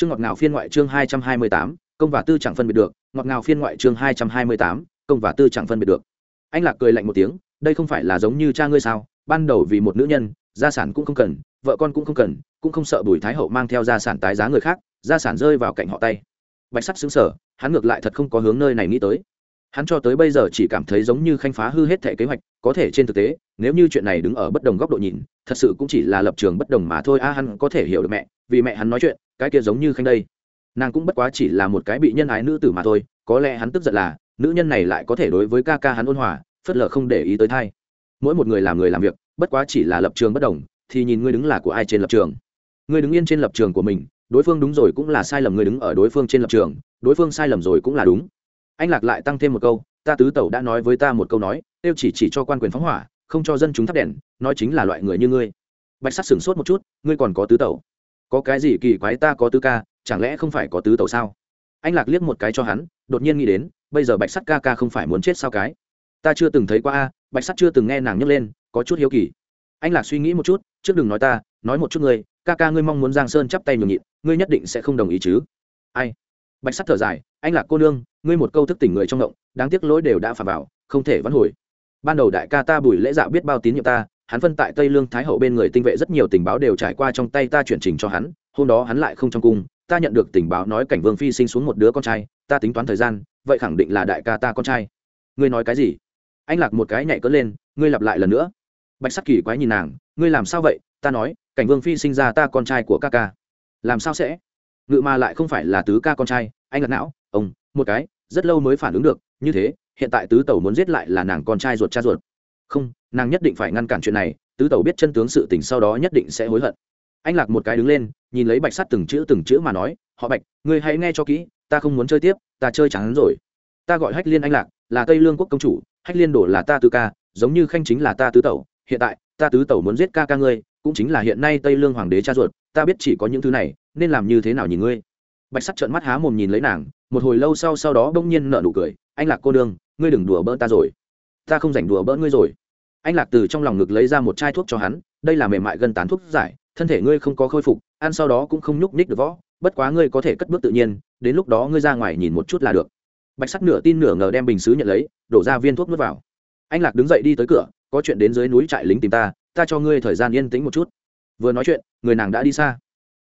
chương ngọt ngào phiên ngoại chương hai trăm hai mươi tám, công và tư chẳng phân biệt được. Ngọt ngào phiên ngoại chương hai trăm hai mươi tám, công và tư chẳng phân biệt được. Anh lạc cười lạnh một tiếng, đây không phải là giống như cha ngươi sao? Ban đầu vì một nữ nhân, gia sản cũng không cần, vợ con cũng không cần, cũng không sợ bùi thái hậu mang theo gia sản tái giá người khác, gia sản rơi vào cạnh họ tay. Bạch sắt xứng sở hắn ngược lại thật không có hướng nơi này nghĩ tới. Hắn cho tới bây giờ chỉ cảm thấy giống như khanh phá hư hết thể kế hoạch, có thể trên thực tế nếu như chuyện này đứng ở bất đồng góc độ nhìn, thật sự cũng chỉ là lập trường bất đồng mà thôi. A, hắn có thể hiểu được mẹ, vì mẹ hắn nói chuyện, cái kia giống như khanh đây. Nàng cũng bất quá chỉ là một cái bị nhân ái nữ tử mà thôi, có lẽ hắn tức giận là, nữ nhân này lại có thể đối với ca ca hắn ôn hòa, phớt lờ không để ý tới thai. Mỗi một người làm người làm việc, bất quá chỉ là lập trường bất đồng, thì nhìn ngươi đứng là của ai trên lập trường. Ngươi đứng yên trên lập trường của mình, đối phương đúng rồi cũng là sai lầm ngươi đứng ở đối phương trên lập trường, đối phương sai lầm rồi cũng là đúng. Anh lạc lại tăng thêm một câu, ta tứ tẩu đã nói với ta một câu nói, tiêu chỉ chỉ cho quan quyền phóng hỏa không cho dân chúng thắp đèn, nói chính là loại người như ngươi. Bạch sắc sửng sốt một chút, ngươi còn có tứ tẩu. Có cái gì kỳ quái ta có tứ ca, chẳng lẽ không phải có tứ tẩu sao? Anh lạc liếc một cái cho hắn, đột nhiên nghĩ đến, bây giờ bạch sắt ca ca không phải muốn chết sao cái? Ta chưa từng thấy qua a, bạch sắt chưa từng nghe nàng nhấc lên, có chút hiếu kỳ. Anh lạc suy nghĩ một chút, trước đừng nói ta, nói một chút ngươi, ca ca ngươi mong muốn giang sơn chắp tay nhường nhịn, ngươi nhất định sẽ không đồng ý chứ. Ai? Bạch sắt thở dài, anh lạc cô nương, ngươi một câu thức tỉnh người trong động, đáng tiếc lỗi đều đã phà vào, không thể vãn hồi ban đầu đại ca ta bùi lễ dạ biết bao tín nhiệm ta, hắn phân tại tây lương thái hậu bên người tinh vệ rất nhiều tình báo đều trải qua trong tay ta chuyển trình cho hắn, hôm đó hắn lại không trong cung, ta nhận được tình báo nói cảnh vương phi sinh xuống một đứa con trai, ta tính toán thời gian, vậy khẳng định là đại ca ta con trai. Ngươi nói cái gì? Anh lạc một cái nhảy cỡ lên, ngươi lặp lại lần nữa. Bạch sắc kỳ quái nhìn nàng, ngươi làm sao vậy? Ta nói, cảnh vương phi sinh ra ta con trai của ca ca. Làm sao sẽ? Ngự mà lại không phải là tứ ca con trai, anh ngặt não, ông, một cái, rất lâu mới phản ứng được, như thế hiện tại tứ tẩu muốn giết lại là nàng con trai ruột cha ruột. Không, nàng nhất định phải ngăn cản chuyện này, tứ tẩu biết chân tướng sự tình sau đó nhất định sẽ hối hận. Anh lạc một cái đứng lên, nhìn lấy bạch sắt từng chữ từng chữ mà nói, họ bạch, ngươi hãy nghe cho kỹ, ta không muốn chơi tiếp, ta chơi chẳng rồi. Ta gọi hách liên anh lạc, là tây lương quốc công chủ, hách liên đổ là ta tứ ca, giống như khanh chính là ta tứ tẩu. Hiện tại, ta tứ tẩu muốn giết ca ca ngươi, cũng chính là hiện nay tây lương hoàng đế cha ruột, ta biết chỉ có những thứ này, nên làm như thế nào nhìn ngươi? Bạch sắt trợn mắt há mồm nhìn lấy nàng, một hồi lâu sau sau đó bỗng nhiên nở nụ cười, anh lạc cô đương ngươi đừng đùa bỡn ta rồi. Ta không dành đùa bỡn ngươi rồi. Anh lạc từ trong lòng ngực lấy ra một chai thuốc cho hắn, đây là mềm mại gần tán thuốc giải, thân thể ngươi không có khôi phục, ăn sau đó cũng không nhúc nhích được võ, bất quá ngươi có thể cất bước tự nhiên, đến lúc đó ngươi ra ngoài nhìn một chút là được. Bạch sắt nửa tin nửa ngờ đem bình xứ nhận lấy, đổ ra viên thuốc nuốt vào. Anh lạc đứng dậy đi tới cửa, có chuyện đến dưới núi trại lính tìm ta ta cho ngươi thời gian yên tĩnh một chút. Vừa nói chuyện, người nàng đã đi xa.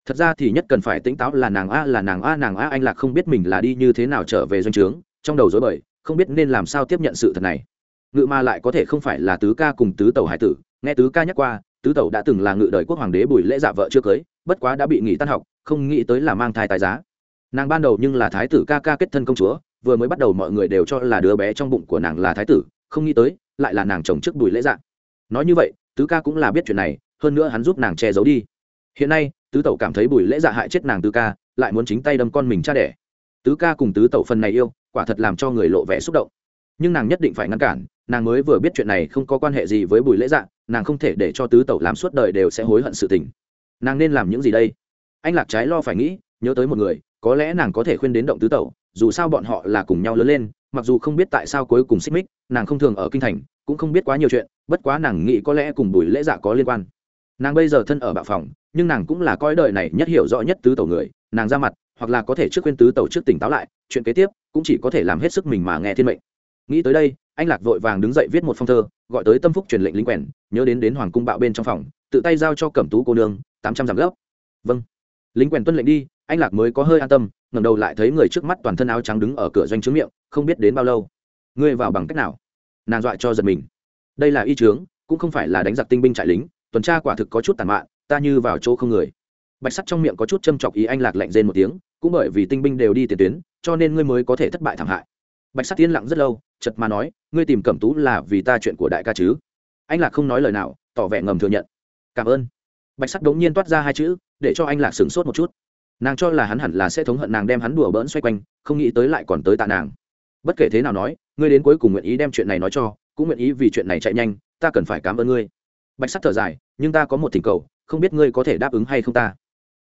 Thật ra thì nhất cần phải tỉnh táo là nàng a, là nàng a nàng a, anh lạc không biết mình là đi như thế nào trở về doanh trướng, trong đầu dối bời không biết nên làm sao tiếp nhận sự thật này. Ngự ma lại có thể không phải là tứ ca cùng tứ tẩu hải tử. Nghe tứ ca nhắc qua, tứ tẩu đã từng là ngự đời quốc hoàng đế bùi lễ dạ vợ chưa cưới, bất quá đã bị nghỉ tan học, không nghĩ tới là mang thai tài giá. Nàng ban đầu nhưng là thái tử ca ca kết thân công chúa, vừa mới bắt đầu mọi người đều cho là đứa bé trong bụng của nàng là thái tử, không nghĩ tới, lại là nàng chồng trước bùi lễ dạ. Nói như vậy, tứ ca cũng là biết chuyện này, hơn nữa hắn giúp nàng che giấu đi. Hiện nay, tứ tẩu cảm thấy bùi lễ dạ hại chết nàng tứ ca, lại muốn chính tay đâm con mình cha đẻ. Tứ ca cùng tứ tẩu phần này yêu quả thật làm cho người lộ vẻ xúc động. Nhưng nàng nhất định phải ngăn cản, nàng mới vừa biết chuyện này không có quan hệ gì với bùi lễ dạ nàng không thể để cho tứ tẩu làm suốt đời đều sẽ hối hận sự tình. Nàng nên làm những gì đây? Anh lạc trái lo phải nghĩ, nhớ tới một người, có lẽ nàng có thể khuyên đến động tứ tẩu, dù sao bọn họ là cùng nhau lớn lên, mặc dù không biết tại sao cuối cùng xích mích, nàng không thường ở kinh thành, cũng không biết quá nhiều chuyện, bất quá nàng nghĩ có lẽ cùng bùi lễ dạ có liên quan. Nàng bây giờ thân ở bạo phòng nhưng nàng cũng là coi đời này nhất hiểu rõ nhất tứ tẩu người, nàng ra mặt, hoặc là có thể trước quên tứ tẩu trước tỉnh táo lại, chuyện kế tiếp cũng chỉ có thể làm hết sức mình mà nghe thiên mệnh. Nghĩ tới đây, anh lạc vội vàng đứng dậy viết một phong thơ, gọi tới tâm phúc truyền lệnh lính quèn, nhớ đến đến hoàng cung bạo bên trong phòng, tự tay giao cho cẩm tú cô nương, tám trăm dặm gốc. Vâng. Lính quèn tuân lệnh đi, anh lạc mới có hơi an tâm, ngẩng đầu lại thấy người trước mắt toàn thân áo trắng đứng ở cửa doanh trướng miệng, không biết đến bao lâu. Ngươi vào bằng cách nào? Nàng dọa cho giật mình. Đây là y trướng, cũng không phải là đánh giặc tinh binh trại lính, tuần tra quả thực có chút tàn mạn ta như vào chỗ không người. Bạch sắt trong miệng có chút châm chọc ý anh lạc lạnh rên một tiếng, cũng bởi vì tinh binh đều đi tiền tuyến, cho nên ngươi mới có thể thất bại thảm hại. Bạch sắt tiến lặng rất lâu chật mà nói, ngươi tìm cẩm tú là vì ta chuyện của đại ca chứ? Anh lạc không nói lời nào, tỏ vẻ ngầm thừa nhận. Cảm ơn. Bạch sắt đống nhiên toát ra hai chữ, để cho anh lạc sửng sốt một chút. Nàng cho là hắn hẳn là sẽ thống hận nàng đem hắn đùa bỡn xoay quanh, không nghĩ tới lại còn tới tạ nàng. Bất kể thế nào nói, ngươi đến cuối cùng nguyện ý đem chuyện này nói cho, cũng nguyện ý vì chuyện này chạy nhanh, ta cần phải cảm ơn ngươi. Bạch sắt thở dài, nhưng ta có một thỉnh cầu không biết ngươi có thể đáp ứng hay không ta.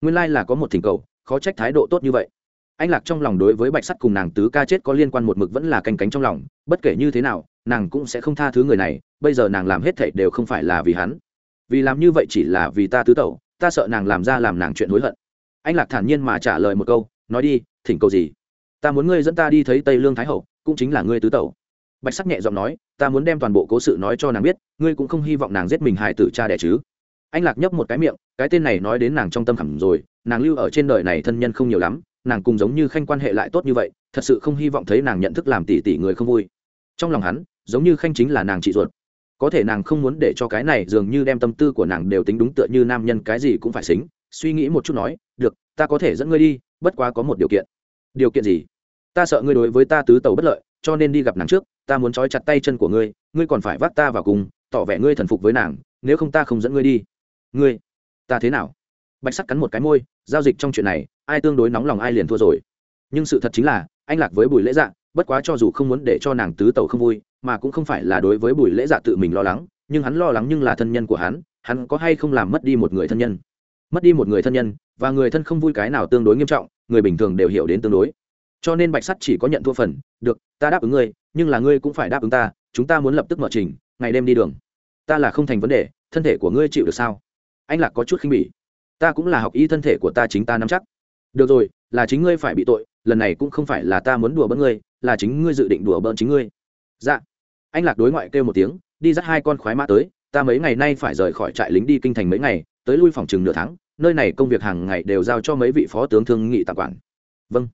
Nguyên lai là có một thỉnh cầu, khó trách thái độ tốt như vậy. Anh lạc trong lòng đối với bạch sắt cùng nàng tứ ca chết có liên quan một mực vẫn là canh cánh trong lòng, bất kể như thế nào, nàng cũng sẽ không tha thứ người này, bây giờ nàng làm hết thảy đều không phải là vì hắn. Vì làm như vậy chỉ là vì ta tứ tẩu, ta sợ nàng làm ra làm nàng chuyện hối hận. Anh lạc thản nhiên mà trả lời một câu, nói đi, thỉnh cầu gì? Ta muốn ngươi dẫn ta đi thấy tây lương thái hậu, cũng chính là ngươi tứ tẩu. Bạch sắc nhẹ giọng nói, ta muốn đem toàn bộ cố sự nói cho nàng biết, ngươi cũng không hy vọng nàng giết mình hài tử cha đẻ chứ anh lạc nhấp một cái miệng, cái tên này nói đến nàng trong tâm hẳn rồi, nàng lưu ở trên đời này thân nhân không nhiều lắm, nàng cùng giống như khanh quan hệ lại tốt như vậy, thật sự không hy vọng thấy nàng nhận thức làm tỷ tỷ người không vui. Trong lòng hắn, giống như khanh chính là nàng chị ruột. Có thể nàng không muốn để cho cái này dường như đem tâm tư của nàng đều tính đúng tựa như nam nhân cái gì cũng phải xính, suy nghĩ một chút nói, được, ta có thể dẫn ngươi đi, bất quá có một điều kiện. Điều kiện gì? Ta sợ ngươi đối với ta tứ tàu bất lợi, cho nên đi gặp nàng trước, ta muốn trói chặt tay chân của ngươi ngươi còn phải vác ta vào cùng, tỏ vẻ ngươi thần phục với nàng, nếu không ta không dẫn ngươi đi ngươi, ta thế nào? Bạch sắc cắn một cái môi, giao dịch trong chuyện này, ai tương đối nóng lòng ai liền thua rồi. Nhưng sự thật chính là, anh lạc với bùi lễ dạ bất quá cho dù không muốn để cho nàng tứ tẩu không vui, mà cũng không phải là đối với bùi lễ dạ tự mình lo lắng, nhưng hắn lo lắng nhưng là thân nhân của hắn hắn có hay không làm mất đi một người thân nhân? Mất đi một người thân nhân, và người thân không vui cái nào tương đối nghiêm trọng, người bình thường đều hiểu đến tương đối. Cho nên bạch sắt chỉ có nhận thua phần, được, ta đáp ứng ngươi, nhưng là ngươi cũng phải đáp ứng ta, chúng ta muốn lập tức mở trình, ngày đêm đi đường. Ta là không thành vấn đề, thân thể của ngươi chịu được sao? Anh lạc có chút khinh bỉ. Ta cũng là học y thân thể của ta chính ta nắm chắc. Được rồi, là chính ngươi phải bị tội, lần này cũng không phải là ta muốn đùa bỡn ngươi, là chính ngươi dự định đùa bỡn chính ngươi. Dạ. Anh lạc đối ngoại kêu một tiếng, đi dắt hai con khoái mã tới, ta mấy ngày nay phải rời khỏi trại lính đi kinh thành mấy ngày, tới lui phòng chừng nửa tháng, nơi này công việc hàng ngày đều giao cho mấy vị phó tướng thương nghị tạm quản. Vâng.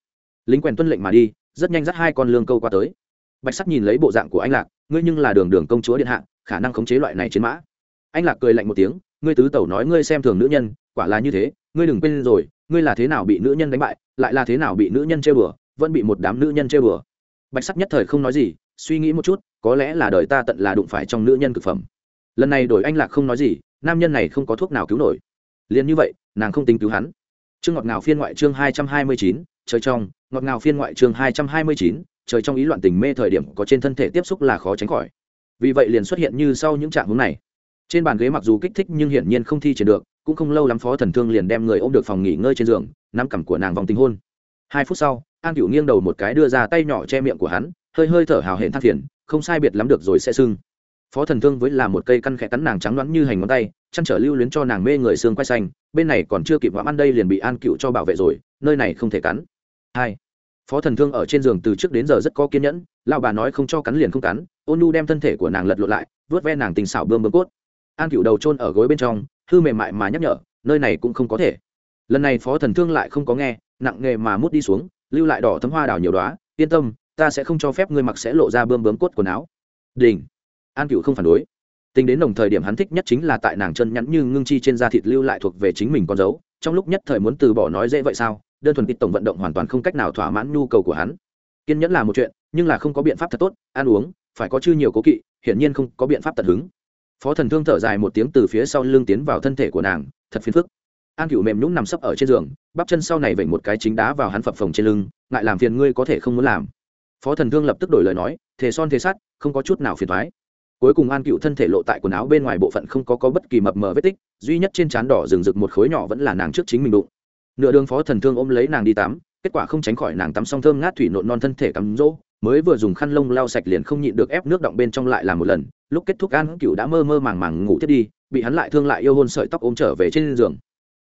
Lính quèn tuân lệnh mà đi, rất nhanh dắt hai con lương câu qua tới. Bạch sắc nhìn lấy bộ dạng của anh lạc, ngươi nhưng là đường đường công chúa điện hạ, khả năng khống chế loại này trên mã. Anh lạc cười lạnh một tiếng ngươi tứ tẩu nói ngươi xem thường nữ nhân, quả là như thế, ngươi đừng quên rồi, ngươi là thế nào bị nữ nhân đánh bại, lại là thế nào bị nữ nhân chơi bừa, vẫn bị một đám nữ nhân chơi bừa. Bạch sắc nhất thời không nói gì, suy nghĩ một chút, có lẽ là đời ta tận là đụng phải trong nữ nhân cực phẩm. Lần này đổi anh lạc không nói gì, nam nhân này không có thuốc nào cứu nổi. Liền như vậy, nàng không tính cứu hắn. Chương ngọt ngào phiên ngoại chương hai trăm hai mươi chín, trời trong, ngọt ngào phiên ngoại chương hai trăm hai mươi chín, trời trong ý loạn tình mê thời điểm có trên thân thể tiếp xúc là khó tránh khỏi. Vì vậy liền xuất hiện như sau những trạng hướng này trên bàn ghế mặc dù kích thích nhưng hiển nhiên không thi triển được, cũng không lâu lắm phó thần thương liền đem người ôm được phòng nghỉ ngơi trên giường, nắm cằm của nàng vòng tình hôn. Hai phút sau, an cựu nghiêng đầu một cái đưa ra tay nhỏ che miệng của hắn, hơi hơi thở hào hển thắt phiền, không sai biệt lắm được rồi sẽ sưng. Phó thần thương với là một cây căn khẽ cắn nàng trắng loãng như hành ngón tay, chăn trở lưu luyến cho nàng mê người xương quay xanh, bên này còn chưa kịp vãm ăn đây liền bị an cựu cho bảo vệ rồi, nơi này không thể cắn. Hai, phó thần thương ở trên giường từ trước đến giờ rất có kiên nhẫn, lão bà nói không cho cắn liền không cắn ôn nu đem thân thể của nàng lật lộn lại vớt ve nàng tình xảo bươm bơm cốt an cựu đầu trôn ở gối bên trong, hư mềm mại mà nhắc nhở, nơi này cũng không có thể. Lần này phó thần thương lại không có nghe, nặng nghề mà mút đi xuống, lưu lại đỏ thấm hoa đào nhiều đoá yên tâm, ta sẽ không cho phép ngươi mặc sẽ lộ ra bơm bướm cốt quần áo. Đình. An cựu không phản đối. Tính đến đồng thời điểm hắn thích nhất chính là tại nàng chân nhắn như ngưng chi trên da thịt lưu lại thuộc về chính mình con dấu, trong lúc nhất thời muốn từ bỏ nói dễ vậy sao? Đơn thuần kịch tổng vận động hoàn toàn không cách nào thỏa mãn nhu cầu của hắn. Kiên nhẫn là một chuyện, nhưng là không có biện pháp thật tốt, ăn uống, phải có chư nhiều cố kỵ, hiển nhiên không có biện pháp tận hứng phó thần thương thở dài một tiếng từ phía sau lưng tiến vào thân thể của nàng thật phiền phức. An cựu mềm nhũng nằm sấp ở trên giường bắp chân sau này vẩy một cái chính đá vào hắn phập phồng trên lưng ngại làm phiền ngươi có thể không muốn làm. Phó thần thương lập tức đổi lời nói thề son thề sắt không có chút nào phiền thoái. Cuối cùng an cựu thân thể lộ tại quần áo bên ngoài bộ phận không có, có bất kỳ mập mờ vết tích duy nhất trên trán đỏ rừng rực một khối nhỏ vẫn là nàng trước chính mình đụng nửa đường phó thần thương ôm lấy nàng đi tắm kết quả không tránh khỏi nàng tắm xong thơm ngát thủy nộn non thân thể cắm rỗ mới vừa dùng khăn lông lau sạch liền không nhịn được ép nước động bên trong lại làm một lần. Lúc kết thúc, an cựu đã mơ mơ màng màng ngủ thiết đi, bị hắn lại thương lại yêu hôn sợi tóc ôm trở về trên giường.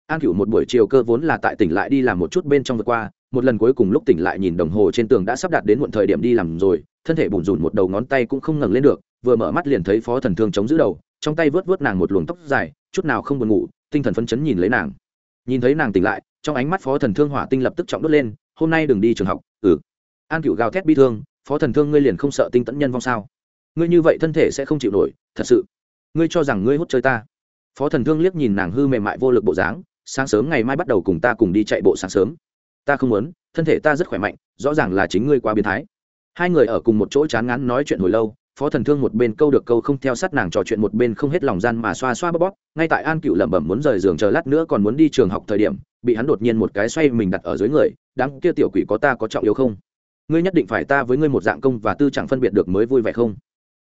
An cựu một buổi chiều cơ vốn là tại tỉnh lại đi làm một chút bên trong vừa qua, một lần cuối cùng lúc tỉnh lại nhìn đồng hồ trên tường đã sắp đặt đến muộn thời điểm đi làm rồi, thân thể bùn rùn một đầu ngón tay cũng không ngẩng lên được, vừa mở mắt liền thấy phó thần thương chống giữ đầu, trong tay vớt vớt nàng một luồng tóc dài, chút nào không buồn ngủ, tinh thần phấn chấn nhìn lấy nàng. Nhìn thấy nàng tỉnh lại, trong ánh mắt phó thần thương hỏa tinh lập tức trọng đốt lên, hôm nay đừng đi trường học. Ừ an cựu gào thét bi thương, phó thần thương ngươi liền không sợ tinh tẫn nhân vong sao? Ngươi như vậy thân thể sẽ không chịu nổi, thật sự. Ngươi cho rằng ngươi hút chơi ta? Phó thần thương liếc nhìn nàng hư mềm mại vô lực bộ dáng, sáng sớm ngày mai bắt đầu cùng ta cùng đi chạy bộ sáng sớm. Ta không muốn, thân thể ta rất khỏe mạnh, rõ ràng là chính ngươi quá biến thái. Hai người ở cùng một chỗ chán ngán nói chuyện hồi lâu, phó thần thương một bên câu được câu không theo sát nàng trò chuyện một bên không hết lòng gian mà xoa xoa bóp bóp, ngay tại an cựu lẩm bẩm muốn rời giường chờ lát nữa còn muốn đi trường học thời điểm, bị hắn đột nhiên một cái xoay mình đặt ở dưới người đáng kia tiểu quỷ có ta có trọng yếu không? Ngươi nhất định phải ta với ngươi một dạng công và tư chẳng phân biệt được mới vui vẻ không?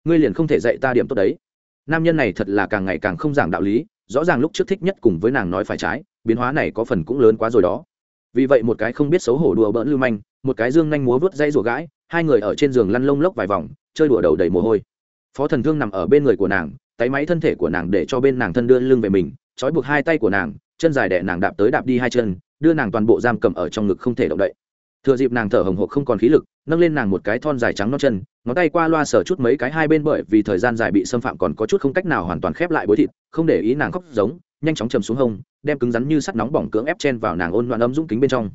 Ngươi liền không thể dạy ta điểm tốt đấy. Nam nhân này thật là càng ngày càng không giảng đạo lý, rõ ràng lúc trước thích nhất cùng với nàng nói phải trái, biến hóa này có phần cũng lớn quá rồi đó. Vì vậy một cái không biết xấu hổ đùa bỡn lưu manh, một cái dương nhanh múa vớt dây rùa gãi, hai người ở trên giường lăn lông lốc vài vòng, chơi đùa đầu đầy mồ hôi. Phó thần thương nằm ở bên người của nàng, tay máy thân thể của nàng để cho bên nàng thân đưa lưng về mình, trói buộc hai tay của nàng, chân dài đẻ nàng đạp tới đạp đi hai chân, đưa nàng toàn bộ giam cầm ở trong ngực không thể động đậy thừa dịp nàng thở hồng hộc không còn khí lực, nâng lên nàng một cái thon dài trắng non chân, ngón tay qua loa sở chút mấy cái hai bên bởi vì thời gian dài bị xâm phạm còn có chút không cách nào hoàn toàn khép lại bối thịt, không để ý nàng khóc giống, nhanh chóng chầm xuống hông, đem cứng rắn như sắt nóng bỏng cưỡng ép chen vào nàng ôn loạn âm dũng kính bên trong.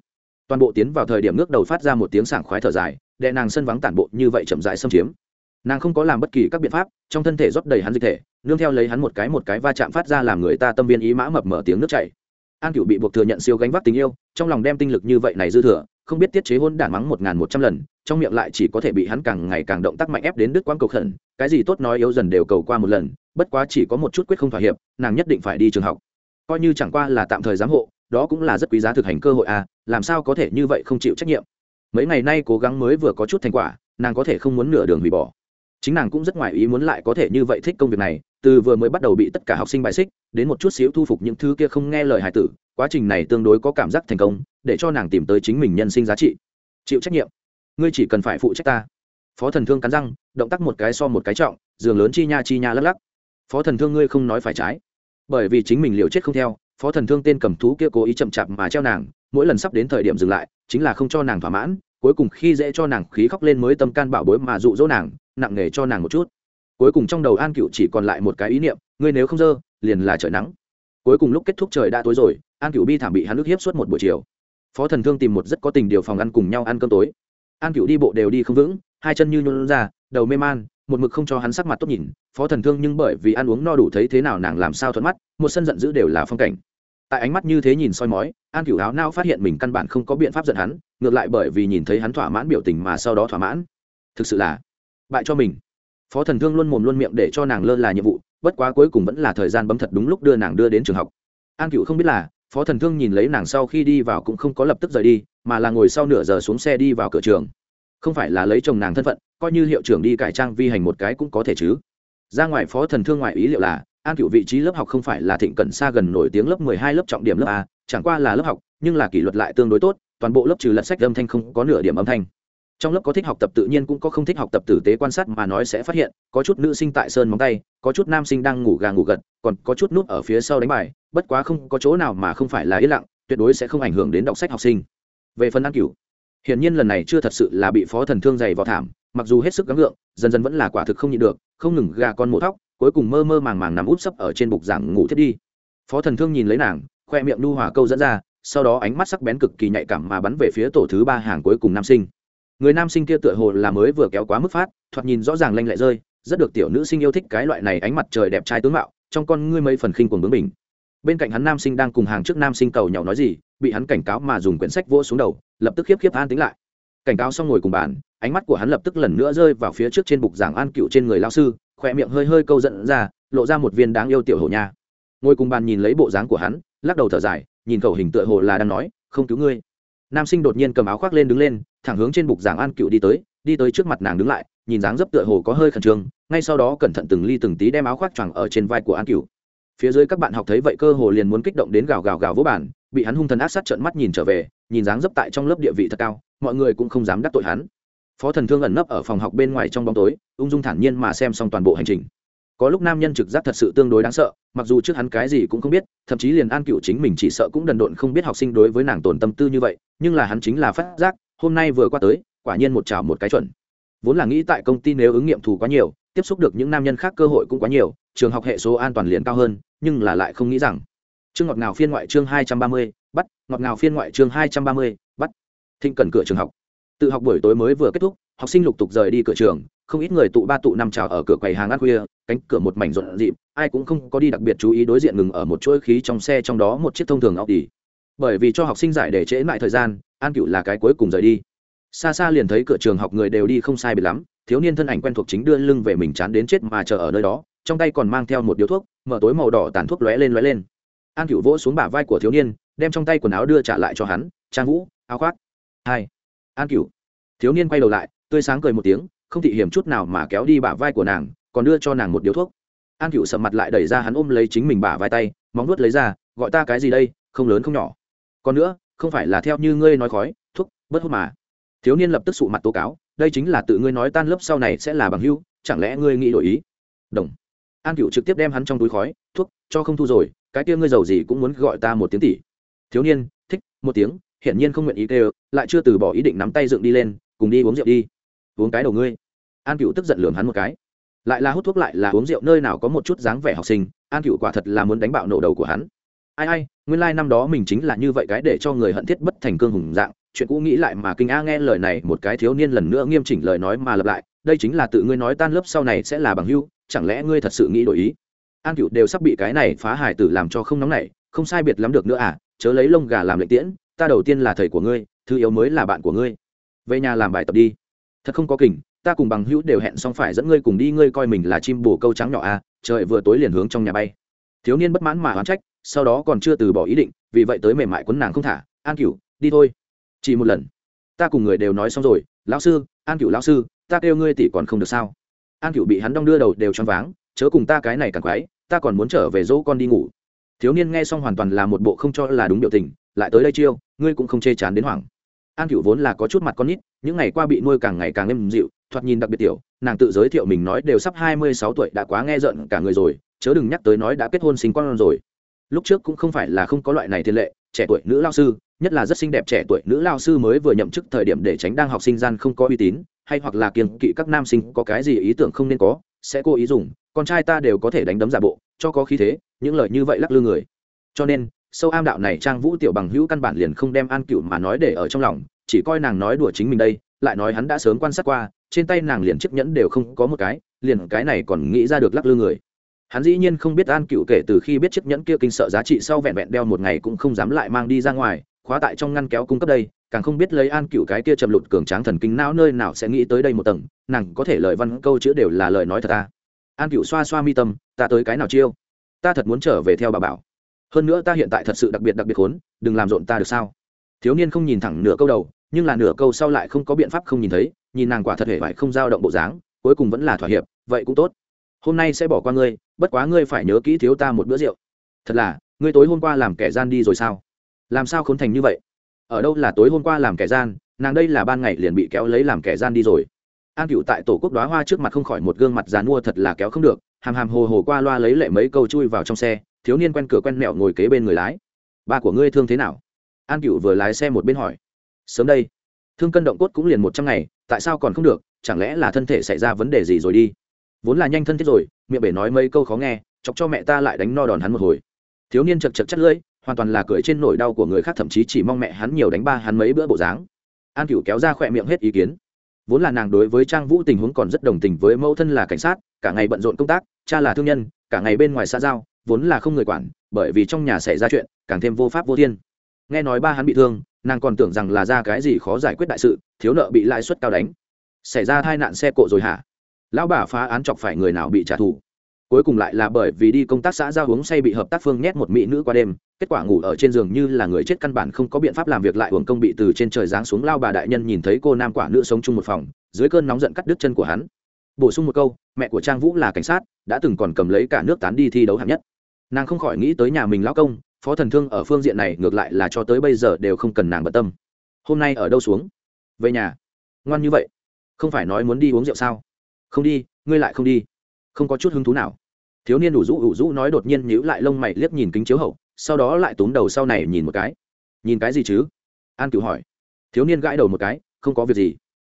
Toàn bộ tiến vào thời điểm nước đầu phát ra một tiếng sảng khoái thở dài đệ nàng sân vắng tản bộ như vậy chậm dài xâm chiếm. Nàng không có làm bất kỳ các biện pháp, trong thân thể rót đầy hắn dịch thể, nương theo lấy hắn một cái một cái va chạm phát ra làm người ta tâm viên ý mã mập mở tiếng nước chảy. An cựu bị buộc thừa nhận siêu gánh vác tình yêu, trong lòng đem tinh lực như vậy này dư thừa không biết tiết chế hôn đản mắng một ngàn một trăm lần, trong miệng lại chỉ có thể bị hắn càng ngày càng động tác mạnh ép đến đứt quãng cầu khẩn, cái gì tốt nói yếu dần đều cầu qua một lần, bất quá chỉ có một chút quyết không thỏa hiệp, nàng nhất định phải đi trường học. Coi như chẳng qua là tạm thời giám hộ, đó cũng là rất quý giá thực hành cơ hội à làm sao có thể như vậy không chịu trách nhiệm. Mấy ngày nay cố gắng mới vừa có chút thành quả, nàng có thể không muốn nửa đường hủy bỏ. Chính nàng cũng rất ngoài ý muốn lại có thể như vậy thích công việc này từ vừa mới bắt đầu bị tất cả học sinh bài xích, đến một chút xíu thu phục những thứ kia không nghe lời hài tử, quá trình này tương đối có cảm giác thành công, để cho nàng tìm tới chính mình nhân sinh giá trị. Chịu trách nhiệm. Ngươi chỉ cần phải phụ trách ta. Phó thần thương cắn răng, động tác một cái so một cái trọng, giường lớn chi nha chi nha lắc lắc. Phó thần thương ngươi không nói phải trái. Bởi vì chính mình liều chết không theo, phó thần thương tên cầm thú kia cố ý chậm chạp mà treo nàng, mỗi lần sắp đến thời điểm dừng lại, chính là không cho nàng thỏa mãn, cuối cùng khi dễ cho nàng khí khóc lên mới tâm can bảo bối mà dụ dỗ nàng, nặng nề cho nàng một chút cuối cùng trong đầu an cựu chỉ còn lại một cái ý niệm, ngươi nếu không dơ, liền là trời nắng. Cuối cùng lúc kết thúc trời đã tối rồi, an cựu bi thảm bị hắn ức hiếp suốt một buổi chiều. Phó thần thương tìm một rất có tình điều phòng ăn cùng nhau ăn cơm tối. An cựu đi bộ đều đi không vững, hai chân như nhún ra, đầu mê man, một mực không cho hắn sắc mặt tốt nhìn. Phó thần thương nhưng bởi vì ăn uống no đủ thấy thế nào nàng làm sao thuận mắt, một sân giận dữ đều là phong cảnh. Tại ánh mắt như thế nhìn soi mói, an cửu áo nao phát hiện mình căn bản không có biện pháp giận hắn, ngược lại bởi vì nhìn thấy hắn thỏa mãn biểu tình mà sau đó thỏa mãn. Thực sự là bại cho mình phó thần thương luôn mồm luôn miệng để cho nàng lơ là nhiệm vụ, bất quá cuối cùng vẫn là thời gian bấm thật đúng lúc đưa nàng đưa đến trường học. An cựu không biết là, phó thần thương nhìn lấy nàng sau khi đi vào cũng không có lập tức rời đi, mà là ngồi sau nửa giờ xuống xe đi vào cửa trường. Không phải là lấy chồng nàng thân phận, coi như hiệu trưởng đi cải trang vi hành một cái cũng có thể chứ. Ra ngoài phó thần thương ngoại ý liệu là, an cựu vị trí lớp học không phải là thịnh cẩn xa gần nổi tiếng lớp mười hai lớp trọng điểm lớp a, chẳng qua là lớp học, nhưng là kỷ luật lại tương đối tốt, toàn bộ lớp trừ lật sách âm thanh không có nửa điểm âm thanh trong lớp có thích học tập tự nhiên cũng có không thích học tập tử tế quan sát mà nói sẽ phát hiện, có chút nữ sinh tại sơn móng tay, có chút nam sinh đang ngủ gà ngủ gật, còn có chút nút ở phía sau đánh bài, bất quá không có chỗ nào mà không phải là yên lặng, tuyệt đối sẽ không ảnh hưởng đến đọc sách học sinh. Về phần ăn cửu hiển nhiên lần này chưa thật sự là bị phó thần thương dày vào thảm, mặc dù hết sức gắng gượng, dần dần vẫn là quả thực không nhịn được, không ngừng gà con mổ thóc, cuối cùng mơ mơ màng màng nằm úp sấp ở trên bục giảng ngủ thiết đi. Phó thần thương nhìn lấy nàng, khoe miệng nu hòa câu dẫn ra, sau đó ánh mắt sắc bén cực kỳ nhạy cảm mà bắn về phía tổ thứ ba hàng cuối cùng nam sinh người nam sinh kia tựa hồ là mới vừa kéo quá mức phát, thoạt nhìn rõ ràng lanh lẹ rơi, rất được tiểu nữ sinh yêu thích cái loại này ánh mặt trời đẹp trai tướng mạo, trong con ngươi mấy phần khinh cuồng bướng mình bên cạnh hắn nam sinh đang cùng hàng trước nam sinh cầu nhau nói gì, bị hắn cảnh cáo mà dùng quyển sách vỗ xuống đầu, lập tức khiếp khiếp an tính lại. Cảnh cáo xong ngồi cùng bàn, ánh mắt của hắn lập tức lần nữa rơi vào phía trước trên bục giảng an cựu trên người lao sư, khỏe miệng hơi hơi câu giận ra, lộ ra một viên đáng yêu tiểu hổ nha. Ngồi cùng bàn nhìn lấy bộ dáng của hắn, lắc đầu thở dài, nhìn khẩu hình tựa hồ là đang nói, không cứu ngươi nam sinh đột nhiên cầm áo khoác lên đứng lên, thẳng hướng trên bục giảng an cựu đi tới đi tới trước mặt nàng đứng lại, nhìn dáng dấp tựa hồ có hơi khẩn trương, ngay sau đó cẩn thận từng ly từng tí đem áo khoác choàng ở trên vai của an cựu. Phía dưới các bạn học thấy vậy cơ hồ liền muốn kích động đến gào gào gào vỗ bản bị hắn hung thần ác sát trợn mắt nhìn trở về, nhìn dáng dấp tại trong lớp địa vị thật cao, mọi người cũng không dám đắc tội hắn. Phó thần thương ẩn nấp ở phòng học bên ngoài trong bóng tối, ung dung thản nhiên mà xem xong toàn bộ hành trình. Có lúc nam nhân trực giác thật sự tương đối đáng sợ mặc dù trước hắn cái gì cũng không biết, thậm chí liền an cựu chính mình chỉ sợ cũng đần độn không biết học sinh đối với nàng tổn tâm tư như vậy, nhưng là hắn chính là phát giác, hôm nay vừa qua tới, quả nhiên một chảo một cái chuẩn. Vốn là nghĩ tại công ty nếu ứng nghiệm thù quá nhiều, tiếp xúc được những nam nhân khác cơ hội cũng quá nhiều, trường học hệ số an toàn liền cao hơn, nhưng là lại không nghĩ rằng. Chương ngọt ngào phiên ngoại chương hai trăm ba mươi, bắt ngọt ngào phiên ngoại chương hai trăm ba mươi, bắt. Thịnh cần cửa trường học. Tự học buổi tối mới vừa kết thúc, học sinh lục tục rời đi cửa trường không ít người tụ ba tụ năm trào ở cửa quầy hàng ăn khuya, cánh cửa một mảnh rộn rịp, ai cũng không có đi đặc biệt chú ý đối diện ngừng ở một chuỗi khí trong xe trong đó một chiếc thông thường Audi. bởi vì cho học sinh giải để trễ lại thời gian, an cựu là cái cuối cùng rời đi. Xa xa liền thấy cửa trường học người đều đi không sai biệt lắm, thiếu niên thân ảnh quen thuộc chính đưa lưng về mình chán đến chết mà chờ ở nơi đó, trong tay còn mang theo một điếu thuốc, mở tối màu đỏ tàn thuốc lóe lên lóe lên. An cựu vỗ xuống bả vai của thiếu niên, đem trong tay quần áo đưa trả lại cho hắn, trang vũ, áo khoác. Hai. An cựu thiếu niên quay đầu lại, tươi sáng cười một tiếng không thị hiểm chút nào mà kéo đi bả vai của nàng, còn đưa cho nàng một điếu thuốc. An cựu sầm mặt lại đẩy ra hắn ôm lấy chính mình bả vai tay, móng nuốt lấy ra, gọi ta cái gì đây, không lớn không nhỏ. Còn nữa, không phải là theo như ngươi nói khói, thuốc bất hút mà. Thiếu niên lập tức sụ mặt tố cáo, đây chính là tự ngươi nói tan lớp sau này sẽ là bằng hưu chẳng lẽ ngươi nghĩ đổi ý? Đồng. An cựu trực tiếp đem hắn trong túi khói, thuốc, cho không thu rồi, cái kia ngươi giàu gì cũng muốn gọi ta một tiếng tỷ thiếu niên, thích, một tiếng, hiển nhiên không nguyện ý kêu, lại chưa từ bỏ ý định nắm tay dựng đi lên, cùng đi uống rượu đi uống cái đầu ngươi. An cựu tức giận lường hắn một cái. Lại là hút thuốc lại là uống rượu, nơi nào có một chút dáng vẻ học sinh, an cựu quả thật là muốn đánh bạo nổ đầu của hắn. Ai ai, nguyên lai、like、năm đó mình chính là như vậy cái để cho người hận thiết bất thành cương hùng dạng, chuyện cũ nghĩ lại mà kinh a nghe lời này một cái thiếu niên lần nữa nghiêm chỉnh lời nói mà lặp lại, đây chính là tự ngươi nói tan lớp sau này sẽ là bằng hưu, chẳng lẽ ngươi thật sự nghĩ đổi ý? An cựu đều sắp bị cái này phá hải tử làm cho không nóng nảy, không sai biệt lắm được nữa à chớ lấy lông gà làm lệ tiễn, ta đầu tiên là thầy của ngươi, thứ yếu mới là bạn của ngươi. Về nhà làm bài tập đi thật không có kình, ta cùng bằng hữu đều hẹn xong phải dẫn ngươi cùng đi, ngươi coi mình là chim bồ câu trắng nhỏ à trời vừa tối liền hướng trong nhà bay. Thiếu niên bất mãn mà oán trách, sau đó còn chưa từ bỏ ý định, vì vậy tới mềm mại quấn nàng không thả, an cửu, đi thôi. Chỉ một lần. Ta cùng người đều nói xong rồi, lão sư, an cửu lão sư, ta kêu ngươi tỷ còn không được sao? An cửu bị hắn đong đưa đầu đều choáng váng, chớ cùng ta cái này càng quái, ta còn muốn trở về dỗ con đi ngủ. Thiếu niên nghe xong hoàn toàn là một bộ không cho là đúng biểu tình, lại tới đây chiêu, ngươi cũng không chê chán đến hoảng an cựu vốn là có chút mặt con nít, những ngày qua bị nuôi càng ngày càng êm dịu, thoạt nhìn đặc biệt tiểu, nàng tự giới thiệu mình nói đều sắp hai mươi sáu tuổi, đã quá nghe rợn cả người rồi, chớ đừng nhắc tới nói đã kết hôn sinh con rồi. Lúc trước cũng không phải là không có loại này thiên lệ, trẻ tuổi nữ lao sư, nhất là rất xinh đẹp trẻ tuổi nữ lao sư mới vừa nhậm chức thời điểm để tránh đang học sinh gian không có uy tín, hay hoặc là kiềng kỵ các nam sinh có cái gì ý tưởng không nên có, sẽ cố ý dùng, con trai ta đều có thể đánh đấm giả bộ, cho có khí thế, những lời như vậy lắc lư người. Cho nên sâu am đạo này trang vũ tiểu bằng hữu căn bản liền không đem an cựu mà nói để ở trong lòng, chỉ coi nàng nói đùa chính mình đây, lại nói hắn đã sớm quan sát qua, trên tay nàng liền chiếc nhẫn đều không có một cái, liền cái này còn nghĩ ra được lắc lư người. Hắn dĩ nhiên không biết an cựu kể từ khi biết chiếc nhẫn kia kinh sợ giá trị sau vẹn vẹn đeo một ngày cũng không dám lại mang đi ra ngoài, khóa tại trong ngăn kéo cung cấp đây, càng không biết lấy an cựu cái kia chầm lụt cường tráng thần kinh não nơi nào sẽ nghĩ tới đây một tầng, nàng có thể lời văn câu chữ đều là lời nói thật ta. An cựu xoa xoa mi tâm, ta tới cái nào chiêu? Ta thật muốn trở về theo bà bảo hơn nữa ta hiện tại thật sự đặc biệt đặc biệt khốn, đừng làm rộn ta được sao? Thiếu niên không nhìn thẳng nửa câu đầu, nhưng là nửa câu sau lại không có biện pháp không nhìn thấy, nhìn nàng quả thật hề phải không dao động bộ dáng, cuối cùng vẫn là thỏa hiệp, vậy cũng tốt. Hôm nay sẽ bỏ qua ngươi, bất quá ngươi phải nhớ kỹ thiếu ta một bữa rượu. Thật là, ngươi tối hôm qua làm kẻ gian đi rồi sao? Làm sao khốn thành như vậy? Ở đâu là tối hôm qua làm kẻ gian, nàng đây là ban ngày liền bị kéo lấy làm kẻ gian đi rồi. An cựu tại tổ quốc đoá hoa trước mặt không khỏi một gương mặt dàn mua thật là kéo không được, hàm hàm hồ hồ qua loa lấy lệ mấy câu chui vào trong xe thiếu niên quen cửa quen mẹo ngồi kế bên người lái. Ba của ngươi thương thế nào? An cựu vừa lái xe một bên hỏi. Sớm đây. Thương cân động cốt cũng liền một trăm ngày, tại sao còn không được? Chẳng lẽ là thân thể xảy ra vấn đề gì rồi đi? Vốn là nhanh thân thiết rồi, miệng bể nói mấy câu khó nghe, chọc cho mẹ ta lại đánh no đòn hắn một hồi. Thiếu niên chật chật chất lưỡi, hoàn toàn là cười trên nỗi đau của người khác, thậm chí chỉ mong mẹ hắn nhiều đánh ba hắn mấy bữa bộ dáng. An cựu kéo ra khỏe miệng hết ý kiến. Vốn là nàng đối với trang vũ tình huống còn rất đồng tình với mẫu thân là cảnh sát, cả ngày bận rộn công tác, cha là thương nhân, cả ngày bên ngoài xã giao vốn là không người quản, bởi vì trong nhà xảy ra chuyện, càng thêm vô pháp vô thiên. Nghe nói ba hắn bị thương, nàng còn tưởng rằng là ra cái gì khó giải quyết đại sự, thiếu nợ bị lãi suất cao đánh. Xảy ra tai nạn xe cộ rồi hả? Lão bà phá án chọc phải người nào bị trả thù? Cuối cùng lại là bởi vì đi công tác xã giao uống say bị hợp tác phương nhét một mỹ nữ qua đêm, kết quả ngủ ở trên giường như là người chết căn bản không có biện pháp làm việc lại uổng công bị từ trên trời giáng xuống lao bà đại nhân nhìn thấy cô nam quả nữ sống chung một phòng, dưới cơn nóng giận cắt đứt chân của hắn. Bổ sung một câu, mẹ của trang vũ là cảnh sát, đã từng còn cầm lấy cả nước tán đi thi đấu hạng nhất nàng không khỏi nghĩ tới nhà mình lão công, phó thần thương ở phương diện này ngược lại là cho tới bây giờ đều không cần nàng bận tâm. Hôm nay ở đâu xuống? Về nhà. Ngoan như vậy. Không phải nói muốn đi uống rượu sao? Không đi, ngươi lại không đi. Không có chút hứng thú nào. Thiếu niên đủ rũ đủ rũ nói đột nhiên nhíu lại lông mày liếc nhìn kính chiếu hậu, sau đó lại túm đầu sau này nhìn một cái. Nhìn cái gì chứ? An cửu hỏi. Thiếu niên gãi đầu một cái, không có việc gì.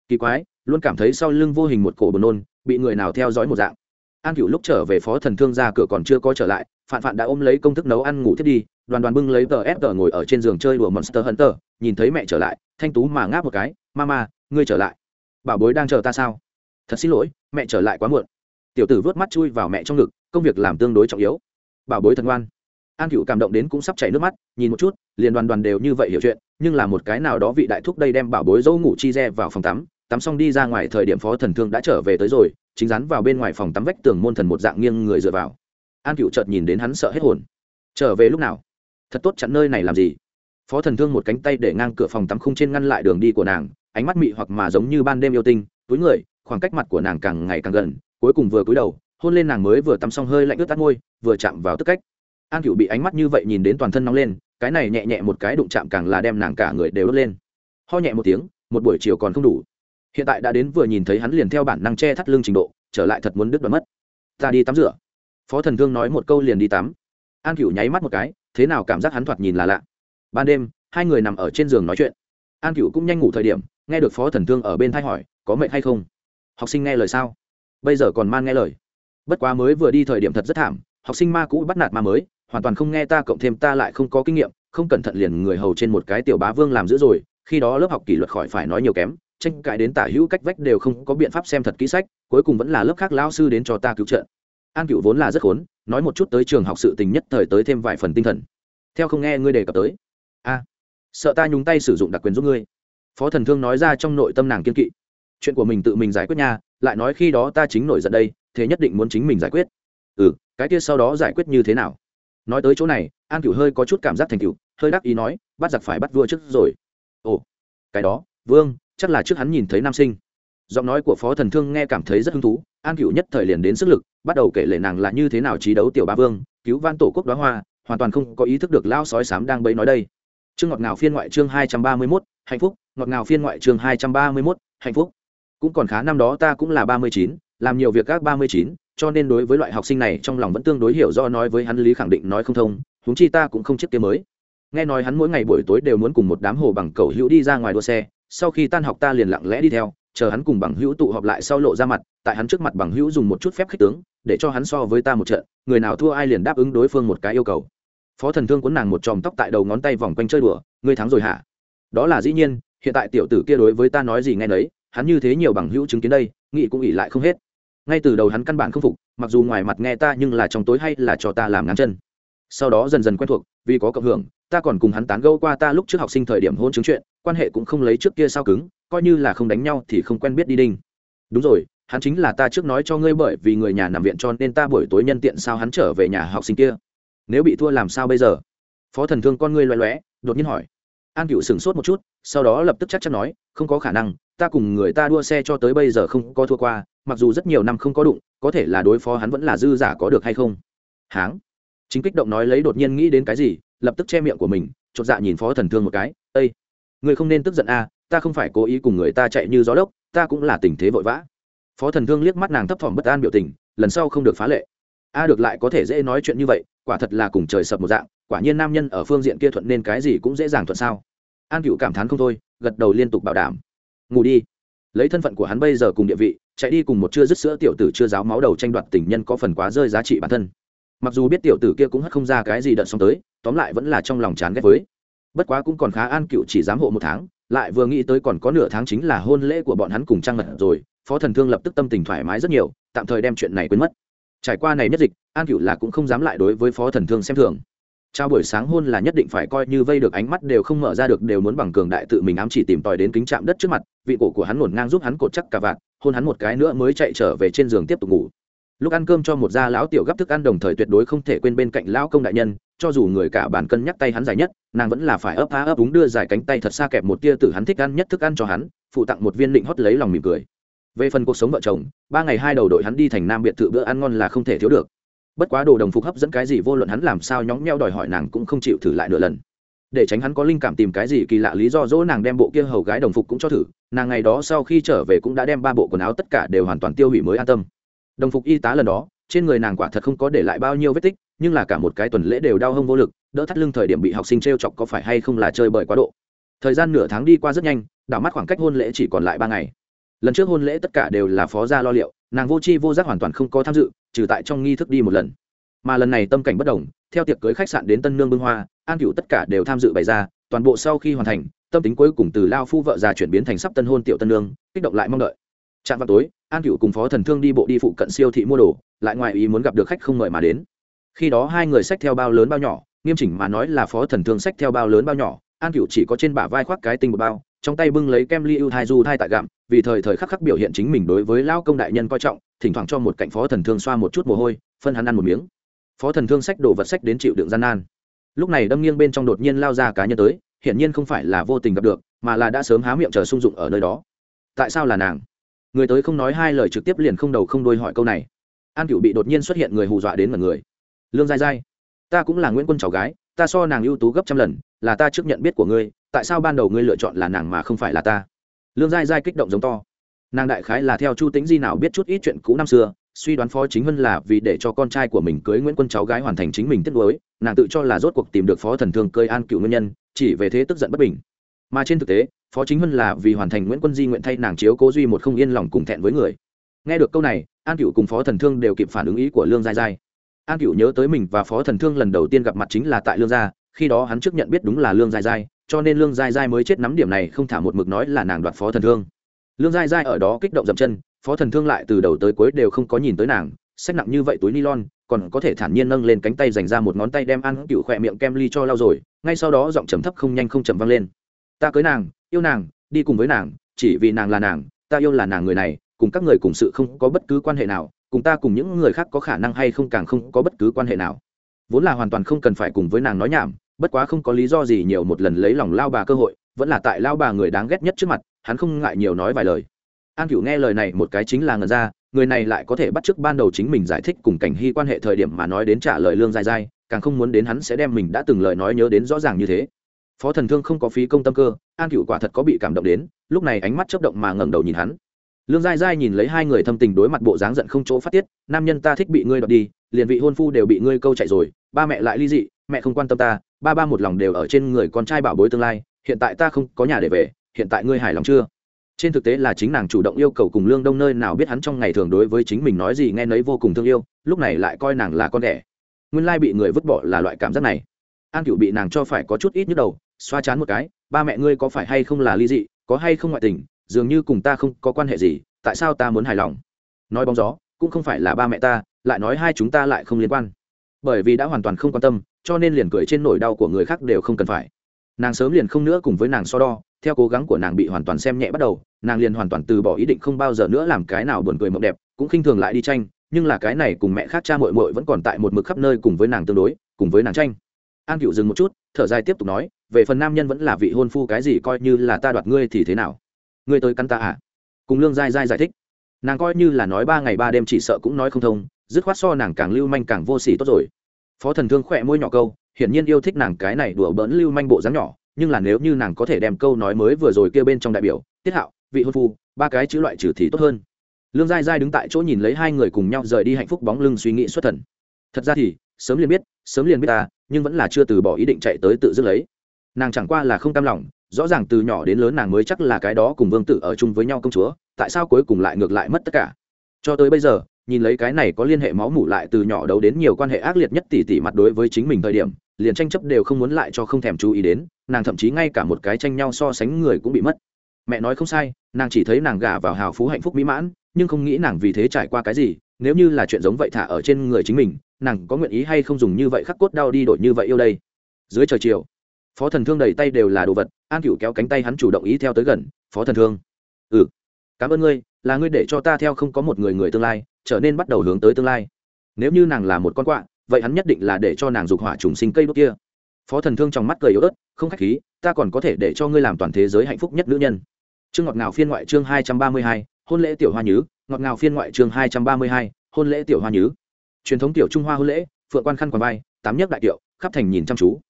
Kỳ quái, luôn cảm thấy sau lưng vô hình một cổ buồn nôn, bị người nào theo dõi một dạng. An cửu lúc trở về phó thần thương ra cửa còn chưa có trở lại phạn phạn đã ôm lấy công thức nấu ăn ngủ thiết đi, đoàn đoàn bưng lấy tờ ép tờ ngồi ở trên giường chơi đùa monster hunter, nhìn thấy mẹ trở lại, thanh tú mà ngáp một cái, mama, ngươi trở lại. Bảo bối đang chờ ta sao? Thật xin lỗi, mẹ trở lại quá muộn. Tiểu tử vớt mắt chui vào mẹ trong ngực, công việc làm tương đối trọng yếu. Bảo bối thần ngoan. An cựu cảm động đến cũng sắp chảy nước mắt, nhìn một chút, liền đoàn đoàn đều như vậy hiểu chuyện, nhưng là một cái nào đó vị đại thúc đây đem bảo bối dâu ngủ chi re vào phòng tắm tắm xong đi ra ngoài thời điểm phó thần thương đã trở về tới rồi, chính rắn vào bên ngoài phòng tắm vách tường môn thần một dạng nghiêng người dựa vào an cựu chợt nhìn đến hắn sợ hết hồn. Trở về lúc nào? Thật tốt chặn nơi này làm gì? Phó thần thương một cánh tay để ngang cửa phòng tắm khung trên ngăn lại đường đi của nàng, ánh mắt mị hoặc mà giống như ban đêm yêu tinh, túi người, khoảng cách mặt của nàng càng ngày càng gần, cuối cùng vừa cúi đầu, hôn lên nàng mới vừa tắm xong hơi lạnh ướt tắt môi, vừa chạm vào tức cách. An cựu bị ánh mắt như vậy nhìn đến toàn thân nóng lên, cái này nhẹ nhẹ một cái đụng chạm càng là đem nàng cả người đều đốt lên. Ho nhẹ một tiếng, một buổi chiều còn không đủ. Hiện tại đã đến vừa nhìn thấy hắn liền theo bản năng che thắt lưng trình độ, trở lại thật muốn đứt đoạn mất. Ta đi tắm rửa phó thần thương nói một câu liền đi tắm. An cựu nháy mắt một cái, thế nào cảm giác hắn thoạt nhìn là lạ. Ban đêm, hai người nằm ở trên giường nói chuyện. An cựu cũng nhanh ngủ thời điểm, nghe được phó thần thương ở bên thay hỏi, có mệnh hay không? Học sinh nghe lời sao? Bây giờ còn man nghe lời. Bất quá mới vừa đi thời điểm thật rất thảm, học sinh ma cũ bắt nạt ma mới, hoàn toàn không nghe ta cộng thêm ta lại không có kinh nghiệm, không cẩn thận liền người hầu trên một cái tiểu bá vương làm dữ rồi, khi đó lớp học kỷ luật khỏi phải nói nhiều kém, tranh cãi đến tả hữu cách vách đều không có biện pháp xem thật kỹ sách, cuối cùng vẫn là lớp khác lao sư đến cho ta cứu trợ an cựu vốn là rất khốn, nói một chút tới trường học sự tình nhất thời tới thêm vài phần tinh thần. Theo không nghe ngươi đề cập tới. A, sợ ta nhúng tay sử dụng đặc quyền giúp ngươi. Phó thần thương nói ra trong nội tâm nàng kiên kỵ. Chuyện của mình tự mình giải quyết nha, lại nói khi đó ta chính nổi giận đây, thế nhất định muốn chính mình giải quyết. Ừ cái kia sau đó giải quyết như thế nào? Nói tới chỗ này, an cựu hơi có chút cảm giác thành cựu hơi đắc ý nói, bắt giặc phải bắt vua trước rồi. Ồ, cái đó, vương, chắc là trước hắn nhìn thấy nam sinh giọng nói của phó thần thương nghe cảm thấy rất hứng thú, an cựu nhất thời liền đến sức lực, bắt đầu kể lệ nàng là như thế nào trí đấu tiểu ba vương, cứu van tổ quốc đoá hoa, hoàn toàn không có ý thức được lao sói sám đang bấy nói đây. Chương ngọt ngào phiên ngoại chương hai trăm ba mươi mốt, hạnh phúc, ngọt ngào phiên ngoại chương hai trăm ba mươi mốt, hạnh phúc. Cũng còn khá năm đó ta cũng là ba mươi chín, làm nhiều việc các ba mươi chín, cho nên đối với loại học sinh này trong lòng vẫn tương đối hiểu do nói với hắn lý khẳng định nói không thông, huống chi ta cũng không chiếc kia mới. Nghe nói hắn mỗi ngày buổi tối đều muốn cùng một đám hồ bằng cầu hữu đi ra ngoài đua xe, sau khi tan học ta liền lặng lẽ đi theo chờ hắn cùng bằng hữu tụ họp lại sau lộ ra mặt, tại hắn trước mặt bằng hữu dùng một chút phép khích tướng, để cho hắn so với ta một trận, người nào thua ai liền đáp ứng đối phương một cái yêu cầu. Phó thần thương cuốn nàng một chòm tóc tại đầu ngón tay vòng quanh chơi đùa, ngươi thắng rồi hả? Đó là dĩ nhiên, hiện tại tiểu tử kia đối với ta nói gì nghe nấy, hắn như thế nhiều bằng hữu chứng kiến đây nghị cũng ỉ lại không hết. Ngay từ đầu hắn căn bản không phục, mặc dù ngoài mặt nghe ta nhưng là trong tối hay là cho ta làm ngắn chân. Sau đó dần dần quen thuộc, vì có cộng hưởng, ta còn cùng hắn tán gẫu qua ta lúc trước học sinh thời điểm hôn chứng chuyện quan hệ cũng không lấy trước kia sao cứng, coi như là không đánh nhau thì không quen biết đi đinh. Đúng rồi, hắn chính là ta trước nói cho ngươi bởi vì người nhà nằm viện cho nên ta buổi tối nhân tiện sao hắn trở về nhà học sinh kia. Nếu bị thua làm sao bây giờ? Phó thần thương con ngươi loé loé, đột nhiên hỏi. An cựu sửng sốt một chút, sau đó lập tức chắc chắn nói, không có khả năng, ta cùng người ta đua xe cho tới bây giờ không có thua qua, mặc dù rất nhiều năm không có đụng, có thể là đối phó hắn vẫn là dư giả có được hay không? Háng. Chính kích động nói lấy đột nhiên nghĩ đến cái gì, lập tức che miệng của mình, chột dạ nhìn phó thần thương một cái ây người không nên tức giận a, ta không phải cố ý cùng người ta chạy như gió lốc, ta cũng là tình thế vội vã. Phó thần thương liếc mắt nàng thấp thỏm bất an biểu tình, lần sau không được phá lệ. A được lại có thể dễ nói chuyện như vậy, quả thật là cùng trời sập một dạng, quả nhiên nam nhân ở phương diện kia thuận nên cái gì cũng dễ dàng thuận sao. An cựu cảm thán không thôi, gật đầu liên tục bảo đảm. Ngủ đi. Lấy thân phận của hắn bây giờ cùng địa vị, chạy đi cùng một chưa dứt sữa tiểu tử chưa giáo máu đầu tranh đoạt tình nhân có phần quá rơi giá trị bản thân. Mặc dù biết tiểu tử kia cũng hất không ra cái gì đợt xong tới, tóm lại vẫn là trong lòng chán ghét với bất quá cũng còn khá an cựu chỉ dám hộ một tháng, lại vừa nghĩ tới còn có nửa tháng chính là hôn lễ của bọn hắn cùng trang mật rồi, phó thần thương lập tức tâm tình thoải mái rất nhiều, tạm thời đem chuyện này quên mất. Trải qua này nhất dịch, an cựu là cũng không dám lại đối với phó thần thương xem thường. Trao buổi sáng hôn là nhất định phải coi như vây được ánh mắt đều không mở ra được, đều muốn bằng cường đại tự mình ám chỉ tìm tòi đến kính chạm đất trước mặt, vị cổ của hắn ngổn ngang giúp hắn cột chắc cả vạt, hôn hắn một cái nữa mới chạy trở về trên giường tiếp tục ngủ. Lúc ăn cơm cho một gia lão tiểu gấp thức ăn đồng thời tuyệt đối không thể quên bên cạnh lão công đại nhân cho dù người cả bàn cân nhắc tay hắn dài nhất, nàng vẫn là phải ấp á ấp đúng đưa dài cánh tay thật xa kẹp một tia tử hắn thích ăn nhất thức ăn cho hắn, phụ tặng một viên định hót lấy lòng mỉm cười. Về phần cuộc sống vợ chồng, ba ngày hai đầu đội hắn đi thành nam biệt thự bữa ăn ngon là không thể thiếu được. Bất quá đồ đồng phục hấp dẫn cái gì vô luận hắn làm sao nhóng nheo đòi hỏi nàng cũng không chịu thử lại nửa lần. Để tránh hắn có linh cảm tìm cái gì kỳ lạ lý do dỗ nàng đem bộ kia hầu gái đồng phục cũng cho thử, nàng ngày đó sau khi trở về cũng đã đem ba bộ quần áo tất cả đều hoàn toàn tiêu hủy mới an tâm. Đồng phục y tá lần đó, trên người nàng quả thật không có để lại bao nhiêu vết tích nhưng là cả một cái tuần lễ đều đau hông vô lực, đỡ thắt lưng thời điểm bị học sinh t r e o chọc có phải hay không là chơi bời quá độ. Thời gian nửa tháng đi qua rất nhanh, đảo mắt khoảng cách hôn lễ chỉ còn lại ba ngày. Lần trước hôn lễ tất cả đều là phó gia lo liệu, nàng vô tri vô giác hoàn toàn không có tham dự, trừ tại trong nghi thức đi một lần. Mà lần này tâm cảnh bất đồng, theo tiệc cưới khách sạn đến tân nương bưng hoa, an cựu tất cả đều tham dự bày ra, toàn bộ sau khi hoàn thành, tâm tính cuối cùng từ lao phu vợ già chuyển biến thành sắp tân hôn tiểu tân nương, kích động lại mong đợi. Trạm vào tối, an cựu cùng phó thần thương đi bộ đi phụ cận siêu thị mua đồ, lại ngoài ý muốn gặp được khách không mời mà đến khi đó hai người xách theo bao lớn bao nhỏ, nghiêm chỉnh mà nói là phó thần thương xách theo bao lớn bao nhỏ, an cựu chỉ có trên bả vai khoác cái tinh một bao, trong tay bưng lấy kem li ưu thai du thai tại gặm, vì thời thời khắc khắc biểu hiện chính mình đối với lao công đại nhân coi trọng, thỉnh thoảng cho một cạnh phó thần thương xoa một chút mồ hôi, phân hắn ăn một miếng. Phó thần thương sách đồ vật sách đến chịu đựng gian nan. Lúc này đâm nghiêng bên trong đột nhiên lao ra cá nhân tới, hiển nhiên không phải là vô tình gặp được, mà là đã sớm há miệng chờ sung dụng ở nơi đó. Tại sao là nàng? Người tới không nói hai lời trực tiếp liền không đầu không đôi hỏi câu này. An cựu bị đột nhiên xuất hiện người hù dọa đến mọi người lương dai dai ta cũng là nguyễn quân cháu gái, ta so nàng ưu tú gấp trăm lần, là ta trước nhận biết của ngươi, tại sao ban đầu ngươi lựa chọn là nàng mà không phải là ta? Lương dai dai kích động giống to. Nàng đại khái là theo chu tính di nào biết chút ít chuyện cũ năm xưa, suy đoán phó chính vân là vì để cho con trai của mình cưới nguyễn quân cháu gái hoàn thành chính mình tiết đối nàng tự cho là rốt cuộc tìm được phó thần thương cơi an cựu nguyên nhân, chỉ về thế tức giận bất bình. Mà trên thực tế, phó chính vân là vì hoàn thành nguyễn quân di nguyện thay nàng chiếu cố duy một không yên lòng cùng thẹn với người. Nghe được câu này, an cựu cùng phó thần thương đều kịp phản ứng ý của lương giai giai an cựu nhớ tới mình và phó thần thương lần đầu tiên gặp mặt chính là tại lương gia khi đó hắn trước nhận biết đúng là lương giai giai cho nên lương giai giai mới chết nắm điểm này không thả một mực nói là nàng đoạt phó thần thương. Lương giai giai ở đó kích động dậm chân phó thần thương lại từ đầu tới cuối đều không có nhìn tới nàng sách nặng như vậy túi ni-lon, còn có thể thản nhiên nâng lên cánh tay dành ra một ngón tay đem ăn cựu khỏe miệng kem ly cho lau rồi ngay sau đó giọng trầm thấp không nhanh không trầm vang lên. Ta cưới nàng yêu nàng đi cùng với nàng chỉ vì nàng là nàng ta yêu là nàng người này cùng các người cùng sự không có bất cứ quan hệ nào cùng ta cùng những người khác có khả năng hay không càng không có bất cứ quan hệ nào. Vốn là hoàn toàn không cần phải cùng với nàng nói nhảm, bất quá không có lý do gì nhiều một lần lấy lòng lao bà cơ hội, vẫn là tại lao bà người đáng ghét nhất trước mặt, hắn không ngại nhiều nói vài lời. An cựu nghe lời này một cái chính là ngần ra, người này lại có thể bắt chước ban đầu chính mình giải thích cùng cảnh hy quan hệ thời điểm mà nói đến trả lời lương dai dai càng không muốn đến hắn sẽ đem mình đã từng lời nói nhớ đến rõ ràng như thế. Phó thần thương không có phí công tâm cơ, an cựu quả thật có bị cảm động đến, lúc này ánh mắt chấp động mà ngẩng đầu nhìn hắn lương dai dai nhìn lấy hai người thâm tình đối mặt bộ dáng giận không chỗ phát tiết, nam nhân ta thích bị ngươi đọc đi, liền vị hôn phu đều bị ngươi câu chạy rồi, ba mẹ lại ly dị, mẹ không quan tâm ta, ba ba một lòng đều ở trên người con trai bảo bối tương lai, hiện tại ta không có nhà để về, hiện tại ngươi hài lòng chưa? Trên thực tế là chính nàng chủ động yêu cầu cùng lương đông nơi nào biết hắn trong ngày thường đối với chính mình nói gì nghe nấy vô cùng thương yêu, lúc này lại coi nàng là con đẻ. Nguyên lai bị người vứt bỏ là loại cảm giác này. An cựu bị nàng cho phải có chút ít nhức đầu, xoa chán một cái, ba mẹ ngươi có phải hay không là ly dị, có hay không ngoại tình dường như cùng ta không có quan hệ gì, tại sao ta muốn hài lòng? Nói bóng gió, cũng không phải là ba mẹ ta, lại nói hai chúng ta lại không liên quan. Bởi vì đã hoàn toàn không quan tâm, cho nên liền cười trên nỗi đau của người khác đều không cần phải. Nàng sớm liền không nữa cùng với nàng so đo, theo cố gắng của nàng bị hoàn toàn xem nhẹ bắt đầu, nàng liền hoàn toàn từ bỏ ý định không bao giờ nữa làm cái nào buồn cười mộng đẹp, cũng khinh thường lại đi tranh, nhưng là cái này cùng mẹ khác cha mội mội vẫn còn tại một mực khắp nơi cùng với nàng tương đối, cùng với nàng tranh. An cựu dừng một chút, thở dài tiếp tục nói, về phần nam nhân vẫn là vị hôn phu cái gì coi như là ta đoạt ngươi thì thế nào? Ngươi tới căn ta à? Cùng lương giai giai giải thích. Nàng coi như là nói ba ngày ba đêm chỉ sợ cũng nói không thông, dứt khoát so nàng càng lưu manh càng vô s ỉ tốt rồi. Phó thần thương khỏe môi nhỏ câu, hiển nhiên yêu thích nàng cái này đùa bỡn lưu manh bộ dáng nhỏ, nhưng là nếu như nàng có thể đem câu nói mới vừa rồi kia bên trong đại biểu, tiết hạo, vị hôn phu, ba cái chữ loại trừ thì tốt hơn. Lương giai giai đứng tại chỗ nhìn lấy hai người cùng nhau rời đi hạnh phúc bóng lưng suy nghĩ xuất thần. Thật ra thì, sớm liền biết, sớm liền biết ta, nhưng vẫn là chưa từ bỏ ý định chạy tới tự dứt lấy. Nàng chẳng qua là không cam lòng rõ ràng từ nhỏ đến lớn nàng mới chắc là cái đó cùng vương tử ở chung với nhau công chúa, tại sao cuối cùng lại ngược lại mất tất cả? Cho tới bây giờ, nhìn lấy cái này có liên hệ máu mủ lại từ nhỏ đấu đến nhiều quan hệ ác liệt nhất tỷ tỷ mặt đối với chính mình thời điểm, liền tranh chấp đều không muốn lại cho không thèm chú ý đến, nàng thậm chí ngay cả một cái tranh nhau so sánh người cũng bị mất. Mẹ nói không sai, nàng chỉ thấy nàng gả vào hào phú hạnh phúc mỹ mãn, nhưng không nghĩ nàng vì thế trải qua cái gì, nếu như là chuyện giống vậy thả ở trên người chính mình, nàng có nguyện ý hay không dùng như vậy khắc cốt đau đi đổi như vậy yêu đây? Dưới trời chiều, phó thần thương đầy tay đều là đồ vật an cựu kéo cánh tay hắn chủ động ý theo tới gần, phó thần thương. Ừ cảm ơn ngươi, là ngươi để cho ta theo không có một người người tương lai, trở nên bắt đầu hướng tới tương lai. Nếu như nàng là một con quạ, vậy hắn nhất định là để cho nàng dục hỏa trùng sinh cây đốt kia. Phó thần thương trong mắt cười yếu ớt, không khách khí, ta còn có thể để cho ngươi làm toàn thế giới hạnh phúc nhất nữ nhân. Chương ngọt ngào phiên ngoại chương hai trăm ba mươi hai, hôn lễ tiểu hoa nhứ, ngọt ngào phiên ngoại chương hai trăm ba mươi hai, hôn lễ tiểu hoa nhứ. Truyền thống tiểu trung hoa hôn lễ, phượng quan khăn quàng vai, tám nhất đại kiệu, khắp thành nhìn chăm chú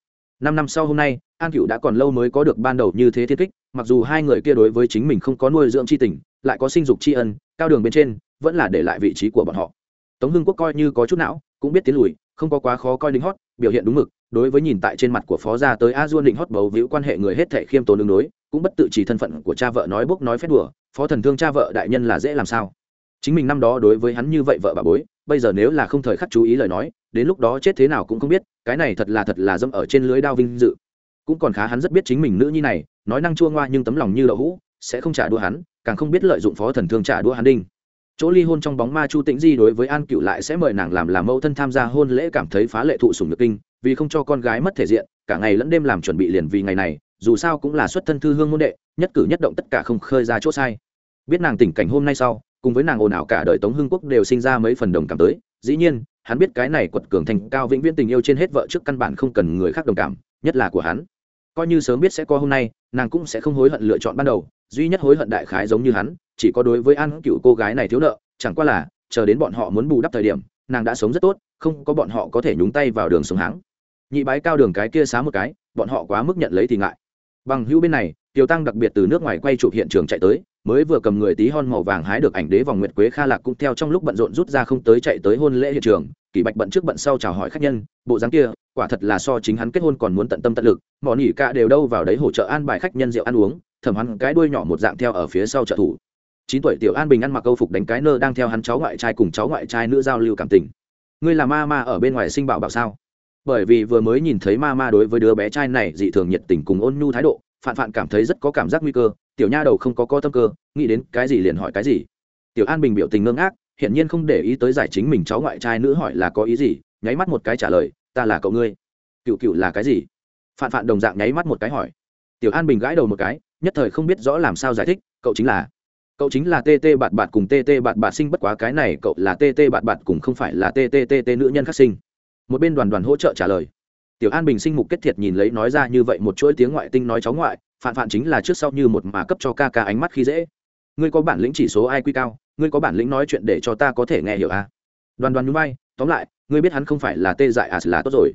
năm năm sau hôm nay, an cựu đã còn lâu mới có được ban đầu như thế thiên kích, mặc dù hai người kia đối với chính mình không có nuôi dưỡng c h i tình, lại có sinh dục chi ân, cao đường bên trên, vẫn là để lại vị trí của bọn họ. Tống hưng quốc coi như có chút não, cũng biết tiến lùi, không có quá khó coi đính hót, biểu hiện đúng mực, đối với nhìn tại trên mặt của phó gia tới a duôn định hót bầu víu quan hệ người hết thể khiêm tốn đường đối, cũng bất tự chỉ thân phận của cha vợ nói bốc nói phép đùa, phó thần thương cha vợ đại nhân là dễ làm sao chính mình năm đó đối với hắn như vậy vợ bà bối, bây giờ nếu là không thời khắc chú ý lời nói, đến lúc đó chết thế nào cũng không biết, cái này thật là thật là dâm ở trên lưới đao vinh dự. Cũng còn khá hắn rất biết chính mình nữ nhi này, nói năng chua ngoa nhưng tấm lòng như đậu hũ, sẽ không trả đũa hắn, càng không biết lợi dụng phó thần thương trả đũa hắn đinh. Chỗ ly hôn trong bóng ma chu tĩnh di đối với an cựu lại sẽ mời nàng làm làm mẫu thân tham gia hôn lễ cảm thấy phá lệ thụ sùng nhược kinh, vì không cho con gái mất thể diện, cả ngày lẫn đêm làm chuẩn bị liền vì ngày này, dù sao cũng là xuất thân thư hương môn đệ, nhất cử nhất động tất cả không khơi ra chỗ sai. Biết nàng tình cảnh hôm nay sau cùng với nàng ồn ào cả đời tống hưng quốc đều sinh ra mấy phần đồng cảm tới. Dĩ nhiên, hắn biết cái này quật cường thành cao vĩnh viễn tình yêu trên hết vợ trước căn bản không cần người khác đồng cảm, nhất là của hắn. Coi như sớm biết sẽ có hôm nay, nàng cũng sẽ không hối hận lựa chọn ban đầu. Duy nhất hối hận đại khái giống như hắn, chỉ có đối với an cựu cô gái này thiếu nợ, chẳng qua là, chờ đến bọn họ muốn bù đắp thời điểm, nàng đã sống rất tốt, không có bọn họ có thể nhúng tay vào đường sống háng. Nhị bái cao đường cái kia xá một cái, bọn họ quá mức nhận lấy thì ngại. Bằng hữu bên này, tiểu tăng đặc biệt từ nước ngoài quay chụp hiện trường chạy tới mới vừa cầm người tí hon màu vàng hái được ảnh đế vòng nguyệt quế kha lạc cũng theo trong lúc bận rộn rút ra không tới chạy tới hôn lễ hiện trường, kỷ bạch bận trước bận sau chào hỏi khách nhân, bộ dáng kia, quả thật là so chính hắn kết hôn còn muốn tận tâm tận lực mỏ nỉ cả đều đâu vào đấy hỗ trợ an bài khách nhân rượu ăn uống thẩm hắn cái đuôi nhỏ một dạng theo ở phía sau trợ thủ. Chín tuổi tiểu an bình ăn mặc câu phục đánh cái nơ đang theo hắn cháu ngoại trai cùng cháu ngoại trai nữ giao lưu cảm tình. Ngươi là ma ma ở bên ngoài sinh bảo bảo sao? Bởi vì vừa mới nhìn thấy ma ma đối với đứa bé trai này dị thường nhiệt tình cùng ôn nhu thái độ phạn phạn cảm thấy rất có cảm giác nguy cơ, tiểu nha đầu không có co tâm cơ, nghĩ đến cái gì liền hỏi cái gì. Tiểu an bình biểu tình ngưng ác hiển nhiên không để ý tới giải chính mình cháu ngoại trai nữ hỏi là có ý gì, nháy mắt một cái trả lời, ta là cậu ngươi. Cựu cựu là cái gì? Phạn phạn đồng dạng nháy mắt một cái hỏi. Tiểu an bình gãi đầu một cái, nhất thời không biết rõ làm sao giải thích, cậu chính là, cậu chính là tt bạt bạt cùng tt bạt bạt sinh bất quá cái này cậu là tt bạt bạt cùng không phải là tt nữ nhân khắc sinh. Một bên đoàn đoàn hỗ trợ trả lời tiểu an bình sinh mục kết thiệt nhìn lấy nói ra như vậy một chuỗi tiếng ngoại tinh nói cháu ngoại, phản phản chính là trước sau như một mà cấp cho ca ca ánh mắt khi dễ. Ngươi có bản lĩnh chỉ số ai quy cao, ngươi có bản lĩnh nói chuyện để cho ta có thể nghe hiểu à? Đoàn đoàn núi bay, tóm lại, ngươi biết hắn không phải là tê dại à là tốt rồi.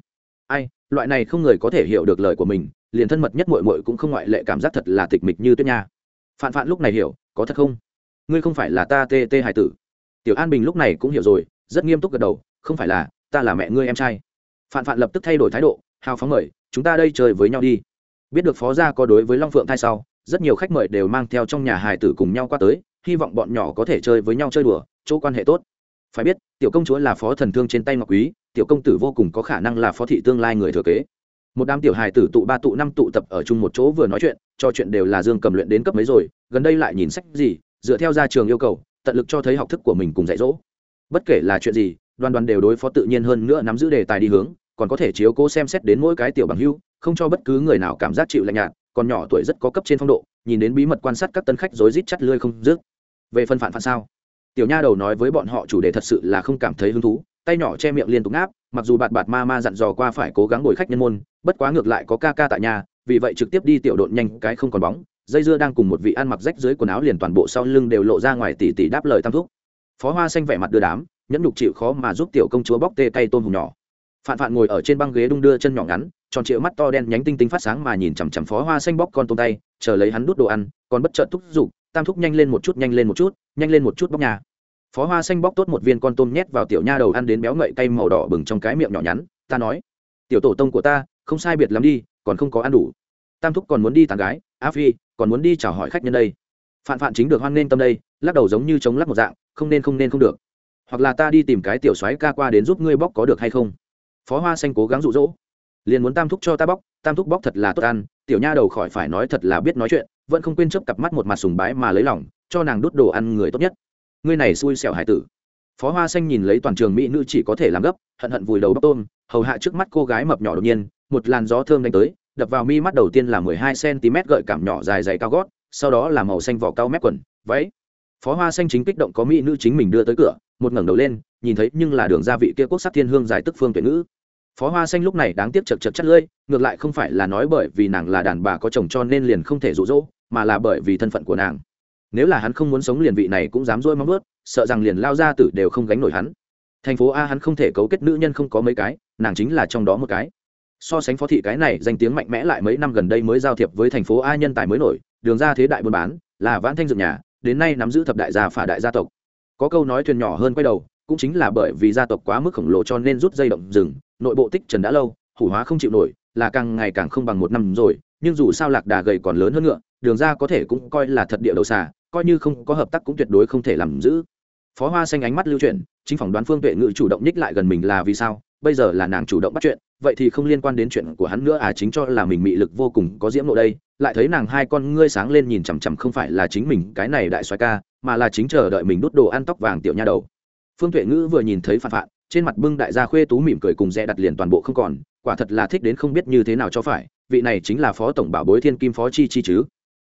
Ai, loại này không người có thể hiểu được lời của mình, liền thân mật nhất mội mội cũng không ngoại lệ cảm giác thật là tịch mịch như tuyết nha. Phản phản lúc này hiểu, có thật không? Ngươi không phải là ta tê tê hải tử. Tiểu an bình lúc này cũng hiểu rồi, rất nghiêm túc gật đầu, không phải là, ta là mẹ ngươi em trai phản phạn lập tức thay đổi thái độ, hào phóng mời, chúng ta đây chơi với nhau đi. Biết được phó gia có đối với long phượng thai sau, rất nhiều khách mời đều mang theo trong nhà hài tử cùng nhau qua tới, hy vọng bọn nhỏ có thể chơi với nhau chơi đùa, chỗ quan hệ tốt. Phải biết, tiểu công chúa là phó thần thương trên tay ngọc quý, tiểu công tử vô cùng có khả năng là phó thị tương lai người thừa kế. Một đám tiểu hài tử tụ ba tụ năm tụ tập ở chung một chỗ vừa nói chuyện cho chuyện đều là dương cầm luyện đến cấp mấy rồi, gần đây lại nhìn sách gì, dựa theo gia trường yêu cầu, tận lực cho thấy học thức của mình cùng dạy dỗ. Bất kể là chuyện gì đoàn đoàn đều đối phó tự nhiên hơn nữa nắm giữ đề tài đi hướng, còn có thể chiếu cố xem xét đến mỗi cái tiểu bằng hưu, không cho bất cứ người nào cảm giác chịu lạnh nhạt, còn nhỏ tuổi rất có cấp trên phong độ, nhìn đến bí mật quan sát các tân khách rối rít chắt lươi không dứt. Về phân phản phản sao? Tiểu nha đầu nói với bọn họ chủ đề thật sự là không cảm thấy hứng thú, tay nhỏ che miệng liên tục ngáp, mặc dù bạt bạt ma ma dặn dò qua phải cố gắng ngồi khách nhân môn, bất quá ngược lại có ca ca tại nhà, vì vậy trực tiếp đi tiểu độn nhanh, cái không còn bóng. Dây dưa đang cùng một vị ăn mặc rách dưới quần áo liền toàn bộ sau lưng đều lộ ra ngoài tỉ tỉ đáp lời tam thúc. Phó hoa xanh vẻ mặt đưa đám nhẫn nhục chịu khó mà giúp tiểu công chúa bóc tê tay tôm hùm nhỏ. Phạn phạn ngồi ở trên băng ghế đung đưa chân nhỏ ngắn, tròn triệu mắt to đen nhánh tinh tinh phát sáng mà nhìn chằm chằm phó hoa xanh bóc con tôm tay, chờ lấy hắn đút đồ ăn, còn bất chợt thúc giục, tam thúc nhanh lên một chút, nhanh lên một chút, nhanh lên một chút bóc nhà. Phó hoa xanh bóc tốt một viên con tôm nhét vào tiểu nha đầu ăn đến béo ngậy cay màu đỏ bừng trong cái miệng nhỏ nhắn, ta nói, tiểu tổ tông của ta, không sai biệt lắm đi, còn không có ăn đủ. Tam thúc còn muốn đi tàn gái, á phi, còn muốn đi chào hỏi khách nhân đây. Phạn phạn chính được hoan nên tâm đây, lắc đầu giống như chống lắc một dạng, không nên không nên, không được hoặc là ta đi tìm cái tiểu soái ca qua đến giúp ngươi bóc có được hay không? Phó hoa xanh cố gắng rụ rỗ liền muốn tam thúc cho ta bóc, tam thúc bóc thật là tốt ăn, tiểu nha đầu khỏi phải nói thật là biết nói chuyện, vẫn không quên chấp cặp mắt một mặt sùng bái mà lấy lòng, cho nàng đút đồ ăn người tốt nhất. Ngươi này xui xẻo hải tử. Phó hoa xanh nhìn lấy toàn trường mỹ nữ chỉ có thể làm gấp, hận hận vùi đầu bóc tôm, hầu hạ trước mắt cô gái mập nhỏ đột nhiên, một làn gió thơm đánh tới, đập vào mi mắt đầu tiên là mười hai cm gợi cảm nhỏ dài dày cao gót, sau đó là màu xanh vỏ cao mép quần, váy. Phó hoa xanh chính kích động có mỹ nữ chính mình đưa tới cửa một ngẩng đầu lên, nhìn thấy nhưng là đường gia vị kia quốc sắc thiên hương giải tức phương tuyển ngữ. Phó hoa xanh lúc này đáng tiếc chật chật chất lưỡi, ngược lại không phải là nói bởi vì nàng là đàn bà có chồng cho nên liền không thể rụ rỗ mà là bởi vì thân phận của nàng. Nếu là hắn không muốn sống liền vị này cũng dám dỗi mong ướt sợ rằng liền lao ra tử đều không gánh nổi hắn. Thành phố a hắn không thể cấu kết nữ nhân không có mấy cái, nàng chính là trong đó một cái. So sánh phó thị cái này danh tiếng mạnh mẽ lại mấy năm gần đây mới giao thiệp với thành phố a nhân tài mới nổi, đường ra thế đại buôn bán, là vãn thanh dựng nhà, đến nay nắm giữ thập đại gia phả đại gia tộc có câu nói thuyền nhỏ hơn quay đầu, cũng chính là bởi vì gia tộc quá mức khổng lồ cho nên rút dây động rừng, nội bộ tích trần đã lâu, hủ hóa không chịu nổi, là càng ngày càng không bằng một năm rồi, nhưng dù sao lạc đà gầy còn lớn hơn ngựa, đường ra có thể cũng coi là thật địa đầu xà, coi như không có hợp tác cũng tuyệt đối không thể làm giữ. Phó hoa xanh ánh mắt lưu chuyển, chính phỏng đoán phương tuệ ngự chủ động nhích lại gần mình là vì sao, bây giờ là nàng chủ động bắt chuyện vậy thì không liên quan đến chuyện của hắn nữa à chính cho là mình mị lực vô cùng, có diễm nộ đây. Lại thấy nàng hai con ngươi sáng lên nhìn chằm chằm không phải là chính mình, cái này đại xoái ca, mà là chính chờ đợi mình đút đồ ăn tóc vàng tiểu nha đầu. Phương tuệ ngữ vừa nhìn thấy phản phạn, trên mặt bưng đại gia khuê tú mỉm cười cùng rẽ đặt liền toàn bộ không còn, quả thật là thích đến không biết như thế nào cho phải, vị này chính là phó tổng bảo bối thiên kim phó chi chi chứ.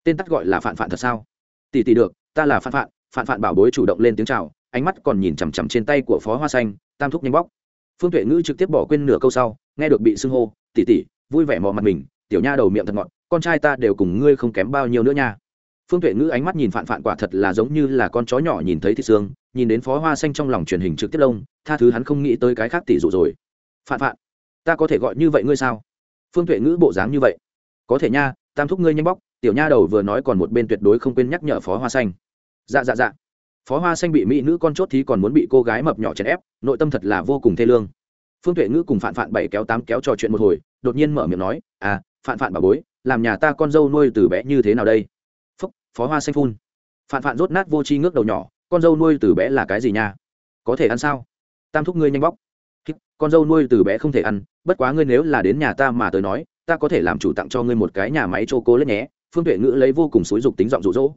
Tên tắt gọi là phản phạn thật sao? Tỷ tỷ được, ta là phản phạn phản phạn bảo bối chủ động lên tiếng chào, ánh mắt còn nhìn chằm chằm trên tay của phó hoa xanh, tam thúc nhanh bóc. Phương tuệ ngữ trực tiếp bỏ quên nửa câu sau nghe được bị xưng hô tỷ tỷ vui vẻ mò mặt mình, tiểu nha đầu miệng thật ngọt, con trai ta đều cùng ngươi không kém bao nhiêu nữa nha. Phương tuệ ngữ ánh mắt nhìn phản phản quả thật là giống như là con chó nhỏ nhìn thấy thịt xương, nhìn đến phó hoa xanh trong lòng truyền hình trực tiếp lông, tha thứ hắn không nghĩ tới cái khác tỷ dụ rồi. Phản phản ta có thể gọi như vậy ngươi sao? Phương tuệ ngữ bộ dáng như vậy. Có thể nha, tam thúc ngươi nhanh bóc, tiểu nha đầu vừa nói còn một bên tuyệt đối không quên nhắc nhở phó hoa xanh. Dạ dạ dạ. Phó hoa xanh bị mỹ nữ con chốt thì còn muốn bị cô gái mập nhỏ chèn ép, nội tâm thật là vô cùng thê lương phương tuệ ngữ cùng phạn phạn bảy kéo tám kéo trò chuyện một hồi, đột nhiên mở miệng nói à phạn phạn bà bối, làm nhà ta con dâu nuôi từ bé như thế nào đây? Phúc, phó hoa xanh phun. Phạn phạn rốt nát vô chi ngước đầu nhỏ, con dâu nuôi từ bé là cái gì nha? Có thể ăn sao? Tam thúc ngươi nhanh bóc. Con dâu nuôi từ bé không thể ăn, bất quá ngươi nếu là đến nhà ta mà tới nói, ta có thể làm chủ tặng cho ngươi một cái nhà máy chô cô lết nhé. Phương tuệ ngữ lấy vô cùng xúi dục tính giọng rụ rỗ.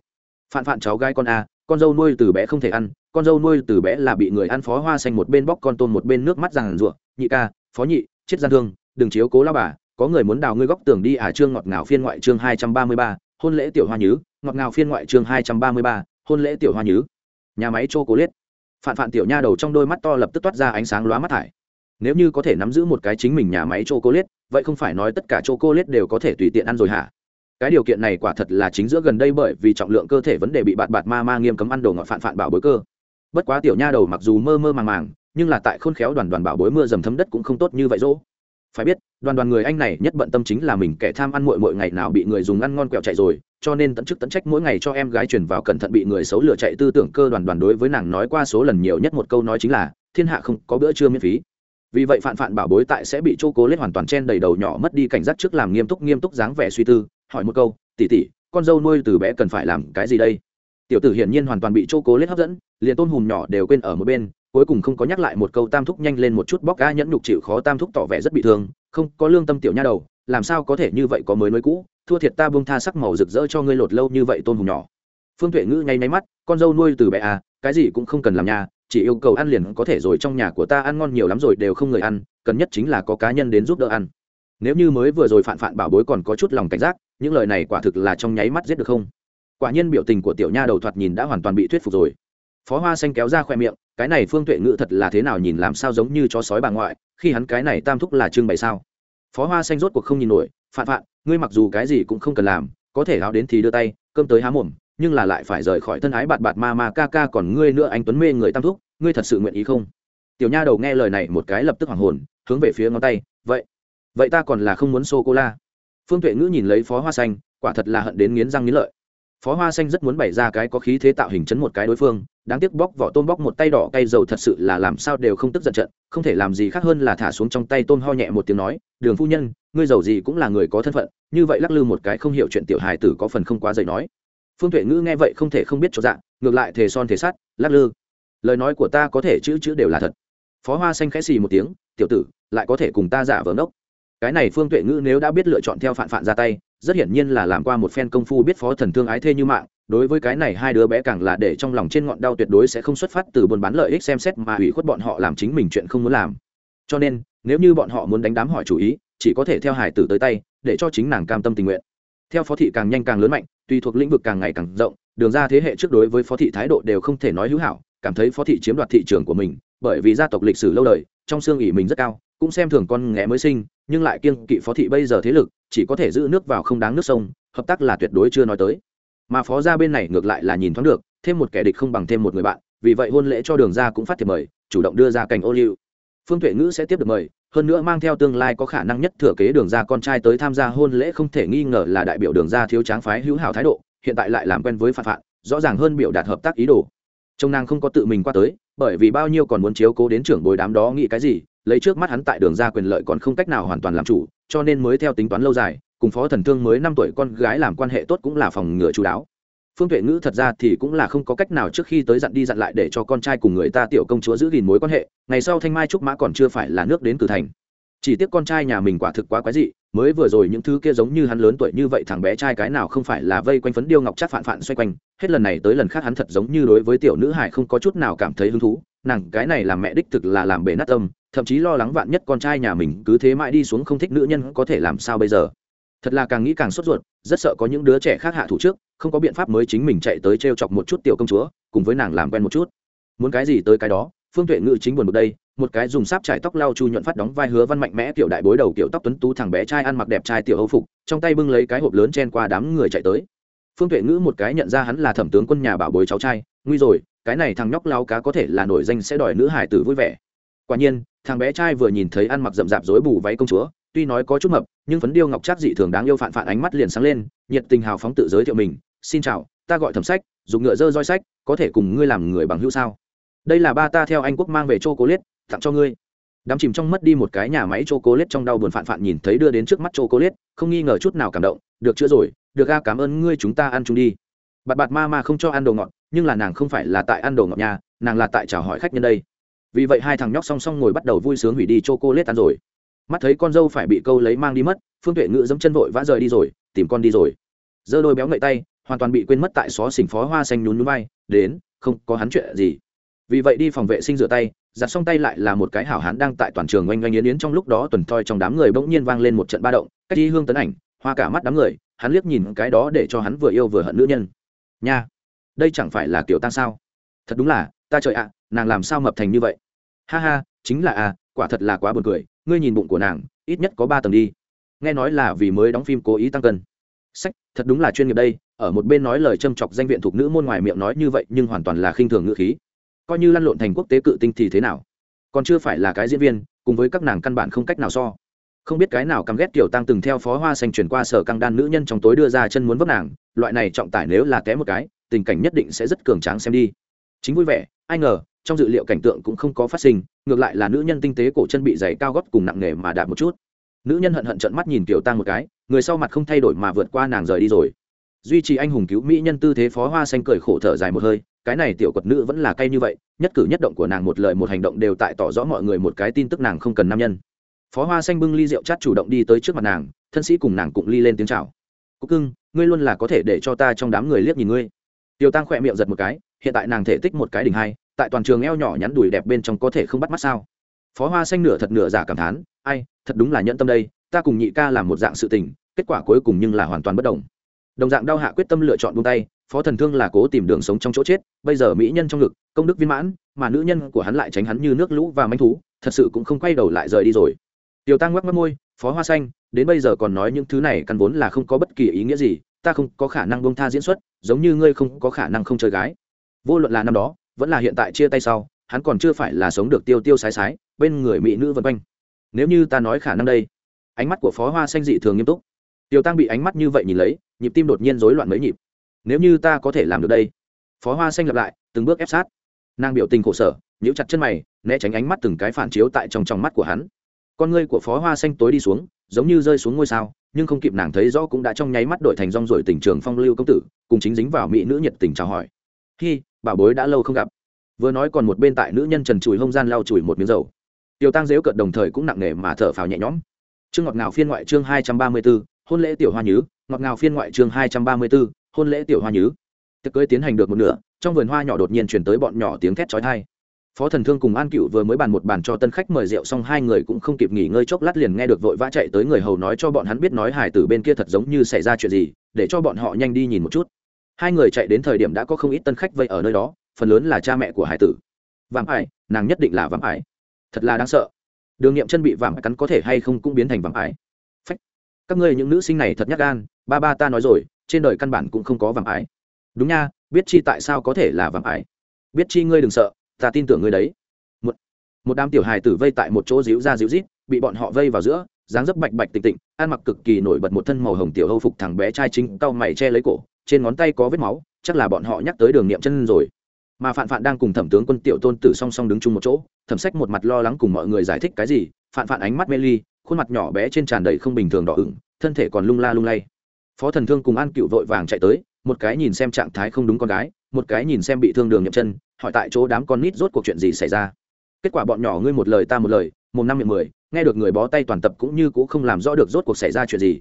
Phạn phạn, cháu gái con a con dâu nuôi từ bé không thể ăn, con dâu nuôi từ bé là bị người ăn phó hoa xanh một bên bóc con tôm một bên nước mắt rằng rụa nhị ca, phó nhị, chết gian thương, đừng chiếu cố lao bà, có người muốn đào ngươi góc tường đi à trương ngọt ngào phiên ngoại chương hai trăm ba mươi ba, hôn lễ tiểu hoa nhứ, ngọt ngào phiên ngoại chương hai trăm ba mươi ba, hôn lễ tiểu hoa nhứ. Nhà máy chô cố liết. Phạn phạn tiểu nha đầu trong đôi mắt to lập tức toát ra ánh sáng lóa mắt thải. Nếu như có thể nắm giữ một cái chính mình nhà máy chô cô liết, vậy không phải nói tất cả chô cô liết đều có thể tùy tiện ăn rồi hả? Cái điều kiện này quả thật là chính giữa gần đây bởi vì trọng lượng cơ thể vấn đề bị bạt bạt ma ma nghiêm cấm ăn đồ ngọt phạn phạn bảo bối cơ. Bất quá tiểu nha đầu mặc dù mơ mơ màng màng nhưng là tại khôn khéo đoàn đoàn bảo bối mưa dầm thấm đất cũng không tốt như vậy dỗ. Phải biết, đoàn đoàn người anh này nhất bận tâm chính là mình kẻ tham ăn muội muội ngày nào bị người dùng ăn ngon quẹo chạy rồi, cho nên tận chức tận trách mỗi ngày cho em gái truyền vào cẩn thận bị người xấu lừa chạy tư tưởng cơ đoàn đoàn đối với nàng nói qua số lần nhiều nhất một câu nói chính là, thiên hạ không có bữa trưa miễn phí. Vì vậy phạn phạn bảo bối tại sẽ bị chỗ cố lết hoàn toàn chen đầy đầu nhỏ mất đi cảnh giác trước làm nghiêm túc nghiêm túc dáng vẻ suy tư, hỏi một câu tỉ tỉ con dâu nuôi từ bé cần phải làm cái gì đây? Tiểu tử hiển nhiên hoàn toàn bị chỗ cố lết hấp dẫn, liền tôn hùm nhỏ đều quên ở một bên cuối cùng không có nhắc lại một câu tam thúc nhanh lên một chút bóc ga nhẫn nhục chịu khó tam thúc tỏ vẻ rất bị thương, không có lương tâm tiểu nha đầu, làm sao có thể như vậy có mới nối cũ, thua thiệt ta buông tha sắc màu rực rỡ cho ngươi lột lâu như vậy tôn hùng nhỏ. Phương tuệ ngữ nháy máy mắt, con dâu nuôi từ bé à cái gì cũng không cần làm nhà chỉ yêu cầu ăn liền có thể rồi trong nhà của ta ăn ngon nhiều lắm rồi đều không người ăn, cần nhất chính là có cá nhân đến giúp đỡ ăn. Nếu như mới vừa rồi phản phản bảo bối còn có chút lòng cảnh giác, những lời này quả thực là trong nháy mắt giết được không? Quả nhiên biểu tình của tiểu nha đầu thoạt nhìn đã hoàn toàn bị thuyết phục rồi phó hoa xanh kéo ra khoe miệng, cái này phương tuệ ngữ thật là thế nào nhìn làm sao giống như chó sói bà ngoại, khi hắn cái này tam thúc là trưng bày sao? Phó hoa xanh rốt cuộc không nhìn nổi, phạn phạn, ngươi mặc dù cái gì cũng không cần làm, có thể áo đến thì đưa tay, cơm tới há mồm, nhưng là lại phải rời khỏi thân ái bạt bạt ma ma ca ca còn ngươi nữa anh tuấn mê người tam thúc, ngươi thật sự nguyện ý không? Tiểu nha đầu nghe lời này một cái lập tức hoàng hồn, hướng về phía ngón tay, vậy vậy ta còn là không muốn sô cô la phương tuệ ngữ nhìn lấy phó hoa xanh, quả thật là hận đến nghiến răng nghiến lợi. Phó hoa xanh rất muốn bày ra cái có khí thế tạo hình chấn một cái đối phương đáng tiếc bóc vỏ tôm bóc một tay đỏ cay dầu thật sự là làm sao đều không tức giận trận, không thể làm gì khác hơn là thả xuống trong tay tôm ho nhẹ một tiếng nói, đường phu nhân, ngươi giàu gì cũng là người có thân phận, như vậy lắc lư một cái không hiểu chuyện tiểu hài tử có phần không quá dày nói. Phương tuệ ngữ nghe vậy không thể không biết cho dạng ngược lại thề son thề sát lắc lư, lời nói của ta có thể chữ chữ đều là thật. Phó hoa xanh khẽ xì một tiếng, tiểu tử, lại có thể cùng ta giả vờ ngốc. Cái này phương tuệ ngữ nếu đã biết lựa chọn theo phản phản ra tay, rất hiển nhiên là làm qua một phen công phu biết phó thần thương ái thê như mạng đối với cái này hai đứa bé càng là để trong lòng trên ngọn đau tuyệt đối sẽ không xuất phát từ buôn bán lợi ích xem xét mà hủy khuất bọn họ làm chính mình chuyện không muốn làm. Cho nên, nếu như bọn họ muốn đánh đám hỏi chủ ý, chỉ có thể theo hải tử tới tay, để cho chính nàng cam tâm tình nguyện. Theo phó thị càng nhanh càng lớn mạnh tùy thuộc lĩnh vực càng ngày càng rộng, đường ra thế hệ trước đối với phó thị thái độ đều không thể nói hữu hảo, cảm thấy phó thị chiếm đoạt thị trường của mình, bởi vì gia tộc lịch sử lâu đời, trong xương ỉ mình rất cao, cũng xem thường con nghé mới sinh, nhưng lại kiêng kỵ phó thị bây giờ thế lực, chỉ có thể giữ nước vào không đáng nước sông, hợp tác là tuyệt đối chưa nói tới mà phó gia bên này ngược lại là nhìn thoáng được, thêm một kẻ địch không bằng thêm một người bạn, vì vậy hôn lễ cho đường ra cũng phát thiệp mời, chủ động đưa ra cành ô liu. Phương tuệ ngữ sẽ tiếp được mời, hơn nữa mang theo tương lai có khả năng nhất thừa kế đường ra con trai tới tham gia hôn lễ không thể nghi ngờ là đại biểu đường ra thiếu tráng phái hữu hảo thái độ, hiện tại lại làm quen với phạt phạt rõ ràng hơn biểu đạt hợp tác ý đồ. Trông nàng không có tự mình qua tới, bởi vì bao nhiêu còn muốn chiếu cố đến trưởng bồi đám đó nghĩ cái gì, lấy trước mắt hắn tại đường ra quyền lợi còn không cách nào hoàn toàn làm chủ, cho nên mới theo tính toán lâu dài cùng phó thần thương mới năm tuổi con gái làm quan hệ tốt cũng là phòng ngừa chú đáo. Phương tuệ ngữ thật ra thì cũng là không có cách nào trước khi tới dặn đi dặn lại để cho con trai cùng người ta tiểu công chúa giữ gìn mối quan hệ, ngày sau thanh mai trúc mã còn chưa phải là nước đến từ thành. Chỉ tiếc con trai nhà mình quả thực quá quái dị, mới vừa rồi những thứ kia giống như hắn lớn tuổi như vậy thằng bé trai cái nào không phải là vây quanh phấn điêu ngọc chắc phản phản xoay quanh, hết lần này tới lần khác hắn thật giống như đối với tiểu nữ hải không có chút nào cảm thấy hứng thú, nàng cái này làm mẹ đích thực là làm bể nát tâm, thậm chí lo lắng vạn nhất con trai nhà mình cứ thế mãi đi xuống không thích nữ nhân có thể làm sao bây giờ thật là càng nghĩ càng sốt ruột, rất sợ có những đứa trẻ khác hạ thủ trước, không có biện pháp mới chính mình chạy tới t r e o chọc một chút tiểu công chúa, cùng với nàng làm quen một chút. Muốn cái gì tới cái đó, phương tuệ ngự chính buồn một đây, một cái dùng sáp trải tóc lau chu nhuận phát đóng vai hứa văn mạnh mẽ tiểu đại bối đầu kiểu tóc tuấn tú thằng bé trai ăn mặc đẹp trai tiểu hâu phục, trong tay bưng lấy cái hộp lớn chen qua đám người chạy tới. Phương tuệ ngữ một cái nhận ra hắn là thẩm tướng quân nhà bảo bối cháu trai, nguy rồi, cái này thằng nhóc lao cá có thể là nổi danh sẽ đòi nữ hải tử vui vẻ. Quả nhiên, thằng bé trai vừa nhìn thấy ăn mặc rậm rạp rối bù váy công chúa tuy nói có chút mập, nhưng phấn điêu ngọc trác dị thường đáng yêu phản phản ánh mắt liền sáng lên, nhiệt tình hào phóng tự giới thiệu mình, xin chào, ta gọi thẩm sách, dùng ngựa dơ roi sách, có thể cùng ngươi làm người bằng hữu sao? Đây là ba ta theo anh quốc mang về chô cố liết tặng cho ngươi. Đám chìm trong mất đi một cái nhà máy chô cố liết trong đau buồn phản phản nhìn thấy đưa đến trước mắt chô cố liết không nghi ngờ chút nào cảm động, được chữa rồi, được ga cảm ơn ngươi, chúng ta ăn chung đi. Bạt bạt ma ma không cho ăn đồ ngọt, nhưng là nàng không phải là tại ăn đồ ngọt nhà, nàng là tại chào hỏi khách nhân đây. Vì vậy hai thằng nhóc song song ngồi bắt đầu vui sướng hủy đi chô cô lết ăn rồi mắt thấy con dâu phải bị câu lấy mang đi mất, phương tuệ ngự dẫm chân vội vã rời đi rồi, tìm con đi rồi. Giơ đôi béo ngậy tay, hoàn toàn bị quên mất tại xó xỉnh phó hoa xanh nhún núi bay đến, không có hắn chuyện gì. Vì vậy đi phòng vệ sinh rửa tay, giặt xong tay lại là một cái hảo hán đang tại toàn trường oanh oanh yến yến trong lúc đó tuần thoi trong đám người bỗng nhiên vang lên một trận ba động, cách đi hương tấn ảnh, hoa cả mắt đám người, hắn liếc nhìn cái đó để cho hắn vừa yêu vừa hận nữ nhân. Nha, đây chẳng phải là kiểu ta sao? Thật đúng là, ta trời ạ, nàng làm sao mập thành như vậy? Ha ha, chính là à quả thật là quá buồn cười ngươi nhìn bụng của nàng, ít nhất có ba tầng đi. Nghe nói là vì mới đóng phim cố ý tăng cân. Sách, thật đúng là chuyên nghiệp đây, ở một bên nói lời châm chọc danh viện thuộc nữ môn ngoài miệng nói như vậy, nhưng hoàn toàn là khinh thường ngữ khí. Coi như lăn lộn thành quốc tế cự tinh thì thế nào? Còn chưa phải là cái diễn viên, cùng với các nàng căn bản không cách nào so. Không biết cái nào căm ghét tiểu tăng từng theo phó hoa xanh chuyển qua sở căng đan nữ nhân trong tối đưa ra chân muốn vấp nàng, loại này trọng tải nếu là té một cái, tình cảnh nhất định sẽ rất cường tráng xem đi. Chính vui vẻ, ai ngờ trong dự liệu cảnh tượng cũng không có phát sinh, ngược lại là nữ nhân tinh tế cổ chân bị giày cao gót cùng nặng nề mà đạp một chút. Nữ nhân hận hận trận mắt nhìn kiểu tăng một cái, người sau mặt không thay đổi mà vượt qua nàng rời đi rồi. Duy trì anh hùng cứu mỹ nhân tư thế phó hoa xanh cười khổ thở dài một hơi, cái này tiểu quật nữ vẫn là cay như vậy, nhất cử nhất động của nàng một lời một hành động đều tại tỏ rõ mọi người một cái tin tức nàng không cần nam nhân. Phó hoa xanh bưng ly rượu chát chủ động đi tới trước mặt nàng, thân sĩ cùng nàng cũng ly lên tiếng chào. Cúc cưng, ngươi luôn là có thể để cho ta trong đám người liếc nhìn ngươi. Tiêu tăng khỏe miệng giật một cái, hiện tại nàng thể tích một cái đỉnh hai tại toàn trường eo nhỏ nhắn đùi đẹp bên trong có thể không bắt mắt sao? Phó hoa xanh nửa thật nửa giả cảm thán, ai, thật đúng là nhẫn tâm đây, ta cùng nhị ca làm một dạng sự tình, kết quả cuối cùng nhưng là hoàn toàn bất đồng. Đồng dạng đau hạ quyết tâm lựa chọn buông tay, phó thần thương là cố tìm đường sống trong chỗ chết, bây giờ mỹ nhân trong ngực, công đức viên mãn, mà nữ nhân của hắn lại tránh hắn như nước lũ và manh thú, thật sự cũng không quay đầu lại rời đi rồi. Tiểu tăng ngoắc mắt môi, phó hoa xanh, đến bây giờ còn nói những thứ này căn vốn là không có bất kỳ ý nghĩa gì, ta không có khả năng buông tha diễn xuất, giống như ngươi không có khả năng không chơi gái. Vô luận là năm đó vẫn là hiện tại chia tay sau, hắn còn chưa phải là sống được tiêu tiêu sái sái, bên người mỹ nữ vân quanh. Nếu như ta nói khả năng đây, ánh mắt của phó hoa xanh dị thường nghiêm túc. Tiêu tăng bị ánh mắt như vậy nhìn lấy, nhịp tim đột nhiên rối loạn mấy nhịp. Nếu như ta có thể làm được đây, phó hoa xanh lặp lại, từng bước ép sát. Nàng biểu tình khổ sở, nhíu chặt chân mày, né tránh ánh mắt từng cái phản chiếu tại trong trong mắt của hắn. Con ngươi của phó hoa xanh tối đi xuống, giống như rơi xuống ngôi sao, nhưng không kịp nàng thấy rõ cũng đã trong nháy mắt đổi thành rong rổi tình trường phong lưu công tử, cùng chính dính vào mỹ nữ nhiệt tình chào hỏi hi, bảo bối đã lâu không gặp. Vừa nói còn một bên tại nữ nhân trần chùi hông gian lau chùi một miếng dầu. Tiểu tăng dếu cợt đồng thời cũng nặng nề mà thở phào nhẹ nhõm. Chương ngọt ngào phiên ngoại chương hai trăm ba mươi b ố hôn lễ tiểu hoa nhứ. Ngọt ngào phiên ngoại chương hai trăm ba mươi b ố hôn lễ tiểu hoa nhứ. Tiệc cưới tiến hành được một nửa, trong vườn hoa nhỏ đột nhiên chuyển tới bọn nhỏ tiếng thét trói thai phó thần thương cùng an cựu vừa mới bàn một bàn cho tân khách mời rượu xong, hai người cũng không kịp nghỉ ngơi chốc lát liền nghe được vội vã chạy tới người hầu nói cho bọn hắn biết nói hải tử bên kia thật giống như xảy ra chuyện gì, để cho bọn họ nhanh đi nhìn một chút hai người chạy đến thời điểm đã có không ít tân khách vây ở nơi đó phần lớn là cha mẹ của hải tử. Vạm ải nàng nhất định là vạm ải thật là đáng sợ. Đường nghiệm chân bị vạm cắn có thể hay không cũng biến thành vạm ải phách. Các ngươi những nữ sinh này thật nhắc gan ba ba ta nói rồi trên đời căn bản cũng không có vạm ải đúng nha biết chi tại sao có thể là vạm ải biết chi ngươi đừng sợ ta tin tưởng ngươi đấy. Một, một đám tiểu hài tử vây tại một chỗ díu ra díu rít bị bọn họ vây vào giữa dáng dấp bạch bạch tịnh tịnh ăn mặc cực kỳ nổi bật một thân màu hồng tiểu hâu phục thằng bé trai chính cau mày che lấy cổ trên ngón tay có vết máu, chắc là bọn họ nhắc tới đường niệm chân rồi. Mà phạn phạn đang cùng thẩm tướng quân tiểu tôn tử song song đứng chung một chỗ, thẩm sách một mặt lo lắng cùng mọi người giải thích cái gì, phạn phạn ánh mắt mê ly, khuôn mặt nhỏ bé trên tràn đầy không bình thường đỏ ửng, thân thể còn lung la lung lay. Phó thần thương cùng an cựu vội vàng chạy tới, một cái nhìn xem trạng thái không đúng con gái, một cái nhìn xem bị thương đường nhậm chân, hỏi tại chỗ đám con nít rốt cuộc chuyện gì xảy ra. Kết quả bọn nhỏ ngươi một lời ta một lời một năm miệng mười, nghe được người bó tay toàn tập cũng như cũng không làm rõ được rốt cuộc xảy ra chuyện gì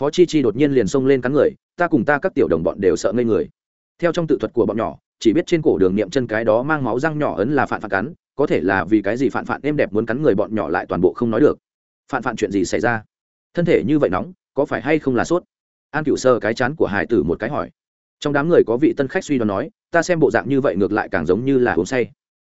phó chi chi đột nhiên liền xông lên cắn người, ta cùng ta các tiểu đồng bọn đều sợ ngây người. Theo trong tự thuật của bọn nhỏ, chỉ biết trên cổ đường niệm chân cái đó mang máu răng nhỏ ấn là phản phản cắn, có thể là vì cái gì phản phản êm đẹp muốn cắn người bọn nhỏ lại toàn bộ không nói được. Phản phản chuyện gì xảy ra? Thân thể như vậy nóng, có phải hay không là sốt? An cựu sơ cái chán của hải tử một cái hỏi. Trong đám người có vị tân khách suy đoán nói, ta xem bộ dạng như vậy ngược lại càng giống như là uống say.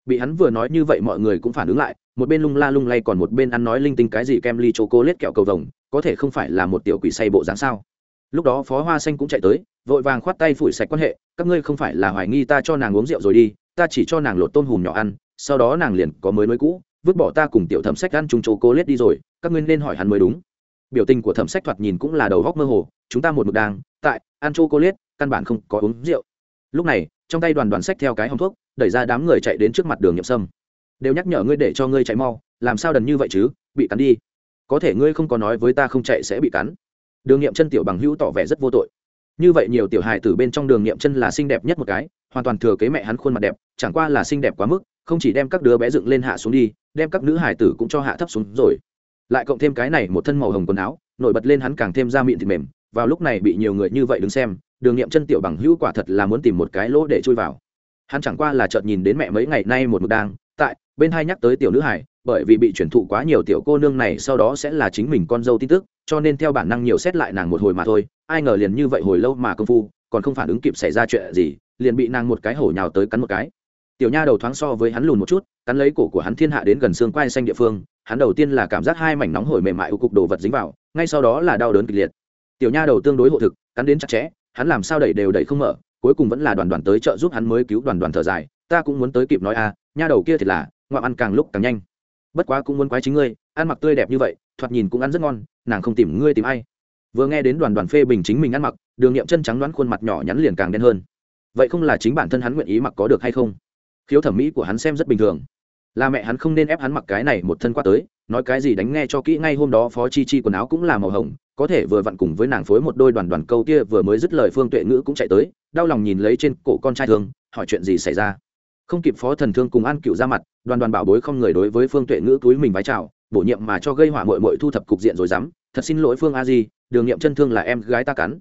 Bị hắn vừa nói như vậy mọi người cũng phản ứng lại một bên lung la lung lay còn một bên ăn nói linh tinh cái gì kem ly chô cô lết kẹo cầu vồng, có thể không phải là một tiểu quỷ say bộ dáng sao? Lúc đó phó hoa xanh cũng chạy tới, vội vàng khoát tay phủi sạch quan hệ, các ngươi không phải là hoài nghi ta cho nàng uống rượu rồi đi, ta chỉ cho nàng lột tôm hùm nhỏ ăn, sau đó nàng liền có mới mới cũ, vứt bỏ ta cùng tiểu thẩm sách ăn chung chô cô lết đi rồi, các ngươi nên hỏi hắn mới đúng. Biểu tình của thẩm sách thoạt nhìn cũng là đầu góc mơ hồ, chúng ta một mực đang tại ăn chô cô lết căn bản không có uống rượu. Lúc này, trong tay đoàn đoàn sách theo cái hòng thuốc, đẩy ra đám người chạy đến trước mặt đường nhậm sâm đều nhắc nhở ngươi để cho ngươi chạy mau, làm sao đần như vậy chứ, bị cắn đi. Có thể ngươi không có nói với ta không chạy sẽ bị cắn. Đường nghiệm chân tiểu bằng hữu tỏ vẻ rất vô tội. Như vậy nhiều tiểu hài từ bên trong đường nghiệm chân là xinh đẹp nhất một cái, hoàn toàn thừa kế mẹ hắn khuôn mặt đẹp, chẳng qua là xinh đẹp quá mức, không chỉ đem các đứa bé dựng lên hạ xuống đi, đem các nữ hài tử cũng cho hạ thấp xuống rồi. Lại cộng thêm cái này một thân màu hồng quần áo, nổi bật lên hắn càng thêm da miệng thịt mềm, vào lúc này bị nhiều người như vậy đứng xem, đường nghiệm chân tiểu bằng hữu quả thật là muốn tìm một cái lỗ để chui vào. Hắn chẳng qua là chợt nhìn đến mẹ mấy ngày nay một mực đang bên hai nhắc tới tiểu nữ hải bởi vì bị chuyển thụ quá nhiều tiểu cô nương này sau đó sẽ là chính mình con dâu tin tức cho nên theo bản năng nhiều xét lại nàng một hồi mà thôi ai ngờ liền như vậy hồi lâu mà công phu còn không phản ứng kịp xảy ra chuyện gì liền bị nàng một cái hổ nhào tới cắn một cái. Tiểu nha đầu thoáng so với hắn lùn một chút cắn lấy cổ của hắn thiên hạ đến gần xương quai xanh địa phương hắn đầu tiên là cảm giác hai mảnh nóng hổi mềm mại u cục đồ vật dính vào ngay sau đó là đau đớn kịch liệt. Tiểu nha đầu tương đối hộ thực cắn đến chặt chẽ hắn làm sao đẩy đều đẩy không mở cuối cùng vẫn là đoàn đoàn tới trợ giúp hắn mới cứu đoàn đoàn thở dài ta cũng muốn tới kịp nói a à, nha đầu kia thì là ngoạm ăn càng lúc càng nhanh. Bất quá cũng muốn quái chính ngươi, ăn mặc tươi đẹp như vậy, thoạt nhìn cũng ăn rất ngon, nàng không tìm ngươi tìm ai. Vừa nghe đến đoàn đoàn phê bình chính mình ăn mặc, đường niệm chân trắng đoán khuôn mặt nhỏ nhắn liền càng đen hơn. Vậy không là chính bản thân hắn nguyện ý mặc có được hay không? Khiếu thẩm mỹ của hắn xem rất bình thường. Là mẹ hắn không nên ép hắn mặc cái này một thân qua tới, nói cái gì đánh nghe cho kỹ ngay hôm đó phó chi chi quần áo cũng là màu hồng, có thể vừa vặn cùng với nàng phối một đôi đoàn đoàn câu kia vừa mới dứt lời phương tuệ ngữ cũng chạy tới, đau lòng nhìn lấy trên cổ con trai thường, hỏi chuyện gì xảy ra? Không kịp phó thần thương cùng an cựu ra mặt, đoàn đoàn bảo bối không người đối với phương tuệ ngữ túi mình vái chào, bổ nhiệm mà cho gây hỏa mội mội thu thập cục diện rồi dám, thật xin lỗi phương a di, đường nghiệm chân thương là em gái ta cắn.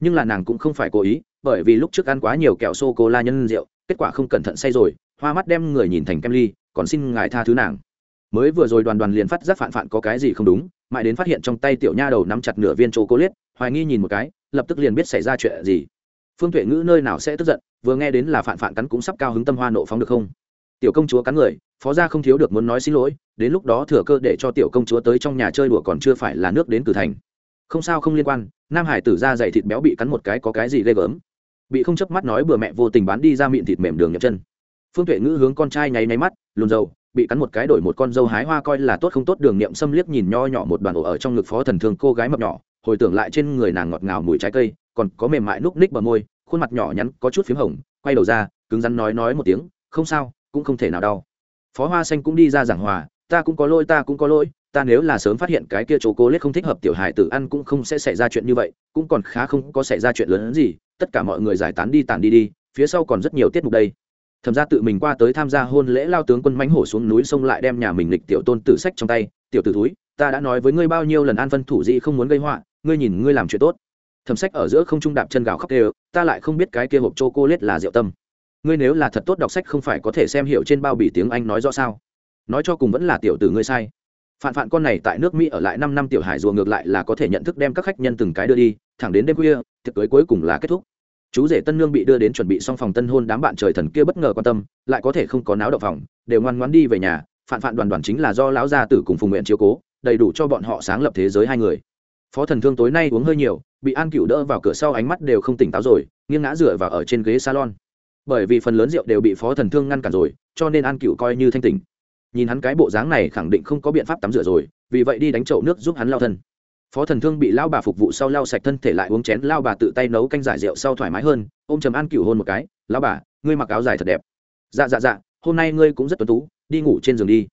Nhưng là nàng cũng không phải cố ý, bởi vì lúc trước ăn quá nhiều kẹo sô cô la nhân rượu, kết quả không cẩn thận say rồi, hoa mắt đem người nhìn thành kem ly, còn xin ngài tha thứ nàng. Mới vừa rồi đoàn đoàn liền phát giác phản phản có cái gì không đúng, mãi đến phát hiện trong tay tiểu nha đầu nắm chặt nửa viên chỗ cô liết hoài nghi nhìn một cái, lập tức liền biết xảy ra chuyện gì phương tuệ ngữ nơi nào sẽ tức giận, vừa nghe đến là phản phản cắn cũng sắp cao hứng tâm hoa nộ phóng được không? Tiểu công chúa cắn người, phó gia không thiếu được muốn nói xin lỗi, đến lúc đó thừa cơ để cho tiểu công chúa tới trong nhà chơi đùa còn chưa phải là nước đến cử thành. Không sao không liên quan, nam hải tử ra dày thịt béo bị cắn một cái có cái gì ghê gớm. Bị không chấp mắt nói bừa mẹ vô tình bán đi ra miệng thịt mềm đường nhập chân. Phương tuệ ngữ hướng con trai nháy nháy mắt, lùn dầu bị cắn một cái đổi một con dâu hái hoa coi là tốt không tốt đường niệm xâm liếc nhìn nho nhỏ một đoàn ổ ở trong ngực phó thần thương cô gái mập nhỏ, hồi tưởng lại trên người nàng ngọt ngào mùi trái cây còn có mềm mại núc ních bờ môi, khuôn mặt nhỏ nhắn, có chút p h í m hồng, quay đầu ra, cứng rắn nói nói một tiếng, không sao, cũng không thể nào đau. Phó hoa xanh cũng đi ra giảng hòa, ta cũng có lỗi, ta cũng có lỗi, ta nếu là sớm phát hiện cái kia chỗ cố lết không thích hợp tiểu hài tử ăn cũng không sẽ xảy ra chuyện như vậy, cũng còn khá không có xảy ra chuyện lớn hơn gì, tất cả mọi người giải tán đi tản đi đi, phía sau còn rất nhiều tiết mục đây. Thẩm ra tự mình qua tới tham gia hôn lễ, lao tướng quân mánh hổ xuống núi sông lại đem nhà mình lịch tiểu tôn tử sách trong tay, tiểu tử túi ta đã nói với ngươi bao nhiêu lần an phân thủ dị không muốn gây họa, ngươi nhìn ngươi làm chuyện tốt thẩm sách ở giữa không trung đạp chân gạo khóc đều ta lại không biết cái kia hộp chô cô lết là rượu tâm. Ngươi nếu là thật tốt đọc sách không phải có thể xem hiểu trên bao bì tiếng anh nói rõ sao? Nói cho cùng vẫn là tiểu tử ngươi sai. Phản phản con này tại nước mỹ ở lại năm năm tiểu hải rùa ngược lại là có thể nhận thức đem các khách nhân từng cái đưa đi, thẳng đến đêm khuya, tiệc cưới cuối cùng là kết thúc. Chú rể tân nương bị đưa đến chuẩn bị xong phòng tân hôn đám bạn trời thần kia bất ngờ quan tâm, lại có thể không có náo động phòng, đều ngoan ngoan đi về nhà phản phản đoàn đoàn chính là do lão gia tử cùng phùng nguyện chiếu cố, đầy đủ cho bọn họ sáng lập thế giới hai người. Phó thần thương tối nay uống hơi nhiều bị an cựu đỡ vào cửa sau ánh mắt đều không tỉnh táo rồi, nghiêng ngã dựa vào ở trên ghế salon. Bởi vì phần lớn rượu đều bị phó thần thương ngăn cản rồi, cho nên an cựu coi như thanh tỉnh. Nhìn hắn cái bộ dáng này khẳng định không có biện pháp tắm rửa rồi, vì vậy đi đánh chậu nước giúp hắn lao thân. Phó thần thương bị lao bà phục vụ sau lao sạch thân thể lại uống chén lao bà tự tay nấu canh giải rượu sau thoải mái hơn ô m trầm an cựu hôn một cái lao bà, ngươi mặc áo dài thật đẹp. Dạ dạ dạ hôm nay ngươi cũng rất tuấn tú, đi ngủ trên giường đi.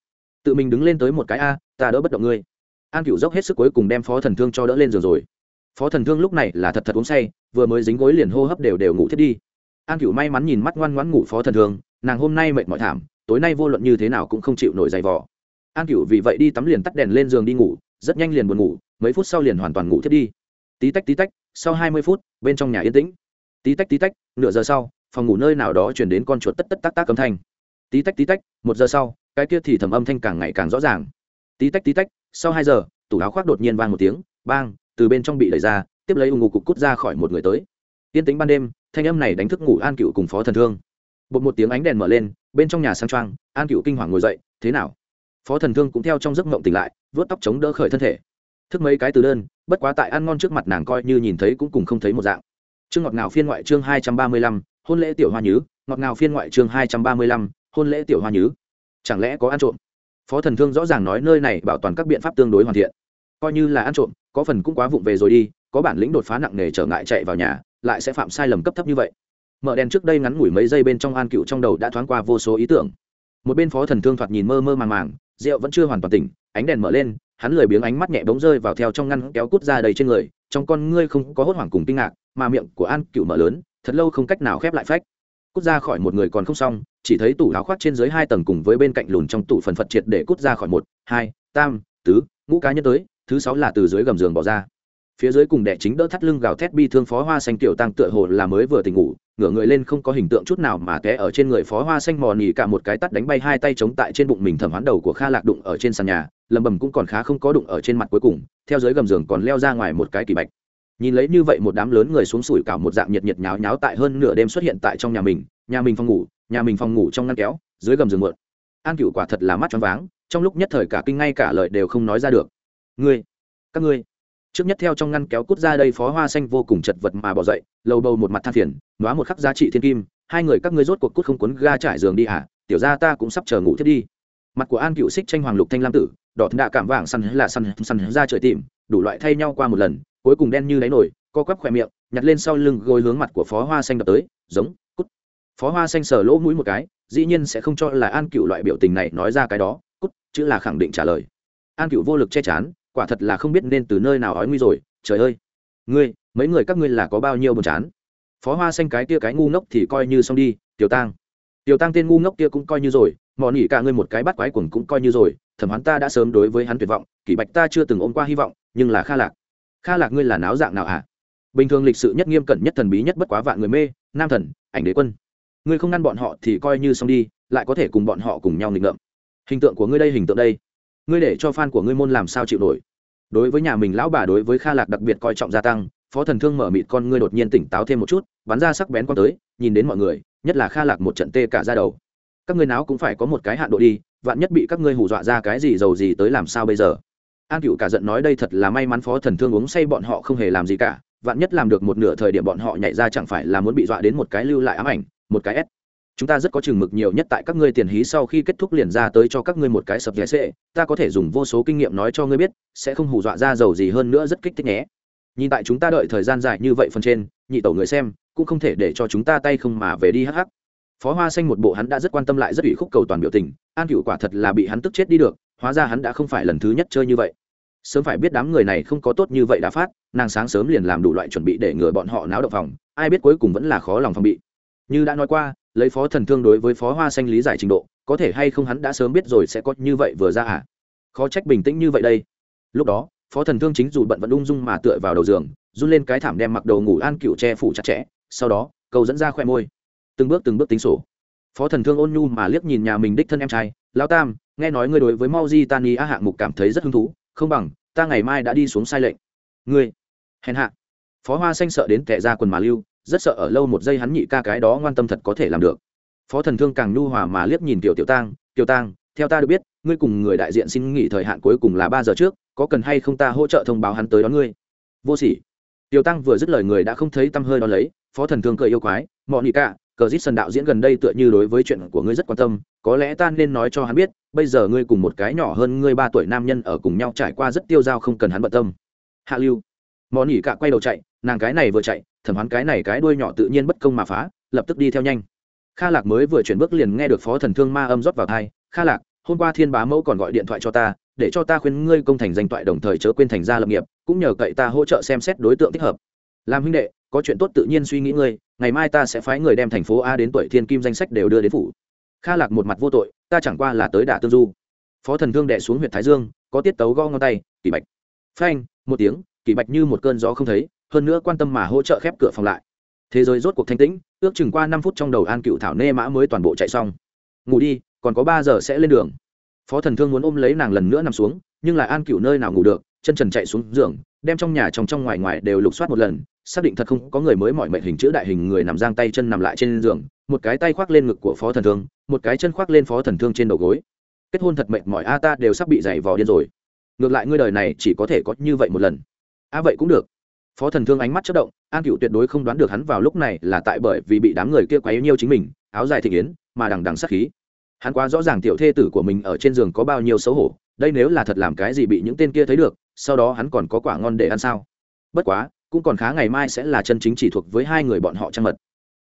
Tự mình đứng lên tới một cái a, ta đỡ bất động ngươi. An cựu dốc hết sức cuối cùng đem phó thần thương cho đỡ lên giường rồi phó thần thương lúc này là thật thật uống say, vừa mới dính gối liền hô hấp đều đều ngủ thiết đi. An cựu may mắn nhìn mắt ngoan ngoãn ngủ phó thần thương, nàng hôm nay mệt mỏi thảm, tối nay vô luận như thế nào cũng không chịu nổi dày vò. an cựu vì vậy đi tắm liền tắt đèn lên giường đi ngủ, rất nhanh liền buồn ngủ, mấy phút sau liền hoàn toàn ngủ thiết đi. Tí tách tí tách, sau hai mươi phút, bên trong nhà yên tĩnh. Tí tách tí tách, nửa giờ sau, phòng ngủ nơi nào đó chuyển đến con chuột tất tất tác tác âm thanh. Tí tách tí tách, một giờ sau, cái kia thì thầm âm thanh càng ngày càng rõ ràng. Tí tách tí tách, sau hai giờ, tủ áo khoác đột nhiên vang một tiếng, bang từ bên trong bị đẩy ra, tiếp lấy ù ngục cục cút ra khỏi một người tới. Tiên tính ban đêm, thanh âm này đánh thức ngủ an cựu cùng phó thần thương. Bột một tiếng ánh đèn mở lên, bên trong nhà sang trang an cựu kinh hoàng ngồi dậy, thế nào? Phó thần thương cũng theo trong giấc mộng tỉnh lại vớt tóc chống đỡ khởi thân thể. Thức mấy cái từ đơn, bất quá tại ăn ngon trước mặt nàng coi như nhìn thấy cũng cùng không thấy một dạng. Chương ngọt ngào phiên ngoại chương hai trăm ba mươi lăm, hôn lễ tiểu hoa nhứ. Ngọt ngào phiên ngoại chương hai trăm ba mươi lăm, hôn lễ tiểu hoa nhứ. Chẳng lẽ có ăn trộm? Phó thần thương rõ ràng nói nơi này bảo toàn các biện pháp tương đối hoàn thiện. Coi như là ăn trộm có phần cũng quá vụng về rồi đi, có bản lĩnh đột phá nặng nề trở ngại chạy vào nhà, lại sẽ phạm sai lầm cấp thấp như vậy. Mở đèn trước đây ngắn ngủi mấy giây bên trong an cựu trong đầu đã thoáng qua vô số ý tưởng. Một bên phó thần thương thoạt nhìn mơ mơ màng màng, rượu vẫn chưa hoàn toàn tỉnh, ánh đèn mở lên, hắn lười biếng ánh mắt nhẹ bóng rơi vào theo trong ngăn kéo cút ra đầy trên người, trong con ngươi không có hốt hoảng cùng kinh ngạc, mà miệng của an cựu mở lớn, thật lâu không cách nào khép lại phách. Cút ra khỏi một người còn không xong, chỉ thấy tủ áo khoác trên dưới hai tầng cùng với bên cạnh lùn trong tủ phần phật triệt để cút ra khỏi một, hai, tam, tứ, ngũ cá nhân tới thứ sáu là từ dưới gầm giường bỏ ra. Phía dưới cùng đẻ chính đỡ thắt lưng gào thét bi thương phó hoa xanh tiểu tăng tựa hồ là mới vừa tỉnh ngủ, ngửa người lên không có hình tượng chút nào mà té ở trên người phó hoa xanh mò nỉ cả một cái tắt đánh bay hai tay chống tại trên bụng mình thẩm hoán đầu của kha lạc đụng ở trên sàn nhà, lầm bầm cũng còn khá không có đụng ở trên mặt cuối cùng, theo dưới gầm giường còn leo ra ngoài một cái kỳ bạch. Nhìn lấy như vậy một đám lớn người xuống sủi cả một dạng nhiệt nhiệt nháo nháo tại hơn nửa đêm xuất hiện tại trong nhà mình nhà mình phòng ngủ, nhà mình phòng ngủ trong ngăn kéo, dưới gầm giường mượn. An cựu quả thật là mắt choáng váng, trong lúc nhất thời cả kinh ngay cả lời đều không nói ra được ngươi, các ngươi. Trước nhất theo trong ngăn kéo cút ra đây phó hoa xanh vô cùng chật vật mà bỏ dậy, lầu bầu một mặt than phiền nói một khắc giá trị thiên kim, hai người các ngươi rốt cuộc cút không cuốn ga trải giường đi hả? Tiểu ra ta cũng sắp chờ ngủ thiết đi. Mặt của an cựu xích tranh hoàng lục thanh lam tử, đỏ đạ cảm vàng săn là săn săn ra trời tìm, đủ loại thay nhau qua một lần, cuối cùng đen như đáy nổi co quắp khỏe miệng, nhặt lên sau lưng gối hướng mặt của phó hoa xanh đập tới, giống, cút. Phó hoa xanh sờ lỗ mũi một cái, dĩ nhiên sẽ không cho là an cựu loại biểu tình này nói ra cái đó, cút, chữ là khẳng định trả lời. An cựu vô lực che chắn quả thật là không biết nên từ nơi nào ói nguy rồi, trời ơi. Ngươi, mấy người các ngươi là có bao nhiêu buồn chán? Phó hoa xanh cái kia cái ngu ngốc thì coi như xong đi, tiểu tang. Tiểu tang tên ngu ngốc kia cũng coi như rồi mò nỉ cả ngươi một cái bắt quái quần cũng coi như rồi, thẩm hắn ta đã sớm đối với hắn tuyệt vọng, kỷ bạch ta chưa từng ôm qua hy vọng, nhưng là kha lạc. Kha lạc ngươi là náo dạng nào hả? À? bình thường lịch sự nhất nghiêm cẩn nhất thần bí nhất bất quá vạn người mê, nam thần, ảnh đế quân. Ngươi không ngăn bọn họ thì coi như xong đi, lại có thể cùng bọn họ cùng nhau nghịch ngợm. Hình tượng của ngươi đây, hình tượng đây ngươi để cho fan của ngươi môn làm sao chịu nổi. Đối với nhà mình lão bà đối với kha lạc đặc biệt coi trọng gia tăng, phó thần thương mở mịt con ngươi đột nhiên tỉnh táo thêm một chút, bắn ra sắc bén con tới, nhìn đến mọi người, nhất là kha lạc một trận tê cả ra đầu. Các ngươi nào cũng phải có một cái hạn độ đi, vạn nhất bị các ngươi hù dọa ra cái gì giàu gì tới làm sao bây giờ? An cựu cả giận nói đây thật là may mắn phó thần thương uống say bọn họ không hề làm gì cả, vạn nhất làm được một nửa thời điểm bọn họ nhảy ra chẳng phải là muốn bị dọa đến một cái lưu lại ám ảnh, một cái s chúng ta rất có chừng mực nhiều nhất tại các ngươi tiền hí sau khi kết thúc liền ra tới cho các ngươi một cái sập vé sệ. Ta có thể dùng vô số kinh nghiệm nói cho ngươi biết, sẽ không hù dọa ra giàu gì hơn nữa rất kích thích nhé. Nhìn tại chúng ta đợi thời gian dài như vậy phần trên, nhị tẩu người xem, cũng không thể để cho chúng ta tay không mà về đi hắc hắc. Phó hoa xanh một bộ hắn đã rất quan tâm lại rất ủy khúc cầu toàn biểu tình, an cựu quả thật là bị hắn tức chết đi được, hóa ra hắn đã không phải lần thứ nhất chơi như vậy. Sớm phải biết đám người này không có tốt như vậy đã phát, nàng sáng sớm liền làm đủ loại chuẩn bị để ngừa bọn họ náo động phòng, ai biết cuối cùng vẫn là khó lòng phòng bị. Như đã nói qua lấy phó thần thương đối với phó hoa xanh lý giải trình độ, có thể hay không hắn đã sớm biết rồi sẽ có như vậy vừa ra à? Khó trách bình tĩnh như vậy đây. Lúc đó, phó thần thương chính dù bận vẫn ung dung mà tựa vào đầu giường, run lên cái thảm đem mặc đầu ngủ an cựu che phủ chặt chẽ, sau đó, cầu dẫn ra khoe môi. Từng bước từng bước tính sổ. Phó thần thương ôn nhu mà liếc nhìn nhà mình đích thân em trai lao tam, nghe nói ngươi đối với mau di tani a hạng mục cảm thấy rất hứng thú, không bằng, ta ngày mai đã đi xuống sai lệnh. Ngươi? Hèn hạ. Phó hoa xanh sợ đến tệ ra quần mà lưu rất sợ ở lâu một giây hắn nhị ca cái đó ngoan tâm thật có thể làm được. Phó thần thương càng nhu hòa mà liếc nhìn tiểu tiểu tang tiểu tang, theo ta được biết, ngươi cùng người đại diện xin nghỉ thời hạn cuối cùng là ba giờ trước, có cần hay không ta hỗ trợ thông báo hắn tới đón ngươi? Vô sỉ. Tiểu tăng vừa dứt lời người đã không thấy tâm hơi đón lấy, phó thần thương cười yêu quái mọi nhị ca, cờ dít sân đạo diễn gần đây tựa như đối với chuyện của ngươi rất quan tâm, có lẽ ta nên nói cho hắn biết, bây giờ ngươi cùng một cái nhỏ hơn ngươi ba tuổi nam nhân ở cùng nhau trải qua rất tiêu dao không cần hắn bận tâm. Hạ lưu. Mò nỉ cả quay đầu chạy, nàng cái này vừa chạy thẩm hoán cái này cái đuôi nhỏ tự nhiên bất công mà phá, lập tức đi theo nhanh. Kha lạc mới vừa chuyển bước liền nghe được phó thần thương ma âm rót vào thai kha lạc, hôm qua thiên bá mẫu còn gọi điện thoại cho ta, để cho ta khuyên ngươi công thành danh toại đồng thời chớ quên thành gia lập nghiệp, cũng nhờ cậy ta hỗ trợ xem xét đối tượng thích hợp. Làm huynh đệ, có chuyện tốt tự nhiên suy nghĩ ngươi, ngày mai ta sẽ phái người đem thành phố a đến tuổi thiên kim danh sách đều đưa đến phủ. Kha lạc một mặt vô tội, ta chẳng qua là tới đả tương du. Phó thần thương đệ xuống huyện thái dương, có tiết tấu go ngón tay kỳ bạch. Phanh, một tiếng kỳ bạch như một cơn gió không thấy hơn nữa quan tâm mà hỗ trợ khép cửa phòng lại. Thế giới rốt cuộc thanh tĩnh, ước chừng qua năm phút trong đầu an cựu thảo nê mã mới toàn bộ chạy xong. Ngủ đi, còn có ba giờ sẽ lên đường. Phó thần thương muốn ôm lấy nàng lần nữa nằm xuống, nhưng lại an cựu nơi nào ngủ được, chân trần chạy xuống giường, đem trong nhà trong trong ngoài ngoài đều lục soát một lần, xác định thật không có người mới mọi mệnh hình chữ đại hình người nằm giang tay chân nằm lại trên giường, một cái tay khoác lên ngực của phó thần thương, một cái chân khoác lên phó thần thương trên đầu gối. Kết hôn thật mệnh mọi a ta đều sắp bị dày vò điên rồi. Ngược lại ngươi đời này chỉ có thể có như vậy một lần. A vậy cũng được phó thần thương ánh mắt chất động, an cựu tuyệt đối không đoán được hắn vào lúc này là tại bởi vì bị đám người kia quấy nhiêu chính mình, áo dài thị yến, mà đằng đằng sát khí. Hắn quá rõ ràng tiểu thê tử của mình ở trên giường có bao nhiêu xấu hổ, đây nếu là thật làm cái gì bị những tên kia thấy được, sau đó hắn còn có quả ngon để ăn sao? Bất quá, cũng còn khá ngày mai sẽ là chân chính chỉ thuộc với hai người bọn họ trăng mật.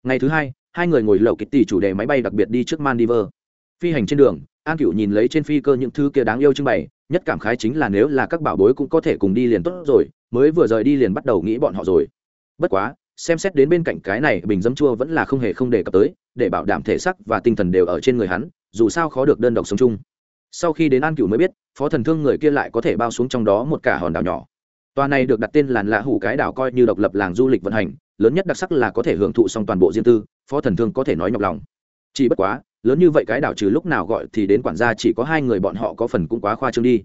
Ngày thứ hai hai người ngồi lầu kịch tỷ chủ đề máy bay đặc biệt đi trước mandiver phi hành trên đường, an cựu nhìn lấy trên phi cơ những thứ kia đáng yêu trưng bày, nhất cảm khái chính là nếu là các bảo bối cũng có thể cùng đi liền tốt rồi mới vừa rời đi liền bắt đầu nghĩ bọn họ rồi. Bất quá, xem xét đến bên cạnh cái này, bình dấm chua vẫn là không hề không đề cập tới, để bảo đảm thể sắc và tinh thần đều ở trên người hắn, dù sao khó được đơn độc sống chung. Sau khi đến an cửu mới biết, phó thần thương người kia lại có thể bao xuống trong đó một cả hòn đảo nhỏ. Tòa này được đặt tên là lạ hủ cái đảo coi như độc lập làng du lịch vận hành, lớn nhất đặc sắc là có thể hưởng thụ xong toàn bộ riêng tư, phó thần thương có thể nói nhọc lòng. Chỉ bất quá, lớn như vậy cái đảo trừ lúc nào gọi thì đến quản gia chỉ có hai người bọn họ có phần cũng quá khoa trương đi.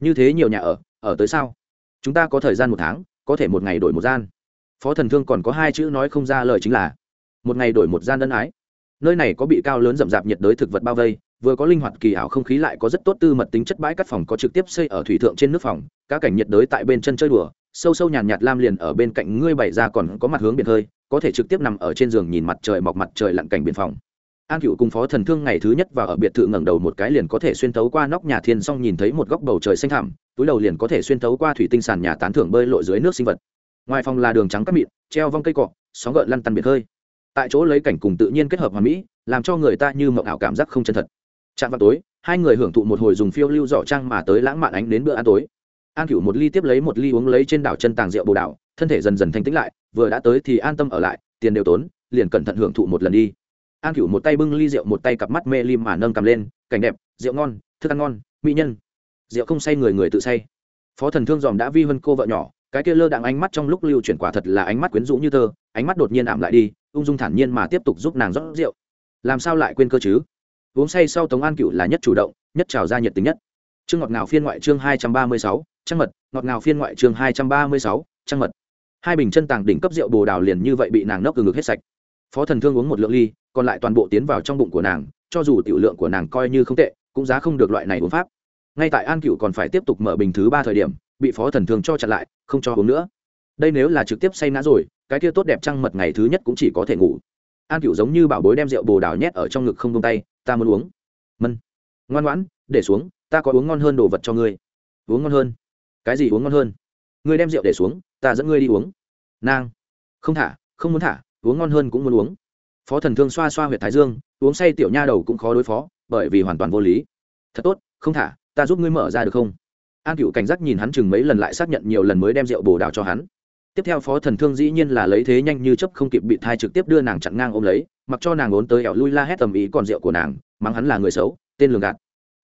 Như thế nhiều nhà ở ở tới sao? Chúng ta có thời gian một tháng có thể một ngày đổi một gian. Phó thần thương còn có hai chữ nói không ra lời chính là một ngày đổi một gian ân ái. Nơi này có bị cao lớn rậm rạp nhiệt đới thực vật bao vây vừa có linh hoạt kỳ ảo không khí lại có rất tốt tư mật tính chất bãi cắt phòng có trực tiếp xây ở thủy thượng trên nước phòng các cảnh nhiệt đới tại bên chân chơi đùa sâu sâu nhàn nhạt, lam liền ở bên cạnh ngươi bày ra còn có mặt hướng biển hơi có thể trực tiếp nằm ở trên giường nhìn mặt trời mọc mặt trời lặn cảnh biển phòng an cựu cùng phó thần thương ngày thứ nhất và ở biệt thự ngẩng đầu một cái liền có thể xuyên tấu qua nóc nhà thiên xong nhìn thấy một góc bầu trời xanh thẳm, túi đầu liền có thể xuyên tấu qua thủy tinh sàn nhà tán thưởng bơi lội dưới nước sinh vật. Ngoài phòng là đường trắng cắt mịn, treo vong cây cọ sóng gợn lăn tăn biệt hơi tại chỗ lấy cảnh cùng tự nhiên kết hợp hòa mỹ, làm cho người ta như mộng ảo cảm giác không chân thật. Chạm vào tối, hai người hưởng thụ một hồi dùng phiêu lưu giỏ trang mà tới lãng mạn ánh đến bữa ăn tối. An cửu một ly tiếp lấy một ly uống lấy trên đảo chân tàng rượu bồ đảo thân thể dần dần thanh tĩnh lại, vừa đã tới thì an tâm ở lại, tiền đều tốn, liền cẩn thận hưởng thụ một lần đi an cửu một tay bưng ly rượu, một tay cặp mắt mê lim mà nâng cầm lên, cảnh đẹp, rượu ngon, thức ăn ngon, mỹ nhân. Rượu không say người người tự say. Phó thần thương dòm đã vi hơn cô vợ nhỏ, cái kia lơ đạn ánh mắt trong lúc lưu chuyển quả thật là ánh mắt quyến rũ như thơ ánh mắt đột nhiên ảm lại đi, ung dung thản nhiên mà tiếp tục giúp nàng rót rượu. Làm sao lại quên cơ chứ? Uống say sau tống an cựu là nhất chủ động, nhất trào ra nhiệt tình nhất. Chương ngọt ngào phiên ngoại chương hai trăm ba mươi sáu, trăng mật, ngọt ngào phiên ngoại chương hai trăm ba mươi sáu, trăng mật. Hai bình chân tàng đỉnh cấp rượu bồ đào liền như vậy bị nàng nốc từ ngực hết sạch. Phó thần thương uống một lượng ly còn lại toàn bộ tiến vào trong bụng của nàng, cho dù tiểu lượng của nàng coi như không tệ, cũng giá không được loại này uống pháp. Ngay tại an cựu còn phải tiếp tục mở bình thứ ba thời điểm, bị phó thần thường cho chặn lại, không cho uống nữa. Đây nếu là trực tiếp say ngã rồi, cái kia tốt đẹp trăng mật ngày thứ nhất cũng chỉ có thể ngủ. An cựu giống như bảo bối đem rượu bồ đào nhét ở trong ngực không tung tay, ta muốn uống. Mân. Ngoan ngoãn, để xuống, ta có uống ngon hơn đồ vật cho ngươi. Uống ngon hơn? Cái gì uống ngon hơn? Ngươi đem rượu để xuống, ta dẫn ngươi đi uống. Nang. Không thả, không muốn thả, uống ngon hơn cũng muốn uống phó thần thương xoa xoa h u y ệ t thái dương, uống say tiểu nha đầu cũng khó đối phó, bởi vì hoàn toàn vô lý. Thật tốt, không thả, ta giúp ngươi mở ra được không? An cựu cảnh giác nhìn hắn chừng mấy lần lại xác nhận nhiều lần mới đem rượu bồ đào cho hắn. Tiếp theo phó thần thương dĩ nhiên là lấy thế nhanh như chấp không kịp bị thai trực tiếp đưa nàng chặn ngang ôm lấy, mặc cho nàng ốn tới ẻo lui la hét tầm ý còn rượu của nàng, mắng hắn là người xấu, tên lường gạt.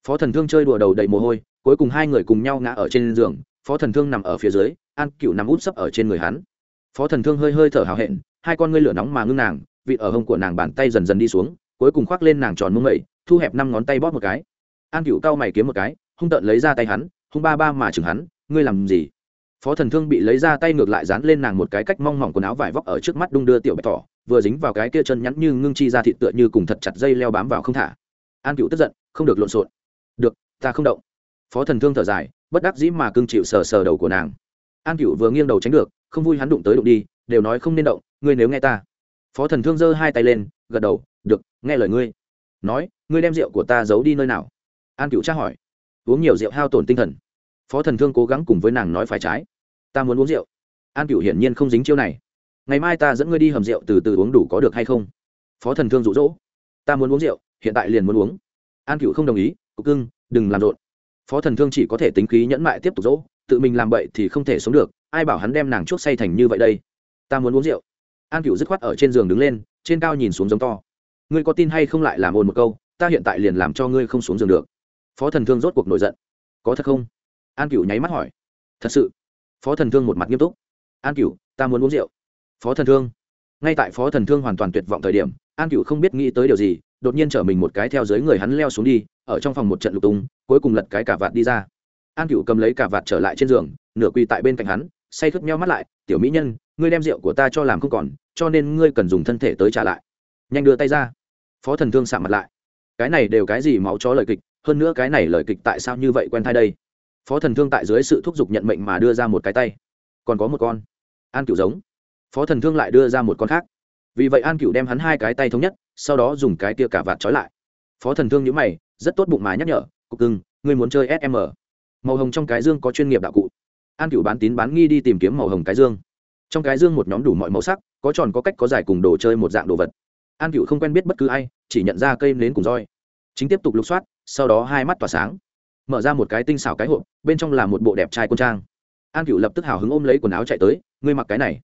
Phó thần thương chơi đùa đầu đầy mồ hôi, cuối cùng hai người cùng nhau ngã ở trên giường, phó thần thương nằm ở phía dưới, an cựu nằm út sấp ở trên người hắn. Phó thần thương hơi hơi thở hào hẹn, hai con ngươi lửa nóng mà ngưng nàng vị ở hông của nàng bàn tay dần dần đi xuống, cuối cùng khoác lên nàng tròn mông mẩy thu hẹp năm ngón tay bóp một cái. An cựu cau mày kiếm một cái, hung tợn lấy ra tay hắn, hung ba ba mà chừng hắn, ngươi làm gì? Phó thần thương bị lấy ra tay ngược lại dán lên nàng một cái cách mong mỏng quần áo vải vóc ở trước mắt đung đưa tiểu bạch thỏ, vừa dính vào cái kia chân nhắn như ngưng chi ra thịt tựa như cùng thật chặt dây leo bám vào không thả. An cựu tức giận, không được lộn xộn. Được, ta không động. Phó thần thương thở dài, bất đắc dĩ mà cưng chịu sờ sờ đầu của nàng. An cựu vừa nghiêng đầu tránh được, không vui hắn đụng tới đụng đi, đều nói không nên động, ngươi nếu nghe ta phó thần thương giơ hai tay lên, gật đầu, được, nghe lời ngươi. Nói, ngươi đem rượu của ta giấu đi nơi nào? An cựu tra hỏi. Uống nhiều rượu hao tổn tinh thần. Phó thần thương cố gắng cùng với nàng nói phải trái. Ta muốn uống rượu. An cựu hiển nhiên không dính chiêu này. Ngày mai ta dẫn ngươi đi hầm rượu từ từ uống đủ có được hay không? Phó thần thương rụ rỗ ta muốn uống rượu, hiện tại liền muốn uống. An cựu không đồng ý, cục cưng, đừng làm rộn. Phó thần thương chỉ có thể tính khí nhẫn mại tiếp tục dỗ, tự mình làm bậy thì không thể sống được, ai bảo hắn đem nàng chuốc say thành như vậy đây? Ta muốn uống rượu an cựu dứt khoát ở trên giường đứng lên, trên cao nhìn xuống giống to. Ngươi có tin hay không lại làm ồn một câu, ta hiện tại liền làm cho ngươi không xuống giường được. Phó thần thương rốt cuộc nổi giận. Có thật không? An cựu nháy mắt hỏi. Thật sự? Phó thần thương một mặt nghiêm túc. An cựu ta muốn uống rượu. Phó thần thương. Ngay tại phó thần thương hoàn toàn tuyệt vọng thời điểm, an cựu không biết nghĩ tới điều gì, đột nhiên chở mình một cái theo dưới người hắn leo xuống đi, ở trong phòng một trận lục tung, cuối cùng lật cái cả vạt đi ra. An cựu cầm lấy cả vạt trở lại trên giường, nửa quỳ tại bên cạnh hắn, say khướt meo mắt lại, tiểu mỹ nhân, ngươi đem rượu của ta cho làm không còn cho nên ngươi cần dùng thân thể tới trả lại. Nhanh đưa tay ra. Phó thần thương sạm mặt lại. Cái này đều cái gì máu chó lời kịch, hơn nữa cái này lời kịch tại sao như vậy quen thai đây? Phó thần thương tại dưới sự thúc giục nhận mệnh mà đưa ra một cái tay. Còn có một con. An cựu giống. Phó thần thương lại đưa ra một con khác. Vì vậy an cựu đem hắn hai cái tay thống nhất, sau đó dùng cái tia cả vạt trói lại. Phó thần thương nhữ mày, rất tốt bụng mà nhắc nhở, cục cưng, ngươi muốn chơi sm màu hồng trong cái dương có chuyên nghiệp đạo cụ. An cựu bán tín bán nghi đi tìm kiếm màu hồng cái dương. Trong cái dương một nhóm đủ mọi màu sắc có tròn có cách có dài cùng đồ chơi một dạng đồ vật. An cựu không quen biết bất cứ ai, chỉ nhận ra cây nến cùng roi. Chính tiếp tục lục soát, sau đó hai mắt tỏa sáng. Mở ra một cái tinh xảo cái hộp, bên trong là một bộ đẹp trai quân trang. An cựu lập tức hào hứng ôm lấy quần áo chạy tới, ngươi mặc cái này.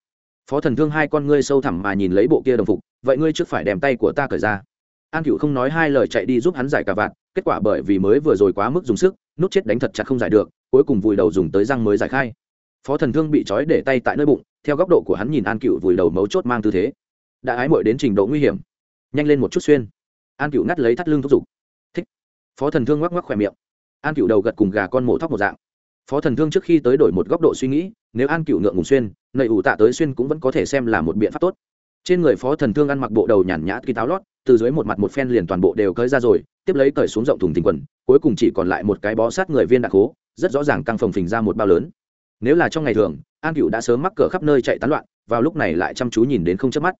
Phó thần thương hai con ngươi sâu thẳm mà nhìn lấy bộ kia đồng phục, vậy ngươi trước phải đem tay của ta cởi ra. An cựu không nói hai lời chạy đi giúp hắn giải cả vạt, kết quả bởi vì mới vừa rồi quá mức dùng sức, nút chết đánh thật chặt không giải được, cuối cùng vùi đầu dùng tới răng mới giải khai phó thần thương bị trói để tay tại nơi bụng, theo góc độ của hắn nhìn an cựu vùi đầu mấu chốt mang tư thế. Đã ái mội đến trình độ nguy hiểm. Nhanh lên một chút xuyên. An cựu ngắt lấy thắt lưng thúc giục. Thích. Phó thần thương ngoắc ngoắc khỏe miệng. An cựu đầu gật cùng gà con mổ thóc một dạng. Phó thần thương trước khi tới đổi một góc độ suy nghĩ, nếu an cựu ngượng ngùng xuyên, nầy ủ tạ tới xuyên cũng vẫn có thể xem là một biện pháp tốt. Trên người phó thần thương ăn mặc bộ đầu nhàn nhã kỳ táo lót, từ dưới một mặt một phen liền toàn bộ đều cởi ra rồi, tiếp lấy cởi xuống rộng thùng tình quần, cuối cùng chỉ còn lại một cái bó sát người viên đặc hố rất rõ ràng căng phồng phình ra một bao lớn nếu là trong ngày thường, an cựu đã sớm mắc cỡ khắp nơi chạy tán loạn, vào lúc này lại chăm chú nhìn đến không chớp mắt.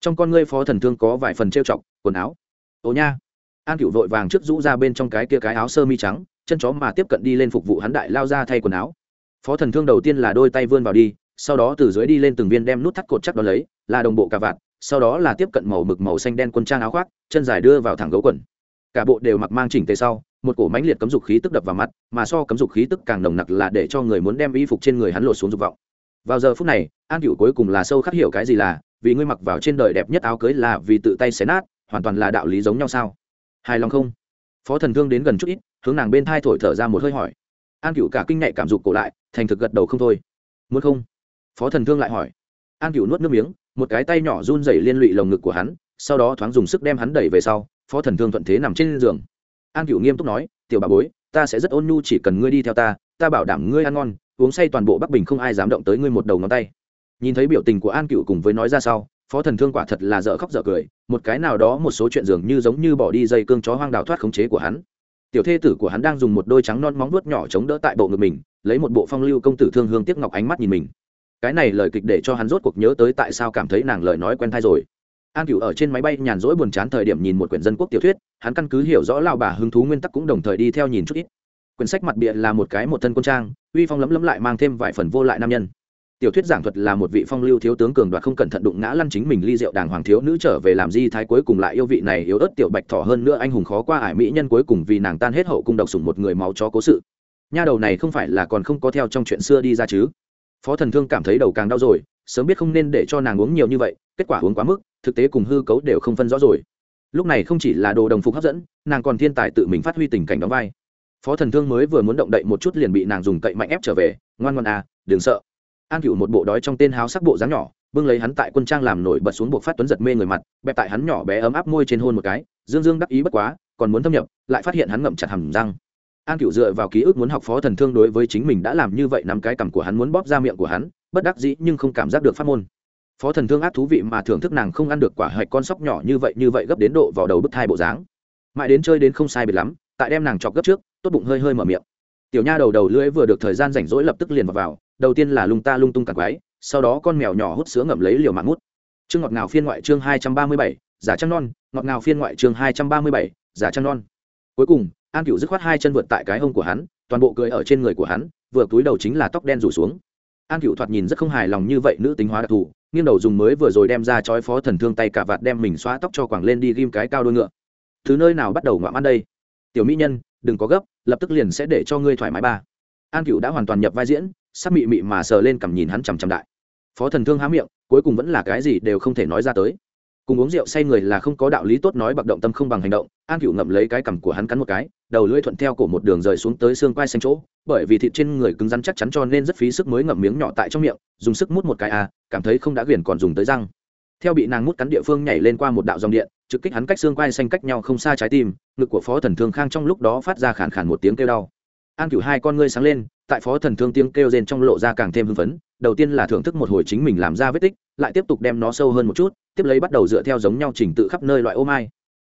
Trong con ngươi phó thần thương có vài phần trêu chọc, quần áo. Ồ nha. An cựu vội vàng trước rũ ra bên trong cái kia cái áo sơ mi trắng, chân chó mà tiếp cận đi lên phục vụ hắn đại lao ra thay quần áo. Phó thần thương đầu tiên là đôi tay vươn vào đi, sau đó từ dưới đi lên từng viên đem nút thắt cột chắc đó lấy, là đồng bộ cà vạt, sau đó là tiếp cận màu mực màu xanh đen quân trang áo khoác, chân dài đưa vào thẳng gấu quần. Cả bộ đều mặc mang chỉnh tề sau một cổ mãnh liệt cấm dục khí tức đập vào mặt, mà so cấm dục khí tức càng nồng nặc là để cho người muốn đem y phục trên người hắn lột xuống dục vọng. Vào giờ phút này, an cựu cuối cùng là sâu khắc hiểu cái gì là, vì ngươi mặc vào trên đời đẹp nhất áo cưới là vì tự tay xé nát, hoàn toàn là đạo lý giống nhau sao? Hài lòng không? Phó thần thương đến gần chút ít, hướng nàng bên thai thổi thở ra một hơi hỏi. An cựu cả kinh nhạy cảm dục cổ lại, thành thực gật đầu không thôi. Muốn không? Phó thần thương lại hỏi. An cựu nuốt nước miếng, một cái tay nhỏ run rẩy liên lụy lồng ngực của hắn, sau đó thoáng dùng sức đem hắn đẩy về sau, phó thần thương thuận thế nằm trên giường an cựu nghiêm túc nói, tiểu bà bối, ta sẽ rất ôn nhu, chỉ cần ngươi đi theo ta ta bảo đảm ngươi ăn ngon, uống say toàn bộ bắc bình không ai dám động tới ngươi một đầu ngón tay. Nhìn thấy biểu tình của an cựu cùng với nói ra sau, phó thần thương quả thật là dở khóc dở cười, một cái nào đó một số chuyện dường như giống như bỏ đi dây cương chó hoang đào thoát khống chế của hắn. Tiểu thê tử của hắn đang dùng một đôi trắng non móng vuốt nhỏ chống đỡ tại bộ ngực mình, lấy một bộ phong lưu công tử thương hương tiếc ngọc ánh mắt nhìn mình. Cái này lời kịch để cho hắn rốt cuộc nhớ tới tại sao cảm thấy nàng lời nói quen thai rồi an cửu ở trên máy bay nhàn rỗi buồn chán thời điểm nhìn một quyển dân quốc tiểu thuyết, hắn căn cứ hiểu rõ lao bà hứng thú nguyên tắc cũng đồng thời đi theo nhìn chút ít. Quyển sách mặt bìa là một cái một thân quân trang, uy phong lấm lấm lại mang thêm vài phần vô lại nam nhân. Tiểu thuyết giảng thuật là một vị phong lưu thiếu tướng cường đoạt không cẩn thận đụng ngã lăn chính mình ly rượu đàng hoàng thiếu nữ trở về làm di thái cuối cùng lại yêu vị này yếu ớt tiểu bạch thỏ hơn nữa anh hùng khó qua ải mỹ nhân cuối cùng vì nàng tan hết hậu cung độc sủng một người máu chó cố sự. Nha đầu này không phải là còn không có theo trong chuyện xưa đi ra chứ. Phó thần thương cảm thấy đầu càng đau rồi, sớm biết không nên để cho nàng uống nhiều như vậy, kết quả uống quá mức thực tế cùng hư cấu đều không phân rõ rồi. Lúc này không chỉ là đồ đồng phục hấp dẫn, nàng còn thiên tài tự mình phát huy tình cảnh đóng vai. Phó thần thương mới vừa muốn động đậy một chút liền bị nàng dùng cậy mạnh ép trở về, ngoan ngoan à đừng sợ. An cựu một bộ đói trong tên háo sắc bộ dáng nhỏ, bưng lấy hắn tại quân trang làm nổi bật xuống bộ phát tuấn giật mê người mặt, bẹp tại hắn nhỏ bé ấm áp môi trên hôn một cái, dương dương đắc ý bất quá, còn muốn thâm nhập, lại phát hiện hắn ngậm chặt hầm răng. An cựu dựa vào ký ức muốn học phó thần thương đối với chính mình đã làm như vậy nắm cái cằm của hắn muốn bóp ra miệng của hắn, bất đắc dĩ nhưng không cảm giác được phát môn phó thần thương ác thú vị mà thưởng thức nàng không ăn được quả hạch con sóc nhỏ như vậy như vậy gấp đến độ vào đầu bức thai bộ dáng. Mãi đến chơi đến không sai biệt lắm tại đem nàng chọc gấp trước tốt bụng hơi hơi mở miệng. Tiểu nha đầu đầu lưỡi vừa được thời gian rảnh rỗi lập tức liền vào, vào đầu tiên là lung ta lung tung cẳng quái sau đó con mèo nhỏ hút sữa ngậm lấy liều mạng mút. Chương ngọt ngào phiên ngoại chương hai trăm ba mươi bảy giả trăng non ngọt ngào phiên ngoại chương hai trăm ba mươi bảy giả trăng non. Cuối cùng an cựu dứt khoát hai chân vượt tại cái hông của hắn toàn bộ cười ở trên người của hắn vừa túi đầu chính là tóc đen rủ xuống. An cựu thoạt nhìn rất không hài lòng như vậy nữ tính hóa đặc thù nghiêng đầu dùng mới vừa rồi đem ra chói phó thần thương tay cả vạt đem mình xóa tóc cho quảng lên đi ghim cái cao đôi ngựa. Thứ nơi nào bắt đầu ngoạm ăn đây? Tiểu mỹ nhân, đừng có gấp, lập tức liền sẽ để cho ngươi thoải mái ba. An cựu đã hoàn toàn nhập vai diễn, sắc mị mị mà sờ lên cầm nhìn hắn chằm chằm đại. Phó thần thương há miệng, cuối cùng vẫn là cái gì đều không thể nói ra tới cùng uống rượu say người là không có đạo lý tốt nói bạc động tâm không bằng hành động, an cựu ngậm lấy cái cằm của hắn cắn một cái, đầu lưỡi thuận theo cổ một đường rời xuống tới xương quai xanh chỗ, bởi vì thịt trên người cứng rắn chắc chắn cho nên rất phí sức mới ngậm miếng nhỏ tại trong miệng, dùng sức mút một cái à cảm thấy không đã quyển còn dùng tới răng. Theo bị nàng mút cắn địa phương nhảy lên qua một đạo dòng điện, trực kích hắn cách xương quai xanh cách nhau không xa trái tim, ngực của phó thần thương khang trong lúc đó phát ra khản khản một tiếng kêu đau. An cửu hai con ngươi sáng lên, tại phó thần thương tiếng kêu rên trong lộ ra càng thêm hưng phấn, đầu tiên là thưởng thức một hồi chính mình làm ra vết tích lại tiếp tục đem nó sâu hơn một chút, tiếp lấy bắt đầu dựa theo giống nhau trình tự khắp nơi loại ô mai.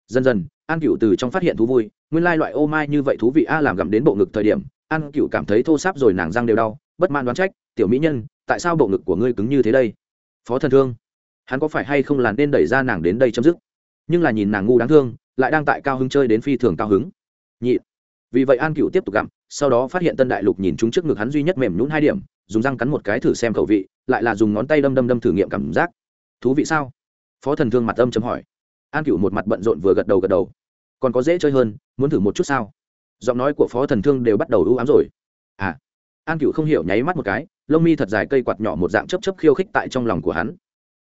Dần dần, an cựu từ trong phát hiện thú vui, nguyên lai loại ô mai như vậy thú vị a làm gặm đến bộ ngực thời điểm, an cựu cảm thấy thô sáp rồi nàng răng đều đau, bất man đoán trách, tiểu mỹ nhân, tại sao bộ ngực của ngươi cứng như thế đây? Phó thần thương. Hắn có phải hay không là nên đẩy ra nàng đến đây chấm dứt? Nhưng là nhìn nàng ngu đáng thương, lại đang tại cao hứng chơi đến phi thường cao hứng. Nhị. Vì vậy an cựu tiếp tục gặm sau đó phát hiện tân đại lục nhìn chúng trước ngực hắn duy nhất mềm nhún hai điểm, dùng răng cắn một cái thử xem khẩu vị, lại là dùng ngón tay đâm đâm đâm thử nghiệm cảm giác. Thú vị sao? Phó thần thương mặt âm chấm hỏi. An cựu một mặt bận rộn vừa gật đầu gật đầu. Còn có dễ chơi hơn, muốn thử một chút sao? Giọng nói của phó thần thương đều bắt đầu ưu ám rồi. À. An cựu không hiểu nháy mắt một cái, lông mi thật dài cây quạt nhỏ một dạng chấp chấp khiêu khích tại trong lòng của hắn.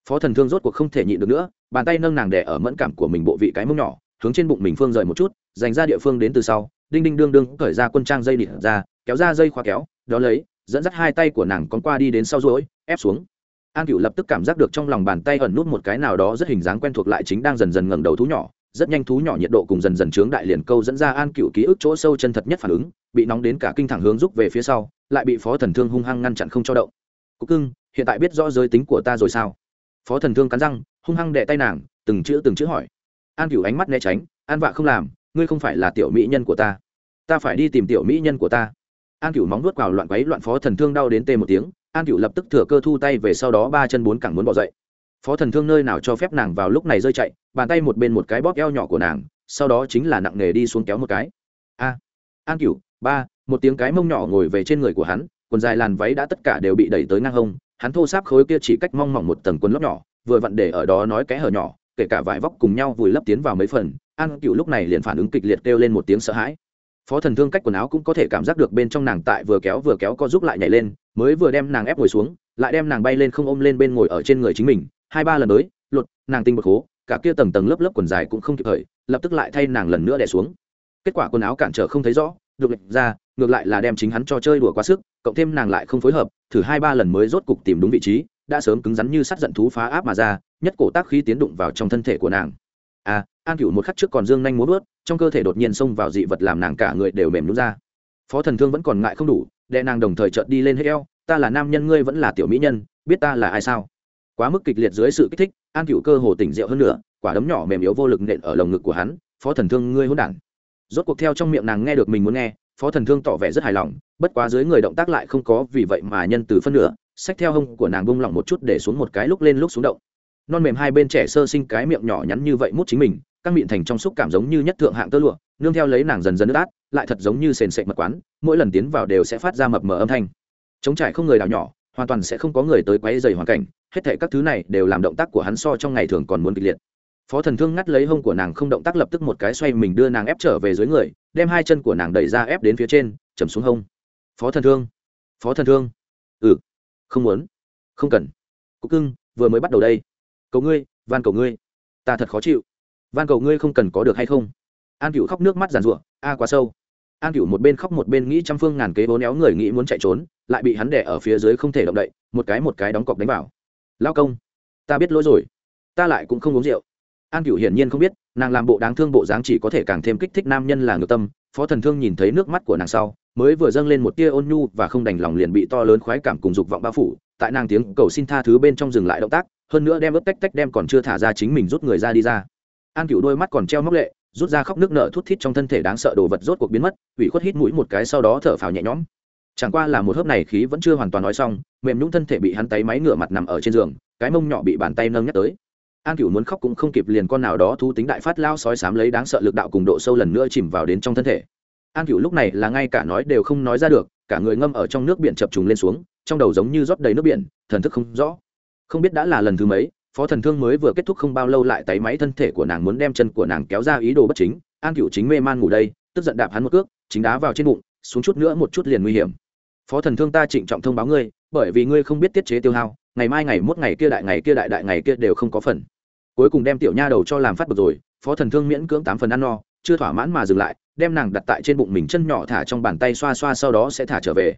Phó thần thương rốt cuộc không thể nhịn được nữa, bàn tay nâng nàng đẻ ở mẫn cảm của mình bộ vị cái mông nhỏ, hướng trên bụng mình phương rời một chút, dành ra địa phương đến từ sau đinh đinh đương đương cởi ra quân trang dây điện ra, kéo ra dây khóa kéo, đó lấy, dẫn dắt hai tay của nàng con qua đi đến sau rối, ép xuống. An cựu lập tức cảm giác được trong lòng bàn tay ẩn nút một cái nào đó rất hình dáng quen thuộc lại chính đang dần dần ngẩng đầu thú nhỏ, rất nhanh thú nhỏ nhiệt độ cùng dần dần trướng đại liền câu dẫn ra an cựu ký ức chỗ sâu chân thật nhất phản ứng, bị nóng đến cả kinh thẳng hướng rút về phía sau, lại bị phó thần thương hung hăng ngăn chặn không cho động. Cục cưng, hiện tại biết rõ giới tính của ta rồi sao? Phó thần thương cắn răng, hung hăng đệ tay nàng, từng chữ từng chữ hỏi. An cựu ánh mắt né tránh, an vạ không làm, ngươi không phải là tiểu mỹ nhân của ta ta phải đi tìm tiểu mỹ nhân của ta. An cựu móng vuốt vào loạn quấy loạn phó thần thương đau đến tê một tiếng, an cựu lập tức thừa cơ thu tay về sau đó ba chân bốn cẳng muốn bỏ dậy. Phó thần thương nơi nào cho phép nàng vào lúc này rơi chạy, bàn tay một bên một cái bóp eo nhỏ của nàng, sau đó chính là nặng nề đi xuống kéo một cái. A, an cựu ba, một tiếng cái mông nhỏ ngồi về trên người của hắn, quần dài làn váy đã tất cả đều bị đẩy tới ngang hông, hắn thô sáp khối kia chỉ cách mong mỏng một tầng quần lót nhỏ, vừa vặn để ở đó nói cái hở nhỏ, kể cả vải vóc cùng nhau vùi lấp tiến vào mấy phần, an cựu lúc này liền phản ứng kịch liệt kêu lên một tiếng sợ hãi phó thần thương cách quần áo cũng có thể cảm giác được bên trong nàng tại vừa kéo vừa kéo co giúp lại nhảy lên, mới vừa đem nàng ép ngồi xuống, lại đem nàng bay lên không ôm lên bên ngồi ở trên người chính mình. Hai ba lần tới, lột, nàng tinh bật khố, cả kia tầng tầng lớp lớp quần dài cũng không kịp thời, lập tức lại thay nàng lần nữa đẻ xuống. Kết quả quần áo cản trở không thấy rõ được lệch ra, ngược lại là đem chính hắn cho chơi đùa quá sức, cộng thêm nàng lại không phối hợp, thử hai ba lần mới rốt cục tìm đúng vị trí, đã sớm cứng rắn như sắt giận thú phá áp mà ra, nhất cổ tác khí tiến đụng vào trong thân thể của nàng. À an cựu một khắc trước còn dương nhanh muốn vớt trong cơ thể đột nhiên xông vào dị vật làm nàng cả người đều mềm nhún ra. Phó thần thương vẫn còn ngại không đủ đệ nàng đồng thời chợt đi lên hết eo ta là nam nhân, ngươi vẫn là tiểu mỹ nhân, biết ta là ai sao? Quá mức kịch liệt dưới sự kích thích, an cựu cơ hồ tỉnh rượu hơn nữa, quả đấm nhỏ mềm yếu vô lực nện ở lồng ngực của hắn, phó thần thương, ngươi hôn đản. Rốt cuộc theo trong miệng nàng nghe được mình muốn nghe, phó thần thương tỏ vẻ rất hài lòng, bất quá dưới người động tác lại không có vì vậy mà nhân từ phân nửa, xách theo hông của nàng bung lỏng một chút để xuống một cái lúc lên lúc xuống động. Non mềm hai bên trẻ sơ sinh cái miệng nhỏ nhắn như vậy mút chính mình các miệng thành trong xúc cảm giống như nhất thượng hạng tơ lụa, nương theo lấy nàng dần dần ướt át, lại thật giống như sền sệt mật quán, mỗi lần tiến vào đều sẽ phát ra mập mờ âm thanh. Chống trải không người đào nhỏ, hoàn toàn sẽ không có người tới quấy dày hoàn cảnh, hết thể các thứ này đều làm động tác của hắn so trong ngày thường còn muốn kịch liệt. Phó thần thương ngắt lấy hông của nàng không động tác lập tức một cái xoay mình đưa nàng ép trở về dưới người, đem hai chân của nàng đẩy ra ép đến phía trên, chầm xuống hông. Phó thần thương, phó thần thương. Ừ không muốn, không cần. Cục cưng, vừa mới bắt đầu đây. Cầu ngươi, van cầu ngươi. Ta thật khó chịu van cầu ngươi không cần có được hay không? An cựu khóc nước mắt giàn rụa a quá sâu. An cựu một bên khóc một bên nghĩ trăm phương ngàn kế bố néo người nghĩ muốn chạy trốn, lại bị hắn đẻ ở phía dưới không thể động đậy, một cái một cái đóng cọc đánh vào. Lao công, ta biết lỗi rồi. Ta lại cũng không uống rượu. An cựu hiển nhiên không biết, nàng làm bộ đáng thương bộ dáng chỉ có thể càng thêm kích thích nam nhân là ngược tâm. Phó thần thương nhìn thấy nước mắt của nàng sau, mới vừa dâng lên một tia ôn nhu và không đành lòng liền bị to lớn khoái cảm cùng dục vọng bao phủ. Tại nàng tiếng cầu xin tha thứ bên trong dừng lại động tác, hơn nữa đem ướp tách tách đem còn chưa thả ra chính mình rút người ra đi ra an cựu đôi mắt còn treo móc lệ, rút ra khóc nước nợ thút thít trong thân thể đáng sợ đồ vật rốt cuộc biến mất, ủy khuất hít mũi một cái sau đó thở phào nhẹ nhõm. Chẳng qua là một hớp này khí vẫn chưa hoàn toàn nói xong, mềm nhũng thân thể bị hắn tay máy ngửa mặt nằm ở trên giường, cái mông nhỏ bị bàn tay nâng nhắc tới. An cửu muốn khóc cũng không kịp liền con nào đó thu tính đại phát lao sói sám lấy đáng sợ lực đạo cùng độ sâu lần nữa chìm vào đến trong thân thể. An cửu lúc này là ngay cả nói đều không nói ra được, cả người ngâm ở trong nước biển chập trùng lên xuống, trong đầu giống như rót đầy nước biển, thần thức không rõ. Không biết đã là lần thứ mấy phó thần thương mới vừa kết thúc không bao lâu lại tay máy thân thể của nàng muốn đem chân của nàng kéo ra ý đồ bất chính. An cựu chính mê man ngủ đây, tức giận đạp hắn một cước, chính đá vào trên bụng, xuống chút nữa một chút liền nguy hiểm. Phó thần thương ta trịnh trọng thông báo ngươi, bởi vì ngươi không biết tiết chế tiêu hao, ngày mai ngày mốt ngày kia đại ngày kia đại đại ngày kia đều không có phần. Cuối cùng đem tiểu nha đầu cho làm phát bực rồi, phó thần thương miễn cưỡng tám phần ăn no, chưa thỏa mãn mà dừng lại, đem nàng đặt tại trên bụng mình chân nhỏ thả trong bàn tay xoa xoa sau đó sẽ thả trở về.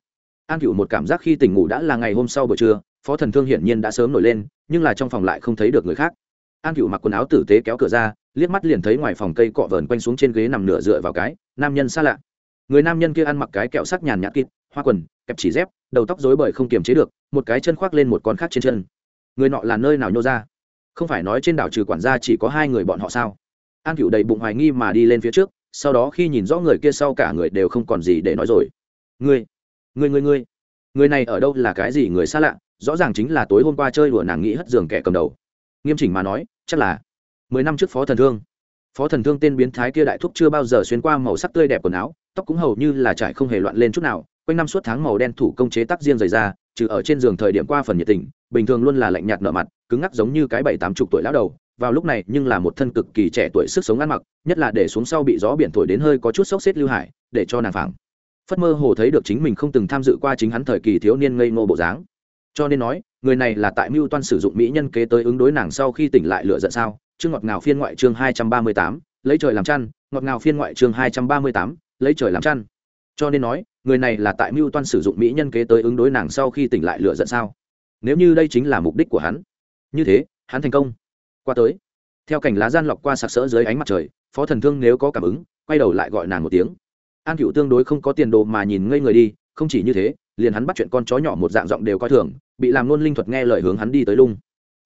An cựu một cảm giác khi tỉnh ngủ đã là ngày hôm sau buổi trưa phó thần thương hiển nhiên đã sớm nổi lên, nhưng là trong phòng lại không thấy được người khác. An cựu mặc quần áo tử tế kéo cửa ra, liếc mắt liền thấy ngoài phòng cây cọ vờn quanh xuống trên ghế nằm nửa dựa vào cái, nam nhân xa lạ. Người nam nhân kia ăn mặc cái kẹo sắc nhàn nhạt kịt, hoa quần, kẹp chỉ dép, đầu tóc rối bời không kiềm chế được, một cái chân khoác lên một con khác trên chân. Người nọ là nơi nào nhô ra? Không phải nói trên đảo trừ quản gia chỉ có hai người bọn họ sao? An cựu đầy bụng hoài nghi mà đi lên phía trước, sau đó khi nhìn rõ người kia sau cả người đều không còn gì để nói rồi. Ngươi ngươi ngươi ngươi. Người này ở đâu là cái gì người xa lạ? Rõ ràng chính là tối hôm qua chơi đùa nàng nghĩ hất giường kẻ cầm đầu. Nghiêm chỉnh mà nói, chắc là mười năm trước phó thần thương. Phó thần thương tên biến thái kia đại thúc chưa bao giờ xuyên qua màu sắc tươi đẹp quần áo, tóc cũng hầu như là trải không hề loạn lên chút nào, quanh năm suốt tháng màu đen thủ công chế tác riêng dày ra, trừ ở trên giường thời điểm qua phần nhiệt tình, bình thường luôn là lạnh nhạt nợ mặt, cứng ngắc giống như cái bảy tám chục tuổi lão đầu, vào lúc này nhưng là một thân cực kỳ trẻ tuổi sức sống ăn mặc, nhất là để xuống sau bị gió biển thổi đến hơi có chút sốc xếp lưu hải, để cho nàng phẳng phất mơ hồ thấy được chính mình không từng tham dự qua chính hắn thời kỳ thiếu niên ngây ngô bộ dáng cho nên nói, người này là tại mưu toan sử dụng mỹ nhân kế tới ứng đối nàng sau khi tỉnh lại lựa giận sao? Chương ngọt ngào phiên ngoại chương hai trăm ba mươi tám, lấy trời làm chăn. Ngọt ngào phiên ngoại chương hai trăm ba mươi tám, lấy trời làm chăn. Cho nên nói, người này là tại mưu toan sử dụng mỹ nhân kế tới ứng đối nàng sau khi tỉnh lại lựa giận sao? Nếu như đây chính là mục đích của hắn, như thế, hắn thành công. Qua tới, theo cảnh lá gian lọc qua sặc sỡ dưới ánh mặt trời, phó thần thương nếu có cảm ứng, quay đầu lại gọi nàng một tiếng. An cựu tương đối không có tiền đồ mà nhìn ngây người đi, không chỉ như thế liền hắn bắt chuyện con chó nhỏ một dạng giọng đều coi thường, bị làm nôn linh thuật nghe lời hướng hắn đi tới lung.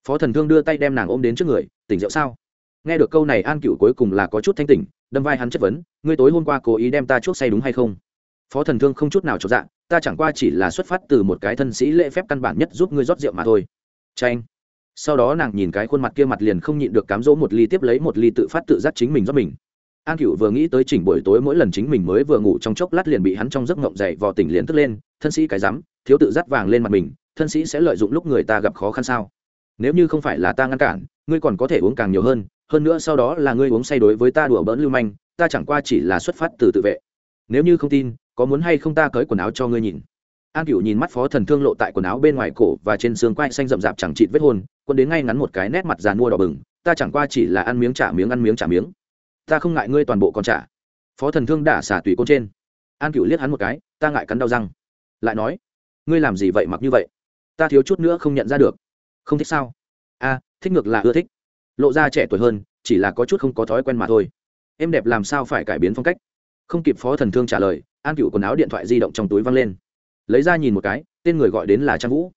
Phó thần thương đưa tay đem nàng ôm đến trước người, tỉnh rượu sao? Nghe được câu này, an cựu cuối cùng là có chút thanh tỉnh, đâm vai hắn chất vấn, ngươi tối hôm qua cố ý đem ta chuốc say đúng hay không? Phó thần thương không chút nào cho dạng ta chẳng qua chỉ là xuất phát từ một cái thân sĩ lễ phép căn bản nhất giúp ngươi rót rượu mà thôi. Tranh sau đó nàng nhìn cái khuôn mặt kia mặt liền không nhịn được cám dỗ một ly tiếp lấy một ly tự phát tự giác chính mình rót mình an cựu vừa nghĩ tới chỉnh buổi tối mỗi lần chính mình mới vừa ngủ trong chốc lát liền bị hắn trong giấc ngộng dậy vò tỉnh liền tức lên, thân sĩ cái rắm, thiếu tự dắt vàng lên mặt mình, thân sĩ sẽ lợi dụng lúc người ta gặp khó khăn sao? Nếu như không phải là ta ngăn cản, ngươi còn có thể uống càng nhiều hơn hơn nữa sau đó là ngươi uống say đối với ta đùa bỡn lưu manh, ta chẳng qua chỉ là xuất phát từ tự vệ. Nếu như không tin, có muốn hay không ta cởi quần áo cho ngươi nhìn? An cựu nhìn mắt phó thần thương lộ tại quần áo bên ngoài cổ và trên xương quai xanh rậm rạp chẳng chịt vết hôn quân đến ngay ngắn một cái nét mặt giàn mua đỏ bừng, ta chẳng qua chỉ là ăn miếng trả miếng ăn miếng trả miếng ta không ngại ngươi toàn bộ còn trả. Phó thần thương đả xả tùy côn trên. An cựu liếc hắn một cái, ta ngại cắn đau răng. Lại nói, ngươi làm gì vậy mặc như vậy? Ta thiếu chút nữa không nhận ra được. Không thích sao? A, thích ngược là ưa thích. Lộ ra trẻ tuổi hơn, chỉ là có chút không có thói quen mà thôi. Em đẹp làm sao phải cải biến phong cách? Không kịp phó thần thương trả lời, an cựu quần áo điện thoại di động trong túi văng lên. Lấy ra nhìn một cái, tên người gọi đến là trang vũ.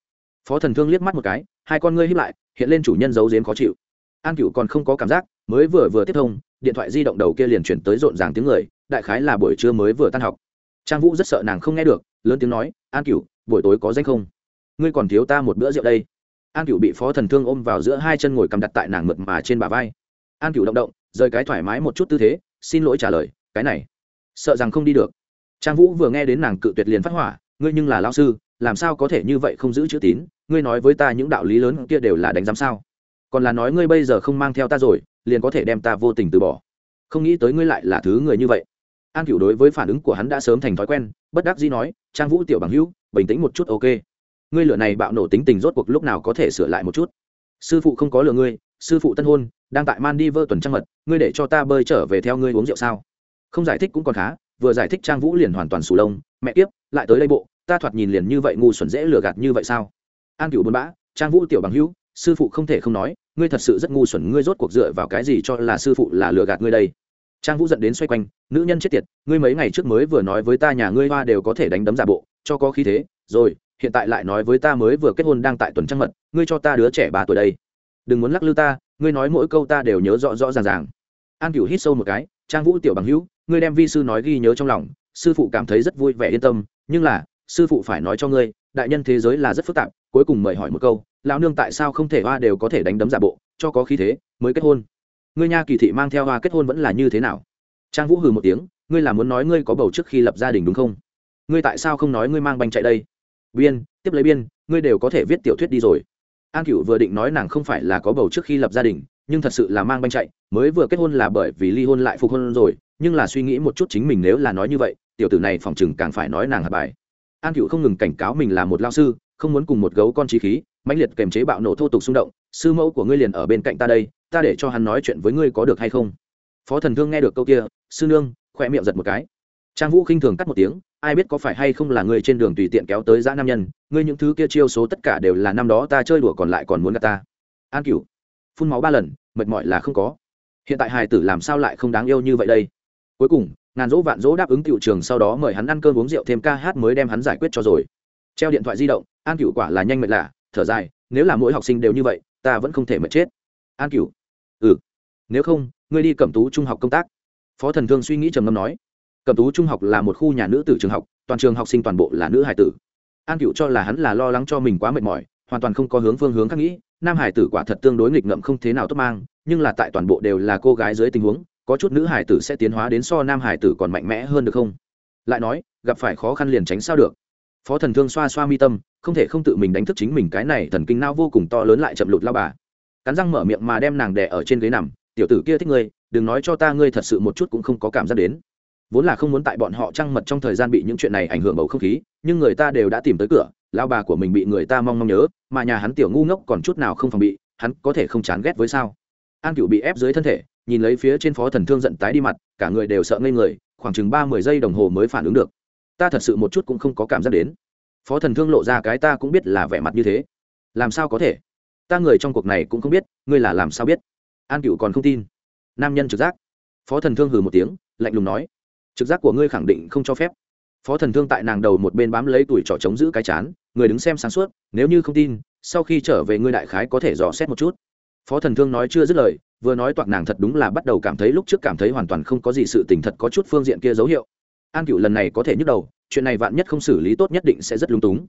Phó thần thương liếc mắt một cái, hai con ngươi hiếp lại, hiện lên chủ nhân giấu giếm khó chịu. An cựu còn không có cảm giác mới vừa vừa tiếp thông, điện thoại di động đầu kia liền chuyển tới rộn ràng tiếng người, đại khái là buổi trưa mới vừa tan học. Trang vũ rất sợ nàng không nghe được, lớn tiếng nói, an cửu, buổi tối có danh không? Ngươi còn thiếu ta một bữa rượu đây. An cửu bị phó thần thương ôm vào giữa hai chân ngồi cầm đặt tại nàng mượt mà trên bả vai. An cửu động động, rời cái thoải mái một chút tư thế, xin lỗi trả lời, cái này, sợ rằng không đi được. Trang vũ vừa nghe đến nàng cự tuyệt liền phát hỏa, ngươi nhưng là lao sư, làm sao có thể như vậy không giữ chữ tín? Ngươi nói với ta những đạo lý lớn kia đều là đánh giám sao? Còn là nói ngươi bây giờ không mang theo ta rồi liền có thể đem ta vô tình từ bỏ. Không nghĩ tới ngươi lại là thứ người như vậy. An cựu đối với phản ứng của hắn đã sớm thành thói quen bất đắc dĩ nói trang vũ tiểu bằng hữu bình tĩnh một chút ok. Ngươi lửa này bạo nổ tính tình rốt cuộc lúc nào có thể sửa lại một chút? Sư phụ không có lừa ngươi sư phụ tân hôn đang tại man đi vơ tuần trăng mật ngươi để cho ta bơi trở về theo ngươi uống rượu sao? Không giải thích cũng còn khá vừa giải thích trang vũ liền hoàn toàn sù lông mẹ kiếp, lại tới đây bộ ta thoạt nhìn liền như vậy ngu xuẩn dễ lừa gạt như vậy sao? An cựu buồn bã trang vũ tiểu bằng hữu sư phụ không thể không nói ngươi thật sự rất ngu xuẩn, ngươi rốt cuộc dựa vào cái gì cho là sư phụ là lừa gạt ngươi đây? Trang vũ dẫn đến xoay quanh, nữ nhân chết tiệt, ngươi mấy ngày trước mới vừa nói với ta nhà ngươi hoa đều có thể đánh đấm giả bộ, cho có khí thế, rồi, hiện tại lại nói với ta mới vừa kết hôn đang tại tuần trăng mật, ngươi cho ta đứa trẻ ba tuổi đây. Đừng muốn lắc lư ta, ngươi nói mỗi câu ta đều nhớ rõ rõ ràng ràng. An cửu hít sâu một cái, trang vũ tiểu bằng hữu, ngươi đem vi sư nói ghi nhớ trong lòng, sư phụ cảm thấy rất vui vẻ yên tâm, nhưng là, sư phụ phải nói cho ngươi, đại nhân thế giới là rất phức tạp, cuối cùng mời hỏi một câu lão nương tại sao không thể hoa đều có thể đánh đấm giả bộ, cho có khí thế, mới kết hôn? Ngươi nha kỳ thị mang theo hoa kết hôn vẫn là như thế nào? Trang vũ hừ một tiếng, ngươi là muốn nói ngươi có bầu trước khi lập gia đình đúng không? Ngươi tại sao không nói ngươi mang banh chạy đây? Biên, tiếp lấy biên, ngươi đều có thể viết tiểu thuyết đi rồi. An cựu vừa định nói nàng không phải là có bầu trước khi lập gia đình, nhưng thật sự là mang banh chạy, mới vừa kết hôn là bởi vì ly hôn lại phục hôn rồi, nhưng là suy nghĩ một chút chính mình nếu là nói như vậy, tiểu tử này phòng chừng càng phải nói nàng hạt bài. An cựu không ngừng cảnh cáo mình là một lao sư, không muốn cùng một gấu con trí khí mãnh liệt kềm chế bạo nổ thô tục xung động, sư mẫu của ngươi liền ở bên cạnh ta đây, ta để cho hắn nói chuyện với ngươi có được hay không? Phó thần thương nghe được câu kia, sư nương, khỏe miệng giật một cái. Trang vũ khinh thường cắt một tiếng, ai biết có phải hay không là ngươi trên đường tùy tiện kéo tới giã nam nhân, ngươi những thứ kia chiêu số tất cả đều là năm đó ta chơi đùa còn lại còn muốn gặp ta. An cửu, phun máu ba lần, mệt mỏi là không có. Hiện tại hài tử làm sao lại không đáng yêu như vậy đây? Cuối cùng, ngàn dỗ vạn dỗ đáp ứng tiệu trường sau đó mời hắn ăn cơm uống rượu thêm ca hát mới đem hắn giải quyết cho rồi. Treo điện thoại di động, an cửu quả là nhanh mệt lạ thở dài, nếu là mỗi học sinh đều như vậy, ta vẫn không thể mệt chết. An cửu ừ nếu không, ngươi đi cẩm tú trung học công tác. Phó thần thương suy nghĩ trầm ngâm nói, cẩm tú trung học là một khu nhà nữ tử trường học, toàn trường học sinh toàn bộ là nữ hải tử. An cựu cho là hắn là lo lắng cho mình quá mệt mỏi, hoàn toàn không có hướng phương hướng khác nghĩ, nam hải tử quả thật tương đối nghịch ngợm không thế nào tốt mang, nhưng là tại toàn bộ đều là cô gái dưới tình huống, có chút nữ hải tử sẽ tiến hóa đến so nam hải tử còn mạnh mẽ hơn được không? Lại nói, gặp phải khó khăn liền tránh sao được phó thần thương xoa xoa mi tâm, không thể không tự mình đánh thức chính mình, cái này thần kinh nao vô cùng to lớn lại chậm lụt lao bà. Cắn răng mở miệng mà đem nàng đè ở trên ghế nằm, tiểu tử kia thích ngươi, đừng nói cho ta ngươi thật sự một chút cũng không có cảm giác đến. Vốn là không muốn tại bọn họ trăng mật trong thời gian bị những chuyện này ảnh hưởng bầu không khí, nhưng người ta đều đã tìm tới cửa, lao bà của mình bị người ta mong mong nhớ, mà nhà hắn tiểu ngu ngốc còn chút nào không phòng bị, hắn có thể không chán ghét với sao? An cựu bị ép dưới thân thể, nhìn lấy phía trên phó thần thương giận tái đi mặt, cả người đều sợ ngây người, khoảng chừng ba mươi giây đồng hồ mới phản ứng được ta thật sự một chút cũng không có cảm giác đến. Phó thần thương lộ ra cái ta cũng biết là vẻ mặt như thế. Làm sao có thể? Ta người trong cuộc này cũng không biết, ngươi là làm sao biết? An cựu còn không tin. Nam nhân trực giác. Phó thần thương hừ một tiếng, lạnh lùng nói. Trực giác của ngươi khẳng định không cho phép. Phó thần thương tại nàng đầu một bên bám lấy tuổi trỏ chống giữ cái chán, người đứng xem sáng suốt, nếu như không tin, sau khi trở về ngươi đại khái có thể dò xét một chút. Phó thần thương nói chưa dứt lời, vừa nói toạc nàng thật đúng là bắt đầu cảm thấy lúc trước cảm thấy hoàn toàn không có gì sự tình thật có chút phương diện kia dấu hiệu an cựu lần này có thể nhức đầu, chuyện này vạn nhất không xử lý tốt nhất định sẽ rất lung túng.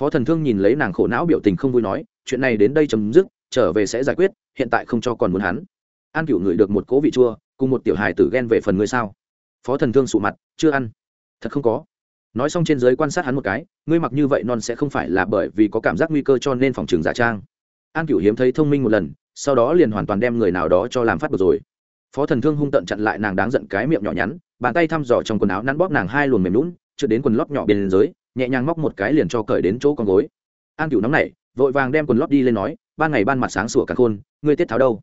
Phó thần thương nhìn lấy nàng khổ não biểu tình không vui nói, chuyện này đến đây chấm dứt, trở về sẽ giải quyết, hiện tại không cho còn muốn hắn. An cựu ngửi được một cố vị chua, cùng một tiểu hài tử ghen về phần ngươi sao? Phó thần thương sụ mặt, chưa ăn. Thật không có. Nói xong trên giới quan sát hắn một cái, ngươi mặc như vậy non sẽ không phải là bởi vì có cảm giác nguy cơ cho nên phòng trường giả trang. An cựu hiếm thấy thông minh một lần, sau đó liền hoàn toàn đem người nào đó cho làm phát bực rồi. Phó thần thương hung tận chặn lại nàng đáng giận cái miệng nhỏ nhắn bàn tay thăm dò trong quần áo nắn bóp nàng hai luồn mềm lún chưa đến quần lót nhỏ bên dưới, nhẹ nhàng móc một cái liền cho cởi đến chỗ con gối. An cựu nóng này vội vàng đem quần lót đi lên nói, ban ngày ban mặt sáng sủa cả khôn, ngươi tiết tháo đâu?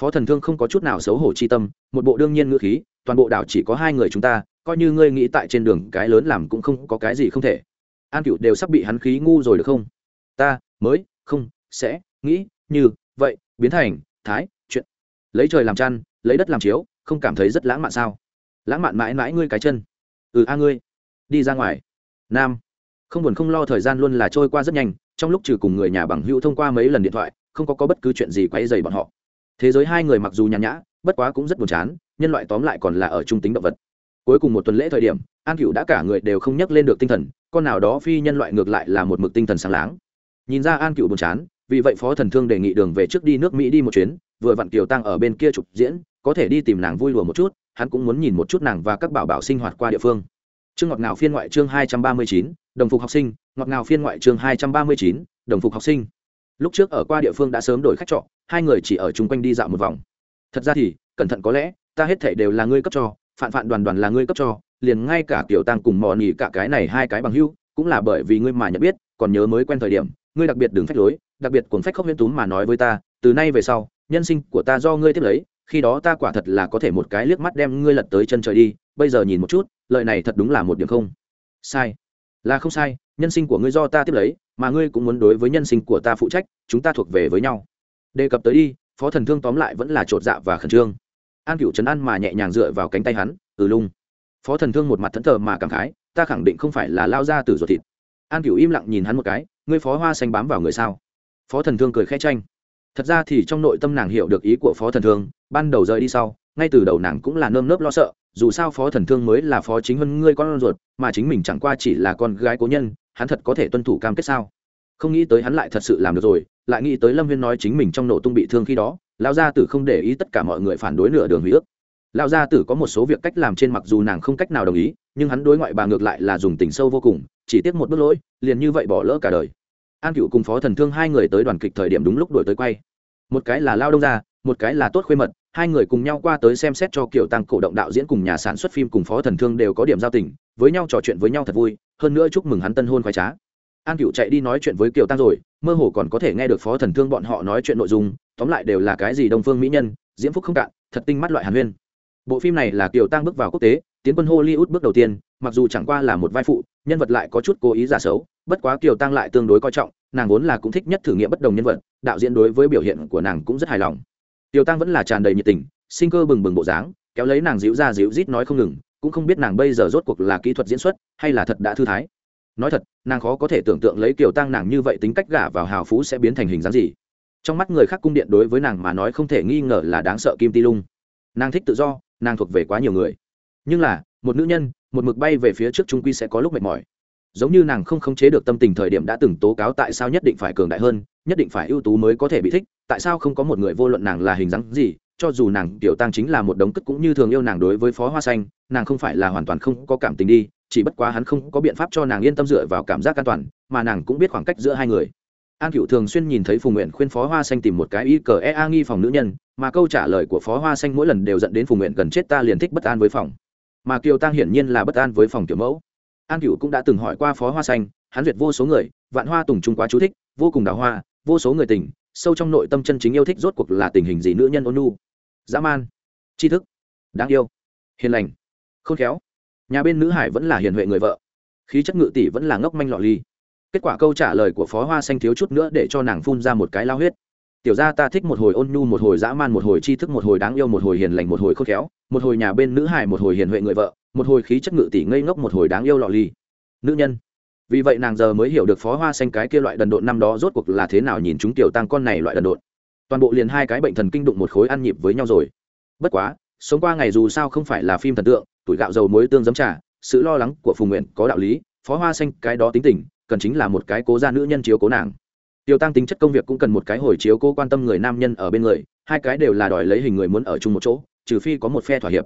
Phó thần thương không có chút nào xấu hổ chi tâm, một bộ đương nhiên ngữ khí, toàn bộ đảo chỉ có hai người chúng ta, coi như ngươi nghĩ tại trên đường cái lớn làm cũng không có cái gì không thể. An cựu đều sắp bị hắn khí ngu rồi được không? Ta, mới, không, sẽ, nghĩ, như, vậy, biến thành, thái, chuyện. Lấy trời làm chăn, lấy đất làm chiếu, không cảm thấy rất lãng mạn sao? Lãng mạn mãi mãi ngươi cái chân. Ừ a ngươi. Đi ra ngoài. Nam. Không buồn không lo thời gian luôn là trôi qua rất nhanh trong lúc trừ cùng người nhà bằng hữu thông qua mấy lần điện thoại không có, có bất cứ chuyện gì quấy dày bọn họ. Thế giới hai người mặc dù nhàn nhã bất quá cũng rất buồn chán nhân loại tóm lại còn là ở trung tính động vật. Cuối cùng một tuần lễ thời điểm an cựu đã cả người đều không nhắc lên được tinh thần con nào đó phi nhân loại ngược lại là một mực tinh thần sáng láng. Nhìn ra an cựu buồn chán vì vậy phó thần thương đề nghị đường về trước đi nước mỹ đi một chuyến vừa vặn kiều tăng ở bên kia trục diễn có thể đi tìm nàng vui lùa một chút hắn cũng muốn nhìn một chút nàng và các bảo bảo sinh hoạt qua địa phương. Chương ngọt ngào phiên ngoại chương hai trăm ba mươi chín, đồng phục học sinh, ngọt ngào phiên ngoại chương hai trăm ba mươi chín, đồng phục học sinh. Lúc trước ở qua địa phương đã sớm đổi khách trọ, hai người chỉ ở chung quanh đi dạo một vòng. Thật ra thì, cẩn thận có lẽ, ta hết thể đều là ngươi cấp cho phản phản đoàn đoàn là ngươi cấp cho, liền ngay cả kiểu tăng cùng mò nỉ cả cái này hai cái bằng hưu cũng là bởi vì ngươi mà nhận biết, còn nhớ mới quen thời điểm, ngươi đặc biệt đừng phách lối, đặc biệt cuốn phách khóc huyễn túm mà nói với ta, từ nay về sau, nhân sinh của ta do ngươi tiếp lấy khi đó ta quả thật là có thể một cái liếc mắt đem ngươi lật tới chân trời đi, bây giờ nhìn một chút lợi này thật đúng là một điểm không. Sai. Là không sai, nhân sinh của ngươi do ta tiếp lấy, mà ngươi cũng muốn đối với nhân sinh của ta phụ trách, chúng ta thuộc về với nhau. Đề cập tới đi, phó thần thương tóm lại vẫn là chột dạ và khẩn trương. An cựu trấn an mà nhẹ nhàng dựa vào cánh tay hắn ừ lung. Phó thần thương một mặt thẫn thờ mà cảm khái, ta khẳng định không phải là lao ra từ ruột thịt. An cựu im lặng nhìn hắn một cái, ngươi phó hoa xanh bám vào người sao? Phó thần thương cười khẽ tranh thật ra thì trong nội tâm nàng hiểu được ý của phó thần thương ban đầu rời đi sau, ngay từ đầu nàng cũng là nơm nớp lo sợ, dù sao phó thần thương mới là phó chính hơn ngươi con ruột, mà chính mình chẳng qua chỉ là con gái cố nhân, hắn thật có thể tuân thủ cam kết sao? Không nghĩ tới hắn lại thật sự làm được rồi, lại nghĩ tới lâm viên nói chính mình trong nổ tung bị thương khi đó, lão gia tử không để ý tất cả mọi người phản đối nửa đường hủy ước. Lão gia tử có một số việc cách làm trên mặc dù nàng không cách nào đồng ý, nhưng hắn đối ngoại bà ngược lại là dùng tình sâu vô cùng, chỉ tiếc một bước lỗi, liền như vậy bỏ lỡ cả đời. An cựu cùng phó thần thương hai người tới đoàn kịch thời điểm đúng lúc đổi tới quay. Một cái là lao đông gia một cái là tốt khuê mật, hai người cùng nhau qua tới xem xét cho kiểu tăng cổ động đạo diễn cùng nhà sản xuất phim cùng phó thần thương đều có điểm giao tình, với nhau trò chuyện với nhau thật vui, hơn nữa chúc mừng hắn tân hôn khoái trá. An cựu chạy đi nói chuyện với kiều tăng rồi, mơ hồ còn có thể nghe được phó thần thương bọn họ nói chuyện nội dung, tóm lại đều là cái gì đông phương mỹ nhân, diễm phúc không cạn, thật tinh mắt loại hàn huyên. Bộ phim này là kiều tăng bước vào quốc tế, tiến quân hollywood bước đầu tiên, mặc dù chẳng qua là một vai phụ, nhân vật lại có chút cố ý giả xấu, bất quá kiều tăng lại tương đối coi trọng, nàng vốn là cũng thích nhất thử nghiệm bất đồng nhân vật, đạo diễn đối với biểu hiện của nàng cũng rất hài lòng tiểu tăng vẫn là tràn đầy nhiệt tình, sinh cơ bừng bừng bộ dáng, kéo lấy nàng dịu ra dịu rít nói không ngừng, cũng không biết nàng bây giờ rốt cuộc là kỹ thuật diễn xuất, hay là thật đã thư thái. Nói thật, nàng khó có thể tưởng tượng lấy kiều tăng nàng như vậy tính cách gả vào hào phú sẽ biến thành hình dáng gì. Trong mắt người khác cung điện đối với nàng mà nói không thể nghi ngờ là đáng sợ kim ti lung. Nàng thích tự do, nàng thuộc về quá nhiều người. Nhưng là, một nữ nhân, một mực bay về phía trước trung quy sẽ có lúc mệt mỏi giống như nàng không khống chế được tâm tình thời điểm đã từng tố cáo tại sao nhất định phải cường đại hơn, nhất định phải ưu tú mới có thể bị thích, tại sao không có một người vô luận nàng là hình dáng gì, cho dù nàng tiểu tăng chính là một đống cất cũng như thường yêu nàng đối với phó hoa xanh, nàng không phải là hoàn toàn không có cảm tình đi, chỉ bất quá hắn không có biện pháp cho nàng yên tâm dựa vào cảm giác an toàn, mà nàng cũng biết khoảng cách giữa hai người. An cựu thường xuyên nhìn thấy phùng nguyện khuyên phó hoa xanh tìm một cái y cờ e a nghi phòng nữ nhân, mà câu trả lời của phó hoa xanh mỗi lần đều dẫn đến phùng nguyện gần chết ta liền thích bất an với phòng. Mà kiều tăng hiển nhiên là bất an với phòng kiểu mẫu an cựu cũng đã từng hỏi qua phó hoa xanh, hắn duyệt vô số người, vạn hoa tùng trung quá chú thích, vô cùng đào hoa, vô số người tình, sâu trong nội tâm chân chính yêu thích rốt cuộc là tình hình gì nữ nhân ôn nu dã man, tri thức, đáng yêu, hiền lành, khôn khéo. Nhà bên nữ hải vẫn là hiền huệ người vợ, khí chất ngự tỷ vẫn là ngốc manh lọ ly. Kết quả câu trả lời của phó hoa xanh thiếu chút nữa để cho nàng phun ra một cái lao huyết. Tiểu ra ta thích một hồi ôn nhu, một hồi dã man, một hồi tri thức, một hồi đáng yêu, một hồi hiền lành, một hồi khôn khéo, một hồi nhà bên nữ hải, một hồi hiền huệ người vợ một hồi khí chất ngự tỷ ngây ngốc một hồi đáng yêu lọ ly nữ nhân. Vì vậy nàng giờ mới hiểu được phó hoa xanh cái kia loại đần độn năm đó rốt cuộc là thế nào nhìn chúng tiểu tăng con này loại đần độn. Toàn bộ liền hai cái bệnh thần kinh đụng một khối ăn nhịp với nhau rồi. Bất quá, sống qua ngày dù sao không phải là phim thần tượng, tuổi gạo dầu muối tương giấm trà, sự lo lắng của phùng nguyện có đạo lý, phó hoa xanh cái đó tính tình, cần chính là một cái cố gia nữ nhân chiếu cố nàng. Tiểu tăng tính chất công việc cũng cần một cái hồi chiếu cố quan tâm người nam nhân ở bên người, hai cái đều là đòi lấy hình người muốn ở chung một chỗ, trừ phi có một phe thỏa hiệp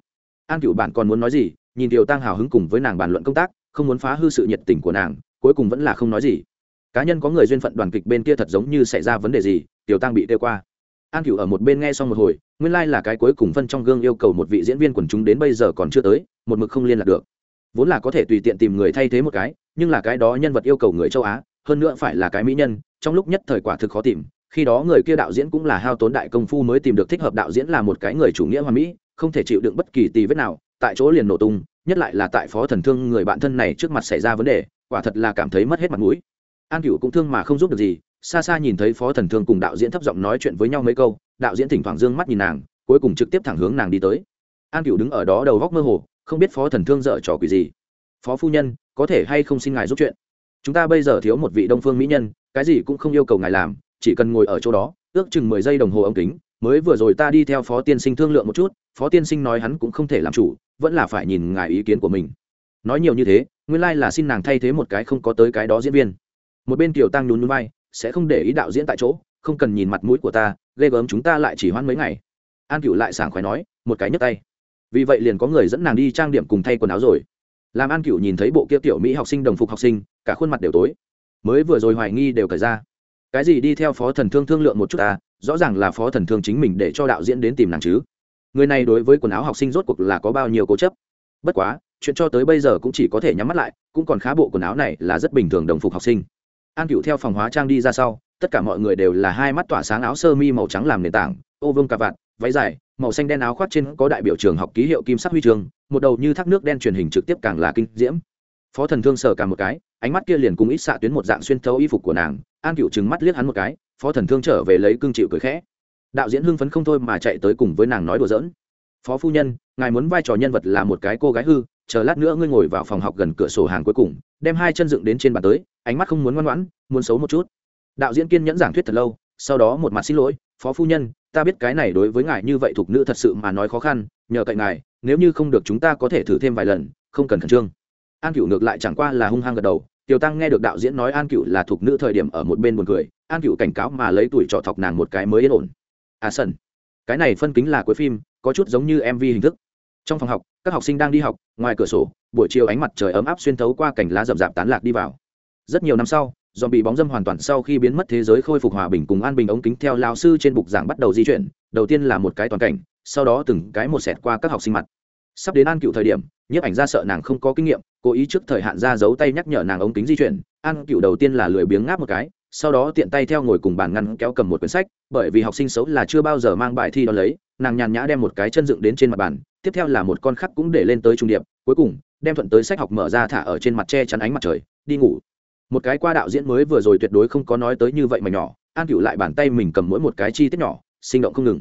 an cựu bản còn muốn nói gì, nhìn tiểu tăng hào hứng cùng với nàng bàn luận công tác, không muốn phá hư sự nhiệt tình của nàng, cuối cùng vẫn là không nói gì. Cá nhân có người duyên phận đoàn kịch bên kia thật giống như xảy ra vấn đề gì, tiểu tăng bị tê qua. An cửu ở một bên nghe xong một hồi, nguyên lai、like、là cái cuối cùng phân trong gương yêu cầu một vị diễn viên quần chúng đến bây giờ còn chưa tới, một mực không liên lạc được. Vốn là có thể tùy tiện tìm người thay thế một cái, nhưng là cái đó nhân vật yêu cầu người châu á, hơn nữa phải là cái mỹ nhân, trong lúc nhất thời quả thực khó tìm, khi đó người kia đạo diễn cũng là hao tốn đại công phu mới tìm được thích hợp đạo diễn là một cái người chủ nghĩa hoa mỹ không thể chịu đựng bất kỳ tì vết nào, tại chỗ liền nổ tung, nhất lại là tại phó thần thương người bạn thân này trước mặt xảy ra vấn đề, quả thật là cảm thấy mất hết mặt mũi. An cựu cũng thương mà không giúp được gì, xa xa nhìn thấy phó thần thương cùng đạo diễn thấp giọng nói chuyện với nhau mấy câu, đạo diễn thỉnh thoảng d ư ơ n g mắt nhìn nàng, cuối cùng trực tiếp thẳng hướng nàng đi tới. An cựu đứng ở đó đầu góc mơ hồ, không biết phó thần thương dợ trò quỷ gì. Phó phu nhân, có thể hay không xin ngài giúp chuyện? Chúng ta bây giờ thiếu một vị đông phương mỹ nhân, cái gì cũng không yêu cầu ngài làm, chỉ cần ngồi ở chỗ đó, ước chừng mười giây đồng hồ ống kính mới vừa rồi ta đi theo phó tiên sinh thương lượng một chút, phó tiên sinh nói hắn cũng không thể làm chủ, vẫn là phải nhìn ngài ý kiến của mình. Nói nhiều như thế, nguyên lai là xin nàng thay thế một cái không có tới cái đó diễn viên. Một bên tiểu tăng nhún núi bay sẽ không để ý đạo diễn tại chỗ, không cần nhìn mặt mũi của ta, ghê gớm chúng ta lại chỉ hoãn mấy ngày. An cựu lại sảng khoái nói, một cái nhấc tay. Vì vậy liền có người dẫn nàng đi trang điểm cùng thay quần áo rồi. Làm an cựu nhìn thấy bộ kia tiểu mỹ học sinh đồng phục học sinh, cả khuôn mặt đều tối. Mới vừa rồi hoài nghi đều cởi ra. Cái gì đi theo phó thần thương thương lượng một chút ta rõ ràng là phó thần thương chính mình để cho đạo diễn đến tìm nàng chứ. Người này đối với quần áo học sinh rốt cuộc là có bao nhiêu cố chấp. Bất quá chuyện cho tới bây giờ cũng chỉ có thể nhắm mắt lại cũng còn khá bộ quần áo này là rất bình thường đồng phục học sinh. An cựu theo phòng hóa trang đi ra sau tất cả mọi người đều là hai mắt tỏa sáng áo sơ mi màu trắng làm nền tảng ô vương cà vạt váy dài màu xanh đen áo khoác trên có đại biểu trường học ký hiệu kim sắc huy trường, một đầu như thác nước đen truyền hình trực tiếp càng là kinh diễm. Phó thần thương sờ cả một cái ánh mắt kia liền cùng ít xạ tuyến một dạng xuyên thấu y phục của nàng an cựu trừng mắt liếc hắn một cái phó thần thương trở về lấy cương chịu cười khẽ. Đạo diễn hưng phấn không thôi mà chạy tới cùng với nàng nói đùa giỡn. Phó phu nhân, ngài muốn vai trò nhân vật là một cái cô gái hư, chờ lát nữa ngươi ngồi vào phòng học gần cửa sổ hàng cuối cùng, đem hai chân dựng đến trên bàn tới, ánh mắt không muốn ngoan ngoãn, muốn xấu một chút. Đạo diễn kiên nhẫn giảng thuyết thật lâu, sau đó một mặt xin lỗi, phó phu nhân, ta biết cái này đối với ngài như vậy thuộc nữ thật sự mà nói khó khăn, nhờ cậy ngài, nếu như không được chúng ta có thể thử thêm vài lần, không cần khẩn trương. An cựu ngược lại chẳng qua là hung hăng gật đầu tiểu tăng nghe được đạo diễn nói an cựu là thuộc nữ thời điểm ở một bên buồn cười an cựu cảnh cáo mà lấy tuổi trọ thọc nàng một cái mới yên ổn. À sần, cái này phân kính là cuối phim có chút giống như mv hình thức. Trong phòng học các học sinh đang đi học ngoài cửa sổ buổi chiều ánh mặt trời ấm áp xuyên thấu qua cảnh lá rậm rạp tán lạc đi vào. Rất nhiều năm sau do bị bóng dâm hoàn toàn sau khi biến mất thế giới khôi phục hòa bình cùng an bình ống kính theo lao sư trên bục giảng bắt đầu di chuyển đầu tiên là một cái toàn cảnh sau đó từng cái một xẹt qua các học sinh mặt. Sắp đến an cựu thời điểm nhiếp ảnh ra sợ nàng không có kinh nghiệm cố ý trước thời hạn ra giấu tay nhắc nhở nàng ống kính di chuyển, an cựu đầu tiên là lười biếng ngáp một cái, sau đó tiện tay theo ngồi cùng bàn ngăn kéo cầm một quyển sách, bởi vì học sinh xấu là chưa bao giờ mang bài thi đó lấy, nàng nhàn nhã đem một cái chân dựng đến trên mặt bàn, tiếp theo là một con khắc cũng để lên tới trung điệp, cuối cùng, đem thuận tới sách học mở ra thả ở trên mặt che chắn ánh mặt trời, đi ngủ. Một cái qua đạo diễn mới vừa rồi tuyệt đối không có nói tới như vậy mà nhỏ, an cựu lại bàn tay mình cầm mỗi một cái chi tiết nhỏ, sinh động không ngừng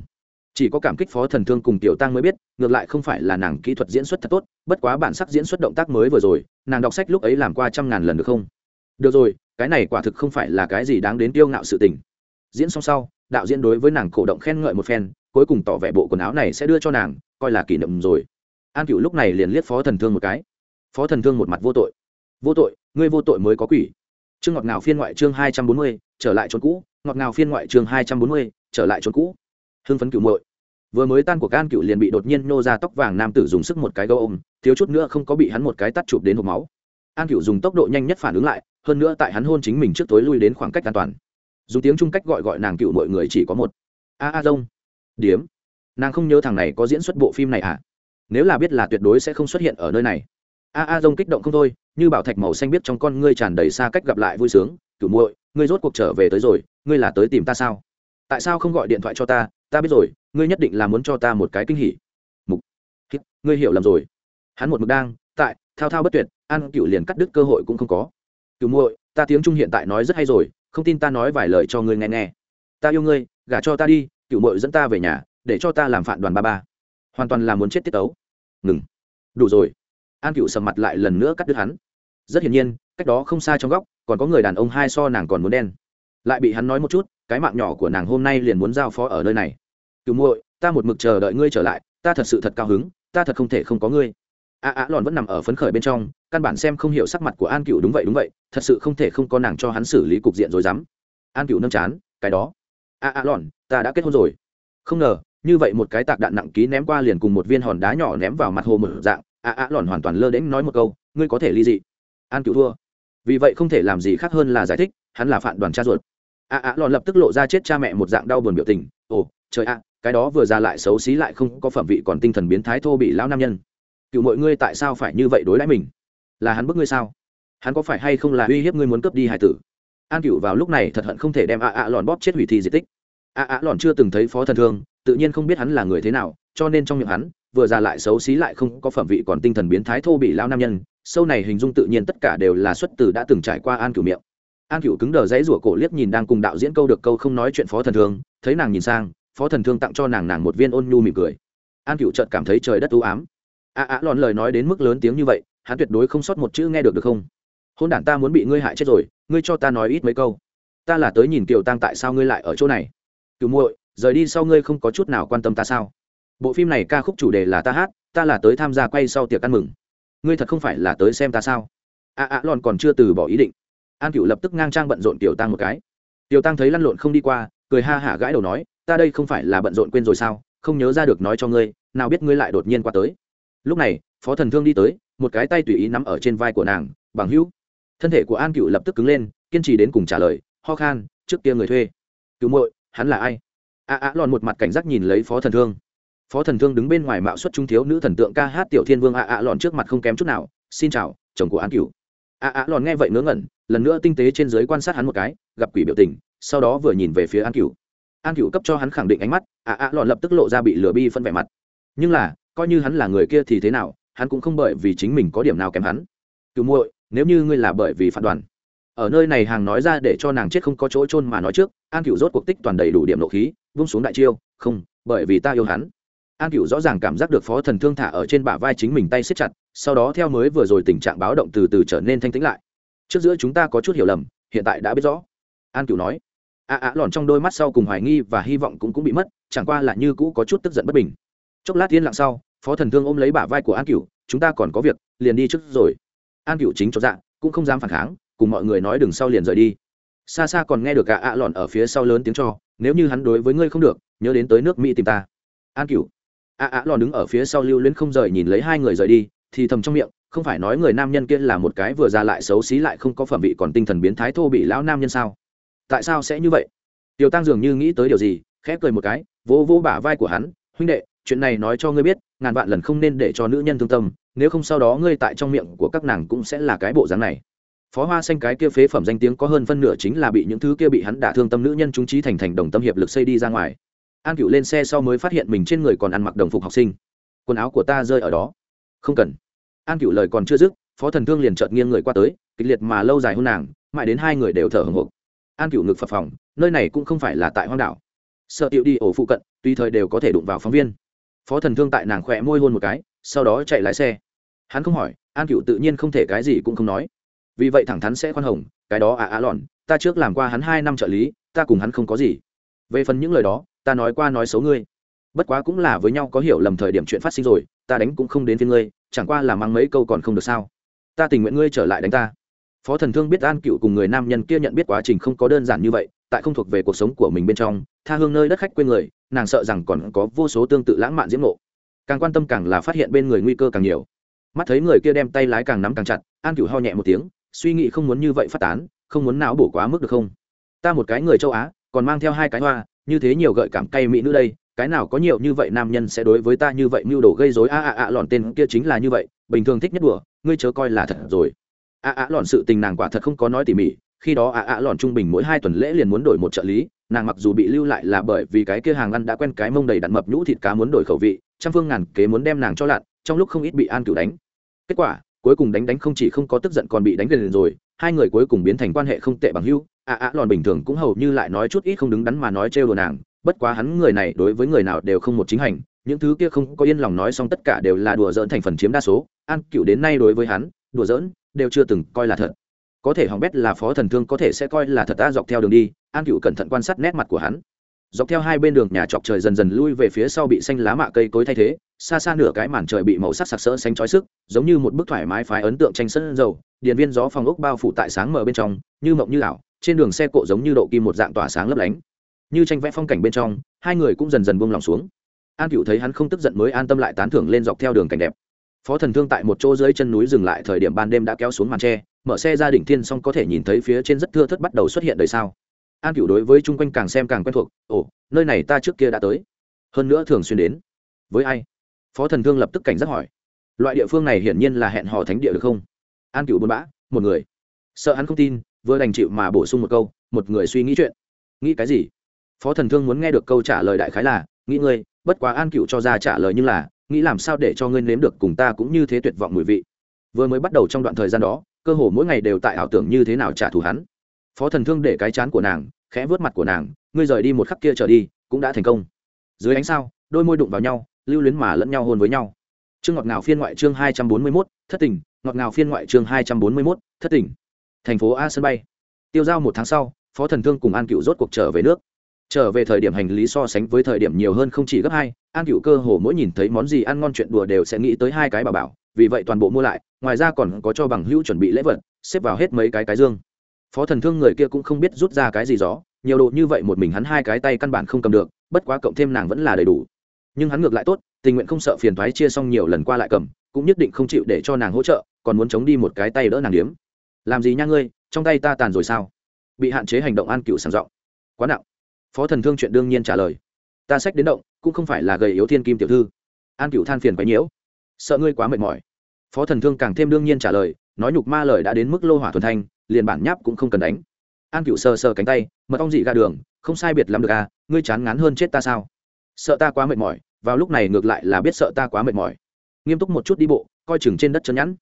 chỉ có cảm kích phó thần thương cùng tiểu tăng mới biết, ngược lại không phải là nàng kỹ thuật diễn xuất thật tốt, bất quá bản sắc diễn xuất động tác mới vừa rồi, nàng đọc sách lúc ấy làm qua trăm ngàn lần được không? Được rồi, cái này quả thực không phải là cái gì đáng đến tiêu ngạo sự tình. Diễn xong sau, đạo diễn đối với nàng cổ động khen ngợi một phen, cuối cùng tỏ vẻ bộ quần áo này sẽ đưa cho nàng, coi là kỷ niệm rồi. An cựu lúc này liền liếc phó thần thương một cái. Phó thần thương một mặt vô tội. Vô tội, ngươi vô tội mới có quỷ. Chương ngọt ngào phiên ngoại chương hai trăm bốn mươi, trở lại chốn cũ. Ngọt ngào phiên ngoại chương hai trăm bốn mươi, trở lại chốn cũ. Hưng phấn cựu muội vừa mới tan của can cựu liền bị đột nhiên nô ra tóc vàng nam tử dùng sức một cái gâu ôm, thiếu chút nữa không có bị hắn một cái tắt chụp đến hộp máu. An cựu dùng tốc độ nhanh nhất phản ứng lại, hơn nữa tại hắn hôn chính mình trước tối lui đến khoảng cách an toàn. Dùng tiếng trung cách gọi gọi nàng cựu mọi người chỉ có một. A a dông. Điếm. Nàng không nhớ thằng này có diễn xuất bộ phim này à? Nếu là biết là tuyệt đối sẽ không xuất hiện ở nơi này. A a dông kích động không thôi, như bảo thạch màu xanh biết trong con ngươi tràn đầy xa cách gặp lại vui sướng. Cựu muội, ngươi rốt cuộc trở về tới rồi, ngươi là tới tìm ta sao? Tại sao không gọi điện thoại cho ta? Ta biết rồi ngươi nhất định là muốn cho ta một cái kinh hỉ. Mục. Ngươi hiểu lầm rồi. Hắn một mực đang, tại, thao thao bất tuyệt an cựu liền cắt đứt cơ hội cũng không có. Cựu muội, ta tiếng trung hiện tại nói rất hay rồi, không tin ta nói vài lời cho ngươi nghe nghe. Ta yêu ngươi, gả cho ta đi, cựu muội dẫn ta về nhà, để cho ta làm phản đoàn ba ba. Hoàn toàn là muốn chết tiết tấu. Ngừng. Đủ rồi. An cựu sầm mặt lại lần nữa cắt đứt hắn. Rất hiển nhiên, cách đó không xa trong góc, còn có người đàn ông hai so nàng còn muốn đen. Lại bị hắn nói một chút, cái mạng nhỏ của nàng hôm nay liền muốn giao phó ở nơi này cứu muội, ta một mực chờ đợi ngươi trở lại, ta thật sự thật cao hứng, ta thật không thể không có ngươi. A á lòn vẫn nằm ở phấn khởi bên trong, căn bản xem không hiểu sắc mặt của an cựu đúng vậy đúng vậy, thật sự không thể không có nàng cho hắn xử lý cục diện rồi dám. An cựu nâm chán, cái đó, a á lòn ta đã kết hôn rồi. Không ngờ, như vậy một cái tạc đạn nặng ký ném qua liền cùng một viên hòn đá nhỏ ném vào mặt hồ mở dạng, a á lòn hoàn toàn lơ đễnh nói một câu, ngươi có thể ly dị. An cựu thua. Vì vậy không thể làm gì khác hơn là giải thích, hắn là phản đoàn cha ruột. A á lòn lập tức lộ ra chết cha mẹ một dạng đau buồn biểu tình, ồ, trời ạ cái đó vừa ra lại xấu xí lại không có phẩm vị còn tinh thần biến thái thô bị lão nam nhân. Cựu mọi ngươi tại sao phải như vậy đối đãi mình? Là hắn bức ngươi sao? Hắn có phải hay không là uy hiếp ngươi muốn cướp đi hải tử? An cựu vào lúc này thật hận không thể đem ạ ạ lòn bóp chết hủy thi di tích. Ạ ạ lòn chưa từng thấy phó thần thương, tự nhiên không biết hắn là người thế nào, cho nên trong miệng hắn, vừa ra lại xấu xí lại không có phẩm vị còn tinh thần biến thái thô bị lao nam nhân, sâu này hình dung tự nhiên tất cả đều là xuất từ đã từng trải qua an cửu miệng. An cửu cứng đờ dãy rủa cổ liếc nhìn đang cùng đạo diễn câu được câu không nói chuyện phó thần thương, thấy nàng nhìn sang phó thần thương tặng cho nàng nàng một viên ôn nhu mỉm cười. An cựu trợt cảm thấy trời đất u ám. A a lòn lời nói đến mức lớn tiếng như vậy, hắn tuyệt đối không sót một chữ nghe được được không? Hôn đản ta muốn bị ngươi hại chết rồi, ngươi cho ta nói ít mấy câu. Ta là tới nhìn kiều tăng tại sao ngươi lại ở chỗ này? Cựu muội, rời đi sau ngươi không có chút nào quan tâm ta sao? Bộ phim này ca khúc chủ đề là ta hát, ta là tới tham gia quay sau tiệc ăn mừng. Ngươi thật không phải là tới xem ta sao? A a lòn còn chưa từ bỏ ý định. An cựu lập tức ngang trang bận rộn tiểu tăng một cái. Tiểu tăng thấy lăn lộn không đi qua, cười ha hả gãi đầu nói ta đây không phải là bận rộn quên rồi sao, không nhớ ra được nói cho ngươi, nào biết ngươi lại đột nhiên qua tới. Lúc này, phó thần thương đi tới, một cái tay tùy ý nắm ở trên vai của nàng, bằng hữu. Thân thể của an cựu lập tức cứng lên, kiên trì đến cùng trả lời, ho khan, trước kia người thuê. Cứu muội, hắn là ai? A a lòn một mặt cảnh giác nhìn lấy phó thần thương. Phó thần thương đứng bên ngoài mạo xuất trung thiếu nữ thần tượng ca hát tiểu thiên vương a a lòn trước mặt không kém chút nào, xin chào, chồng của an cựu. A a lòn nghe vậy ngớ ngẩn, lần nữa tinh tế trên giới quan sát hắn một cái, gặp quỷ biểu tình, sau đó vừa nhìn về phía an cựu an cựu cấp cho hắn khẳng định ánh mắt ạ a lọn lập tức lộ ra bị lừa bi phân vẻ mặt. Nhưng là, coi như hắn là người kia thì thế nào, hắn cũng không bởi vì chính mình có điểm nào kém hắn. Cựu muội, nếu như ngươi là bởi vì phản đoàn, ở nơi này hàng nói ra để cho nàng chết không có chỗ trôn mà nói trước, an cựu rốt cuộc tích toàn đầy đủ điểm nộ khí, vung xuống đại chiêu, không, bởi vì ta yêu hắn. An cựu rõ ràng cảm giác được phó thần thương thả ở trên bả vai chính mình tay siết chặt, sau đó theo mới vừa rồi tình trạng báo động từ từ trở nên thanh tĩnh lại. Trước giữa chúng ta có chút hiểu lầm, hiện tại đã biết rõ. An cựu nói a à, a lòn trong đôi mắt sau cùng hoài nghi và hy vọng cũng cũng bị mất chẳng qua là như cũ có chút tức giận bất bình. Chốc lát yên lặng sau phó thần thương ôm lấy bả vai của an cựu chúng ta còn có việc liền đi trước rồi. An cựu chính cho dạ cũng không dám phản kháng cùng mọi người nói đừng sau liền rời đi. Xa xa còn nghe được A ạ lòn ở phía sau lớn tiếng cho nếu như hắn đối với ngươi không được nhớ đến tới nước mỹ tìm ta. An cựu ạ ạ lòn đứng ở phía sau lưu luyến không rời nhìn lấy hai người rời đi thì thầm trong miệng không phải nói người nam nhân kia là một cái vừa ra lại xấu xí lại không có phẩm vị còn tinh thần biến thái thô bị lão nam nhân sao? Tại sao sẽ như vậy? Tiểu tăng dường như nghĩ tới điều gì khép cười một cái, vỗ vỗ bả vai của hắn, huynh đệ, chuyện này nói cho ngươi biết, ngàn vạn lần không nên để cho nữ nhân thương tâm, nếu không sau đó ngươi tại trong miệng của các nàng cũng sẽ là cái bộ dáng này. Phó hoa xanh cái kia phế phẩm danh tiếng có hơn phân nửa chính là bị những thứ kia bị hắn đả thương tâm nữ nhân chúng trí thành thành đồng tâm hiệp lực xây đi ra ngoài. An cựu lên xe sau mới phát hiện mình trên người còn ăn mặc đồng phục học sinh. Quần áo của ta rơi ở đó. Không cần. An cựu lời còn chưa dứt, phó thần thương liền chợt nghiêng người qua tới, kịch liệt mà lâu dài hơn nàng, mãi đến hai người đều thở hồng hộc an cựu ngực phập phòng, nơi này cũng không phải là tại hoang đảo. Sợ tiệu đi ổ phụ cận, tùy thời đều có thể đụng vào phóng viên. Phó thần thương tại nàng khỏe môi hôn một cái, sau đó chạy lái xe. Hắn không hỏi, an cựu tự nhiên không thể cái gì cũng không nói. Vì vậy thẳng thắn sẽ khoan hồng, cái đó à, à á lòn ta trước làm qua hắn hai năm trợ lý, ta cùng hắn không có gì. Về phần những lời đó, ta nói qua nói xấu ngươi. Bất quá cũng là với nhau có hiểu lầm thời điểm chuyện phát sinh rồi, ta đánh cũng không đến với ngươi, chẳng qua là mang mấy câu còn không được sao. Ta tình nguyện ngươi trở lại đánh ta phó thần thương biết an cựu cùng người nam nhân kia nhận biết quá trình không có đơn giản như vậy, tại không thuộc về cuộc sống của mình bên trong, tha hương nơi đất khách quê người, nàng sợ rằng còn có vô số tương tự lãng mạn diễm mộ càng quan tâm càng là phát hiện bên người nguy cơ càng nhiều. Mắt thấy người kia đem tay lái càng nắm càng chặt, an cửu ho nhẹ một tiếng, suy nghĩ không muốn như vậy phát tán, không muốn não bổ quá mức được không? Ta một cái người châu á, còn mang theo hai cái hoa, như thế nhiều gợi cảm cay mỹ nữ đây, cái nào có nhiều như vậy nam nhân sẽ đối với ta như vậy mưu đồ gây dối a a a, lọn tên kia chính là như vậy, bình thường thích nhất đùa, ngươi chớ coi là thật rồi a a lòn sự tình nàng quả thật không có nói tỉ mỉ, khi đó a a lòn trung bình mỗi hai tuần lễ liền muốn đổi một trợ lý, nàng mặc dù bị lưu lại là bởi vì cái kia hàng ăn đã quen cái mông đầy đặn mập nhũ thịt cá muốn đổi khẩu vị, trăm phương ngàn kế muốn đem nàng cho lặn, trong lúc không ít bị an cửu đánh. Kết quả, cuối cùng đánh đánh không chỉ không có tức giận còn bị đánh gần rồi, hai người cuối cùng biến thành quan hệ không tệ bằng hưu a a lòn bình thường cũng hầu như lại nói chút ít không đứng đắn mà nói trêu đồ nàng, bất quá hắn người này đối với người nào đều không một chính hành, những thứ kia không có yên lòng nói xong tất cả đều là đùa dỡn thành phần chiếm đa số, an cựu đến nay đối với hắn, đùa dỡn đều chưa từng coi là thật. Có thể hỏng bét là phó thần thương có thể sẽ coi là thật ta dọc theo đường đi, an cựu cẩn thận quan sát nét mặt của hắn. Dọc theo hai bên đường nhà chọc trời dần dần lui về phía sau bị xanh lá mạ cây cối thay thế, xa xa nửa cái màn trời bị màu sắc sặc sỡ xanh trói sức, giống như một bức thoải mái phái ấn tượng tranh sân dầu, điện viên gió phòng ốc bao phủ tại sáng mở bên trong, như mộng như ảo, trên đường xe cộ giống như độ kim một dạng tỏa sáng lấp lánh. Như tranh vẽ phong cảnh bên trong, hai người cũng dần dần buông lòng xuống. An cựu thấy hắn không tức giận mới an tâm lại tán thưởng lên dọc theo đường cảnh đẹp phó thần thương tại một chỗ dưới chân núi dừng lại thời điểm ban đêm đã kéo xuống màn tre, mở xe ra đỉnh thiên xong có thể nhìn thấy phía trên rất thưa thất bắt đầu xuất hiện đời sao an cựu đối với chung quanh càng xem càng quen thuộc, ồ, nơi này ta trước kia đã tới. Hơn nữa thường xuyên đến. Với ai? Phó thần thương lập tức cảnh giác hỏi. Loại địa phương này hiển nhiên là hẹn hò thánh địa được không? An cựu buôn bã, một người. Sợ hắn không tin, vừa đành chịu mà bổ sung một câu, một người suy nghĩ chuyện. Nghĩ cái gì? Phó thần thương muốn nghe được câu trả lời đại khái là, nghĩ ngươi, bất quá an cựu cho ra trả lời như là nghĩ làm sao để cho ngươi nếm được cùng ta cũng như thế tuyệt vọng mùi vị. Vừa mới bắt đầu trong đoạn thời gian đó, cơ hồ mỗi ngày đều tại ảo tưởng như thế nào trả thù hắn. Phó thần thương để cái chán của nàng, khẽ vớt mặt của nàng, ngươi rời đi một khắc kia trở đi, cũng đã thành công. Dưới ánh sao, đôi môi đụng vào nhau, lưu luyến mà lẫn nhau hôn với nhau. Chương ngọt ngào phiên ngoại chương hai trăm bốn mươi mốt, thất tình, ngọt ngào phiên ngoại chương hai trăm bốn mươi mốt, thất tình. Thành phố a sân bay. Tiêu giao một tháng sau, phó thần thương cùng an cựu rốt cuộc trở về nước trở về thời điểm hành lý so sánh với thời điểm nhiều hơn không chỉ gấp hai, an cựu cơ hồ mỗi nhìn thấy món gì ăn ngon chuyện đùa đều sẽ nghĩ tới hai cái bà bảo, vì vậy toàn bộ mua lại, ngoài ra còn có cho bằng hữu chuẩn bị lễ vật, xếp vào hết mấy cái cái dương. Phó thần thương người kia cũng không biết rút ra cái gì gió, nhiều đồ như vậy một mình hắn hai cái tay căn bản không cầm được, bất quá cộng thêm nàng vẫn là đầy đủ. Nhưng hắn ngược lại tốt, tình nguyện không sợ phiền thoái chia xong nhiều lần qua lại cầm, cũng nhất định không chịu để cho nàng hỗ trợ, còn muốn chống đi một cái tay đỡ nàng điếm. Làm gì nha ngươi, trong tay ta tàn rồi sao? Bị hạn chế hành động an cựu sàng giọng. Quá nặng phó thần thương chuyện đương nhiên trả lời. Ta sách đến động, cũng không phải là gầy yếu thiên kim tiểu thư. An cựu than phiền quấy nhiễu. Sợ ngươi quá mệt mỏi. Phó thần thương càng thêm đương nhiên trả lời, nói nhục ma lời đã đến mức lô hỏa thuần thanh, liền bản nháp cũng không cần đánh. An cựu sờ sờ cánh tay, mật ong dị ga đường, không sai biệt làm được à ngươi chán ngán hơn chết ta sao? Sợ ta quá mệt mỏi, vào lúc này ngược lại là biết sợ ta quá mệt mỏi. Nghiêm túc một chút đi bộ, coi chừng trên đất chân nhẵn.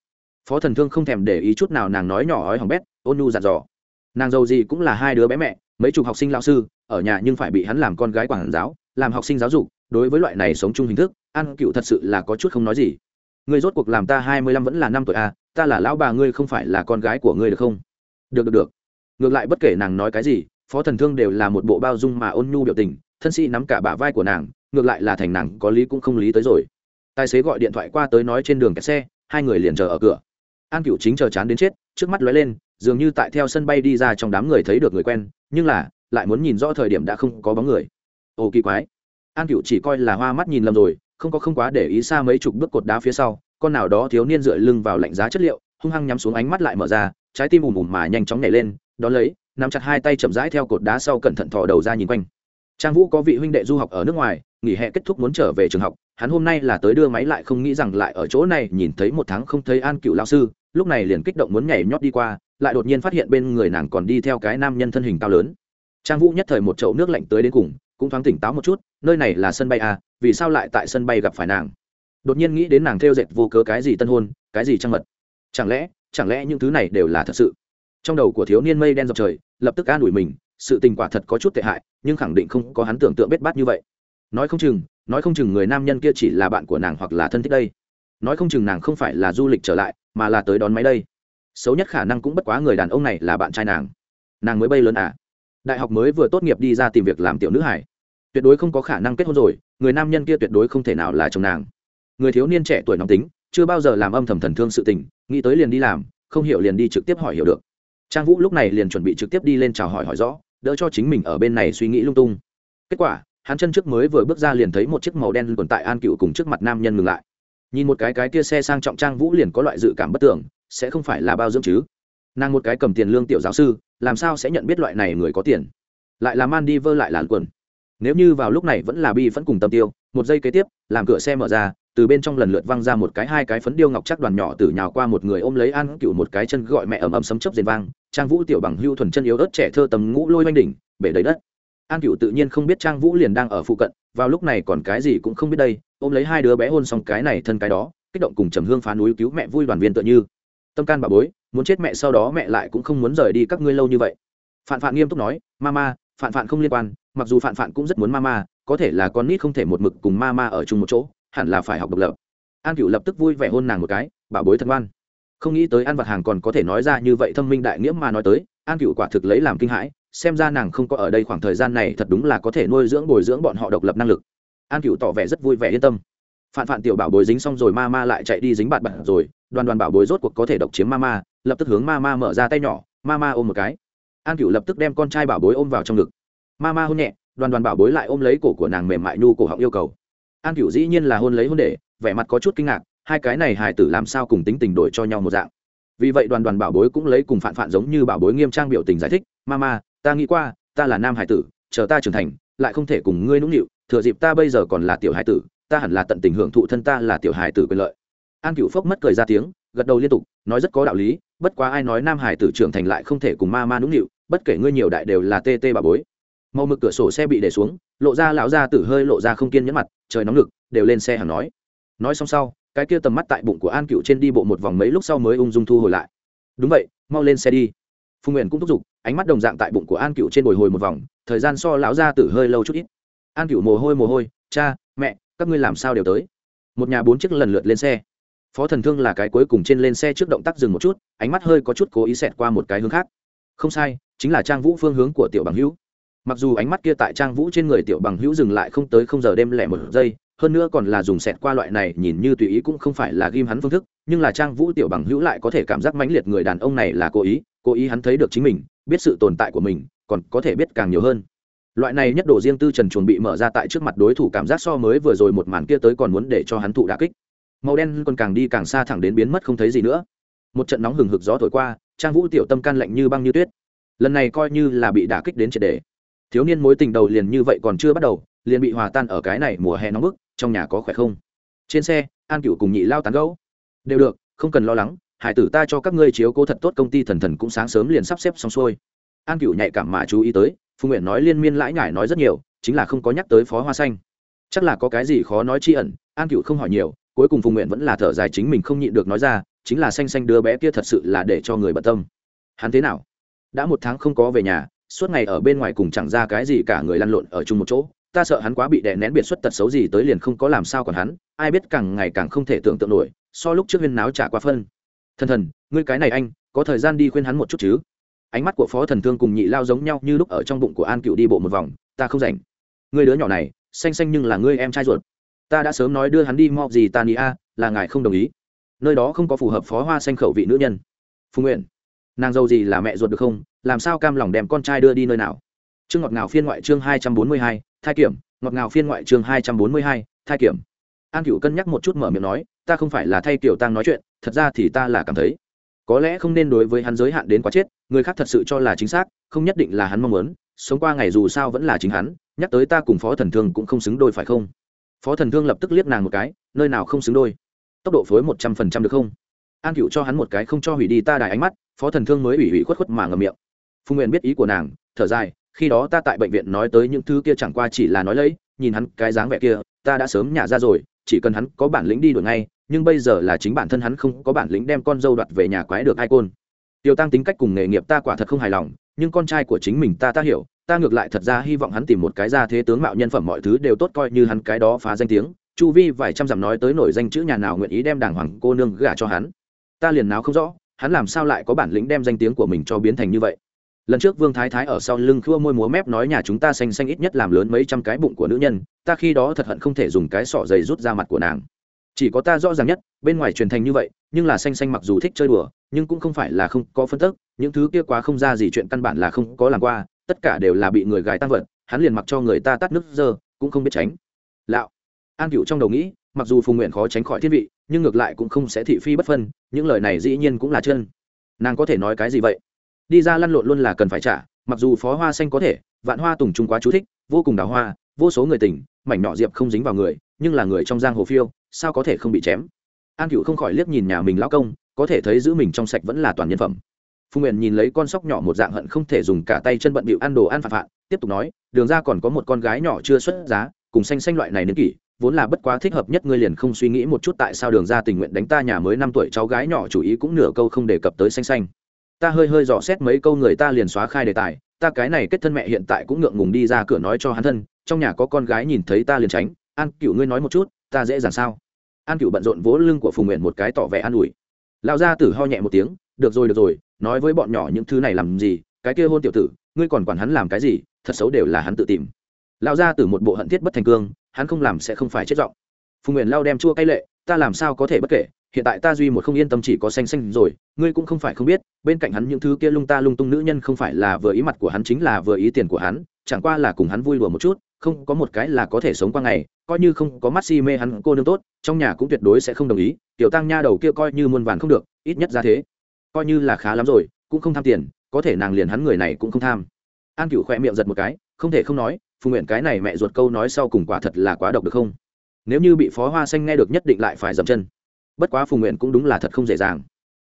Phó thần thương không thèm để ý chút nào nàng nói nhỏ ói hỏng bét, ôn nhu dặn dò. Nàng giàu gì cũng là hai đứa bé mẹ mấy chục học sinh lao sư, ở nhà nhưng phải bị hắn làm con gái quản giáo, làm học sinh giáo dục, đối với loại này sống chung hình thức an cựu thật sự là có chút không nói gì. Ngươi rốt cuộc làm ta hai mươi lăm vẫn là năm tuổi à ta là lão bà ngươi không phải là con gái của ngươi được không? Được được được. Ngược lại bất kể nàng nói cái gì, phó thần thương đều là một bộ bao dung mà ôn nhu biểu tình, thân sĩ nắm cả bả vai của nàng, ngược lại là thành nàng có lý cũng không lý tới rồi. Tài xế gọi điện thoại qua tới nói trên đường kẹt xe, hai người liền chờ ở cửa. An cựu chính chờ chán đến chết, trước mắt lóe lên dường như tại theo sân bay đi ra trong đám người thấy được người quen, nhưng là, lại muốn nhìn rõ thời điểm đã không có bóng người. Ồ kỳ quái. An cựu chỉ coi là hoa mắt nhìn lầm rồi, không có không quá để ý xa mấy chục bước cột đá phía sau, con nào đó thiếu niên dựa lưng vào lạnh giá chất liệu, hung hăng nhắm xuống ánh mắt lại mở ra, trái tim ùm ùm mà nhanh chóng nhảy lên, đón lấy, nắm chặt hai tay chậm rãi theo cột đá sau cẩn thận thò đầu ra nhìn quanh. Trang vũ có vị huynh đệ du học ở nước ngoài, nghỉ hè kết thúc muốn trở về trường học, hắn hôm nay là tới đưa máy lại không nghĩ rằng lại ở chỗ này, nhìn thấy một tháng không thấy an cựu lao sư, lúc này liền kích động muốn nhảy nhót đi qua lại đột nhiên phát hiện bên người nàng còn đi theo cái nam nhân thân hình cao lớn. Trang vũ nhất thời một chậu nước lạnh tới đến cùng, cũng thoáng tỉnh táo một chút, nơi này là sân bay à vì sao lại tại sân bay gặp phải nàng? Đột nhiên nghĩ đến nàng theo dệt vô cớ cái gì tân hôn, cái gì trăng mật. Chẳng lẽ chẳng lẽ những thứ này đều là thật sự? Trong đầu của thiếu niên mây đen dọc trời, lập tức an ủi mình, sự tình quả thật có chút tệ hại, nhưng khẳng định không có hắn tưởng tượng bết bát như vậy. Nói không chừng, nói không chừng người nam nhân kia chỉ là bạn của nàng hoặc là thân thích đây. Nói không chừng nàng không phải là du lịch trở lại, mà là tới đón máy đây xấu nhất khả năng cũng bất quá người đàn ông này là bạn trai nàng. Nàng mới bay lớn à? Đại học mới vừa tốt nghiệp đi ra tìm việc làm tiểu nữ hải. Tuyệt đối không có khả năng kết hôn rồi, người nam nhân kia tuyệt đối không thể nào là chồng nàng. Người thiếu niên trẻ tuổi nóng tính, chưa bao giờ làm âm thầm thần thương sự tình, nghĩ tới liền đi làm, không hiểu liền đi trực tiếp hỏi hiểu được. Trang vũ lúc này liền chuẩn bị trực tiếp đi lên chào hỏi hỏi rõ, đỡ cho chính mình ở bên này suy nghĩ lung tung. Kết quả, hắn chân trước mới vừa bước ra liền thấy một chiếc màu đen tồn tại an cựu cùng trước mặt nam nhân ngừng lại. Nhìn một cái cái kia xe sang trọng trang vũ liền có loại dự cảm bất tưởng sẽ không phải là bao dưỡng chứ? Nàng một cái cầm tiền lương tiểu giáo sư, làm sao sẽ nhận biết loại này người có tiền? Lại là man đi vơ lại làn quần. Nếu như vào lúc này vẫn là bi vẫn cùng tâm tiêu, một giây kế tiếp, làm cửa xe mở ra, từ bên trong lần lượt văng ra một cái hai cái phấn điêu ngọc chắc đoàn nhỏ từ nhào qua một người ôm lấy an cựu một cái chân gọi mẹ ầm ầm sấm chớp rền vang, trang vũ tiểu bằng hưu thuần chân yếu ớt trẻ thơ tầm ngũ lôi oanh đỉnh, bể đầy đất. An cựu tự nhiên không biết trang vũ liền đang ở phụ cận, vào lúc này còn cái gì cũng không biết đây, ôm lấy hai đứa bé hôn xong cái này thân cái đó, kích động cùng trầm hương phá núi cứu mẹ vui đoàn viên tựa như tâm can bà bối, muốn chết mẹ sau đó mẹ lại cũng không muốn rời đi các ngươi lâu như vậy. Phạn phạn nghiêm túc nói, mama, phạn phạn không liên quan, mặc dù phạn phạn cũng rất muốn mama, có thể là con nít không thể một mực cùng mama ở chung một chỗ, hẳn là phải học độc lập. An cựu lập tức vui vẻ hôn nàng một cái bảo bối thân ngoan. Không nghĩ tới ăn vặt hàng còn có thể nói ra như vậy thâm minh đại nghĩa mà nói tới, an cựu quả thực lấy làm kinh hãi, xem ra nàng không có ở đây khoảng thời gian này thật đúng là có thể nuôi dưỡng bồi dưỡng bọn họ độc lập năng lực. An cựu tỏ vẻ rất vui vẻ yên tâm. Phạn phạn tiểu bảo bối dính xong rồi ma ma lại chạy đi dính bạt bạt rồi đoàn đoàn bảo bối rốt cuộc có thể độc chiếm ma ma lập tức hướng ma ma mở ra tay nhỏ ma ma ôm một cái. An cựu lập tức đem con trai bảo bối ôm vào trong ngực. Ma ma hôn nhẹ, đoàn đoàn bảo bối lại ôm lấy cổ của nàng mềm mại nhu cổ họng yêu cầu. An cựu dĩ nhiên là hôn lấy hôn để, vẻ mặt có chút kinh ngạc, hai cái này hài tử làm sao cùng tính tình đổi cho nhau một dạng. Vì vậy đoàn đoàn bảo bối cũng lấy cùng phản phản giống như bảo bối nghiêm trang biểu tình giải thích, mama, ta nghĩ qua, ta là nam hải tử, chờ ta trưởng thành, lại không thể cùng ngươi nũng nịu, thừa dịp ta bây giờ còn là tiểu hải tử, ta hẳn là tận tình hưởng thụ thân ta là tiểu hải tử quyền lợi an cựu phốc mất cười ra tiếng, gật đầu liên tục, nói rất có đạo lý, bất quá ai nói nam hải tử trưởng thành lại không thể cùng ma ma nũng nịu, bất kể ngươi nhiều đại đều là tê tê bà bối. Màu mực cửa sổ xe bị để xuống, lộ ra lão ra tử hơi lộ ra không kiên nhẫn mặt, trời nóng lực đều lên xe hàng nói. Nói xong sau, cái kia tầm mắt tại bụng của an cựu trên đi bộ một vòng mấy lúc sau mới ung dung thu hồi lại. Đúng vậy, mau lên xe đi. Phùng nguyện cũng thúc giục, ánh mắt đồng dạng tại bụng của an cựu trên bồi hồi một vòng, thời gian so lão ra tử hơi lâu chút ít. An cựu mồ hôi mồ hôi, cha, mẹ, các ngươi làm sao đều tới? Một nhà bốn chiếc lần lượt lên xe phó thần thương là cái cuối cùng trên lên xe trước động tác dừng một chút, ánh mắt hơi có chút cố ý xẹt qua một cái hướng khác. Không sai, chính là trang vũ phương hướng của tiểu bằng hữu. Mặc dù ánh mắt kia tại trang vũ trên người tiểu bằng hữu dừng lại không tới không giờ đêm lẻ một giây, hơn nữa còn là dùng xẹt qua loại này nhìn như tùy ý cũng không phải là ghim hắn phương thức, nhưng là trang vũ tiểu bằng hữu lại có thể cảm giác mãnh liệt người đàn ông này là cố ý cố ý hắn thấy được chính mình, biết sự tồn tại của mình, còn có thể biết càng nhiều hơn. Loại này nhất độ riêng tư trần chuồn bị mở ra tại trước mặt đối thủ cảm giác so mới vừa rồi một màn kia tới còn muốn để cho hắn thụ đà kích màu đen còn càng đi càng xa thẳng đến biến mất không thấy gì nữa. Một trận nóng hừng hực gió thổi qua, trang vũ tiểu tâm can lạnh như băng như tuyết. Lần này coi như là bị đả kích đến triệt đề thiếu niên mối tình đầu liền như vậy còn chưa bắt đầu, liền bị hòa tan ở cái này mùa hè nóng bức, trong nhà có khỏe không? Trên xe, an cựu cùng nhị lao tán gấu đều được, không cần lo lắng, hải tử ta cho các ngươi chiếu cố thật tốt công ty thần thần cũng sáng sớm liền sắp xếp xong xuôi. An cựu nhạy cảm mà chú ý tới phùng nguyện nói liên miên lãi ngải nói rất nhiều, chính là không có nhắc tới phó hoa xanh. Chắc là có cái gì khó nói chi ẩn, an cựu không hỏi nhiều cuối cùng phùng nguyện vẫn là thở dài chính mình không nhịn được nói ra, chính là xanh xanh đứa bé kia thật sự là để cho người bận tâm. Hắn thế nào? Đã một tháng không có về nhà, suốt ngày ở bên ngoài cùng chẳng ra cái gì cả người lăn lộn ở chung một chỗ, ta sợ hắn quá bị đè nén biệt xuất tật xấu gì tới liền không có làm sao còn hắn, ai biết càng ngày càng không thể tưởng tượng nổi, so lúc trước huyên náo trả qua phân. Thần thần, ngươi cái này anh, có thời gian đi khuyên hắn một chút chứ? Ánh mắt của phó thần thương cùng nhị lao giống nhau như lúc ở trong bụng của an cựu đi bộ một vòng, ta không rảnh. Ngươi đứa nhỏ này, xanh xanh nhưng là ngươi em trai ruột ta đã sớm nói đưa hắn đi mau gì ta ni a, là ngài không đồng ý. Nơi đó không có phù hợp phó hoa xanh khẩu vị nữ nhân. Phùng nguyện, nàng dâu gì là mẹ ruột được không? Làm sao cam lòng đem con trai đưa đi nơi nào? Chương ngọt ngào phiên ngoại chương hai trăm bốn mươi hai, thai kiểm, ngọt ngào phiên ngoại chương hai trăm bốn mươi hai, thai kiểm. An cựu cân nhắc một chút mở miệng nói, ta không phải là thay kiểu tăng nói chuyện, thật ra thì ta là cảm thấy, có lẽ không nên đối với hắn giới hạn đến quá chết, người khác thật sự cho là chính xác, không nhất định là hắn mong muốn, sống qua ngày dù sao vẫn là chính hắn, nhắc tới ta cùng phó thần thương cũng không xứng đôi phải không? Phó thần thương lập tức liếc nàng một cái, nơi nào không xứng đôi. Tốc độ phối một trăm phần trăm được không? An cựu cho hắn một cái không cho hủy đi ta đài ánh mắt, phó thần thương mới ủy ủy khuất khuất mà ngầm miệng. Phùng nguyện biết ý của nàng, thở dài, khi đó ta tại bệnh viện nói tới những thứ kia chẳng qua chỉ là nói lấy, nhìn hắn cái dáng vẻ kia, ta đã sớm nhả ra rồi, chỉ cần hắn có bản lĩnh đi đổi ngay, nhưng bây giờ là chính bản thân hắn không có bản lĩnh đem con dâu đoạt về nhà quái được ai côn. Tiêu tăng tính cách cùng nghề nghiệp ta quả thật không hài lòng, nhưng con trai của chính mình ta ta hiểu ta ngược lại thật ra hy vọng hắn tìm một cái ra thế tướng mạo nhân phẩm mọi thứ đều tốt coi như hắn cái đó phá danh tiếng. Chu vi vài trăm dặm nói tới nổi danh chữ nhà nào nguyện ý đem đàng hoàng cô nương gả cho hắn. Ta liền nào không rõ, hắn làm sao lại có bản lĩnh đem danh tiếng của mình cho biến thành như vậy? Lần trước vương thái thái ở sau lưng khua môi múa mép nói nhà chúng ta xanh xanh ít nhất làm lớn mấy trăm cái bụng của nữ nhân, ta khi đó thật hận không thể dùng cái sọ dày rút ra mặt của nàng. Chỉ có ta rõ ràng nhất, bên ngoài truyền thành như vậy, nhưng là xanh xanh mặc dù thích chơi đùa, nhưng cũng không phải là không có phân tức, những thứ kia quá không ra gì chuyện căn bản là không có làm qua tất cả đều là bị người gái tăng vật, hắn liền mặc cho người ta tắt nước dơ, cũng không biết tránh. Lạo an cựu trong đầu nghĩ, mặc dù phùng nguyện khó tránh khỏi thiên vị, nhưng ngược lại cũng không sẽ thị phi bất phân, những lời này dĩ nhiên cũng là chân. Nàng có thể nói cái gì vậy? Đi ra lăn lộn luôn là cần phải trả, mặc dù phó hoa xanh có thể, vạn hoa tùng trung quá chú thích, vô cùng đào hoa, vô số người tỉnh, mảnh nọ diệp không dính vào người, nhưng là người trong giang hồ phiêu, sao có thể không bị chém? An cựu không khỏi liếc nhìn nhà mình lão công, có thể thấy giữ mình trong sạch vẫn là toàn nhân phẩm phùng nguyện nhìn lấy con sóc nhỏ một dạng hận không thể dùng cả tay chân bận bịu ăn đồ ăn phạt phạt tiếp tục nói, đường ra còn có một con gái nhỏ chưa xuất giá, cùng xanh xanh loại này đến kỷ, vốn là bất quá thích hợp nhất ngươi liền không suy nghĩ một chút tại sao đường ra tình nguyện đánh ta nhà mới năm tuổi cháu gái nhỏ chủ ý cũng nửa câu không đề cập tới xanh xanh ta hơi hơi dò xét mấy câu người ta liền xóa khai đề tài, ta cái này kết thân mẹ hiện tại cũng ngượng ngùng đi ra cửa nói cho hắn thân, trong nhà có con gái nhìn thấy ta liền tránh, an cựu ngươi nói một chút, ta dễ dàng sao? An cựu bận rộn vỗ lưng của phùng nguyện một cái tỏ vẻ an ủi. Lão gia tử ho nhẹ một tiếng được rồi được rồi, nói với bọn nhỏ những thứ này làm gì? Cái kia hôn tiểu tử, ngươi còn quản hắn làm cái gì? Thật xấu đều là hắn tự tìm. Lão gia tử một bộ hận thiết bất thành cương, hắn không làm sẽ không phải chết giọng. Phùng nguyện lao đem chua cay lệ, ta làm sao có thể bất kể? Hiện tại ta duy một không yên tâm chỉ có xanh xanh rồi, ngươi cũng không phải không biết, bên cạnh hắn những thứ kia lung ta lung tung nữ nhân không phải là vừa ý mặt của hắn chính là vừa ý tiền của hắn, chẳng qua là cùng hắn vui đùa một chút, không có một cái là có thể sống qua ngày, coi như không có mắt si mê hắn cô nương tốt, trong nhà cũng tuyệt đối sẽ không đồng ý, tiểu tăng nha đầu kia coi như muôn vàn không được, ít nhất ra thế coi như là khá lắm rồi, cũng không tham tiền, có thể nàng liền hắn người này cũng không tham. An cựu khỏe miệng giật một cái, không thể không nói, phùng nguyện cái này mẹ ruột câu nói sau cùng quả thật là quá độc được không? Nếu như bị phó hoa xanh nghe được nhất định lại phải dậm chân. Bất quá phùng nguyện cũng đúng là thật không dễ dàng.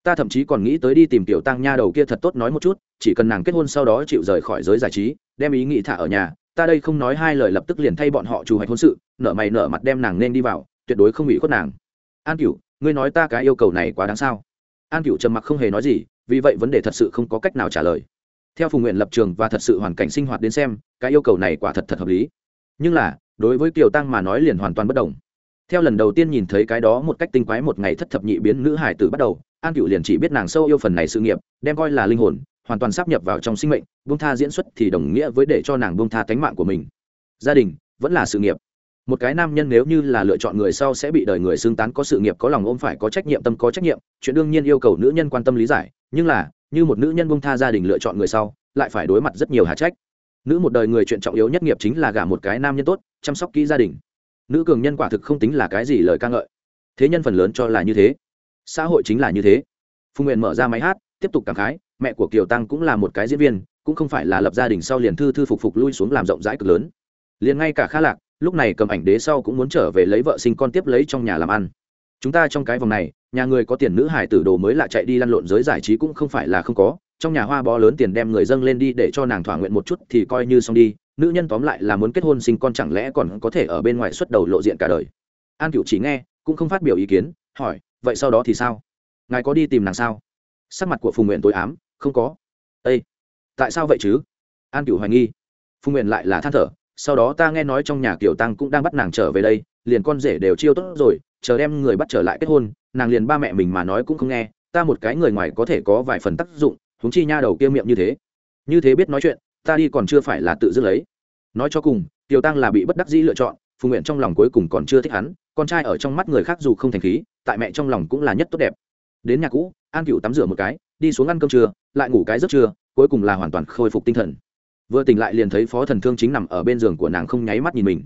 Ta thậm chí còn nghĩ tới đi tìm tiểu tăng nha đầu kia thật tốt nói một chút, chỉ cần nàng kết hôn sau đó chịu rời khỏi giới giải trí, đem ý nghĩ thả ở nhà, ta đây không nói hai lời lập tức liền thay bọn họ chủ hoạch hôn sự nợ mày nợ mặt đem nàng nên đi vào, tuyệt đối không bị khuất nàng. An cửu, ngươi nói ta cái yêu cầu này quá đáng sao? An cựu trầm mặc không hề nói gì, vì vậy vấn đề thật sự không có cách nào trả lời. Theo phùng nguyện lập trường và thật sự hoàn cảnh sinh hoạt đến xem, cái yêu cầu này quả thật thật hợp lý. Nhưng là, đối với kiều tăng mà nói liền hoàn toàn bất đồng. Theo lần đầu tiên nhìn thấy cái đó một cách tinh quái một ngày thất thập nhị biến nữ hải tử bắt đầu, an cựu liền chỉ biết nàng sâu yêu phần này sự nghiệp, đem coi là linh hồn, hoàn toàn sắp nhập vào trong sinh mệnh bung tha diễn xuất thì đồng nghĩa với để cho nàng bung tha tánh mạng của mình. Gia đình, vẫn là sự nghiệp một cái nam nhân nếu như là lựa chọn người sau sẽ bị đời người xương tán, có sự nghiệp, có lòng ôm phải, có trách nhiệm, tâm có trách nhiệm, chuyện đương nhiên yêu cầu nữ nhân quan tâm lý giải. Nhưng là, như một nữ nhân bông tha gia đình lựa chọn người sau, lại phải đối mặt rất nhiều hà trách. Nữ một đời người chuyện trọng yếu nhất nghiệp chính là gả một cái nam nhân tốt, chăm sóc kỹ gia đình. Nữ cường nhân quả thực không tính là cái gì lời ca ngợi. Thế nhân phần lớn cho là như thế. Xã hội chính là như thế. Phùng nguyện mở ra máy hát, tiếp tục cảm khái, mẹ của kiều tăng cũng là một cái diễn viên, cũng không phải là lập gia đình sau liền thư thư phục phục lui xuống làm rộng rãi cực lớn. Liền ngay cả kha lạc lúc này cầm ảnh đế sau cũng muốn trở về lấy vợ sinh con tiếp lấy trong nhà làm ăn. Chúng ta trong cái vòng này, nhà người có tiền nữ hải tử đồ mới lại chạy đi lăn lộn giới giải trí cũng không phải là không có. Trong nhà hoa bó lớn tiền đem người dâng lên đi để cho nàng thỏa nguyện một chút thì coi như xong đi. Nữ nhân tóm lại là muốn kết hôn sinh con chẳng lẽ còn có thể ở bên ngoài xuất đầu lộ diện cả đời? An cựu chỉ nghe, cũng không phát biểu ý kiến, hỏi, vậy sau đó thì sao? Ngài có đi tìm nàng sao? Sắc mặt của phùng nguyện tối ám, không có. Â tại sao vậy chứ? An cựu hoài nghi. Phùng nguyện lại là than thở sau đó ta nghe nói trong nhà kiểu tăng cũng đang bắt nàng trở về đây, liền con rể đều chiêu tốt rồi, chờ đem người bắt trở lại kết hôn, nàng liền ba mẹ mình mà nói cũng không nghe, ta một cái người ngoài có thể có vài phần tác dụng húng chi nha đầu kia miệng như thế. Như thế biết nói chuyện, ta đi còn chưa phải là tự dứt lấy. Nói cho cùng, tiểu tăng là bị bất đắc dĩ lựa chọn, phùng nguyện trong lòng cuối cùng còn chưa thích hắn, con trai ở trong mắt người khác dù không thành khí, tại mẹ trong lòng cũng là nhất tốt đẹp. Đến nhà cũ, an cựu tắm rửa một cái, đi xuống ăn cơm trưa, lại ngủ cái giấc trưa, cuối cùng là hoàn toàn khôi phục tinh thần vừa tỉnh lại liền thấy phó thần thương chính nằm ở bên giường của nàng không nháy mắt nhìn mình.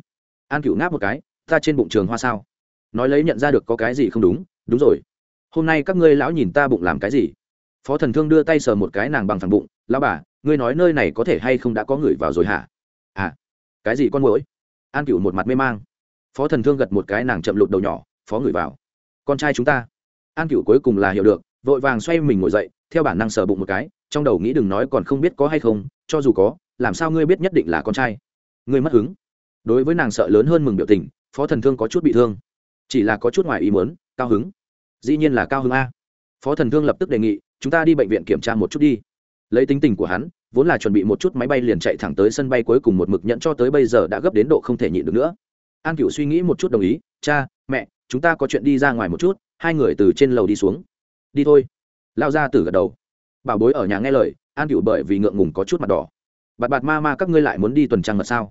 An cựu ngáp một cái, ta trên bụng trường hoa sao? Nói lấy nhận ra được có cái gì không đúng đúng rồi. Hôm nay các ngươi lão nhìn ta bụng làm cái gì? Phó thần thương đưa tay sờ một cái nàng bằng phần bụng, lão bà, ngươi nói nơi này có thể hay không đã có người vào rồi hả? À cái gì con mũi an cựu một mặt mê mang. Phó thần thương gật một cái nàng chậm lụt đầu nhỏ, phó người vào. Con trai chúng ta. An cựu cuối cùng là hiểu được, vội vàng xoay mình ngồi dậy, theo bản năng sờ bụng một cái, trong đầu nghĩ đừng nói còn không biết có hay không, cho dù có làm sao ngươi biết nhất định là con trai? Ngươi mất hứng. Đối với nàng sợ lớn hơn mừng biểu tình, phó thần thương có chút bị thương. Chỉ là có chút ngoài ý muốn, cao hứng. Dĩ nhiên là cao hứng a. Phó thần thương lập tức đề nghị, chúng ta đi bệnh viện kiểm tra một chút đi. Lấy tính tình của hắn, vốn là chuẩn bị một chút máy bay liền chạy thẳng tới sân bay cuối cùng một mực nhận cho tới bây giờ đã gấp đến độ không thể nhịn được nữa. An cựu suy nghĩ một chút đồng ý, cha, mẹ, chúng ta có chuyện đi ra ngoài một chút, hai người từ trên lầu đi xuống. Đi thôi. Lao ra từ gật đầu. Bảo bối ở nhà nghe lời, an cựu bởi vì ngượng ngùng có chút mặt đỏ bạt bạt ma ma các ngươi lại muốn đi tuần trăng mật sao?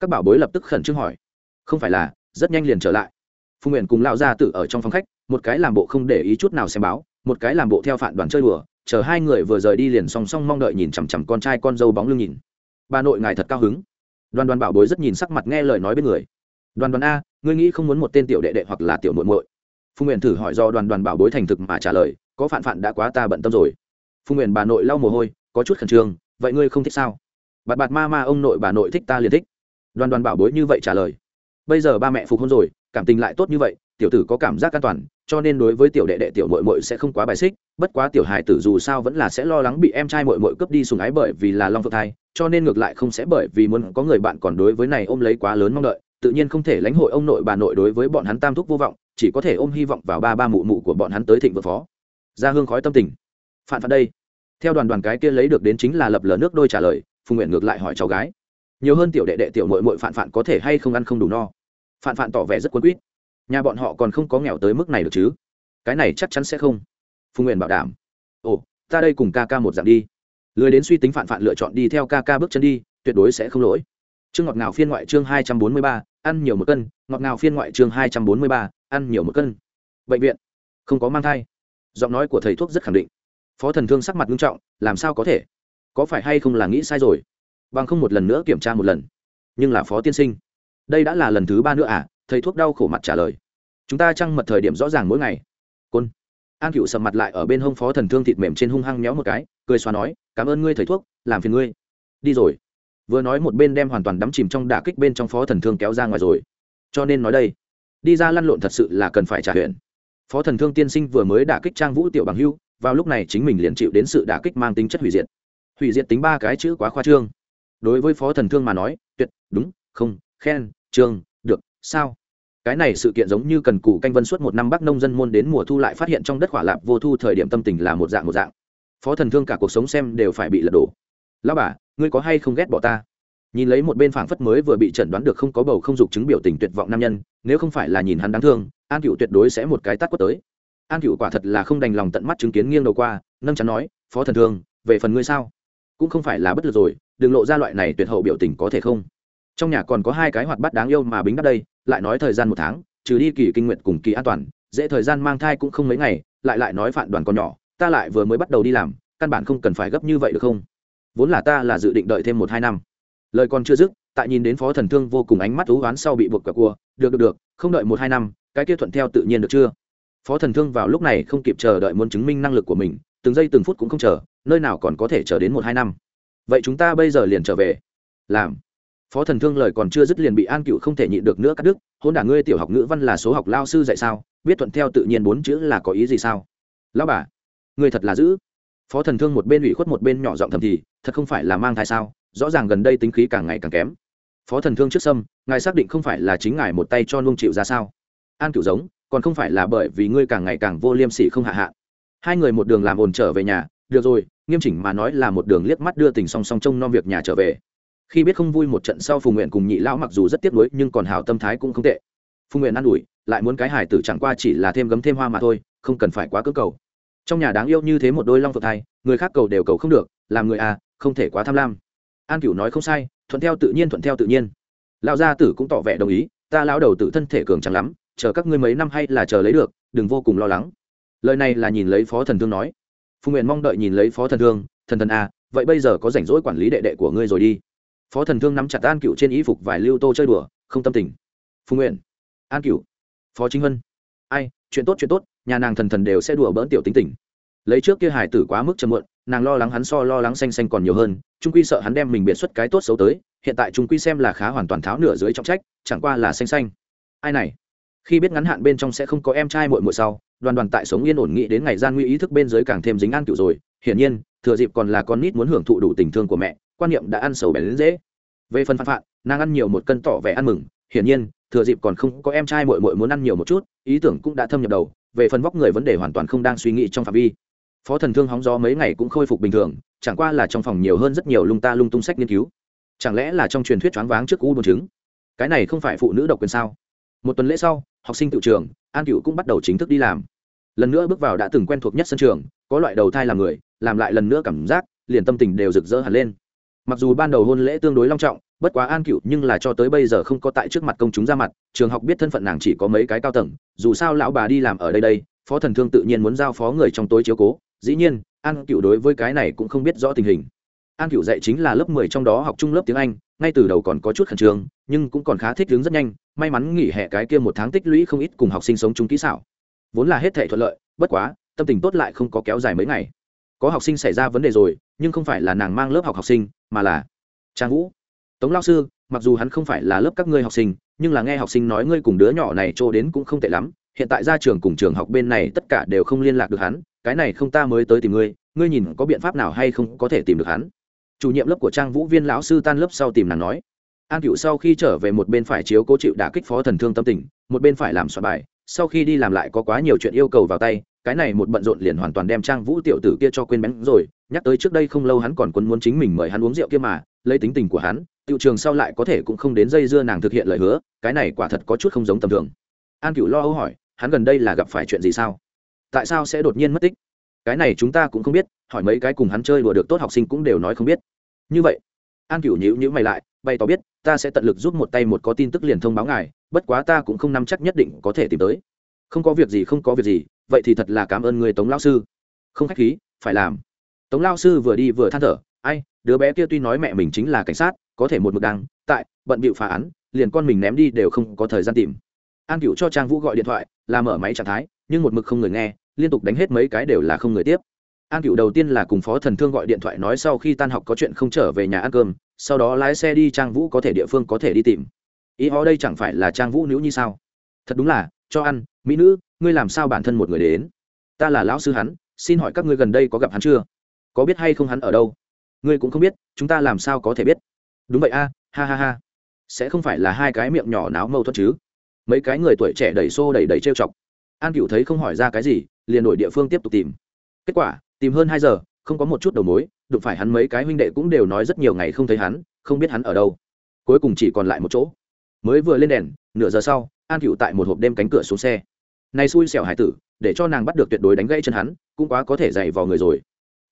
Các bảo bối lập tức khẩn trương hỏi. Không phải là, rất nhanh liền trở lại. Phu nguyện cùng lao ra tử ở trong phòng khách, một cái làm bộ không để ý chút nào xem báo, một cái làm bộ theo phản đoàn chơi đùa, chờ hai người vừa rời đi liền song song mong đợi nhìn chằm chằm con trai con dâu bóng lưng nhìn. Bà nội ngài thật cao hứng. Đoàn đoàn bảo bối rất nhìn sắc mặt nghe lời nói bên người. Đoàn đoàn a, ngươi nghĩ không muốn một tên tiểu đệ đệ hoặc là tiểu muội muội? Phùng nguyện thử hỏi do đoàn đoàn bảo bối thành thực mà trả lời, có phản phản đã quá ta bận tâm rồi. Phùng nguyện bà nội lau mồ hôi, có chút khẩn trương, vậy ngươi không thích sao? Bạt bạt ma ma ông nội bà nội thích ta liền thích. Đoàn đoàn bảo bối như vậy trả lời. Bây giờ ba mẹ phục hôn rồi, cảm tình lại tốt như vậy, tiểu tử có cảm giác an toàn, cho nên đối với tiểu đệ đệ tiểu mội mội sẽ không quá bài xích, bất quá tiểu hài tử dù sao vẫn là sẽ lo lắng bị em trai mội mội cướp đi sùng ái bởi vì là long phượng thai, cho nên ngược lại không sẽ bởi vì muốn có người bạn còn đối với này ôm lấy quá lớn mong đợi, tự nhiên không thể lãnh hội ông nội bà nội đối với bọn hắn tam thúc vô vọng, chỉ có thể ôm hy vọng vào ba ba mụ mụ của bọn hắn tới thịnh vượng phó. Ra hương khói tâm tình. Phản phản đây. Theo đoàn đoàn cái kia lấy được đến chính là lập lờ nước đôi trả lời phùng nguyện ngược lại hỏi cháu gái. Nhiều hơn tiểu đệ đệ tiểu mội mội phản phản có thể hay không ăn không đủ no? Phản phản tỏ vẻ rất quân quýt. Nhà bọn họ còn không có nghèo tới mức này được chứ? Cái này chắc chắn sẽ không. Phùng nguyện bảo đảm. Ồ, ta đây cùng ca ca một dạng đi. Lười đến suy tính phản phản lựa chọn đi theo ca ca bước chân đi, tuyệt đối sẽ không lỗi. Chương ngọt ngào phiên ngoại chương hai trăm bốn mươi ba, ăn nhiều một cân. Ngọt ngào phiên ngoại chương hai trăm bốn mươi ba, ăn nhiều một cân. Bệnh viện. Không có mang thai. Giọng nói của thầy thuốc rất khẳng định. Phó thần thương sắc mặt nghiêm trọng, làm sao có thể? Có phải hay không là nghĩ sai rồi? Bằng không một lần nữa kiểm tra một lần. Nhưng là phó tiên sinh, đây đã là lần thứ ba nữa à? Thầy thuốc đau khổ mặt trả lời. Chúng ta trăng mật thời điểm rõ ràng mỗi ngày. Côn. An cựu sầm mặt lại ở bên hông phó thần thương thịt mềm trên hung hăng méo một cái, cười xóa nói, cảm ơn ngươi thầy thuốc, làm phiền ngươi. Đi rồi. Vừa nói một bên đem hoàn toàn đắm chìm trong đả kích bên trong phó thần thương kéo ra ngoài rồi. Cho nên nói đây, đi ra lăn lộn thật sự là cần phải trả huyện. Phó thần thương tiên sinh vừa mới đả kích trang vũ tiểu bằng hưu, vào lúc này chính mình liền chịu đến sự đả kích mang tính chất hủy diệt hủy diệt tính ba cái chữ quá khoa trương. Đối với phó thần thương mà nói, tuyệt, đúng, không, khen trương được, sao? Cái này sự kiện giống như cần cù canh vân suốt một năm bắc nông dân môn đến mùa thu lại phát hiện trong đất hỏa lạp vô thu thời điểm tâm tình là một dạng một dạng. Phó thần thương cả cuộc sống xem đều phải bị lật đổ. Lao bà, ngươi có hay không ghét bỏ ta? Nhìn lấy một bên phảng phất mới vừa bị chẩn đoán được không có bầu không dục chứng biểu tình tuyệt vọng nam nhân, nếu không phải là nhìn hắn đáng thương, an cựu tuyệt đối sẽ một cái tắt quất tới. An cựu quả thật là không đành lòng tận mắt chứng kiến nghiêng đầu qua, nâng chắn nói, phó thần thương, về phần ngươi sao? Cũng không phải là bất lực rồi, đừng lộ ra loại này tuyệt hậu biểu tình có thể không? Trong nhà còn có hai cái hoạt bát đáng yêu mà bính đắp đây, lại nói thời gian một tháng, trừ đi kỳ kinh nguyện cùng kỳ an toàn, dễ thời gian mang thai cũng không mấy ngày, lại lại nói phản đoàn còn nhỏ, ta lại vừa mới bắt đầu đi làm, căn bản không cần phải gấp như vậy được không? Vốn là ta là dự định đợi thêm một hai năm. Lời còn chưa dứt, tại nhìn đến phó thần thương vô cùng ánh mắt thú oán sau bị buộc cả cua, được được được, không đợi một hai năm, cái kia thuận theo tự nhiên được chưa? Phó thần thương vào lúc này không kịp chờ đợi muốn chứng minh năng lực của mình, từng giây từng phút cũng không chờ nơi nào còn có thể chờ đến một hai năm? Vậy chúng ta bây giờ liền trở về. Làm. Phó thần thương lời còn chưa dứt liền bị an cựu không thể nhịn được nữa cắt đứt. Hôn đả ngươi tiểu học ngữ văn là số học lao sư dạy sao? Biết thuận theo tự nhiên bốn chữ là có ý gì sao? Lão bà, ngươi thật là dữ. Phó thần thương một bên ủy khuất một bên nhỏ giọng thầm thì, thật không phải là mang thai sao? Rõ ràng gần đây tính khí càng ngày càng kém. Phó thần thương trước sâm, ngài xác định không phải là chính ngài một tay cho nung chịu ra sao? An cựu giống, còn không phải là bởi vì ngươi càng ngày càng vô liêm sỉ không hạ hạ. Hai người một đường làm ồn trở về nhà được rồi, nghiêm chỉnh mà nói là một đường liếc mắt đưa tình song song trông nom việc nhà trở về. Khi biết không vui một trận sau phùng nguyện cùng nhị lão mặc dù rất tiếc nuối, nhưng còn hảo tâm thái cũng không tệ. Phùng nguyện ă n ủi, lại muốn cái hải tử chẳng qua chỉ là thêm gấm thêm hoa mà thôi, không cần phải quá cơ cầu. Trong nhà đáng yêu như thế một đôi long phượng thai, người khác cầu đều cầu không được, làm người à không thể quá tham lam. An cửu nói không sai, thuận theo tự nhiên thuận theo tự nhiên. Lão gia tử cũng tỏ vẻ đồng ý, ta lão đầu tự thân thể cường chẳng lắm, chờ các ngươi mấy năm hay là chờ lấy được, đừng vô cùng lo lắng. Lời này là nhìn lấy phó thần thương nói phùng nguyện mong đợi nhìn lấy phó thần thương, thần thần à vậy bây giờ có rảnh rỗi quản lý đệ đệ của ngươi rồi đi. Phó thần thương nắm chặt an cựu trên y phục vài lưu tô chơi đùa, không tâm tình. Phùng nguyện an cựu phó chính vân ai, chuyện tốt chuyện tốt, nhà nàng thần thần đều sẽ đùa bỡn tiểu tính tình. Lấy trước kia hải tử quá mức chậm muộn, nàng lo lắng hắn so lo lắng xanh xanh còn nhiều hơn trung quy sợ hắn đem mình biệt xuất cái tốt xấu tới, hiện tại trung quy xem là khá hoàn toàn tháo nửa dưới trọng trách, chẳng qua là xanh xanh. Ai này? Khi biết ngắn hạn bên trong sẽ không có em trai muội muội sau, đoàn đoàn tại sống yên ổn nghĩ đến ngày gian nguy ý thức bên dưới càng thêm dính an cựu rồi. Hiển nhiên, thừa dịp còn là con nít muốn hưởng thụ đủ tình thương của mẹ, quan niệm đã ăn sầu bén đến dễ. Về phần phản phạn, nàng ăn nhiều một cân tỏ vẻ ăn mừng. Hiển nhiên, thừa dịp còn không có em trai muội muội muốn ăn nhiều một chút, ý tưởng cũng đã thâm nhập đầu. Về phần vóc người vấn đề hoàn toàn không đang suy nghĩ trong phạm vi. Phó thần thương hóng gió mấy ngày cũng khôi phục bình thường, chẳng qua là trong phòng nhiều hơn rất nhiều lung ta lung tung sách nghiên cứu. Chẳng lẽ là trong truyền thuyết choáng váng trước u buồn chứng? Cái này không phải phụ nữ độc quyền sao? Một tuần lễ sau học sinh tự trường, an cựu cũng bắt đầu chính thức đi làm. Lần nữa bước vào đã từng quen thuộc nhất sân trường, có loại đầu thai làm người, làm lại lần nữa cảm giác, liền tâm tình đều rực rỡ hẳn lên. Mặc dù ban đầu hôn lễ tương đối long trọng, bất quá an cựu nhưng là cho tới bây giờ không có tại trước mặt công chúng ra mặt, trường học biết thân phận nàng chỉ có mấy cái cao tầng, dù sao lão bà đi làm ở đây đây, phó thần thương tự nhiên muốn giao phó người trong tối chiếu cố, dĩ nhiên, an cựu đối với cái này cũng không biết rõ tình hình an cựu dạy chính là lớp mười trong đó học chung lớp tiếng anh, ngay từ đầu còn có chút khẩn trương, nhưng cũng còn khá thích ứng rất nhanh, may mắn nghỉ hè cái kia một tháng tích lũy không ít cùng học sinh sống chung kỹ xảo. Vốn là hết thể thuận lợi, bất quá, tâm tình tốt lại không có kéo dài mấy ngày. Có học sinh xảy ra vấn đề rồi, nhưng không phải là nàng mang lớp học học sinh, mà là trang vũ. Tống lao sư, mặc dù hắn không phải là lớp các ngươi học sinh, nhưng là nghe học sinh nói ngươi cùng đứa nhỏ này trô đến cũng không tệ lắm, hiện tại ra trường cùng trường học bên này tất cả đều không liên lạc được hắn, cái này không ta mới tới tìm ngươi ngươi nhìn có biện pháp nào hay không có thể tìm được hắn chủ nhiệm lớp của trang vũ viên lão sư tan lớp sau tìm nàng nói. An cựu sau khi trở về một bên phải chiếu cố chịu đả kích phó thần thương tâm tình, một bên phải làm soạn bài, sau khi đi làm lại có quá nhiều chuyện yêu cầu vào tay, cái này một bận rộn liền hoàn toàn đem trang vũ tiểu tử kia cho quên bén rồi, nhắc tới trước đây không lâu hắn còn quân muốn chính mình mời hắn uống rượu kia mà, lấy tính tình của hắn, tiểu trường sau lại có thể cũng không đến dây dưa nàng thực hiện lời hứa, cái này quả thật có chút không giống tầm thường. An cựu lo âu hỏi, hắn gần đây là gặp phải chuyện gì sao? Tại sao sẽ đột nhiên mất tích? Cái này chúng ta cũng không biết, hỏi mấy cái cùng hắn chơi đùa được tốt học sinh cũng đều nói không biết. Như vậy, an cửu nhữ nhữ mày lại, bày tỏ biết, ta sẽ tận lực giúp một tay một có tin tức liền thông báo ngài, bất quá ta cũng không nắm chắc nhất định có thể tìm tới. Không có việc gì, không có việc gì, vậy thì thật là cảm ơn người tống lao sư. Không khách khí, phải làm. Tống lao sư vừa đi vừa than thở, ai, đứa bé kia tuy nói mẹ mình chính là cảnh sát, có thể một mực đăng, tại, bận bịu phá án, liền con mình ném đi đều không có thời gian tìm. An cựu cho trang vũ gọi điện thoại, là mở máy trạng thái, nhưng một mực không người nghe liên tục đánh hết mấy cái đều là không người tiếp. An cựu đầu tiên là cùng phó thần thương gọi điện thoại nói sau khi tan học có chuyện không trở về nhà ăn cơm, sau đó lái xe đi trang vũ có thể địa phương có thể đi tìm. Ý họ đây chẳng phải là trang vũ nữ như sao? Thật đúng là, cho ăn, mỹ nữ, ngươi làm sao bản thân một người đến? Ta là lão sư hắn, xin hỏi các ngươi gần đây có gặp hắn chưa? Có biết hay không hắn ở đâu? Ngươi cũng không biết, chúng ta làm sao có thể biết? Đúng vậy a, ha ha ha. Sẽ không phải là hai cái miệng nhỏ náo mâu thuẫn chứ? Mấy cái người tuổi trẻ đẩy xô đẩy đẩy trêu chọc. An cựu thấy không hỏi ra cái gì liền đổi địa phương tiếp tục tìm. Kết quả, tìm hơn hai giờ, không có một chút đầu mối, đụng phải hắn mấy cái huynh đệ cũng đều nói rất nhiều ngày không thấy hắn, không biết hắn ở đâu. Cuối cùng chỉ còn lại một chỗ. Mới vừa lên đèn, nửa giờ sau, an cựu tại một hộp đêm cánh cửa xuống xe. Này xui xẻo hải tử, để cho nàng bắt được tuyệt đối đánh gãy chân hắn, cũng quá có thể dày vào người rồi.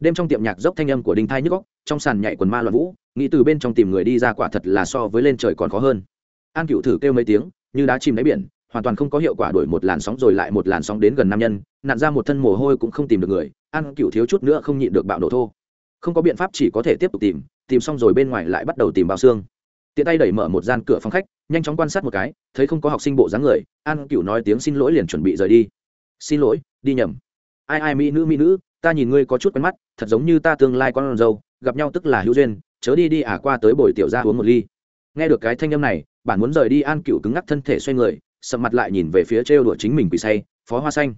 Đêm trong tiệm nhạc dốc thanh âm của đinh thai nhức góc trong sàn nhảy quần ma loạn vũ, nghĩ từ bên trong tìm người đi ra quả thật là so với lên trời còn khó hơn. An cựu thử kêu mấy tiếng, như đá chìm đáy biển hoàn toàn không có hiệu quả đổi một làn sóng rồi lại một làn sóng đến gần nam nhân nạn ra một thân mồ hôi cũng không tìm được người an cựu thiếu chút nữa không nhịn được bạo nổ thô. Không có biện pháp chỉ có thể tiếp tục tìm tìm xong rồi bên ngoài lại bắt đầu tìm bao xương. Tiện tay đẩy mở một gian cửa phòng khách, nhanh chóng quan sát một cái, thấy không có học sinh bộ dáng người an cựu nói tiếng xin lỗi liền chuẩn bị rời đi. Xin lỗi, đi nhầm. Ai ai, mỹ nữ mỹ nữ, ta nhìn ngươi có chút quen mắt, thật giống như ta tương lai con dâu, gặp nhau tức là hữu duyên, chớ đi đi à qua tới bồi tiểu ra uống một ly. Nghe được cái thanh âm này, bản muốn rời đi an cựu cứng ngắc thân thể xoay người sầm mặt lại nhìn về phía trêu đùa chính mình quỳ say, phó hoa xanh.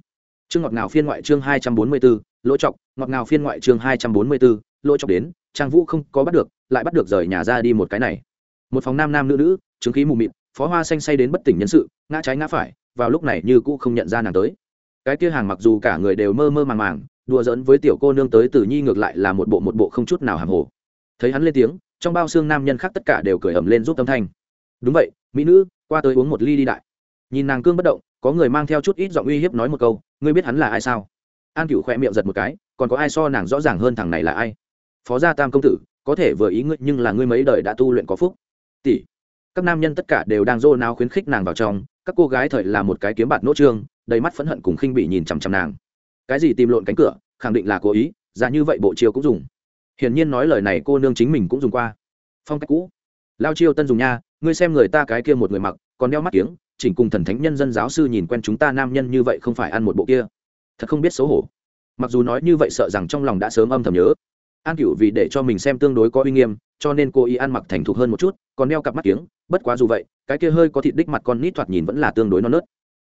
Chương ngọt ngào phiên ngoại chương hai trăm bốn mươi bốn lỗ trọc ngọt ngào phiên ngoại chương hai trăm bốn mươi bốn lỗ trọc đến, trang vũ không có bắt được, lại bắt được rời nhà ra đi một cái này. Một phòng nam nam nữ nữ, chứng khí mù mịt, phó hoa xanh say đến bất tỉnh nhân sự, ngã trái ngã phải, vào lúc này như cũ không nhận ra nàng tới. Cái kia hàng mặc dù cả người đều mơ mơ màng màng, đùa giỡn với tiểu cô nương tới từ nhi ngược lại là một bộ một bộ không chút nào hàng hồ. Thấy hắn lên tiếng, trong bao xương nam nhân khác tất cả đều cười ẩm lên giúp tâm thanh. Đúng vậy, mỹ nữ, qua tới uống một ly đi đại nhìn nàng cương bất động, có người mang theo chút ít giọng uy hiếp nói một câu, ngươi biết hắn là ai sao? An cựu khoe miệng giật một cái, còn có ai so nàng rõ ràng hơn thằng này là ai? Phó gia tam công tử, có thể vừa ý ngươi, nhưng là ngươi mấy đời đã tu luyện có phúc. Tỷ. Các nam nhân tất cả đều đang rô nao khuyến khích nàng vào trong, các cô gái thời là một cái kiếm bạt nỗ trương, đầy mắt phẫn hận cùng khinh bị nhìn chằm chằm nàng. Cái gì tìm lộn cánh cửa, khẳng định là cố ý, ra như vậy bộ chiêu cũng dùng. Hiển nhiên nói lời này cô nương chính mình cũng dùng qua. Phong cách cũ. Lao chiêu tân dùng nha, ngươi xem người ta cái kia một người mặc, còn đeo mắt kiếng chỉnh cùng thần thánh nhân dân giáo sư nhìn quen chúng ta nam nhân như vậy không phải ăn một bộ kia. Thật không biết xấu hổ. Mặc dù nói như vậy sợ rằng trong lòng đã sớm âm thầm nhớ. An cựu vì để cho mình xem tương đối có uy nghiêm, cho nên cô ý ăn mặc thành thục hơn một chút, còn đeo cặp mắt kiếng, bất quá dù vậy, cái kia hơi có thịt đích mặt con nít thoạt nhìn vẫn là tương đối non nớt.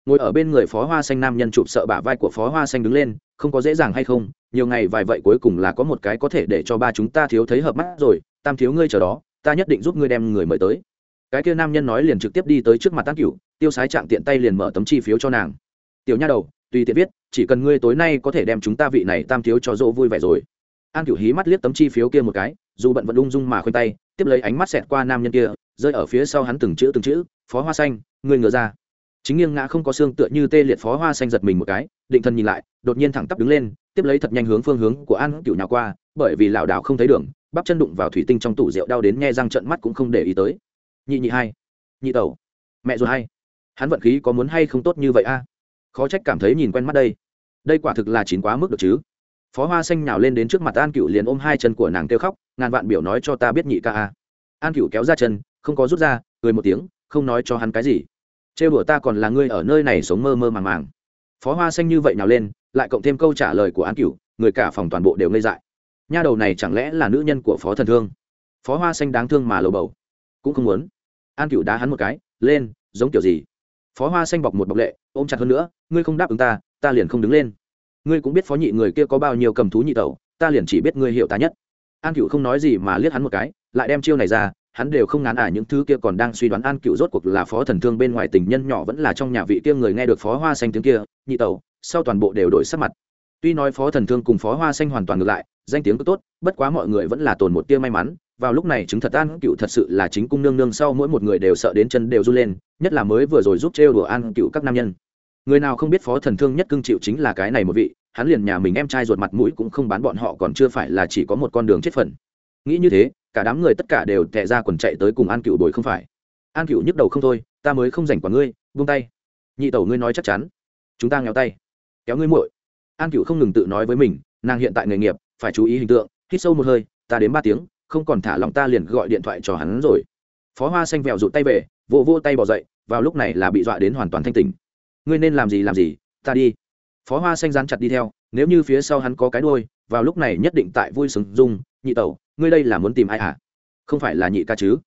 Ngồi ở bên người phó hoa xanh nam nhân chụp sợ bả vai của phó hoa xanh đứng lên, không có dễ dàng hay không, nhiều ngày vài vậy cuối cùng là có một cái có thể để cho ba chúng ta thiếu thấy hợp mắt rồi, tam thiếu ngươi chờ đó, ta nhất định giúp ngươi đem người mời tới. Cái kia nam nhân nói liền trực tiếp đi tới trước mặt an cựu tiêu sái trạng tiện tay liền mở tấm chi phiếu cho nàng. Tiểu nha đầu, tùy tiện viết, chỉ cần ngươi tối nay có thể đem chúng ta vị này tam thiếu cho dỗ vui vẻ rồi. An cửu hí mắt liếc tấm chi phiếu kia một cái, dù bận vẫn ung dung mà khoanh tay, tiếp lấy ánh mắt xẹt qua nam nhân kia, rơi ở phía sau hắn từng chữ từng chữ, phó hoa xanh, ngươi ngựa ra. Chính nghiêng ngã không có xương tựa như tê liệt phó hoa xanh giật mình một cái, định thân nhìn lại, đột nhiên thẳng tắp đứng lên, tiếp lấy thật nhanh hướng phương hướng của an cửu nào qua, bởi vì lảo đảo không thấy đường, bắp chân đụng vào thủy tinh trong tủ rượu đau đến nghe răng trận mắt cũng không để ý tới. Nhị nhị hai, nhị tẩu, mẹ rồi hay hắn vận khí có muốn hay không tốt như vậy a? Khó trách cảm thấy nhìn quen mắt đây. Đây quả thực là chín quá mức được chứ. Phó hoa xanh nhào lên đến trước mặt an cựu liền ôm hai chân của nàng kêu khóc, ngàn vạn biểu nói cho ta biết nhị ca a. An cựu kéo ra chân, không có rút ra, cười một tiếng, không nói cho hắn cái gì. Trêu đùa ta còn là ngươi ở nơi này sống mơ mơ màng màng. Phó hoa xanh như vậy nào lên, lại cộng thêm câu trả lời của an cựu người cả phòng toàn bộ đều ngây dại. Nha đầu này chẳng lẽ là nữ nhân của phó thần thương? Phó hoa xanh đáng thương mà lầu bầu. Cũng không muốn. An cựu đá hắn một cái, lên, giống kiểu gì? Phó hoa xanh bọc một bọc lệ, ôm chặt hơn nữa, ngươi không đáp ứng ta ta liền không đứng lên. Ngươi cũng biết phó nhị người kia có bao nhiêu cầm thú nhị tẩu, ta liền chỉ biết ngươi hiểu ta nhất. An cựu không nói gì mà liếc hắn một cái, lại đem chiêu này ra, hắn đều không ngán ả những thứ kia còn đang suy đoán an cựu rốt cuộc là phó thần thương bên ngoài tình nhân nhỏ vẫn là trong nhà vị kia người nghe được phó hoa xanh tiếng kia, nhị tẩu, sau toàn bộ đều đổi sắc mặt. Tuy nói phó thần thương cùng phó hoa xanh hoàn toàn ngược lại, danh tiếng cứ tốt, bất quá mọi người vẫn là tồn một tia may mắn. Vào lúc này chứng thật an cựu thật sự là chính cung nương nương sau mỗi một người đều sợ đến chân đều run lên nhất là mới vừa rồi giúp trêu đùa an cựu các nam nhân. Người nào không biết phó thần thương nhất cưng chịu chính là cái này một vị, hắn liền nhà mình em trai ruột mặt mũi cũng không bán bọn họ còn chưa phải là chỉ có một con đường chết phần. Nghĩ như thế, cả đám người tất cả đều tệ ra quần chạy tới cùng an cựu đổi không phải. An cựu nhức đầu không thôi, ta mới không rảnh quả ngươi, buông tay. Nhị tẩu ngươi nói chắc chắn. Chúng ta nghèo tay. Kéo ngươi muội. An cựu không ngừng tự nói với mình, nàng hiện tại nghề nghiệp, phải chú ý hình tượng, hít sâu một hơi, ta đến ba tiếng, không còn thả lòng ta liền gọi điện thoại cho hắn rồi. Phó hoa xanh vẹo rụt tay về, vỗ vỗ tay bỏ dậy vào lúc này là bị dọa đến hoàn toàn thanh tỉnh. Ngươi nên làm gì làm gì, ta đi. Phó hoa xanh rán chặt đi theo, nếu như phía sau hắn có cái đôi vào lúc này nhất định tại vui sướng dung, nhị tẩu, ngươi đây là muốn tìm ai à không phải là nhị ca chứ.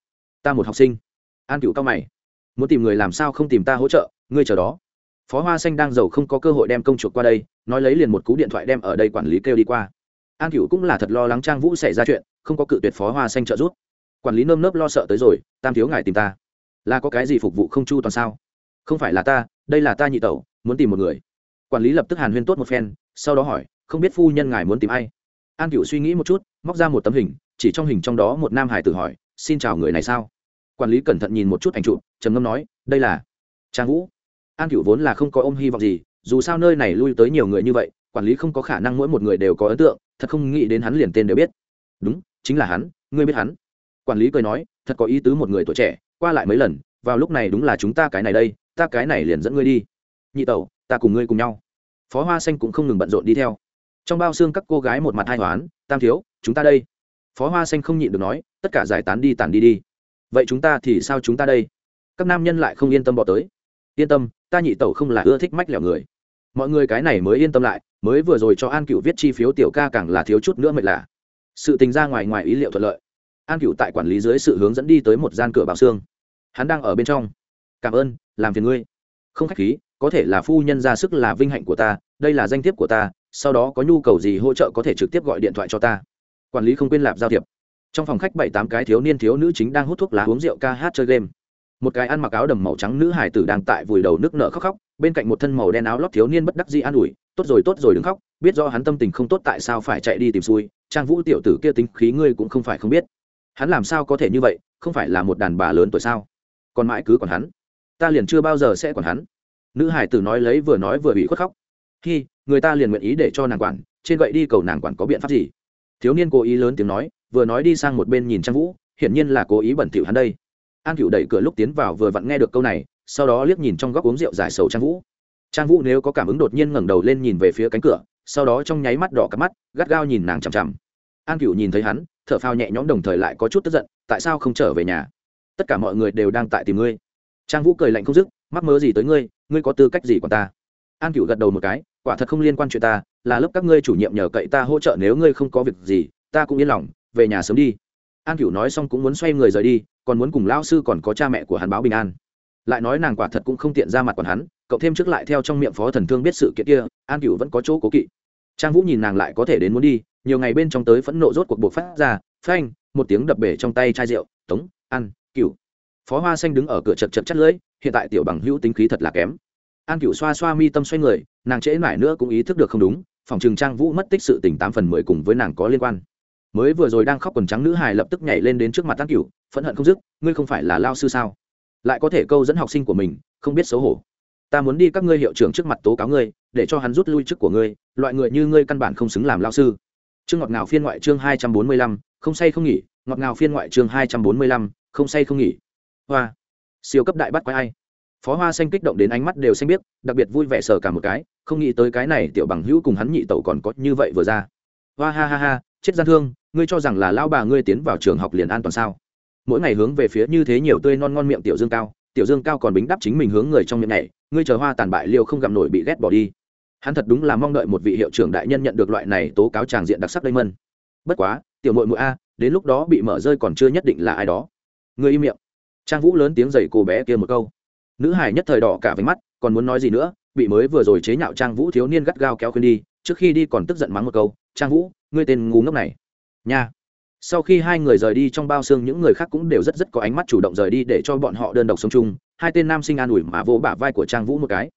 Ta một học sinh. An cựu cao mày. Muốn tìm người làm sao không tìm ta hỗ trợ, ngươi chờ đó. Phó hoa xanh đang giàu không có cơ hội đem công chuộc qua đây, nói lấy liền một cú điện thoại đem ở đây quản lý kêu đi qua. An cựu cũng là thật lo lắng trang vũ xảy ra chuyện, không có cự tuyệt phó hoa xanh trợ giúp. Quản lý nơm nớp lo sợ tới rồi, tam thiếu ngài tìm ta là có cái gì phục vụ không chu toàn sao? Không phải là ta, đây là ta nhị tẩu, muốn tìm một người. Quản lý lập tức hàn huyên tốt một phen, sau đó hỏi, không biết phu nhân ngài muốn tìm ai? An cựu suy nghĩ một chút, móc ra một tấm hình, chỉ trong hình trong đó một nam hải tử hỏi, xin chào người này sao? Quản lý cẩn thận nhìn một chút ảnh chụp, trầm ngâm nói, đây là trang vũ. An cựu vốn là không có ôm hy vọng gì, dù sao nơi này lui tới nhiều người như vậy, quản lý không có khả năng mỗi một người đều có ấn tượng, thật không nghĩ đến hắn liền tên đều biết. Đúng, chính là hắn, ngươi biết hắn. Quản lý cười nói, thật có ý tứ một người tuổi trẻ qua lại mấy lần, vào lúc này đúng là chúng ta cái này đây, ta cái này liền dẫn ngươi đi. Nhị tẩu, ta cùng ngươi cùng nhau. Phó hoa xanh cũng không ngừng bận rộn đi theo. Trong bao xương các cô gái một mặt hai hoán, tam thiếu, chúng ta đây. Phó hoa xanh không nhịn được nói, tất cả giải tán đi tàn đi đi. Vậy chúng ta thì sao chúng ta đây? Các nam nhân lại không yên tâm bỏ tới. Yên tâm, ta nhị tẩu không là ưa thích mách lẻo người. Mọi người cái này mới yên tâm lại, mới vừa rồi cho an cựu viết chi phiếu tiểu ca càng là thiếu chút nữa mệt lạ. Sự tình ra ngoài ngoài ý liệu thuận lợi an cựu tại quản lý dưới sự hướng dẫn đi tới một gian cửa bảo xương. Hắn đang ở bên trong. Cảm ơn, làm phiền ngươi. Không khách khí, có thể là phu nhân ra sức là vinh hạnh của ta, đây là danh thiếp của ta, sau đó có nhu cầu gì hỗ trợ có thể trực tiếp gọi điện thoại cho ta. Quản lý không quên lạp giao thiệp. Trong phòng khách bảy tám cái thiếu niên thiếu nữ chính đang hút thuốc lá uống rượu ca hát chơi game. Một cái ăn mặc áo đầm màu trắng nữ hải tử đang tại vùi đầu nước nở khóc khóc, bên cạnh một thân màu đen áo lót thiếu niên bất đắc dĩ an ủi, tốt rồi tốt rồi, đừng khóc, biết do hắn tâm tình không tốt tại sao phải chạy đi tìm xui, trang vũ tiểu tử kia tính khí ngươi cũng không phải không biết hắn làm sao có thể như vậy, không phải là một đàn bà lớn tuổi sao? Còn mãi cứ còn hắn. Ta liền chưa bao giờ sẽ còn hắn. Nữ hải tử nói lấy vừa nói vừa bị khuất khóc. Khi người ta liền nguyện ý để cho nàng quản, trên gậy đi cầu nàng quản có biện pháp gì? Thiếu niên cố ý lớn tiếng nói, vừa nói đi sang một bên nhìn trang vũ, hiển nhiên là cố ý bẩn thỉu hắn đây. An cựu đẩy cửa lúc tiến vào vừa vặn nghe được câu này, sau đó liếc nhìn trong góc uống rượu giải sầu trang vũ. Trang vũ nếu có cảm ứng đột nhiên ngẩng đầu lên nhìn về phía cánh cửa, sau đó trong nháy mắt đỏ cắp mắt, gắt gao nhìn nàng chằm chằm. An cựu nhìn thấy hắn thở phao nhẹ nhõm đồng thời lại có chút tức giận, tại sao không trở về nhà? Tất cả mọi người đều đang tại tìm ngươi. Trang vũ cười lạnh không dứt, mắc mớ gì tới ngươi ngươi có tư cách gì còn ta? An cựu gật đầu một cái, quả thật không liên quan chuyện ta, là lớp các ngươi chủ nhiệm nhờ cậy ta hỗ trợ nếu ngươi không có việc gì, ta cũng yên lòng, về nhà sớm đi. An cựu nói xong cũng muốn xoay người rời đi, còn muốn cùng lao sư còn có cha mẹ của hắn báo bình an. Lại nói nàng quả thật cũng không tiện ra mặt còn hắn, cậu thêm trước lại theo trong miệng phó thần thương biết sự kiện kia, an cựu vẫn có chỗ cố kỵ. Trang vũ nhìn nàng lại có thể đến muốn đi nhiều ngày bên trong tới phẫn nộ rốt cuộc buộc phát ra, phanh, một tiếng đập bể trong tay chai rượu, tống, ăn cựu phó hoa xanh đứng ở cửa chật chật chắt lưỡi, hiện tại tiểu bằng hữu tính khí thật là kém. An cựu xoa xoa mi tâm xoay người, nàng trễ mãi nữa cũng ý thức được không đúng, phòng trường trang vũ mất tích sự tỉnh tám phần mười cùng với nàng có liên quan. Mới vừa rồi đang khóc quần trắng nữ hài lập tức nhảy lên đến trước mặt an cựu phẫn hận không dứt, ngươi không phải là lao sư sao? Lại có thể câu dẫn học sinh của mình, không biết xấu hổ. Ta muốn đi các ngươi hiệu trưởng trước mặt tố cáo ngươi, để cho hắn rút lui chức của ngươi, loại người như ngươi căn bản không xứng làm lao sư chương ngọt ngào phiên ngoại chương hai trăm bốn mươi lăm, không say không nghỉ, ngọt ngào phiên ngoại chương hai trăm bốn mươi lăm, không say không nghỉ. Hoa. Siêu cấp đại bắt quái ai? Phó hoa xanh kích động đến ánh mắt đều xanh biết đặc biệt vui vẻ sờ cả một cái, không nghĩ tới cái này tiểu bằng hữu cùng hắn nhị tẩu còn có như vậy vừa ra. Hoa ha ha ha, chết gian thương, ngươi cho rằng là lao bà ngươi tiến vào trường học liền an toàn sao? Mỗi ngày hướng về phía như thế nhiều tươi non ngon miệng tiểu dương cao, tiểu dương cao còn bính đắp chính mình hướng người trong miệng này ngươi chờ hoa tàn bại liêu không gặm nổi bị ghét bỏ đi hắn thật đúng là mong đợi một vị hiệu trưởng đại nhân nhận được loại này tố cáo tràng diện đặc sắc đây mân. Bất quá, tiểu mội mội a, đến lúc đó bị mở rơi còn chưa nhất định là ai đó. Người im miệng. Trang vũ lớn tiếng dày cô bé kia một câu. Nữ hải nhất thời đỏ cả váy mắt, còn muốn nói gì nữa, bị mới vừa rồi chế nhạo trang vũ thiếu niên gắt gao kéo khuyên đi, trước khi đi còn tức giận mắng một câu, trang vũ, ngươi tên ngu ngốc này. Nha. Sau khi hai người rời đi trong bao xương, những người khác cũng đều rất rất có ánh mắt chủ động rời đi để cho bọn họ đơn độc sống chung, hai tên nam sinh an ủi mà vỗ bả vai của trang vũ một cái.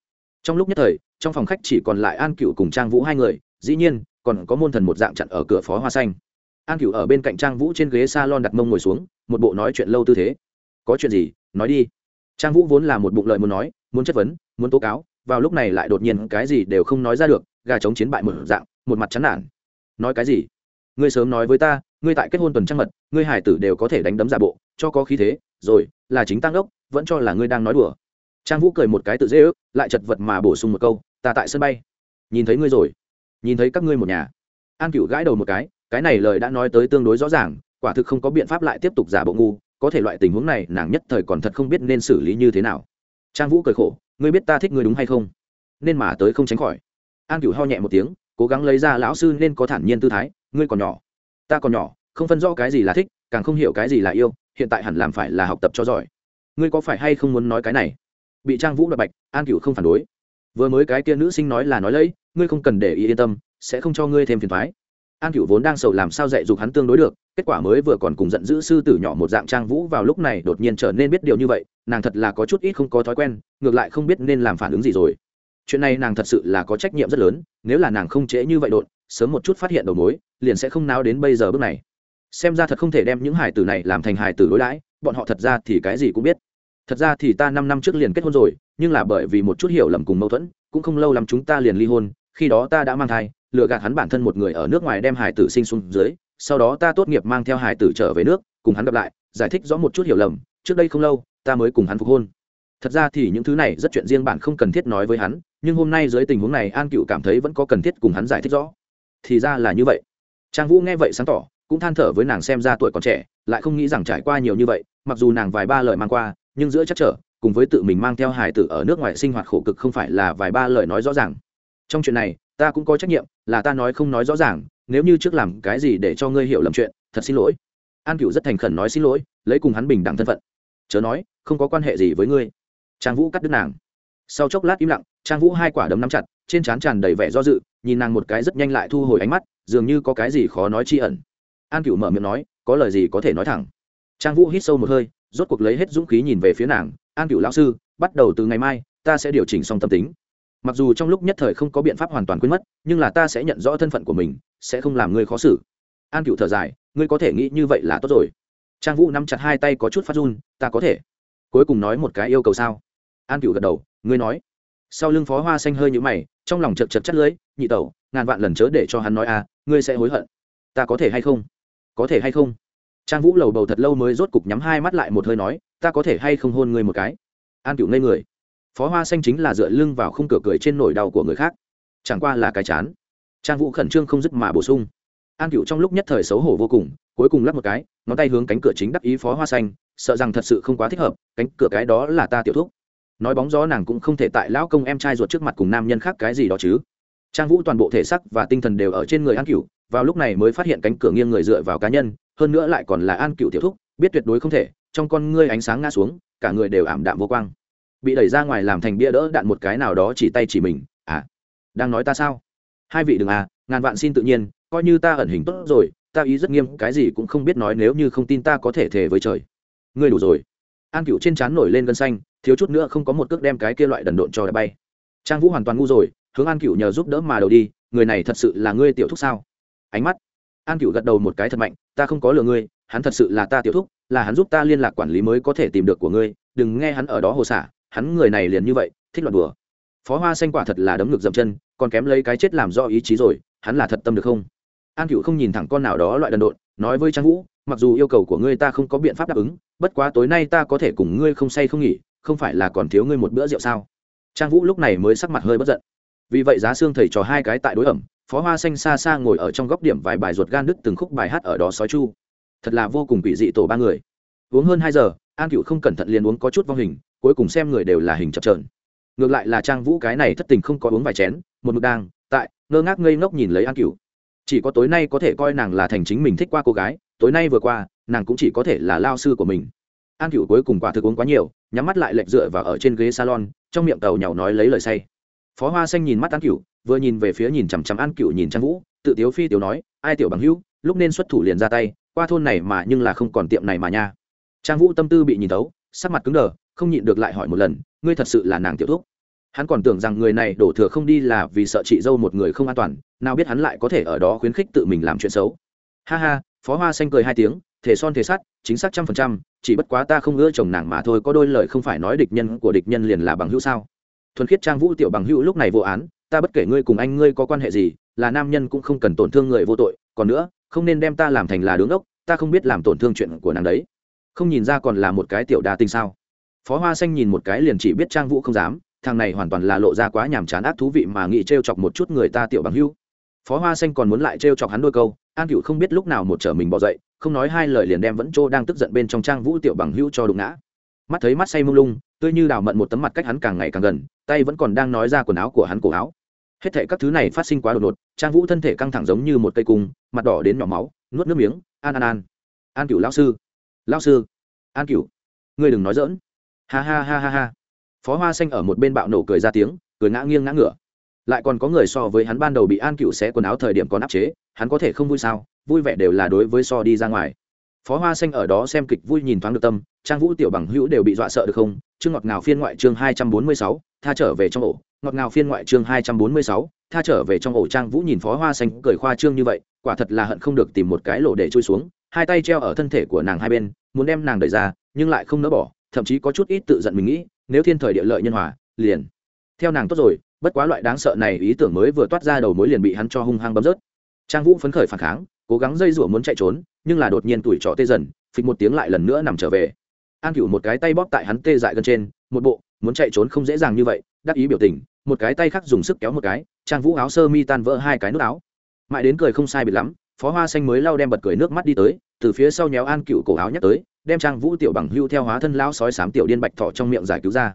Trong lúc nhất thời trong phòng khách chỉ còn lại an cựu cùng trang vũ hai người, dĩ nhiên, còn có môn thần một dạng chặn ở cửa phó hoa xanh. An cựu ở bên cạnh trang vũ trên ghế s a lon đặt mông ngồi xuống, một bộ nói chuyện lâu tư thế. Có chuyện gì? Nói đi. Trang vũ vốn là một bụng lợi muốn nói, muốn chất vấn, muốn tố cáo, vào lúc này lại đột nhiên cái gì đều không nói ra được, gà chống chiến bại một dạng, một mặt chán nản. Nói cái gì? Ngươi sớm nói với ta, ngươi tại kết hôn tuần trăng mật, ngươi hải tử đều có thể đánh đấm giả bộ, cho có khí thế, rồi, là chính tăng ốc vẫn cho là ngươi đang nói đùa. Trang vũ cười một cái tự dễ ước, lại chật vật mà bổ sung một câu ta tại sân bay. Nhìn thấy ngươi rồi. Nhìn thấy các ngươi một nhà. An cựu gãi đầu một cái cái này lời đã nói tới tương đối rõ ràng, quả thực không có biện pháp lại tiếp tục giả bộ ngu, có thể loại tình huống này, nàng nhất thời còn thật không biết nên xử lý như thế nào. Trang vũ cười khổ, ngươi biết ta thích ngươi đúng hay không? Nên mà tới không tránh khỏi. An cửu ho nhẹ một tiếng, cố gắng lấy ra lão sư nên có thản nhiên tư thái, ngươi còn nhỏ. Ta còn nhỏ, không phân rõ cái gì là thích, càng không hiểu cái gì là yêu, hiện tại hẳn làm phải là học tập cho giỏi. Ngươi có phải hay không muốn nói cái này? Bị trang vũ đoạt bạch, an cửu không phản đối vừa mới cái kia nữ sinh nói là nói lấy, ngươi không cần để ý yên tâm, sẽ không cho ngươi thêm phiền thoái. An cựu vốn đang sầu làm sao dạy dục hắn tương đối được, kết quả mới vừa còn cùng giận dữ sư tử nhỏ một dạng trang vũ vào lúc này đột nhiên trở nên biết điều như vậy, nàng thật là có chút ít không có thói quen, ngược lại không biết nên làm phản ứng gì rồi. Chuyện này nàng thật sự là có trách nhiệm rất lớn, nếu là nàng không trễ như vậy đột, sớm một chút phát hiện đầu mối, liền sẽ không náo đến bây giờ bước này. Xem ra thật không thể đem những hải tử này làm thành hải tử đối đãi, bọn họ thật ra thì cái gì cũng biết thật ra thì ta năm năm trước liền kết hôn rồi, nhưng là bởi vì một chút hiểu lầm cùng mâu thuẫn, cũng không lâu lắm chúng ta liền ly hôn, khi đó ta đã mang thai, lừa gạt hắn bản thân một người ở nước ngoài đem hải tử sinh xuống dưới, sau đó ta tốt nghiệp mang theo hải tử trở về nước, cùng hắn gặp lại, giải thích rõ một chút hiểu lầm, trước đây không lâu, ta mới cùng hắn phục hôn. Thật ra thì những thứ này rất chuyện riêng bạn không cần thiết nói với hắn, nhưng hôm nay dưới tình huống này an cựu cảm thấy vẫn có cần thiết cùng hắn giải thích rõ. Thì ra là như vậy. Trang vũ nghe vậy sáng tỏ, cũng than thở với nàng xem ra tuổi còn trẻ, lại không nghĩ rằng trải qua nhiều như vậy, mặc dù nàng vài ba lời mang qua nhưng giữa chắc trở, cùng với tự mình mang theo hải tử ở nước ngoài sinh hoạt khổ cực không phải là vài ba lời nói rõ ràng. Trong chuyện này, ta cũng có trách nhiệm, là ta nói không nói rõ ràng, nếu như trước làm cái gì để cho ngươi hiểu lầm chuyện, thật xin lỗi. An cựu rất thành khẩn nói xin lỗi, lấy cùng hắn bình đẳng thân phận. Chớ nói, không có quan hệ gì với ngươi. Trang vũ cắt đứt nàng. Sau chốc lát im lặng, trang vũ hai quả đấm nắm chặt, trên trán tràn đầy vẻ do dự, nhìn nàng một cái rất nhanh lại thu hồi ánh mắt, dường như có cái gì khó nói tri ẩn. An cựu mở miệng nói, có lời gì có thể nói thẳng. Trang vũ hít sâu một hơi rốt cuộc lấy hết dũng khí nhìn về phía nàng, an cựu lão sư, bắt đầu từ ngày mai, ta sẽ điều chỉnh xong tâm tính. Mặc dù trong lúc nhất thời không có biện pháp hoàn toàn quên mất, nhưng là ta sẽ nhận rõ thân phận của mình, sẽ không làm ngươi khó xử. An cựu thở dài, ngươi có thể nghĩ như vậy là tốt rồi. Trang vũ nắm chặt hai tay có chút phát run, ta có thể. Cuối cùng nói một cái yêu cầu sao? An cựu gật đầu, ngươi nói. Sau lưng phó hoa xanh hơi nhũ mày, trong lòng chật chật chất lưới nhị tẩu, ngàn vạn lần chớ để cho hắn nói à ngươi sẽ hối hận. Ta có thể hay không? Có thể hay không? Trang vũ lầu bầu thật lâu mới rốt cục nhắm hai mắt lại một hơi nói, ta có thể hay không hôn ngươi một cái? An cựu ngây người. Phó hoa xanh chính là dựa lưng vào khung cửa cười trên nỗi đau của người khác. Chẳng qua là cái chán. Trang vũ khẩn trương không dứt mà bổ sung. An cựu trong lúc nhất thời xấu hổ vô cùng, cuối cùng lắp một cái, ngón tay hướng cánh cửa chính đắc ý phó hoa xanh, sợ rằng thật sự không quá thích hợp, cánh cửa cái đó là ta tiểu thúc. Nói bóng gió nàng cũng không thể tại lão công em trai ruột trước mặt cùng nam nhân khác cái gì đó chứ. Trang vũ toàn bộ thể sắc và tinh thần đều ở trên người an cựu vào lúc này mới phát hiện cánh cửa nghiêng người dựa vào cá nhân, hơn nữa lại còn là an cựu tiểu thúc, biết tuyệt đối không thể, trong con ngươi ánh sáng ngã xuống, cả người đều ảm đạm vô quang. Bị đẩy ra ngoài làm thành bia đỡ đạn một cái nào đó chỉ tay chỉ mình à đang nói ta sao? Hai vị đừng à ngàn vạn xin tự nhiên, coi như ta ẩn hình tốt rồi, ta ý rất nghiêm, cái gì cũng không biết nói nếu như không tin ta có thể thề với trời. Ngươi đủ rồi. An cựu trên trán nổi lên gân xanh, thiếu chút nữa không có một cước đem cái kia loại đần độn cho đã bay. Trang vũ hoàn toàn ngu rồi, hướng an cựu nhờ giúp đỡ mà đầu đi, người này thật sự là ngươi tiểu thúc sao? Ánh mắt. An cựu gật đầu một cái thật mạnh, ta không có lừa ngươi, hắn thật sự là ta tiểu thúc, là hắn giúp ta liên lạc quản lý mới có thể tìm được của ngươi, đừng nghe hắn ở đó hồ xả, hắn người này liền như vậy, thích loạn đùa. Phó hoa xanh quả thật là đấm ngực dậm chân, còn kém lấy cái chết làm do ý chí rồi, hắn là thật tâm được không? An cựu không nhìn thẳng con nào đó loại đần độn, nói với trang vũ, mặc dù yêu cầu của ngươi ta không có biện pháp đáp ứng, bất quá tối nay ta có thể cùng ngươi không say không nghỉ, không phải là còn thiếu ngươi một bữa rượu sao? Trang vũ lúc này mới sắc mặt hơi bất giận. Vì vậy giá xương thầy trò hai cái tại đối ẩm phó hoa xanh xa xa ngồi ở trong góc điểm vài bài ruột gan đứt từng khúc bài hát ở đó sói chu. Thật là vô cùng quỷ dị tổ ba người. Uống hơn hai giờ, an cựu không cẩn thận liền uống có chút vong hình, cuối cùng xem người đều là hình chập trờn ngược lại là trang vũ cái này thất tình không có uống vài chén, một mực đang, tại, ngơ ngác ngây ngốc nhìn lấy an cựu chỉ có tối nay có thể coi nàng là thành chính mình thích qua cô gái, tối nay vừa qua, nàng cũng chỉ có thể là lao sư của mình. An cựu cuối cùng quả thực uống quá nhiều, nhắm mắt lại lệch dựa vào ở trên ghế salon, trong miệng tàu nhàu nói lấy lời say. Phó hoa xanh nhìn mắt an cựu vừa nhìn về phía nhìn chằm chằm an cựu nhìn trang vũ, tự tiếu phi tiểu nói, ai tiểu bằng hữu, lúc nên xuất thủ liền ra tay, qua thôn này mà nhưng là không còn tiệm này mà nha. Trang vũ tâm tư bị nhìn thấu, sắc mặt cứng đờ, không nhịn được lại hỏi một lần, ngươi thật sự là nàng tiểu thúc? Hắn còn tưởng rằng người này đổ thừa không đi là vì sợ chị dâu một người không an toàn, nào biết hắn lại có thể ở đó khuyến khích tự mình làm chuyện xấu. Ha ha, phó hoa xanh cười hai tiếng, thể son thể sắt, chính xác trăm phần trăm, chỉ bất quá ta không ưa chồng nàng mà thôi, có đôi lời không phải nói địch nhân của địch nhân liền là bằng hữu sao? Thuần khiết trang vũ tiểu bằng hữu lúc này vô án ta bất kể ngươi cùng anh ngươi có quan hệ gì, là nam nhân cũng không cần tổn thương người vô tội, còn nữa, không nên đem ta làm thành là đứng ốc, ta không biết làm tổn thương chuyện của nàng đấy. Không nhìn ra còn là một cái tiểu đa tinh sao? Phó hoa xanh nhìn một cái liền chỉ biết trang vũ không dám, thằng này hoàn toàn là lộ ra quá nhàm chán ác thú vị mà nghĩ t r e o chọc một chút người ta tiểu bằng hưu phó hoa xanh còn muốn lại t r e o chọc hắn đôi câu, an cựu không biết lúc nào một trở mình bỏ dậy, không nói hai lời liền đem vẫn trô đang tức giận bên trong trang vũ tiểu bằng hưu cho đụng ngã. Mắt thấy mắt say mông lung, tươi như đào mận một tấm mặt cách hắn càng ngày càng gần, tay vẫn còn đang nói ra quần áo của hắn cổ áo hết thệ các thứ này phát sinh quá đột ngột, trang vũ thân thể căng thẳng giống như một cây cung, mặt đỏ đến nhỏ máu, nuốt nước miếng, an an an. An cửu lao sư. Lao sư. An cửu. Ngươi đừng nói dỡn ha ha ha ha ha. Phó hoa xanh ở một bên bạo nổ cười ra tiếng, cười ngã nghiêng ngã ngửa. Lại còn có người so với hắn ban đầu bị an cựu xé quần áo thời điểm còn áp chế, hắn có thể không vui sao? Vui vẻ đều là đối với so đi ra ngoài. Phó hoa xanh ở đó xem kịch vui nhìn thoáng được tâm, trang vũ tiểu bằng hữu đều bị dọa sợ được không? Chương ngọt ngào phiên ngoại chương hai trăm bốn mươi sáu, tha trở về trong ổ ngọt ngào phiên ngoại chương hai trăm bốn mươi sáu, tha trở về trong ổ trang vũ nhìn phó hoa xanh, cười khoa trương như vậy, quả thật là hận không được tìm một cái lỗ để trôi xuống, hai tay treo ở thân thể của nàng hai bên, muốn đem nàng đẩy ra, nhưng lại không nỡ bỏ, thậm chí có chút ít tự giận mình nghĩ, nếu thiên thời địa lợi nhân hòa, liền. Theo nàng tốt rồi, bất quá loại đáng sợ này ý tưởng mới vừa toát ra đầu mối liền bị hắn cho hung hăng bấm rớt. Trang vũ phấn khởi phản kháng, cố gắng dây rủa muốn chạy trốn, nhưng là đột nhiên tuổi trọ tê dần, phịch một tiếng lại lần nữa nằm trở về. An cửu một cái tay bóp tại hắn tê dại gần trên, một bộ, muốn chạy trốn không dễ dàng như vậy, đắc ý biểu tình một cái tay khác dùng sức kéo một cái, trang vũ áo sơ mi tan vỡ hai cái nút áo. Mãi đến cười không sai biệt lắm, phó hoa xanh mới lau đem bật cười nước mắt đi tới, từ phía sau nhéo an cựu cổ áo nhắc tới, đem trang vũ tiểu bằng hưu theo hóa thân lao sói sám tiểu điên bạch thọ trong miệng giải cứu ra.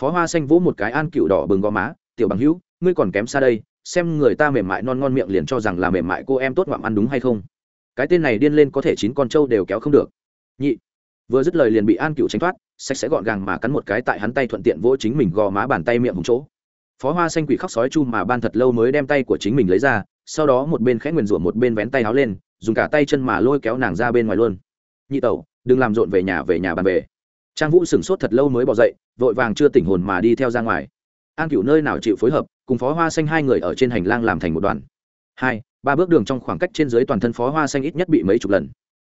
Phó hoa xanh vỗ một cái an cựu đỏ bừng gò má, tiểu bằng hữu ngươi còn kém xa đây, xem người ta mềm mại non ngon miệng liền cho rằng là mềm mại cô em tốt ngoạm ăn đúng hay không? Cái tên này điên lên có thể chín con trâu đều kéo không được. Nhị, vừa dứt lời liền bị an cựu tránh thoát, sạch sẽ gọn gàng mà cắn một cái tại hắn tay thuận tiện vỗ chính mình gò má bàn tay miệng hùng chỗ phó hoa xanh quỷ khóc sói chu mà ban thật lâu mới đem tay của chính mình lấy ra, sau đó một bên khẽ nguyền rủa một bên vén tay áo lên, dùng cả tay chân mà lôi kéo nàng ra bên ngoài luôn. Nhị tẩu, đừng làm rộn về nhà về nhà bàn về. Trang vũ sửng sốt thật lâu mới bỏ dậy, vội vàng chưa tỉnh hồn mà đi theo ra ngoài. An cửu nơi nào chịu phối hợp, cùng phó hoa xanh hai người ở trên hành lang làm thành một đoàn. Hai, ba bước đường trong khoảng cách trên dưới toàn thân phó hoa xanh ít nhất bị mấy chục lần.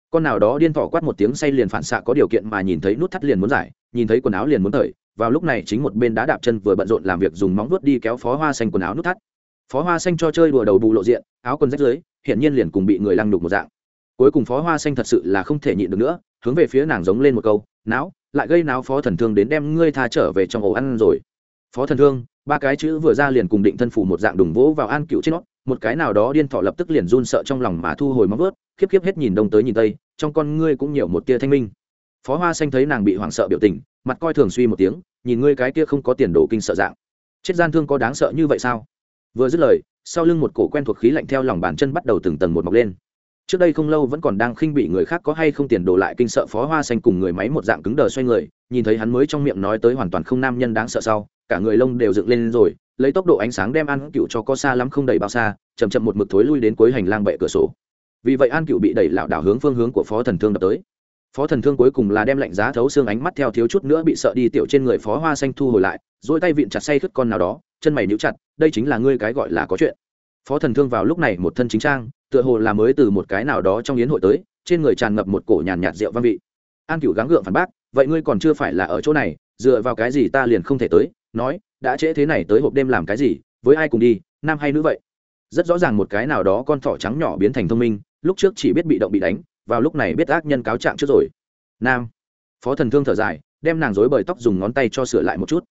Con nào đó điên thỏ quát một tiếng say liền phản xạ có điều kiện mà nhìn thấy nút thắt liền muốn giải, nhìn thấy quần áo liền muốn thời vào lúc này chính một bên đá đạp chân vừa bận rộn làm việc dùng móng vuốt đi kéo phó hoa xanh quần áo nút thắt. Phó hoa xanh cho chơi đùa đầu bù lộ diện, áo quần rách dưới hiện nhiên liền cùng bị người lăng đục một dạng. Cuối cùng phó hoa xanh thật sự là không thể nhịn được nữa, hướng về phía nàng giống lên một câu não lại gây náo phó thần thương đến đem ngươi tha trở về trong ổ ăn rồi. Phó thần thương, ba cái chữ vừa ra liền cùng định thân phủ một dạng đùng vỗ vào an cựu trên nó, một cái nào đó điên thọ lập tức liền run sợ trong lòng mà thu hồi móng vớt khiếp khiếp hết nhìn đông tới nhìn tây, trong con ngươi cũng nhiều một tia thanh minh. Phó hoa xanh thấy nàng bị hoảng sợ biểu tình, mặt coi thường suy một tiếng nhìn ngươi cái kia không có tiền đồ kinh sợ dạng. Chết gian thương có đáng sợ như vậy sao? Vừa dứt lời, sau lưng một cổ quen thuộc khí lạnh theo lòng bàn chân bắt đầu từng tầng một mọc lên. Trước đây không lâu vẫn còn đang khinh bị người khác có hay không tiền đồ lại kinh sợ phó hoa xanh cùng người máy một dạng cứng đờ xoay người, nhìn thấy hắn mới trong miệng nói tới hoàn toàn không nam nhân đáng sợ sau, cả người lông đều dựng lên rồi, lấy tốc độ ánh sáng đem an cựu cho có xa lắm không đầy bao xa chầm chậm một mực thối lui đến cuối hành lang bệ cửa sổ. Vì vậy an cựu bị đẩy lảo đảo hướng phương hướng của phó thần thương đập tới phó thần thương cuối cùng là đem lạnh giá thấu xương ánh mắt theo thiếu chút nữa bị sợ đi tiểu trên người phó hoa xanh thu hồi lại dỗi tay vịn chặt say khất con nào đó, chân mày níu chặt, đây chính là ngươi cái gọi là có chuyện. Phó thần thương vào lúc này một thân chính trang, tựa hồ là mới từ một cái nào đó trong yến hội tới, trên người tràn ngập một cổ nhàn nhạt rượu văn vị. An cửu gắng gượng phản bác, vậy ngươi còn chưa phải là ở chỗ này, dựa vào cái gì ta liền không thể tới, nói, đã trễ thế này tới hộp đêm làm cái gì, với ai cùng đi, nam hay nữ vậy? Rất rõ ràng một cái nào đó con thỏ trắng nhỏ biến thành thông minh, lúc trước chỉ biết bị động bị đánh vào lúc này biết ác nhân cáo trạng trước rồi. Nam, phó thần thương thở dài, đem nàng dối bời tóc dùng ngón tay cho sửa lại một chút.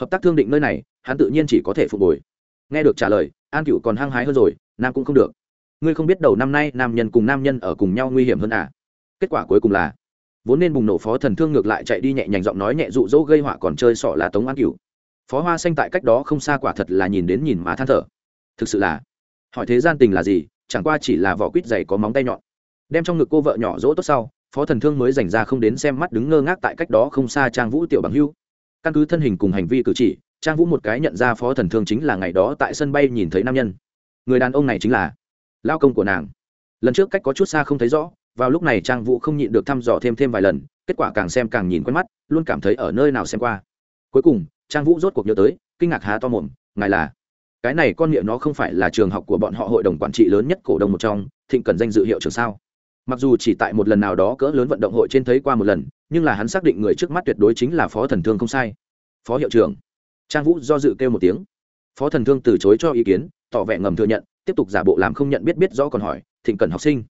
Hợp tác thương định nơi này, hắn tự nhiên chỉ có thể phục hồi. Nghe được trả lời, an cựu còn hăng hái hơn rồi, nam cũng không được. Ngươi không biết đầu năm nay nam nhân cùng nam nhân ở cùng nhau nguy hiểm hơn à? Kết quả cuối cùng là, vốn nên bùng nổ phó thần thương ngược lại chạy đi nhẹ nhàng giọng nói nhẹ dụ dỗ gây họa còn chơi sọ là tống an cựu phó hoa xanh tại cách đó không xa quả thật là nhìn đến nhìn mà than thở. Thực sự là, hỏi thế gian tình là gì, chẳng qua chỉ là vỏ quýt dày có móng tay nhọn đem trong ngực cô vợ nhỏ dỗ tốt sau, phó thần thương mới dành ra không đến xem mắt đứng ngơ ngác tại cách đó không xa trang vũ tiểu bằng hưu. Căn cứ thân hình cùng hành vi cử chỉ, trang vũ một cái nhận ra phó thần thương chính là ngày đó tại sân bay nhìn thấy nam nhân. Người đàn ông này chính là lao công của nàng. Lần trước cách có chút xa không thấy rõ, vào lúc này trang vũ không nhịn được thăm dò thêm thêm vài lần, kết quả càng xem càng nhìn quen mắt, luôn cảm thấy ở nơi nào xem qua. Cuối cùng, trang vũ rốt cuộc nhớ tới, kinh ngạc há to mồm, ngài là? Cái này con miệng nó không phải là trường học của bọn họ hội đồng quản trị lớn nhất cổ đông một trong, thịnh cần danh dự hiệu trường sao? Mặc dù chỉ tại một lần nào đó cỡ lớn vận động hội trên thấy qua một lần, nhưng là hắn xác định người trước mắt tuyệt đối chính là phó thần thương không sai. Phó hiệu trưởng. Trang vũ do dự kêu một tiếng. Phó thần thương từ chối cho ý kiến, tỏ vẻ ngầm thừa nhận, tiếp tục giả bộ làm không nhận biết biết rõ còn hỏi, thịnh cần học sinh.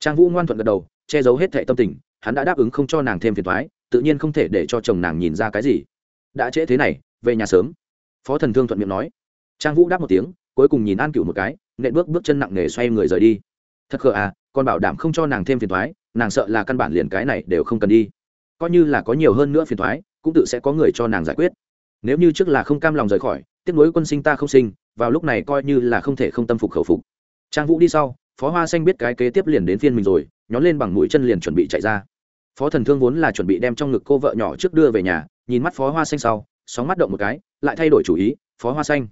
Trang vũ ngoan thuận gật đầu, che giấu hết thệ tâm tình, hắn đã đáp ứng không cho nàng thêm phiền thoái tự nhiên không thể để cho chồng nàng nhìn ra cái gì. Đã trễ thế này, về nhà sớm. Phó thần thương thuận miệng nói. Trang vũ đáp một tiếng, cuối cùng nhìn an cựu một cái, nện bước bước chân nặng nề xoay người rời đi. Thật khờ à còn bảo đảm không cho nàng thêm phiền thoái, nàng sợ là căn bản liền cái này đều không cần đi. Coi như là có nhiều hơn nữa phiền thoái, cũng tự sẽ có người cho nàng giải quyết. Nếu như trước là không cam lòng rời khỏi, tiếc nuối quân sinh ta không sinh, vào lúc này coi như là không thể không tâm phục khẩu phục. Trang vũ đi sau, phó hoa xanh biết cái kế tiếp liền đến phiên mình rồi, nhón lên bằng mũi chân liền chuẩn bị chạy ra. Phó thần thương vốn là chuẩn bị đem trong ngực cô vợ nhỏ trước đưa về nhà, nhìn mắt phó hoa xanh sau, sóng mắt động một cái, lại thay đổi chủ ý, phó hoa xanh.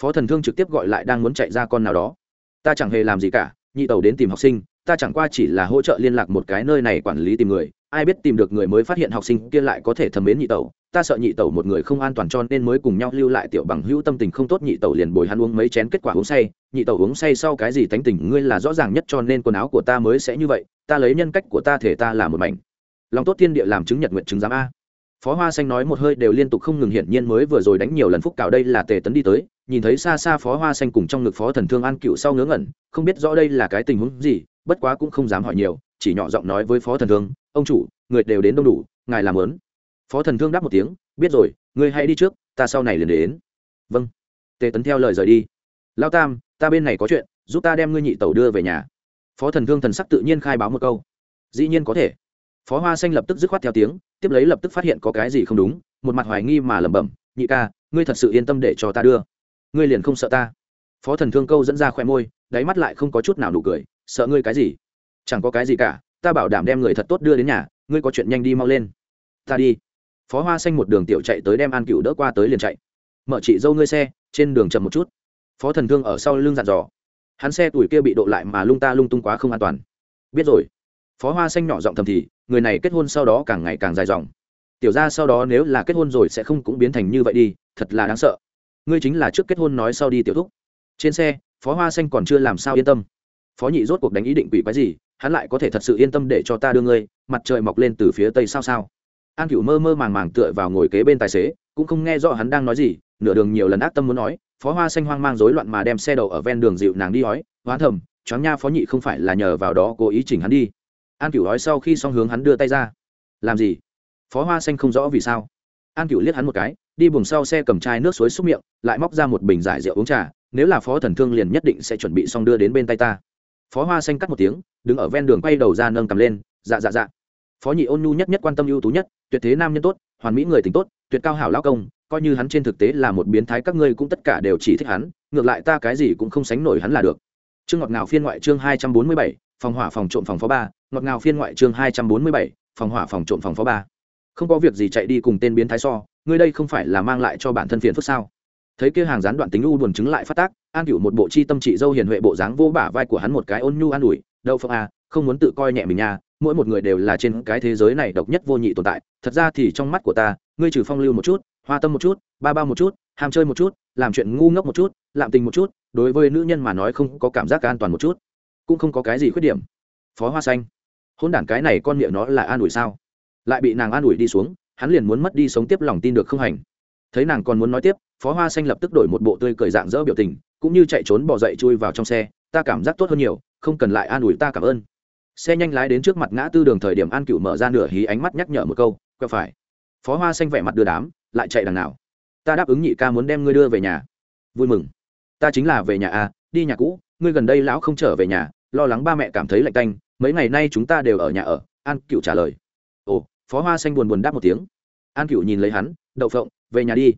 Phó thần thương trực tiếp gọi lại đang muốn chạy ra con nào đó. Ta chẳng hề làm gì cả, nhị tàu đến tìm học sinh ta chẳng qua chỉ là hỗ trợ liên lạc một cái nơi này quản lý tìm người, ai biết tìm được người mới phát hiện học sinh kia lại có thể thầm mến nhị tẩu, ta sợ nhị tẩu một người không an toàn cho nên mới cùng nhau lưu lại tiểu bằng hữu tâm tình không tốt, nhị tẩu liền bồi hắn uống mấy chén kết quả uống say, nhị tẩu uống say sau cái gì tánh tình ngươi là rõ ràng nhất cho nên quần áo của ta mới sẽ như vậy, ta lấy nhân cách của ta thể ta là một mảnh. Lòng tốt thiên địa làm chứng nhật nguyện chứng giám a. Phó hoa xanh nói một hơi đều liên tục không ngừng hiển nhiên mới vừa rồi đánh nhiều lần phúc cào đây là tề tấn đi tới, nhìn thấy xa xa phó hoa xanh cùng trong ngực phó thần thương an cựu sau ngớ ngẩn, không biết rõ đây là cái tình huống gì bất quá cũng không dám hỏi nhiều, chỉ nhỏ giọng nói với phó thần thương, ông chủ, người đều đến đông đủ, ngài làm lớn. Phó thần thương đáp một tiếng, biết rồi, ngươi hãy đi trước, ta sau này liền đến. Vâng. Tề tấn theo lời rời đi. Lao tam, ta bên này có chuyện, giúp ta đem ngươi nhị tẩu đưa về nhà. Phó thần thương thần sắc tự nhiên khai báo một câu. Dĩ nhiên có thể. Phó hoa xanh lập tức dứt khoát theo tiếng, tiếp lấy lập tức phát hiện có cái gì không đúng, một mặt hoài nghi mà lẩm bẩm, nhị ca, ngươi thật sự yên tâm để cho ta đưa. Ngươi liền không sợ ta. Phó thần thương câu dẫn ra khoe môi, đáy mắt lại không có chút nào nụ cười sợ ngươi cái gì? Chẳng có cái gì cả, ta bảo đảm đem người thật tốt đưa đến nhà, ngươi có chuyện nhanh đi mau lên. Ta đi. Phó hoa xanh một đường tiểu chạy tới đem an cựu đỡ qua tới liền chạy. Mở chị dâu ngươi xe, trên đường chậm một chút. Phó thần thương ở sau lưng dặn dò. Hắn xe tuổi kia bị độ lại mà lung ta lung tung quá không an toàn. Biết rồi. Phó hoa xanh nhỏ giọng thầm thì, người này kết hôn sau đó càng ngày càng dài dòng. Tiểu ra sau đó nếu là kết hôn rồi sẽ không cũng biến thành như vậy đi, thật là đáng sợ. Ngươi chính là trước kết hôn nói sau đi tiểu thúc. Trên xe, phó hoa xanh còn chưa làm sao yên tâm phó nhị rốt cuộc đánh ý định quỷ quái gì, hắn lại có thể thật sự yên tâm để cho ta đưa ngươi, mặt trời mọc lên từ phía tây sao sao. An cựu mơ mơ màng màng tựa vào ngồi kế bên tài xế, cũng không nghe rõ hắn đang nói gì, nửa đường nhiều lần ác tâm muốn nói, phó hoa xanh hoang mang rối loạn mà đem xe đầu ở ven đường dịu nàng đi hói hoán thầm, choáng nha phó nhị không phải là nhờ vào đó cố ý chỉnh hắn đi. An cựu nói sau khi xong hướng hắn đưa tay ra. Làm gì? Phó hoa xanh không rõ vì sao. An cựu liếc hắn một cái, đi buồng sau xe cầm chai nước suối xúc miệng, lại móc ra một bình giải rượu uống trà, nếu là phó thần thương liền nhất định sẽ chuẩn bị xong đưa đến bên tay ta phó hoa xanh cắt một tiếng, đứng ở ven đường quay đầu ra nâng cầm lên dạ dạ dạ. Phó nhị ôn nhu nhất nhất quan tâm ưu tú nhất, tuyệt thế nam nhân tốt, hoàn mỹ người tính tốt, tuyệt cao hảo lao công, coi như hắn trên thực tế là một biến thái các ngươi cũng tất cả đều chỉ thích hắn, ngược lại ta cái gì cũng không sánh nổi hắn là được. Chương ngọt ngào phiên ngoại chương hai trăm bốn mươi bảy, phòng hỏa phòng trộm phòng phó ba. Ngọt ngào phiên ngoại chương hai trăm bốn mươi bảy, phòng hỏa phòng trộm phòng phó ba. Không có việc gì chạy đi cùng tên biến thái so, ngươi đây không phải là mang lại cho bản thân phiền phức sao? Thấy kia hàng gián đoạn tính u buồn chứng lại phát tác, an cựu một bộ chi tâm trị dâu hiền huệ bộ dáng vô bả vai của hắn một cái ôn nhu an ủi, đậu phượng à không muốn tự coi nhẹ mình nha, mỗi một người đều là trên cái thế giới này độc nhất vô nhị tồn tại, thật ra thì trong mắt của ta, ngươi trừ phong lưu một chút, hoa tâm một chút, ba ba một chút, ham chơi một chút, làm chuyện ngu ngốc một chút, lạm tình một chút, đối với nữ nhân mà nói không có cảm giác an toàn một chút, cũng không có cái gì khuyết điểm. Phó hoa xanh hôn đản cái này con miệng nó là an ủi sao? Lại bị nàng an ủi đi xuống, hắn liền muốn mất đi sống tiếp lòng tin được không hành. Thấy nàng còn muốn nói tiếp phó hoa xanh lập tức đổi một bộ tươi cười dạng dỡ biểu tình, cũng như chạy trốn bỏ dậy chui vào trong xe, ta cảm giác tốt hơn nhiều, không cần lại an ủi ta cảm ơn. Xe nhanh lái đến trước mặt ngã tư đường thời điểm an cựu mở ra nửa hí ánh mắt nhắc nhở một câu, quẹo phải. Phó hoa xanh vẻ mặt đưa đám, lại chạy đằng nào? Ta đáp ứng nhị ca muốn đem ngươi đưa về nhà. Vui mừng. Ta chính là về nhà a đi nhà cũ, ngươi gần đây lão không trở về nhà, lo lắng ba mẹ cảm thấy lạnh tanh, mấy ngày nay chúng ta đều ở nhà ở. An cựu trả lời. Ồ. Phó hoa xanh buồn buồn đáp một tiếng. An cựu nhìn lấy hắn, đậu phộng, về nhà đi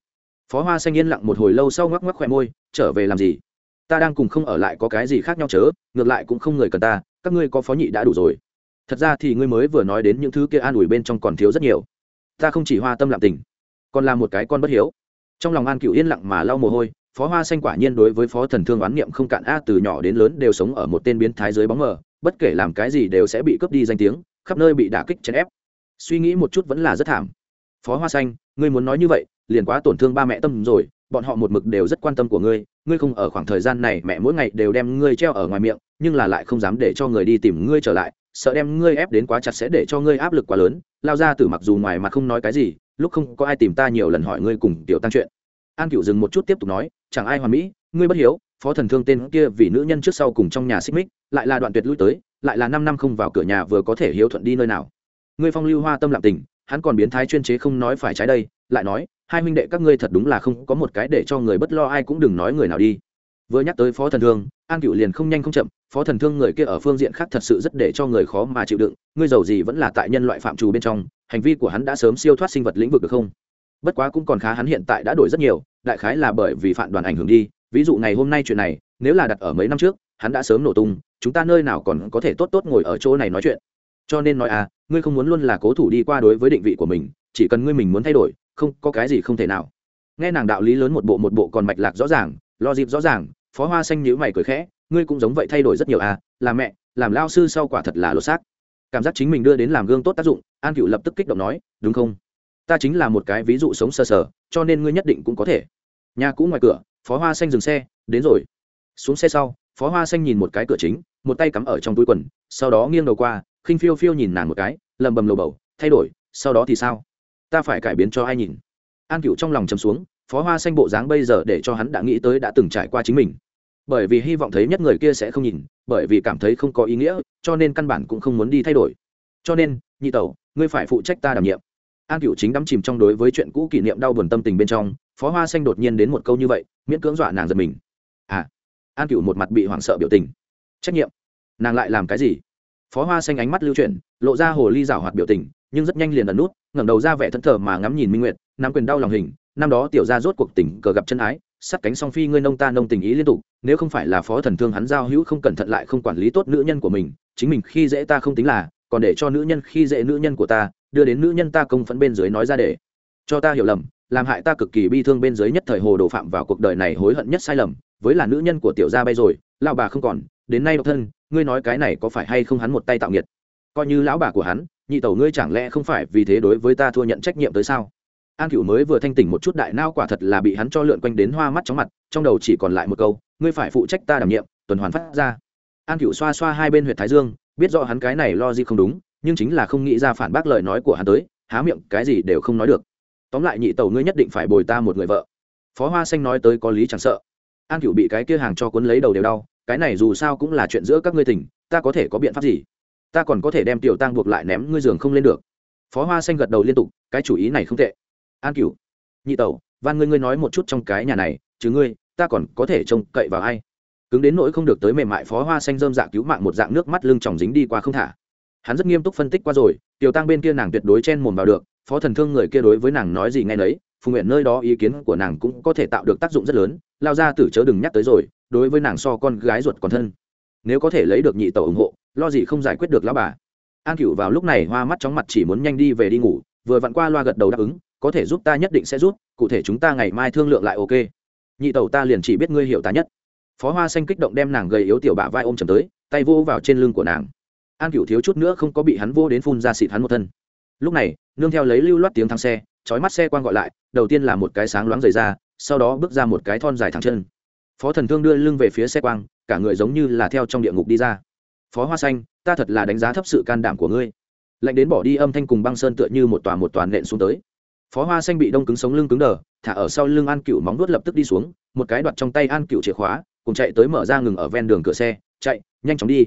phó hoa xanh yên lặng một hồi lâu sau ngoắc ngoắc khỏe môi, trở về làm gì? Ta đang cùng không ở lại có cái gì khác nhau chớ, ngược lại cũng không người cần ta, các ngươi có phó nhị đã đủ rồi. Thật ra thì ngươi mới vừa nói đến những thứ kia an ủi bên trong còn thiếu rất nhiều. Ta không chỉ hoa tâm lạm tình, còn là một cái con bất hiếu. Trong lòng an cựu yên lặng mà lau mồ hôi, phó hoa xanh quả nhiên đối với phó thần thương oán niệm không cạn a từ nhỏ đến lớn đều sống ở một tên biến thái dưới bóng mờ, bất kể làm cái gì đều sẽ bị cướp đi danh tiếng, khắp nơi bị đả kích chèn ép. Suy nghĩ một chút vẫn là rất thảm. Phó hoa xanh, ngươi muốn nói như vậy liền quá tổn thương ba mẹ tâm rồi, bọn họ một mực đều rất quan tâm của ngươi ngươi không ở khoảng thời gian này, mẹ mỗi ngày đều đem ngươi treo ở ngoài miệng, nhưng là lại không dám để cho người đi tìm ngươi trở lại, sợ đem ngươi ép đến quá chặt sẽ để cho ngươi áp lực quá lớn. Lao ra từ mặc dù ngoài mặt không nói cái gì, lúc không có ai tìm ta nhiều lần hỏi ngươi cùng tiểu tăng chuyện. An cựu dừng một chút tiếp tục nói, chẳng ai hoàn mỹ, ngươi bất hiếu, phó thần thương tên kia vì nữ nhân trước sau cùng trong nhà xích mích, lại là đoạn tuyệt lui tới, lại là năm năm không vào cửa nhà vừa có thể hiếu thuận đi nơi nào. Ngươi phong lưu hoa tâm lạm tình, hắn còn biến thái chuyên chế không nói phải trái đây lại nói, hai huynh đệ các ngươi thật đúng là không có một cái để cho người bất lo, ai cũng đừng nói người nào đi. Vừa nhắc tới phó thần thương, an cựu liền không nhanh không chậm, phó thần thương người kia ở phương diện khác thật sự rất để cho người khó mà chịu đựng, ngươi giàu gì vẫn là tại nhân loại phạm trù bên trong, hành vi của hắn đã sớm siêu thoát sinh vật lĩnh vực được không? Bất quá cũng còn khá hắn hiện tại đã đổi rất nhiều, đại khái là bởi vì phản đoàn ảnh hưởng đi, ví dụ ngày hôm nay chuyện này, nếu là đặt ở mấy năm trước, hắn đã sớm nổ tung, chúng ta nơi nào còn có thể tốt tốt ngồi ở chỗ này nói chuyện. Cho nên nói à ngươi không muốn luôn là cố thủ đi qua đối với định vị của mình, chỉ cần ngươi mình muốn thay đổi không có cái gì không thể nào. Nghe nàng đạo lý lớn một bộ một bộ còn mạch lạc rõ ràng, lo dịp rõ ràng, phó hoa xanh nhữ mày cười khẽ, ngươi cũng giống vậy thay đổi rất nhiều à làm mẹ, làm lao sư sau quả thật là lột xác. Cảm giác chính mình đưa đến làm gương tốt tác dụng, an cựu lập tức kích động nói, đúng không? Ta chính là một cái ví dụ sống sờ sờ, cho nên ngươi nhất định cũng có thể. Nhà cũ ngoài cửa, phó hoa xanh dừng xe, đến rồi. Xuống xe sau, phó hoa xanh nhìn một cái cửa chính, một tay cắm ở trong túi quần, sau đó nghiêng đầu qua, khinh phiêu phiêu nhìn nàng một cái, lầm bầm lầu bầu, thay đổi, sau đó thì sao? Ta phải cải biến cho ai nhìn. An cựu trong lòng chấm xuống, phó hoa xanh bộ dáng bây giờ để cho hắn đã nghĩ tới đã từng trải qua chính mình. Bởi vì hy vọng thấy nhất người kia sẽ không nhìn, bởi vì cảm thấy không có ý nghĩa, cho nên căn bản cũng không muốn đi thay đổi. Cho nên, nhị tẩu, ngươi phải phụ trách ta đảm nhiệm. An cựu chính đắm chìm trong đối với chuyện cũ kỷ niệm đau buồn tâm tình bên trong, phó hoa xanh đột nhiên đến một câu như vậy, miễn cưỡng dọa nàng giật mình. À an cựu một mặt bị hoảng sợ biểu tình. Trách nhiệm? Nàng lại làm cái gì? Phó hoa xanh ánh mắt lưu chuyển, lộ ra hồ ly rảo hoạt biểu tình, nhưng rất nhanh liền ẩn nút ngẩng đầu ra vẻ thân thờ mà ngắm nhìn minh nguyệt nam quyền đau lòng hình, năm đó tiểu ra rốt cuộc tỉnh cờ gặp chân ái, sắt cánh song phi ngươi nông ta nông tình ý liên tục, nếu không phải là phó thần thương hắn giao hữu không cẩn thận lại không quản lý tốt nữ nhân của mình, chính mình khi dễ ta không tính là, còn để cho nữ nhân khi dễ nữ nhân của ta, đưa đến nữ nhân ta công phẫn bên dưới nói ra để cho ta hiểu lầm, làm hại ta cực kỳ bi thương bên dưới nhất thời hồ đồ phạm vào cuộc đời này hối hận nhất sai lầm, với là nữ nhân của tiểu gia bay rồi, lão bà không còn, đến nay độc thân, ngươi nói cái này có phải hay không hắn một tay tạo nghiệt? Coi như lão bà của hắn nhị tẩu ngươi chẳng lẽ không phải vì thế đối với ta thua nhận trách nhiệm tới sao? An cựu mới vừa thanh tỉnh một chút đại nao quả thật là bị hắn cho lượn quanh đến hoa mắt chóng mặt, trong đầu chỉ còn lại một câu, ngươi phải phụ trách ta đảm nhiệm, tuần hoàn phát ra. An cựu xoa xoa hai bên huyện thái dương, biết rõ hắn cái này lo gì không đúng, nhưng chính là không nghĩ ra phản bác lời nói của hắn tới, há miệng, cái gì đều không nói được. Tóm lại nhị tẩu ngươi nhất định phải bồi ta một người vợ. Phó hoa xanh nói tới có lý chẳng sợ. An cựu bị cái kia hàng cho cuốn lấy đầu đều đau, cái này dù sao cũng là chuyện giữa các ngươi tỉnh ta có thể có biện pháp gì? Ta còn có thể đem tiểu tang buộc lại ném ngươi giường không lên được. Phó hoa xanh gật đầu liên tục, cái chủ ý này không tệ. An cửu, nhị tẩu van ngươi ngươi nói một chút trong cái nhà này, chứ ngươi, ta còn có thể trông cậy vào ai? Cứng đến nỗi không được tới mềm mại phó hoa xanh dơm dạng cứu mạng một dạng nước mắt lưng tròng dính đi qua không thả. Hắn rất nghiêm túc phân tích qua rồi, tiểu tăng bên kia nàng tuyệt đối chen mồm vào được, phó thần thương người kia đối với nàng nói gì ngay nấy phù nguyện nơi đó ý kiến của nàng cũng có thể tạo được tác dụng rất lớn, lao ra tử chớ đừng nhắc tới rồi, đối với nàng so con gái ruột còn thân. Nếu có thể lấy được nhị tẩu ủng hộ lo gì không giải quyết được lão bà. An cựu vào lúc này hoa mắt chóng mặt chỉ muốn nhanh đi về đi ngủ, vừa vặn qua loa gật đầu đáp ứng, có thể giúp ta nhất định sẽ giúp, cụ thể chúng ta ngày mai thương lượng lại ok. Nhị tẩu ta liền chỉ biết ngươi hiểu ta nhất. Phó hoa xanh kích động đem nàng gầy yếu tiểu bả vai ôm chầm tới, tay vô vào trên lưng của nàng. An cựu thiếu chút nữa không có bị hắn vô đến phun ra xịt hắn một thân. Lúc này, nương theo lấy lưu loát tiếng thang xe trói mắt xe quan gọi lại, đầu tiên là một cái sáng loáng rời ra, sau đó bước ra một cái thon dài thẳng chân. Phó thần thương đưa lưng về phía xe quang, cả người giống như là theo trong địa ngục đi ra phó hoa xanh, ta thật là đánh giá thấp sự can đảm của ngươi. Lạnh đến bỏ đi âm thanh cùng băng sơn tựa như một tòa một toàn nện xuống tới. Phó hoa xanh bị đông cứng sống lưng cứng đờ, thả ở sau lưng an cựu móng nuốt lập tức đi xuống, một cái đoạt trong tay an cựu chìa khóa, cùng chạy tới mở ra ngừng ở ven đường cửa xe, chạy, nhanh chóng đi.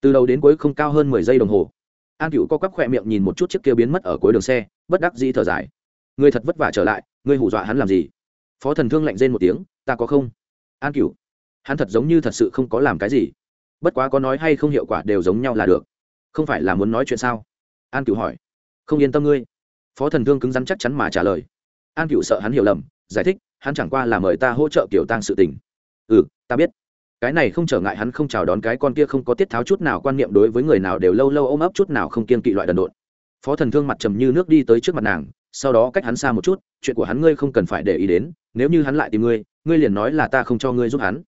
Từ đầu đến cuối không cao hơn mười giây đồng hồ. An cựu co quắp khỏe miệng nhìn một chút chiếc kia biến mất ở cuối đường xe, bất đắc dĩ thở dài. Người thật vất vả trở lại, ngươi hù dọa hắn làm gì? Phó thần thương lạnh rên một tiếng, ta có không? An cựu hắn thật giống như thật sự không có làm cái gì bất quá có nói hay không hiệu quả đều giống nhau là được. Không phải là muốn nói chuyện sao? An cựu hỏi. Không yên tâm ngươi. Phó thần thương cứng rắn chắc chắn mà trả lời. An cựu sợ hắn hiểu lầm, giải thích, hắn chẳng qua là mời ta hỗ trợ kiểu tăng sự tình. Ừ ta biết. Cái này không trở ngại hắn không chào đón cái con kia không có tiết tháo chút nào quan niệm đối với người nào đều lâu lâu ôm ấp chút nào không kiên kỵ loại đần độn. Phó thần thương mặt trầm như nước đi tới trước mặt nàng, sau đó cách hắn xa một chút, chuyện của hắn ngươi không cần phải để ý đến, nếu như hắn lại tìm ngươi ngươi liền nói là ta không cho ngươi giúp hắn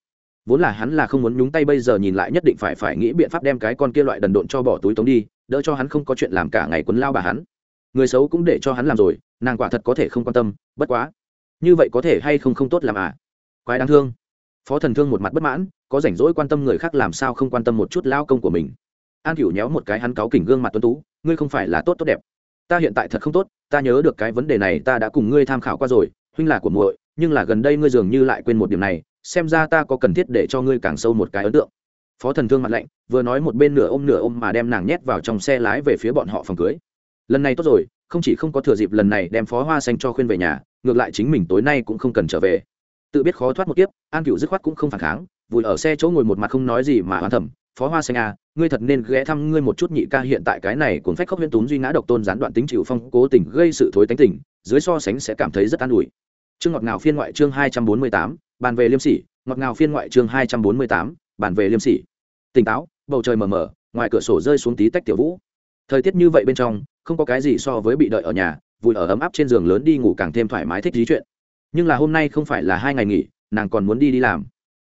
vốn là hắn là không muốn nhúng tay bây giờ nhìn lại nhất định phải phải nghĩ biện pháp đem cái con kia loại đần độn cho bỏ túi tống đi, đỡ cho hắn không có chuyện làm cả ngày quấn lao bà hắn. Người xấu cũng để cho hắn làm rồi, nàng quả thật có thể không quan tâm, bất quá. Như vậy có thể hay không không tốt làm à? Quái đáng thương. Phó thần thương một mặt bất mãn, có rảnh rỗi quan tâm người khác làm sao không quan tâm một chút lao công của mình. An cửu nhéo một cái hắn cáu kỉnh gương mặt tuấn tú, ngươi không phải là tốt tốt đẹp. Ta hiện tại thật không tốt, ta nhớ được cái vấn đề này ta đã cùng ngươi tham khảo qua rồi, huynh là của muội, nhưng là gần đây ngươi dường như lại quên một điểm này xem ra ta có cần thiết để cho ngươi càng sâu một cái ấn tượng. Phó thần thương mặt lạnh, vừa nói một bên nửa ôm nửa ôm mà đem nàng nhét vào trong xe lái về phía bọn họ phòng cưới. Lần này tốt rồi, không chỉ không có thừa dịp lần này đem phó hoa xanh cho khuyên về nhà, ngược lại chính mình tối nay cũng không cần trở về. Tự biết khó thoát một kiếp, an cựu dứt khoát cũng không phản kháng, vùi ở xe chỗ ngồi một mặt không nói gì mà hoán thẩm phó hoa xanh à ngươi thật nên ghé thăm ngươi một chút nhị ca hiện tại cái này cuốn phách khóc huyễn túm duy ngã độc tôn gián đoạn tính chịu phong cố tình gây sự thối tánh tình, dưới so sánh sẽ cảm thấy rất an ủi chương ngọt ngào phiên ngoại chương hai trăm bốn mươi tám, bàn về liêm sỉ. Ngọt ngào phiên ngoại chương hai trăm bốn mươi tám, bàn về liêm sỉ. Tỉnh táo, bầu trời mờ mờ, ngoài cửa sổ rơi xuống tí tách tiểu vũ. Thời tiết như vậy bên trong, không có cái gì so với bị đợi ở nhà vùi ở ấm áp trên giường lớn đi ngủ càng thêm thoải mái thích dí chuyện. Nhưng là hôm nay không phải là hai ngày nghỉ, nàng còn muốn đi đi làm.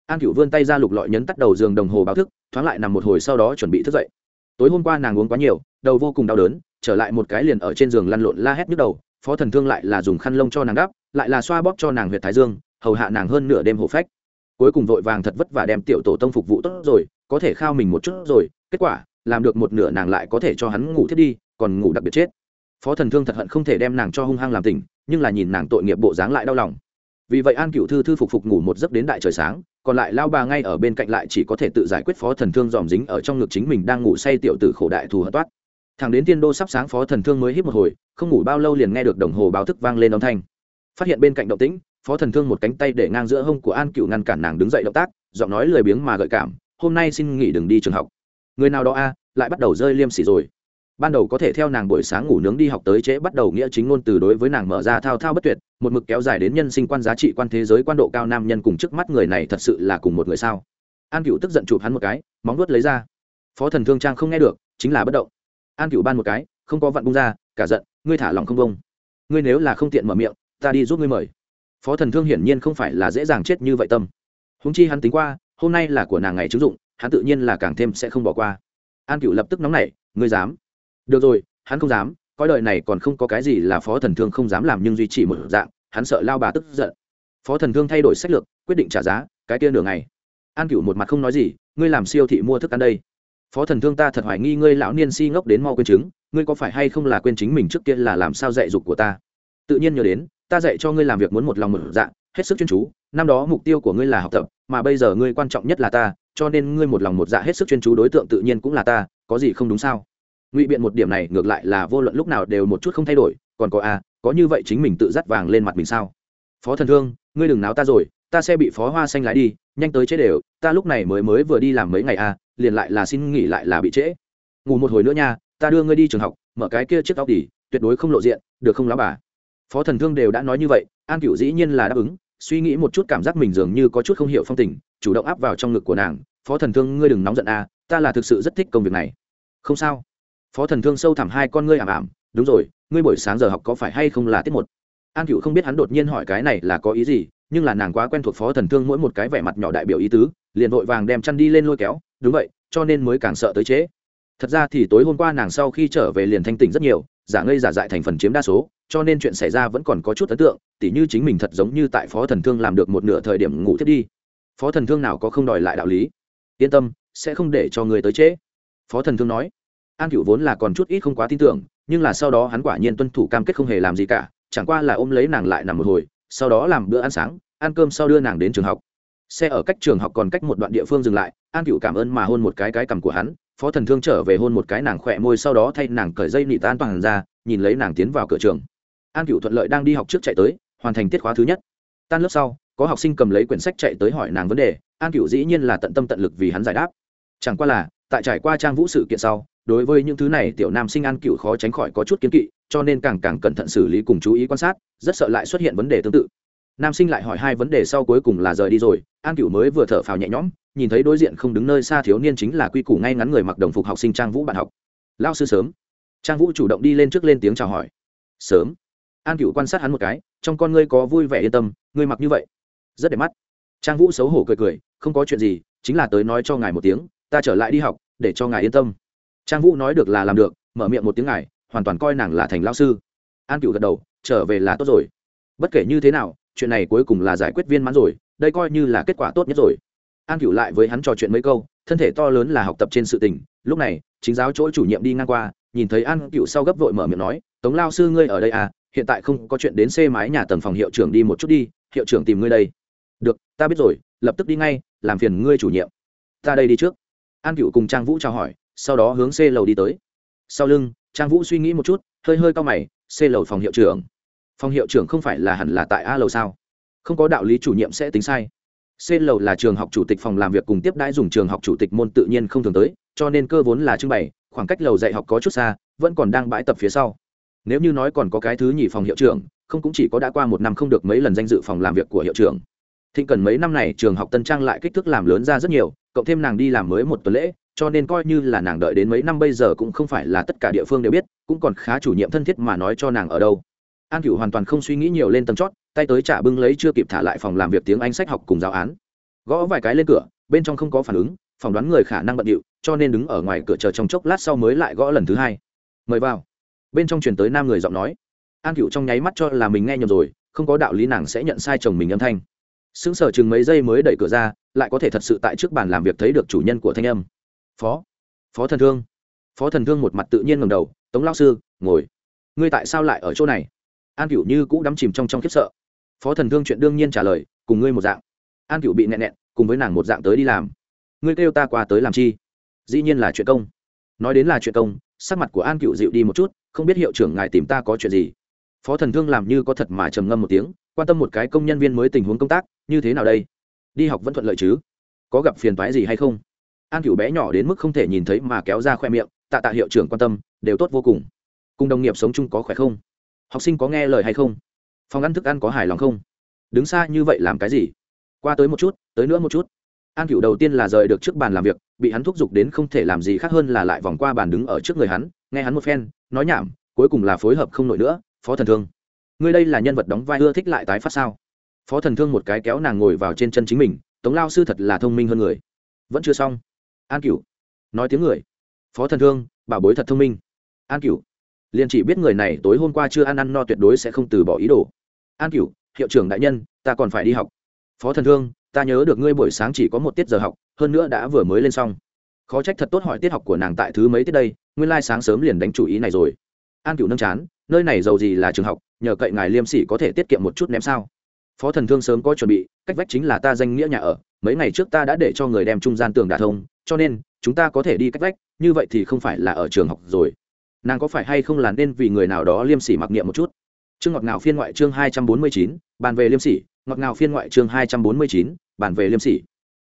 An cựu vươn tay ra lục lọi nhấn tắt đầu giường đồng hồ báo thức, thoáng lại nằm một hồi sau đó chuẩn bị thức dậy. Tối hôm qua nàng uống quá nhiều, đầu vô cùng đau đớn, trở lại một cái liền ở trên giường lăn lộn la hét nhức đầu, phó thần thương lại là dùng khăn lông cho nàng đắp lại là xoa bóp cho nàng huyệt thái dương, hầu hạ nàng hơn nửa đêm hổ phách. Cuối cùng vội vàng thật vất vả đem tiểu tổ tông phục vụ tốt rồi, có thể khao mình một chút rồi, kết quả, làm được một nửa nàng lại có thể cho hắn ngủ thiết đi, còn ngủ đặc biệt chết. Phó thần thương thật hận không thể đem nàng cho hung hăng làm tỉnh, nhưng là nhìn nàng tội nghiệp bộ dáng lại đau lòng. Vì vậy an cựu thư thư phục phục ngủ một giấc đến đại trời sáng, còn lại lao bà ngay ở bên cạnh lại chỉ có thể tự giải quyết phó thần thương dòm dính ở trong ngực chính mình đang ngủ say tiểu tử khổ đại thù hận toát. Thằng đến tiên đô sắp sáng phó thần thương mới hít một hồi, không ngủ bao lâu liền nghe được đồng hồ báo thức vang lên âm thanh phát hiện bên cạnh động tĩnh, phó thần thương một cánh tay để ngang giữa hông của an cựu ngăn cản nàng đứng dậy động tác, giọng nói lười biếng mà gợi cảm, hôm nay xin nghỉ đừng đi trường học. Người nào đó a, lại bắt đầu rơi liêm sỉ rồi. Ban đầu có thể theo nàng buổi sáng ngủ nướng đi học tới trễ bắt đầu nghĩa chính ngôn từ đối với nàng mở ra thao thao bất tuyệt, một mực kéo dài đến nhân sinh quan giá trị quan thế giới quan độ cao nam nhân cùng trước mắt người này thật sự là cùng một người sao? An cựu tức giận chụp hắn một cái, móng vuốt lấy ra. Phó thần thương trang không nghe được, chính là bất động. An cựu ban một cái, không có vặn bung ra, cả giận, ngươi thả lòng không bông. Ngươi nếu là không tiện mở miệng ta đi giúp ngươi mời. Phó thần thương hiển nhiên không phải là dễ dàng chết như vậy tâm. Húng chi hắn tính qua, hôm nay là của nàng ngày chứng dụng, hắn tự nhiên là càng thêm sẽ không bỏ qua. An cựu lập tức nóng nảy, ngươi dám? Được rồi, hắn không dám, coi đời này còn không có cái gì là phó thần thương không dám làm nhưng duy trì một dạng, hắn sợ lao bà tức giận. Phó thần thương thay đổi sách lược, quyết định trả giá, cái kia nửa ngày. An cựu một mặt không nói gì, ngươi làm siêu thị mua thức ăn đây. Phó thần thương ta thật hoài nghi ngươi lão niên si ngốc đến mau quên chứng, ngươi có phải hay không là quên chính mình trước kia là làm sao dạy dục của ta? Tự nhiên nhớ đến ta dạy cho ngươi làm việc muốn một lòng một dạ hết sức chuyên chú năm đó mục tiêu của ngươi là học tập mà bây giờ ngươi quan trọng nhất là ta cho nên ngươi một lòng một dạ hết sức chuyên chú đối tượng tự nhiên cũng là ta có gì không đúng sao? Ngụy biện một điểm này ngược lại là vô luận lúc nào đều một chút không thay đổi còn có a à, có như vậy chính mình tự dắt vàng lên mặt mình sao? Phó thần thương ngươi đừng náo ta rồi ta sẽ bị phó hoa xanh lái đi nhanh tới chế đều ta lúc này mới mới vừa đi làm mấy ngày a à, liền lại là xin nghỉ lại là bị trễ. Ngủ một hồi nữa nha ta đưa ngươi đi trường học mở cái kia chiếc tóc đỉ tuyệt đối không lộ diện được không lá bà? Phó thần thương đều đã nói như vậy, an cựu dĩ nhiên là đáp ứng, suy nghĩ một chút cảm giác mình dường như có chút không hiểu phong tình, chủ động áp vào trong ngực của nàng, phó thần thương, ngươi đừng nóng giận a, ta là thực sự rất thích công việc này. Không sao. Phó thần thương sâu thẳm hai con ngươi ảm ảm, đúng rồi, ngươi buổi sáng giờ học có phải hay không là tiết một? An cựu không biết hắn đột nhiên hỏi cái này là có ý gì, nhưng là nàng quá quen thuộc phó thần thương mỗi một cái vẻ mặt nhỏ đại biểu ý tứ, liền vội vàng đem chăn đi lên lôi kéo, đúng vậy, cho nên mới càng sợ tới chế thật ra thì tối hôm qua nàng sau khi trở về liền thanh tỉnh rất nhiều giả ngây giả dại thành phần chiếm đa số, cho nên chuyện xảy ra vẫn còn có chút ấn tượng, tỉ như chính mình thật giống như tại phó thần thương làm được một nửa thời điểm ngủ thiết đi. Phó thần thương nào có không đòi lại đạo lý? Yên tâm, sẽ không để cho người tới trễ. Phó thần thương nói, an cựu vốn là còn chút ít không quá tin tưởng, nhưng là sau đó hắn quả nhiên tuân thủ cam kết không hề làm gì cả, chẳng qua là ôm lấy nàng lại nằm một hồi, sau đó làm bữa ăn sáng, ăn cơm sau đưa nàng đến trường học. Xe ở cách trường học còn cách một đoạn địa phương dừng lại, an cựu cảm ơn mà hôn một cái cái cằm của hắn phó thần thương trở về hôn một cái nàng khỏe môi sau đó thay nàng cởi dây nị tan toàn ra, nhìn lấy nàng tiến vào cửa trường. An cựu thuận lợi đang đi học trước chạy tới, hoàn thành tiết khóa thứ nhất. Tan lớp sau, có học sinh cầm lấy quyển sách chạy tới hỏi nàng vấn đề, an cựu dĩ nhiên là tận tâm tận lực vì hắn giải đáp. Chẳng qua là, tại trải qua trang vũ sự kiện sau, đối với những thứ này tiểu nam sinh an cựu khó tránh khỏi có chút kiến kỵ, cho nên càng càng cẩn thận xử lý cùng chú ý quan sát, rất sợ lại xuất hiện vấn đề tương tự. Nam sinh lại hỏi hai vấn đề sau cuối cùng là rời đi rồi, an cựu mới vừa thở phào nhẹ nhõm nhìn thấy đối diện không đứng nơi xa thiếu niên chính là quy củ ngay ngắn người mặc đồng phục học sinh trang vũ bạn học. Lao sư sớm. Trang vũ chủ động đi lên trước lên tiếng chào hỏi. Sớm. An cựu quan sát hắn một cái, trong con ngươi có vui vẻ yên tâm ngươi mặc như vậy, rất đẹp mắt. Trang vũ xấu hổ cười cười, không có chuyện gì, chính là tới nói cho ngài một tiếng, ta trở lại đi học, để cho ngài yên tâm. Trang vũ nói được là làm được, mở miệng một tiếng ngài, hoàn toàn coi nàng là thành lao sư. An cựu gật đầu, trở về là tốt rồi. Bất kể như thế nào, chuyện này cuối cùng là giải quyết viên mãn rồi, đây coi như là kết quả tốt nhất rồi an cựu lại với hắn trò chuyện mấy câu, thân thể to lớn là học tập trên sự tình. Lúc này, chính giáo chỗ chủ nhiệm đi ngang qua, nhìn thấy an cựu sau gấp vội mở miệng nói, tống lao sư ngươi ở đây à? Hiện tại không có chuyện đến xê mái nhà tầng phòng hiệu trưởng đi một chút đi, hiệu trưởng tìm ngươi đây. Được, ta biết rồi, lập tức đi ngay, làm phiền ngươi chủ nhiệm. Ta đây đi trước. An cựu cùng trang vũ chào hỏi, sau đó hướng xê lầu đi tới. Sau lưng, trang vũ suy nghĩ một chút, hơi hơi cao mày, xê lầu phòng hiệu trưởng? Phòng hiệu trưởng không phải là hẳn là tại a lầu sao? Không có đạo lý chủ nhiệm sẽ tính sai c lầu là trường học chủ tịch phòng làm việc cùng tiếp đãi dùng trường học chủ tịch môn tự nhiên không thường tới, cho nên cơ vốn là trưng bày, khoảng cách lầu dạy học có chút xa, vẫn còn đang bãi tập phía sau. Nếu như nói còn có cái thứ nhì phòng hiệu trưởng, không cũng chỉ có đã qua một năm không được mấy lần danh dự phòng làm việc của hiệu trưởng. Thịnh cần mấy năm này trường học tân trang lại kích thước làm lớn ra rất nhiều, cộng thêm nàng đi làm mới một tuần lễ, cho nên coi như là nàng đợi đến mấy năm bây giờ cũng không phải là tất cả địa phương đều biết, cũng còn khá chủ nhiệm thân thiết mà nói cho nàng ở đâu. An Cửu hoàn toàn không suy nghĩ nhiều lên tầng chót tay tới trả bưng lấy chưa kịp thả lại phòng làm việc tiếng anh sách học cùng giáo án. Gõ vài cái lên cửa, bên trong không có phản ứng, phỏng đoán người khả năng bận điệu, cho nên đứng ở ngoài cửa chờ trong chốc lát sau mới lại gõ lần thứ hai. Mời vào. Bên trong chuyển tới nam người giọng nói. An cựu trong nháy mắt cho là mình nghe nhầm rồi, không có đạo lý nàng sẽ nhận sai chồng mình âm thanh. Sững sờ chừng mấy giây mới đẩy cửa ra, lại có thể thật sự tại trước bàn làm việc thấy được chủ nhân của thanh âm. Phó. Phó thần thương. Phó thần thương một mặt tự nhiên ngầm đầu, tống lao sư, ngồi. Ngươi tại sao lại ở chỗ này? An cựu như cũ đắm chìm trong trong khiếp sợ phó thần thương chuyện đương nhiên trả lời, cùng ngươi một dạng. An cựu bị nẹn nẹn, cùng với nàng một dạng tới đi làm. Ngươi kêu ta qua tới làm chi? Dĩ nhiên là chuyện công. Nói đến là chuyện công, sắc mặt của an cựu dịu đi một chút, không biết hiệu trưởng ngài tìm ta có chuyện gì. Phó thần thương làm như có thật mà trầm ngâm một tiếng, quan tâm một cái công nhân viên mới tình huống công tác, như thế nào đây? Đi học vẫn thuận lợi chứ? Có gặp phiền toái gì hay không? An cựu bé nhỏ đến mức không thể nhìn thấy mà kéo ra khoe miệng, tạ tạ hiệu trưởng quan tâm, đều tốt vô cùng. Cùng đồng nghiệp sống chung có khỏe không? Học sinh có nghe lời hay không? Phòng ăn thức ăn có hài lòng không? Đứng xa như vậy làm cái gì? Qua tới một chút, tới nữa một chút. An cựu đầu tiên là rời được trước bàn làm việc, bị hắn thúc giục đến không thể làm gì khác hơn là lại vòng qua bàn đứng ở trước người hắn, nghe hắn một phen, nói nhảm, cuối cùng là phối hợp không nổi nữa, phó thần thương, ngươi đây là nhân vật đóng vai ưa thích lại tái phát sao? Phó thần thương một cái kéo nàng ngồi vào trên chân chính mình, tống lao sư thật là thông minh hơn người. Vẫn chưa xong. An cựu nói tiếng người. Phó thần thương, bảo bối thật thông minh. An cựu liền chỉ biết người này tối hôm qua chưa ăn ăn no tuyệt đối sẽ không từ bỏ ý đồ an cửu, hiệu trưởng đại nhân, ta còn phải đi học. Phó thần thương, ta nhớ được ngươi buổi sáng chỉ có một tiết giờ học, hơn nữa đã vừa mới lên xong. Khó trách thật tốt hỏi tiết học của nàng tại thứ mấy tiết đây, nguyên lai sáng sớm liền đánh chủ ý này rồi. An cửu nâng chán, nơi này giàu gì là trường học, nhờ cậy ngài liêm sỉ có thể tiết kiệm một chút ném sao? Phó thần thương sớm có chuẩn bị, cách vách chính là ta danh nghĩa nhà ở, mấy ngày trước ta đã để cho người đem trung gian tường đả thông, cho nên, chúng ta có thể đi cách vách, như vậy thì không phải là ở trường học rồi. Nàng có phải hay không là nên vì người nào đó liêm sỉ mặc niệm một chút? Chương ngọt ngào phiên ngoại chương hai trăm bốn mươi chín, bàn về liêm sỉ. Ngọt ngào phiên ngoại chương hai trăm bốn mươi chín, bàn về liêm sỉ.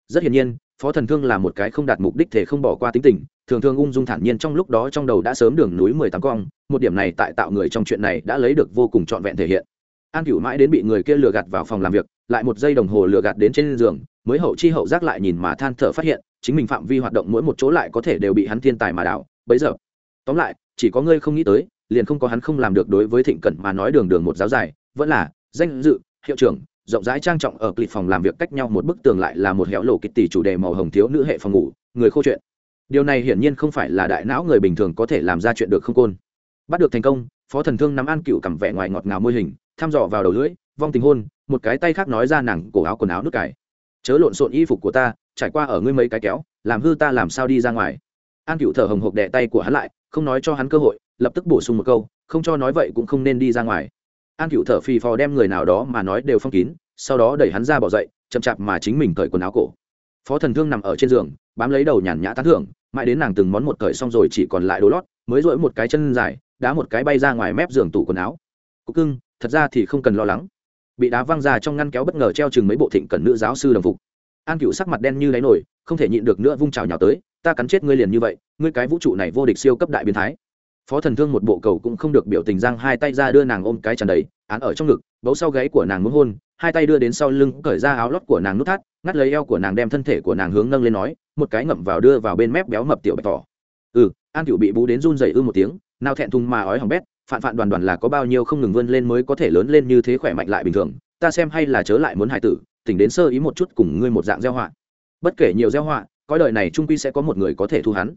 Rất hiển nhiên, phó thần thương là một cái không đạt mục đích thể không bỏ qua tính tình, thường thường ung dung thản nhiên trong lúc đó trong đầu đã sớm đường núi mười tám cong, một điểm này tại tạo người trong chuyện này đã lấy được vô cùng trọn vẹn thể hiện. An cửu mãi đến bị người kia lừa gạt vào phòng làm việc, lại một giây đồng hồ lừa gạt đến trên giường, mới hậu chi hậu giác lại nhìn mà than thở phát hiện, chính mình phạm vi hoạt động mỗi một chỗ lại có thể đều bị hắn thiên tài mà đảo, bấy giờ. Tóm lại, chỉ có ngươi không nghĩ tới liền không có hắn không làm được đối với thịnh cẩn mà nói đường đường một giáo dài, vẫn là, danh dự, hiệu trưởng, rộng rãi trang trọng ở clip phòng làm việc cách nhau một bức tường lại là một hẻo lộ kịch tỷ chủ đề màu hồng thiếu nữ hệ phòng ngủ, người khô chuyện. Điều này hiển nhiên không phải là đại não người bình thường có thể làm ra chuyện được không côn. Bắt được thành công, phó thần thương nắm an cựu cầm vẻ ngoài ngọt ngào môi hình, thăm dò vào đầu lưỡi, vong tình hôn, một cái tay khác nói ra nàng cổ áo quần áo nước cải chớ lộn xộn y phục của ta, trải qua ở ngươi mấy cái kéo, làm hư ta làm sao đi ra ngoài. An cựu thở hồng hộc đè tay của hắn lại, không nói cho hắn cơ hội lập tức bổ sung một câu, không cho nói vậy cũng không nên đi ra ngoài. An cựu thở phì phò đem người nào đó mà nói đều phong kín, sau đó đẩy hắn ra bỏ dậy, chậm chạp mà chính mình cởi quần áo cổ. Phó thần thương nằm ở trên giường, bám lấy đầu nhàn nhã tán thưởng, mãi đến nàng từng món một cởi xong rồi chỉ còn lại đồ lót, mới dỗi một cái chân dài, đá một cái bay ra ngoài mép giường tủ quần áo. Cục cưng, thật ra thì không cần lo lắng. Bị đá văng ra trong ngăn kéo bất ngờ treo chừng mấy bộ thịnh cần nữ giáo sư đồng phục. An cựu sắc mặt đen như đáy nổi không thể nhịn được nữa vung trào nhào tới, ta cắn chết ngươi liền như vậy, ngươi cái vũ trụ này vô địch siêu cấp đại biến thái phó thần thương một bộ cầu cũng không được biểu tình giang hai tay ra đưa nàng ôm cái tràn đầy, án ở trong ngực, bấu sau gáy của nàng muốn hôn, hai tay đưa đến sau lưng, cởi ra áo lót của nàng nút thắt, ngắt lấy eo của nàng đem thân thể của nàng hướng nâng lên nói, một cái ngậm vào đưa vào bên mép béo mập tiểu bạch tỏ ừ an tiểu bị bú đến run dày ư một tiếng, nào thẹn thùng mà ói hỏng bét, phạn phạn đoàn đoàn là có bao nhiêu không ngừng vươn lên mới có thể lớn lên như thế khỏe mạnh lại bình thường, ta xem hay là chớ lại muốn hại tử tỉnh đến sơ ý một chút cùng ngươi một dạng gieo họa. Bất kể nhiều gieo họa coi đời này trung quy sẽ có một người có thể thu hắn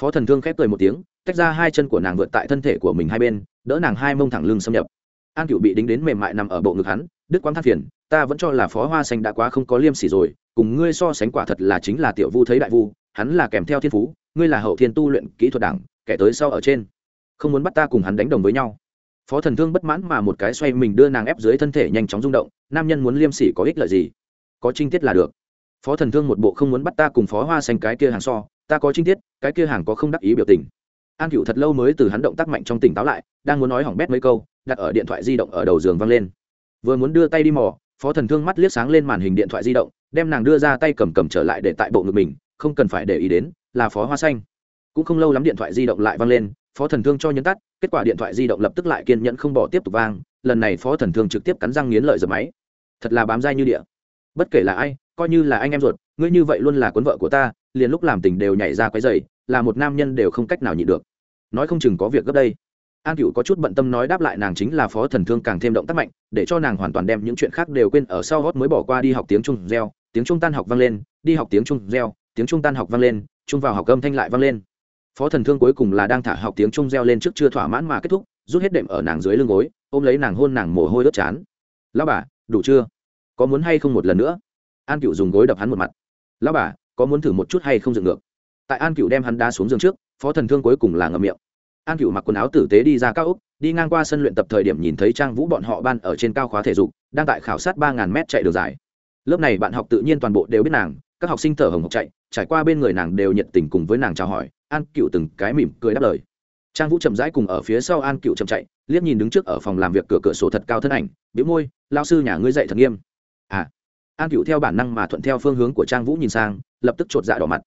phó thần thương khép cười một tiếng, tách ra hai chân của nàng vượt tại thân thể của mình hai bên, đỡ nàng hai mông thẳng lưng xâm nhập. An cựu bị đính đến mềm mại nằm ở bộ ngực hắn đức quang than phiền, ta vẫn cho là phó hoa xanh đã quá không có liêm sỉ rồi, cùng ngươi so sánh quả thật là chính là tiểu vu thấy đại vu, hắn là kèm theo thiên phú, ngươi là hậu thiên tu luyện kỹ thuật đảng kẻ tới sau ở trên. Không muốn bắt ta cùng hắn đánh đồng với nhau. Phó thần thương bất mãn mà một cái xoay mình đưa nàng ép dưới thân thể nhanh chóng rung động, nam nhân muốn liêm sỉ có ích lợi gì? Có trinh tiết là được. Phó thần thương một bộ không muốn bắt ta cùng phó hoa xanh cái kia hàng so ta có trinh tiết, cái kia hàng có không đắc ý biểu tình. An cựu thật lâu mới từ hắn động tác mạnh trong tỉnh táo lại, đang muốn nói hỏng bét mấy câu, đặt ở điện thoại di động ở đầu giường văng lên. Vừa muốn đưa tay đi mò, phó thần thương mắt liếc sáng lên màn hình điện thoại di động, đem nàng đưa ra tay cầm cầm trở lại để tại bộ ngực mình, không cần phải để ý đến, là phó hoa xanh. Cũng không lâu lắm điện thoại di động lại văng lên, phó thần thương cho nhấn tắt, kết quả điện thoại di động lập tức lại kiên nhẫn không bỏ tiếp tục vang, lần này phó thần thương trực tiếp cắn răng nghiến lợi giật máy. Thật là bám dai như địa. Bất kể là ai, coi như là anh em ruột, ngươi như vậy luôn là cuốn vợ của ta liền lúc làm tình đều nhảy ra quấy dày là một nam nhân đều không cách nào nhịn được. Nói không chừng có việc gấp đây. An cựu có chút bận tâm nói đáp lại nàng chính là phó thần thương càng thêm động tác mạnh, để cho nàng hoàn toàn đem những chuyện khác đều quên ở sau hót mới bỏ qua đi học tiếng trung reo, tiếng trung tan học vang lên, đi học tiếng trung reo, tiếng trung tan học vang lên, trung vào học âm thanh lại vang lên. Phó thần thương cuối cùng là đang thả học tiếng trung reo lên trước chưa thỏa mãn mà kết thúc, rút hết đệm ở nàng dưới lưng gối, ôm lấy nàng hôn nàng mồ hôi đốt chán. Lao bà, đủ chưa? Có muốn hay không một lần nữa? An cựu dùng gối đập hắn một mặt. Lao bà có muốn thử một chút hay không dựng ngược. Tại an cựu đem hắn đá xuống giường trước, phó thần thương cuối cùng là ngậm miệng. An cựu mặc quần áo tử tế đi ra cao úc đi ngang qua sân luyện tập thời điểm nhìn thấy trang vũ bọn họ ban ở trên cao khóa thể dục, đang tại khảo sát ba ngàn m chạy đường dài. Lớp này bạn học tự nhiên toàn bộ đều biết nàng, các học sinh thở hồng học chạy, trải qua bên người nàng đều nhiệt tình cùng với nàng chào hỏi, an cựu từng cái mỉm cười đáp lời. Trang vũ chậm rãi cùng ở phía sau an cựu chậm chạy, liếc nhìn đứng trước ở phòng làm việc cửa cửa sổ thật cao thân ảnh biếu môi lao sư nhà ngươi dạy thật nghiêm. À. An cựu theo bản năng mà thuận theo phương hướng của trang vũ nhìn sang lập tức chột dạ đỏ mặt.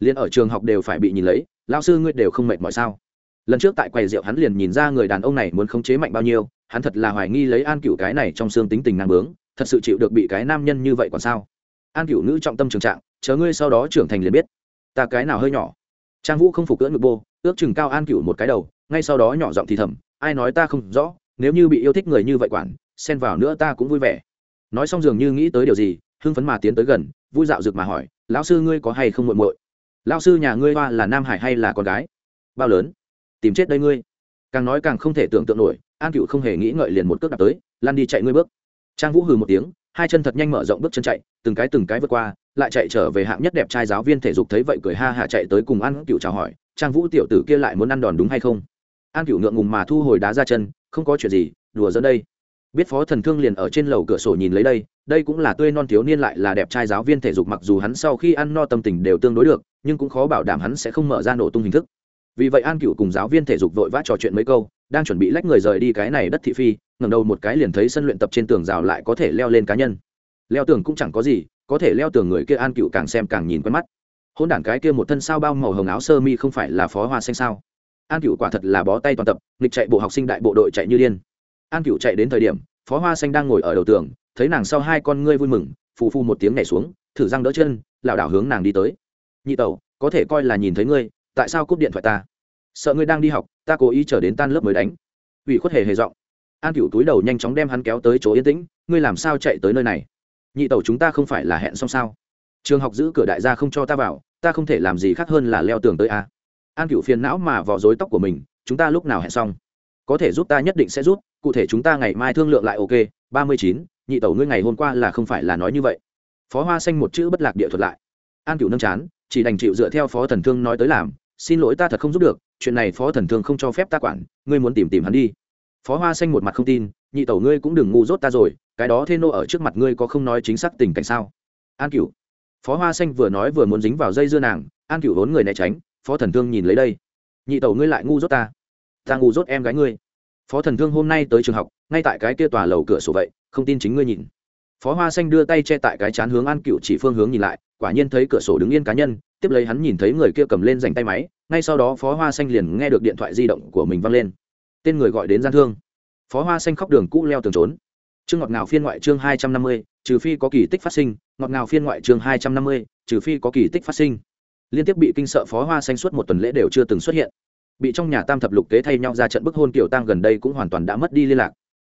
Liền ở trường học đều phải bị nhìn lấy lao sư ngươi đều không mệt mỏi sao? Lần trước tại quầy rượu hắn liền nhìn ra người đàn ông này muốn khống chế mạnh bao nhiêu, hắn thật là hoài nghi lấy an cựu cái này trong xương tính tình năng bướng, thật sự chịu được bị cái nam nhân như vậy còn sao? An cựu nữ trọng tâm trường trạng, chờ ngươi sau đó trưởng thành liền biết. Ta cái nào hơi nhỏ. Trang vũ không phục cưỡng ngực bô, ước chừng cao an cựu một cái đầu, ngay sau đó nhỏ giọng thì thầm, ai nói ta không rõ, nếu như bị yêu thích người như vậy quản, xen vào nữa ta cũng vui vẻ. Nói xong dường như nghĩ tới điều gì hưng phấn mà tiến tới gần, vui dạo rực mà hỏi, lão sư ngươi có hay không muội muội? Lão sư nhà ngươi hoa là nam hải hay là con gái? Bao lớn? Tìm chết đây ngươi. Càng nói càng không thể tưởng tượng nổi, an cựu không hề nghĩ ngợi liền một cước đạp tới lan đi chạy ngươi bước. Trang vũ hừ một tiếng, hai chân thật nhanh mở rộng bước chân chạy, từng cái từng cái vượt qua, lại chạy trở về hạng nhất đẹp trai giáo viên thể dục thấy vậy cười ha hạ chạy tới cùng an cựu chào hỏi, trang vũ tiểu tử kia lại muốn ăn đòn đúng hay không? An cựu ngượng ngùng mà thu hồi đá ra chân, không có chuyện gì, đùa dẫn đây biết phó thần thương liền ở trên lầu cửa sổ nhìn lấy đây đây cũng là tươi non thiếu niên lại là đẹp trai giáo viên thể dục mặc dù hắn sau khi ăn no tâm tình đều tương đối được, nhưng cũng khó bảo đảm hắn sẽ không mở ra nổ tung hình thức. Vì vậy an cựu cùng giáo viên thể dục vội vã trò chuyện mấy câu, đang chuẩn bị lách người rời đi cái này đất thị phi, ngẩng đầu một cái liền thấy sân luyện tập trên tường rào lại có thể leo lên cá nhân. Leo tường cũng chẳng có gì, có thể leo tường người kia an cựu càng xem càng nhìn quen mắt. Hôn đản cái kia một thân sao bao màu hồng áo sơ mi không phải là phó hoa xanh sao? An cựu quả thật là bó tay toàn tập, nghịch chạy bộ học sinh đại bộ đội chạy như điên an cựu chạy đến thời điểm, phó hoa xanh đang ngồi ở đầu tường, thấy nàng sau hai con ngươi vui mừng, phù phu một tiếng nhảy xuống, thử răng đỡ chân, lảo đảo hướng nàng đi tới. Nhị tẩu, có thể coi là nhìn thấy ngươi, tại sao cúp điện thoại ta? Sợ ngươi đang đi học, ta cố ý chờ đến tan lớp mới đánh. Ủy khuất hề hề giọng. An cựu túi đầu nhanh chóng đem hắn kéo tới chỗ yên tĩnh, ngươi làm sao chạy tới nơi này? Nhị tẩu chúng ta không phải là hẹn xong sao? Trường học giữ cửa đại gia không cho ta vào, ta không thể làm gì khác hơn là leo tường tới a. An cựu phiền não mà vò dối tóc của mình, chúng ta lúc nào hẹn xong? Có thể giúp ta nhất định sẽ giúp cụ thể chúng ta ngày mai thương lượng lại ok, ba mươi chín, nhị tẩu ngươi ngày hôm qua là không phải là nói như vậy. Phó hoa xanh một chữ bất lạc địa thuật lại. An cựu nâng chán, chỉ đành chịu dựa theo phó thần thương nói tới làm, xin lỗi ta thật không giúp được, chuyện này phó thần thương không cho phép ta quản, ngươi muốn tìm tìm hắn đi. Phó hoa xanh một mặt không tin, nhị tẩu ngươi cũng đừng ngu dốt ta rồi, cái đó thê nô ở trước mặt ngươi có không nói chính xác tình cảnh sao? An cửu. Phó hoa xanh vừa nói vừa muốn dính vào dây dưa nàng, an cửu vốn người né tránh, phó thần thương nhìn lấy đây. Nhị tẩu ngươi lại ngu dốt ta. Ta ngu dốt em gái ngươi phó thần thương hôm nay tới trường học, ngay tại cái kia tòa lầu cửa sổ vậy, không tin chính ngươi nhìn. Phó hoa xanh đưa tay che tại cái chán hướng an cựu chỉ phương hướng nhìn lại, quả nhiên thấy cửa sổ đứng yên cá nhân, tiếp lấy hắn nhìn thấy người kia cầm lên dành tay máy, ngay sau đó phó hoa xanh liền nghe được điện thoại di động của mình văng lên. Tên người gọi đến gian thương. Phó hoa xanh khóc đường cũ leo tường trốn. Chương ngọt ngào phiên ngoại chương hai trăm năm mươi, trừ phi có kỳ tích phát sinh, ngọt ngào phiên ngoại chương hai trăm năm mươi, trừ phi có kỳ tích phát sinh. Liên tiếp bị kinh sợ phó hoa xanh suốt một tuần lễ đều chưa từng xuất hiện bị trong nhà tam thập lục kế thay nhau ra trận bức hôn kiểu tăng gần đây cũng hoàn toàn đã mất đi liên lạc.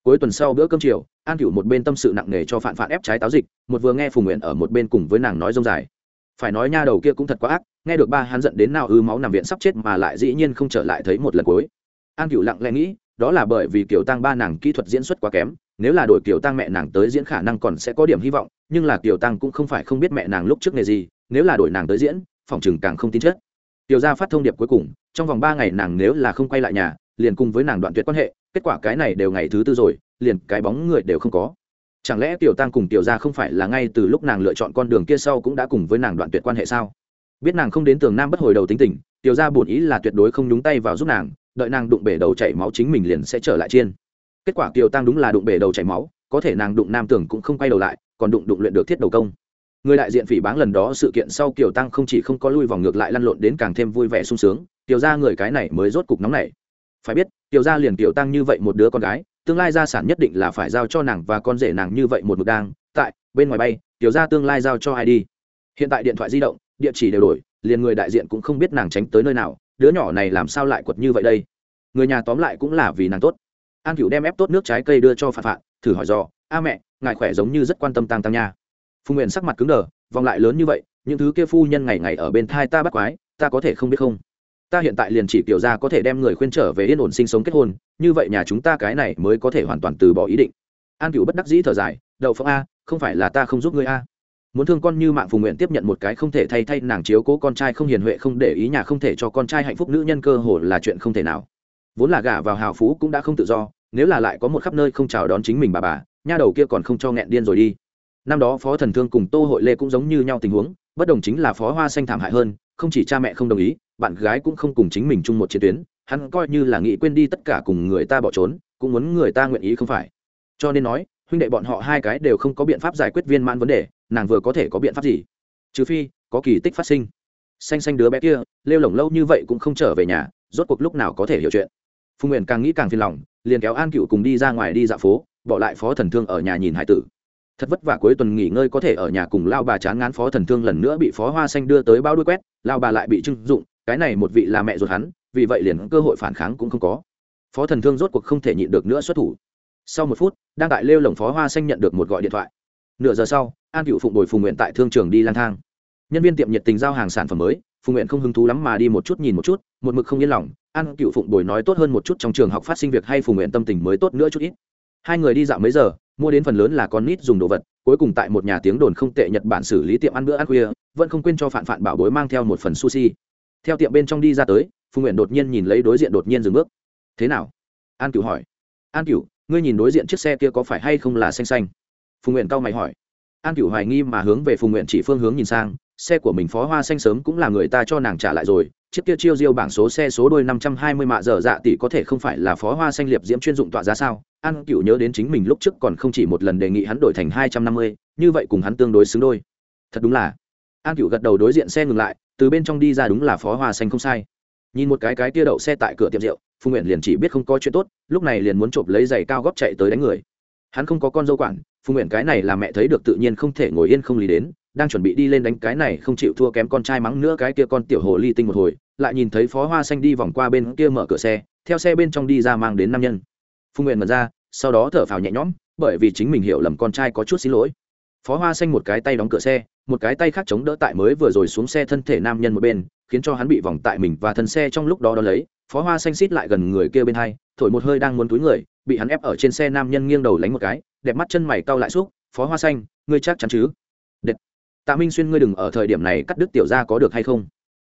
Cuối tuần sau bữa cơm chiều, an cựu một bên tâm sự nặng nề cho phản phản ép trái táo dịch, một vừa nghe phùng nguyện ở một bên cùng với nàng nói rông dài. Phải nói nha đầu kia cũng thật quá ác, nghe được ba hắn giận đến nào ư máu nằm viện sắp chết mà lại dĩ nhiên không trở lại thấy một lần cuối. An cựu lặng lẽ nghĩ, đó là bởi vì kiểu tăng ba nàng kỹ thuật diễn xuất quá kém, nếu là đổi kiểu tăng mẹ nàng tới diễn khả năng còn sẽ có điểm hy vọng, nhưng là kiểu tăng cũng không phải không biết mẹ nàng lúc trước nghề gì, nếu là đổi nàng tới diễn, phòng chừng càng không tin chết tiểu gia phát thông điệp cuối cùng, trong vòng ba ngày nàng nếu là không quay lại nhà, liền cùng với nàng đoạn tuyệt quan hệ, kết quả cái này đều ngày thứ tư rồi, liền cái bóng người đều không có. Chẳng lẽ tiểu tăng cùng tiểu gia không phải là ngay từ lúc nàng lựa chọn con đường kia sau cũng đã cùng với nàng đoạn tuyệt quan hệ sao? Biết nàng không đến tường nam bất hồi đầu tính tình, tiểu gia buồn ý là tuyệt đối không nhúng tay vào giúp nàng, đợi nàng đụng bể đầu chảy máu chính mình liền sẽ trở lại chiên. Kết quả tiểu tăng đúng là đụng bể đầu chảy máu, có thể nàng đụng nam tưởng cũng không quay đầu lại, còn đụng đụng luyện được thiết đầu công người đại diện phỉ báng lần đó sự kiện sau kiều tăng không chỉ không có lui vòng ngược lại lăn lộn đến càng thêm vui vẻ sung sướng tiểu ra người cái này mới rốt cục nóng này phải biết tiểu ra liền tiểu tăng như vậy một đứa con gái, tương lai gia sản nhất định là phải giao cho nàng và con rể nàng như vậy một mực đang, tại, bên ngoài bay tiểu ra tương lai giao cho ai đi? Hiện tại điện thoại di động, địa chỉ đều đổi, liền người đại diện cũng không biết nàng tránh tới nơi nào, đứa nhỏ này làm sao lại quật như vậy đây? Người nhà tóm lại cũng là vì nàng tốt. An cựu đem ép tốt nước trái cây đưa cho phạt phạt thử hỏi dò, a mẹ, ngài khỏe giống như rất quan tâm tăng tăng nha phùng nguyện sắc mặt cứng đờ, vòng lại lớn như vậy, những thứ kia phu nhân ngày ngày ở bên thai ta bắt quái, ta có thể không biết không? Ta hiện tại liền chỉ kiểu ra có thể đem người khuyên trở về yên ổn sinh sống kết hôn, như vậy nhà chúng ta cái này mới có thể hoàn toàn từ bỏ ý định. An cựu bất đắc dĩ thở dài, đậu phong a, không phải là ta không giúp ngươi a. Muốn thương con như mạng phùng nguyện tiếp nhận một cái không thể thay thay nàng chiếu cố con trai không hiền huệ không để ý nhà không thể cho con trai hạnh phúc nữ nhân cơ hồ là chuyện không thể nào. Vốn là gả vào hào phú cũng đã không tự do, nếu là lại có một khắp nơi không chào đón chính mình bà bà, nha đầu kia còn không cho nghẹn điên rồi đi năm đó phó thần thương cùng tô hội lê cũng giống như nhau tình huống, bất đồng chính là phó hoa xanh thảm hại hơn, không chỉ cha mẹ không đồng ý, bạn gái cũng không cùng chính mình chung một chiến tuyến, hắn coi như là nghĩ quên đi tất cả cùng người ta bỏ trốn, cũng muốn người ta nguyện ý không phải. Cho nên nói, huynh đệ bọn họ hai cái đều không có biện pháp giải quyết viên mãn vấn đề, nàng vừa có thể có biện pháp gì? Trừ phi, có kỳ tích phát sinh. Xanh xanh đứa bé kia, lêu lổng lâu như vậy cũng không trở về nhà, rốt cuộc lúc nào có thể hiểu chuyện? Phùng nguyện càng nghĩ càng phiền lòng, liền kéo an cựu cùng đi ra ngoài đi dạo phố, bỏ lại phó thần thương ở nhà nhìn hải tử thật vất vả cuối tuần nghỉ ngơi có thể ở nhà cùng lao bà chán ngán phó thần thương lần nữa bị phó hoa xanh đưa tới bao đuôi quét lao bà lại bị trưng dụng, cái này một vị là mẹ ruột hắn, vì vậy liền cơ hội phản kháng cũng không có. Phó thần thương rốt cuộc không thể nhịn được nữa xuất thủ. Sau một phút, đang tại lêu lồng phó hoa xanh nhận được một gọi điện thoại. Nửa giờ sau, an cựu phụng bồi phùng nguyện tại thương trường đi lang thang. Nhân viên tiệm nhiệt tình giao hàng sản phẩm mới, phùng nguyện không hứng thú lắm mà đi một chút nhìn một chút, một mực không yên lòng, an cựu phụng bồi nói tốt hơn một chút trong trường học phát sinh việc hay phùng nguyện tâm tình mới tốt nữa chút ít. Hai người đi dạo mấy giờ mua đến phần lớn là con nít dùng đồ vật, cuối cùng tại một nhà tiếng đồn không tệ nhật bản xử lý tiệm ăn bữa ăn khuya, vẫn không quên cho phản phản bảo bối mang theo một phần sushi. Theo tiệm bên trong đi ra tới, phùng nguyện đột nhiên nhìn lấy đối diện đột nhiên dừng bước. Thế nào? An cửu hỏi. An cửu, ngươi nhìn đối diện chiếc xe kia có phải hay không là xanh xanh? Phùng nguyện cau mày hỏi. An cửu hoài nghi mà hướng về phùng nguyện chỉ phương hướng nhìn sang, xe của mình phó hoa xanh sớm cũng là người ta cho nàng trả lại rồi chiếc kia chiêu diêu bảng số xe số đôi năm trăm hai mươi mạ dở dạ tỷ có thể không phải là phó hoa xanh liệp diễm chuyên dụng tọa giá sao? An cựu nhớ đến chính mình lúc trước còn không chỉ một lần đề nghị hắn đổi thành hai trăm năm mươi, như vậy cùng hắn tương đối xứng đôi. Thật đúng là. An cựu gật đầu đối diện xe ngừng lại, từ bên trong đi ra đúng là phó hoa xanh không sai. Nhìn một cái cái tia đậu xe tại cửa tiệm rượu, phùng nguyện liền chỉ biết không có chuyện tốt, lúc này liền muốn chộp lấy giày cao góp chạy tới đánh người. Hắn không có con dâu quản, phùng nguyện cái này là mẹ thấy được tự nhiên không thể ngồi yên không lý đến đang chuẩn bị đi lên đánh cái này không chịu thua kém con trai mắng nữa cái kia con tiểu hồ ly tinh một hồi, lại nhìn thấy phó hoa xanh đi vòng qua bên kia mở cửa xe, theo xe bên trong đi ra mang đến nam nhân. Phung nguyện mật ra, sau đó thở phào nhẹ nhõm, bởi vì chính mình hiểu lầm con trai có chút xin lỗi. Phó hoa xanh một cái tay đóng cửa xe, một cái tay khác chống đỡ tại mới vừa rồi xuống xe thân thể nam nhân một bên, khiến cho hắn bị vòng tại mình và thân xe trong lúc đó đ ó lấy. Phó hoa xanh xít lại gần người kia bên hai, thổi một hơi đang muốn túi người, bị hắn ép ở trên xe nam nhân nghiêng đầu lánh một cái, đẹp mắt chân mày cau lại xúc, phó hoa xanh, ngươi chắc chắn chứ? Đẹp tạ minh xuyên ngươi đừng ở thời điểm này cắt đứt tiểu ra có được hay không?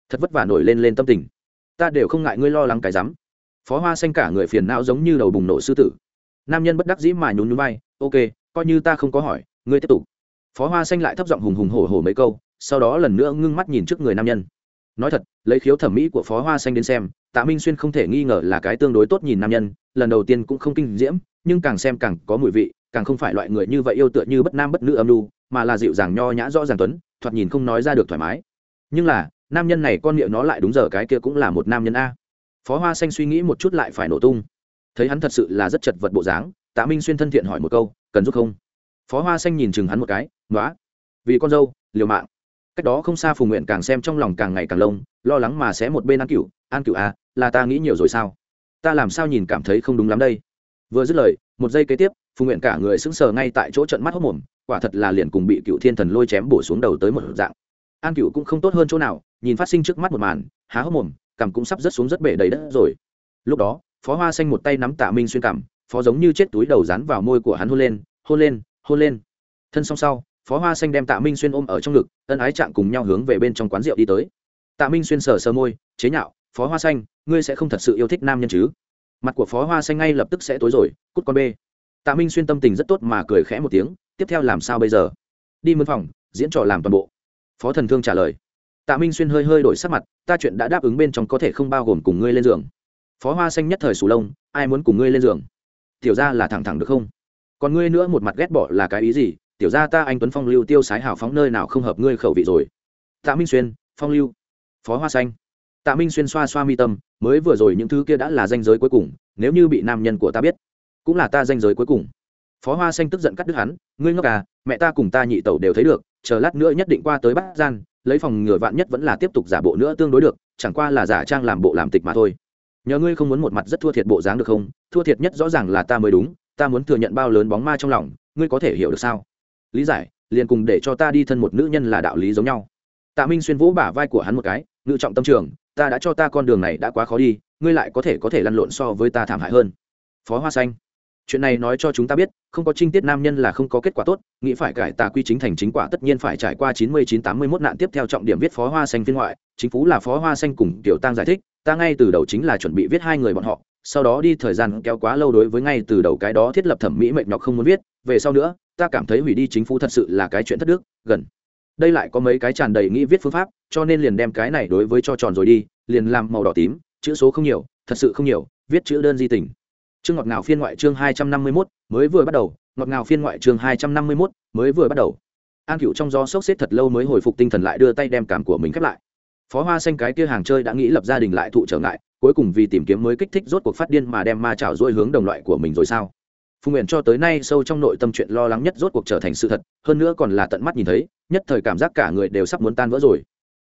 Thật vất vả nổi lên lên tâm tình. Ta đều không ngại ngươi lo lắng cái rắm. Phó hoa xanh cả người phiền não giống như đầu bùng nổ sư tử. Nam nhân bất đắc dĩ mà nhún nhún bay, ok coi như ta không có hỏi ngươi tiếp tục. Phó hoa xanh lại thấp giọng hùng hùng hổ hổ mấy câu sau đó lần nữa ngưng mắt nhìn trước người nam nhân. Nói thật lấy khiếu thẩm mỹ của phó hoa xanh đến xem tạ minh xuyên không thể nghi ngờ là cái tương đối tốt nhìn nam nhân lần đầu tiên cũng không kinh diễm nhưng càng xem càng có mùi vị càng không phải loại người như vậy yêu tựa như bất nam bất nữ âm lưu mà là dịu dàng nho nhã rõ ràng tuấn, thoạt nhìn không nói ra được thoải mái. Nhưng là, nam nhân này con miệng nó lại đúng giờ cái kia cũng là một nam nhân a. Phó hoa xanh suy nghĩ một chút lại phải nổ tung. Thấy hắn thật sự là rất chật vật bộ dáng, tạ minh xuyên thân thiện hỏi một câu, cần giúp không? Phó hoa xanh nhìn chừng hắn một cái nói vì con dâu, liều mạng. Cách đó không xa phùng nguyện càng xem trong lòng càng ngày càng lông, lo lắng mà sẽ một bên an cựu an cựu à là ta nghĩ nhiều rồi sao? Ta làm sao nhìn cảm thấy không đúng lắm đây? Vừa dứt lời, một giây kế tiếp phùng nguyện cả người sững sờ ngay tại chỗ trận mắt hốc mồm, quả thật là liền cùng bị cựu thiên thần lôi chém bổ xuống đầu tới một dạng. An cựu cũng không tốt hơn chỗ nào, nhìn phát sinh trước mắt một màn, há hốc mồm, cằm cũng sắp rớt xuống rất bể đầy đất rồi. Lúc đó, phó hoa xanh một tay nắm tạ minh xuyên cằm, phó giống như chết túi đầu dán vào môi của hắn hôn lên hôn lên hôn lên. Thân song sau, phó hoa xanh đem tạ minh xuyên ôm ở trong ngực, ân ái chạm cùng nhau hướng về bên trong quán rượu đi tới. Tạ minh xuyên sờ sờ môi, chế nhạo, phó hoa xanh, ngươi sẽ không thật sự yêu thích nam nhân chứ? Mặt của phó hoa xanh ngay lập tức sẽ tối rồi, cút con bê tạ minh xuyên tâm tình rất tốt mà cười khẽ một tiếng, tiếp theo làm sao bây giờ? Đi mân phòng, diễn trò làm toàn bộ. Phó thần thương trả lời. Tạ minh xuyên hơi hơi đổi sắc mặt, ta chuyện đã đáp ứng bên trong có thể không bao gồm cùng ngươi lên giường. Phó hoa xanh nhất thời sù lông, ai muốn cùng ngươi lên giường? Tiểu ra là thẳng thẳng được không? Còn ngươi nữa một mặt ghét bỏ là cái ý gì? Tiểu ra ta anh tuấn phong lưu tiêu sái hào phóng nơi nào không hợp ngươi khẩu vị rồi? Tạ minh xuyên, phong lưu. Phó hoa xanh. Tạ minh xuyên xoa xoa mi tâm, mới vừa rồi những thứ kia đã là danh giới cuối cùng, nếu như bị nam nhân của ta biết cũng là ta danh giới cuối cùng. Phó hoa xanh tức giận cắt đứt hắn, ngươi ngốc à mẹ ta cùng ta nhị tẩu đều thấy được, chờ lát nữa nhất định qua tới bắc gian, lấy phòng ngừa vạn nhất vẫn là tiếp tục giả bộ nữa tương đối được, chẳng qua là giả trang làm bộ làm tịch mà thôi. Nhờ ngươi không muốn một mặt rất thua thiệt bộ dáng được không? Thua thiệt nhất rõ ràng là ta mới đúng, ta muốn thừa nhận bao lớn bóng ma trong lòng, ngươi có thể hiểu được sao? Lý giải, liền cùng để cho ta đi thân một nữ nhân là đạo lý giống nhau. Tạ minh xuyên vỗ bả vai của hắn một cái, ngự trọng tâm trường, ta đã cho ta con đường này đã quá khó đi, ngươi lại có thể có thể lăn lộn so với ta thảm hại hơn. Phó hoa xanh chuyện này nói cho chúng ta biết, không có trinh tiết nam nhân là không có kết quả tốt, nghĩ phải cải tà quy chính thành chính quả tất nhiên phải trải qua chín mươi chín tám mươi mốt nạn tiếp theo trọng điểm viết phó hoa xanh phiên ngoại, chính phủ là phó hoa xanh cùng tiểu tăng giải thích, ta ngay từ đầu chính là chuẩn bị viết hai người bọn họ, sau đó đi thời gian kéo quá lâu đối với ngay từ đầu cái đó thiết lập thẩm mỹ mệt nhọc không muốn viết, về sau nữa, ta cảm thấy hủy đi chính phủ thật sự là cái chuyện thất đức, gần. Đây lại có mấy cái tràn đầy nghĩ viết phương pháp, cho nên liền đem cái này đối với cho tròn rồi đi, liền làm màu đỏ tím, chữ số không nhiều, thật sự không nhiều, viết chữ đơn di tình chương ngọt ngào phiên ngoại chương hai trăm năm mươi mốt, mới vừa bắt đầu. Ngọt ngào phiên ngoại chương hai trăm năm mươi mốt, mới vừa bắt đầu. An cựu trong gió sốc xếp thật lâu mới hồi phục tinh thần lại đưa tay đem cảm của mình khép lại. Phó hoa xanh cái kia hàng chơi đã nghĩ lập gia đình lại thụ trở ngại, cuối cùng vì tìm kiếm mới kích thích rốt cuộc phát điên mà đem ma trào dôi hướng đồng loại của mình rồi sao? Phùng nguyện cho tới nay sâu trong nội tâm chuyện lo lắng nhất rốt cuộc trở thành sự thật, hơn nữa còn là tận mắt nhìn thấy, nhất thời cảm giác cả người đều sắp muốn tan vỡ rồi.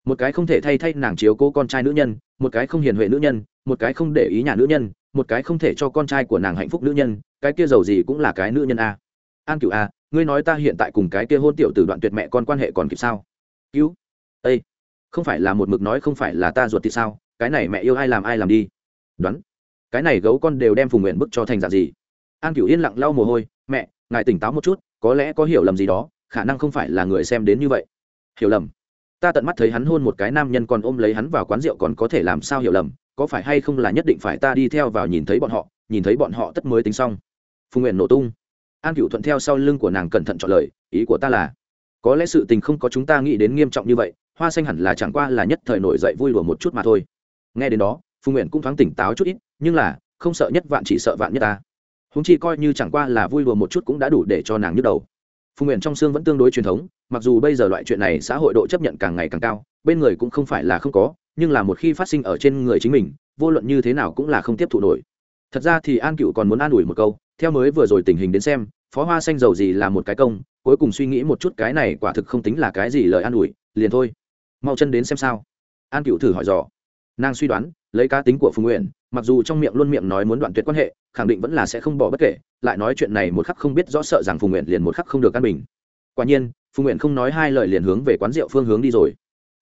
Một cái không thể thay thay nàng chiếu cố con trai nữ nhân, một cái không hiền huệ nữ nhân, một cái không để ý nhà nữ nhân một cái không thể cho con trai của nàng hạnh phúc nữ nhân, cái kia giàu gì cũng là cái nữ nhân a. An cựu a à, ngươi nói ta hiện tại cùng cái kia hôn tiểu từ đoạn tuyệt mẹ con quan hệ còn kịp sao? Cứu. Ây không phải là một mực nói không phải là ta ruột thì sao? Cái này mẹ yêu ai làm ai làm đi. Đoán. Cái này gấu con đều đem phùng nguyện bức cho thành dạng gì? An cửu yên lặng lau mồ hôi, mẹ, ngài tỉnh táo một chút, có lẽ có hiểu lầm gì đó, khả năng không phải là người xem đến như vậy. Hiểu lầm. Ta tận mắt thấy hắn hôn một cái nam nhân còn ôm lấy hắn vào quán rượu còn có thể làm sao hiểu lầm có phải hay không là nhất định phải ta đi theo vào nhìn thấy bọn họ, nhìn thấy bọn họ tất mới tính xong. Phùng nguyện nổ tung. An cửu thuận theo sau lưng của nàng cẩn thận chọn lời, ý của ta là, có lẽ sự tình không có chúng ta nghĩ đến nghiêm trọng như vậy, hoa xanh hẳn là chẳng qua là nhất thời nổi dậy vui đùa một chút mà thôi. Nghe đến đó, phùng nguyện cũng thoáng tỉnh táo chút ít, nhưng là, không sợ nhất vạn chỉ sợ vạn nhất ta. Húng chi coi như chẳng qua là vui đùa một chút cũng đã đủ để cho nàng nhức đầu. Phùng nguyện trong xương vẫn tương đối truyền thống, mặc dù bây giờ loại chuyện này xã hội độ chấp nhận càng ngày càng cao, bên người cũng không phải là không có nhưng là một khi phát sinh ở trên người chính mình, vô luận như thế nào cũng là không tiếp thụ nổi. Thật ra thì an cựu còn muốn an ủi một câu, theo mới vừa rồi tình hình đến xem, phó hoa xanh dầu gì là một cái công, cuối cùng suy nghĩ một chút cái này quả thực không tính là cái gì lời an ủi, liền thôi. Mau chân đến xem sao. An cựu thử hỏi dò. Nàng suy đoán, lấy cá tính của phùng nguyện, mặc dù trong miệng luôn miệng nói muốn đoạn tuyệt quan hệ, khẳng định vẫn là sẽ không bỏ bất kể, lại nói chuyện này một khắc không biết rõ sợ rằng phùng nguyện liền một khắc không được căn bình. Quả nhiên, phùng nguyện không nói hai lời liền hướng về quán rượu phương hướng đi rồi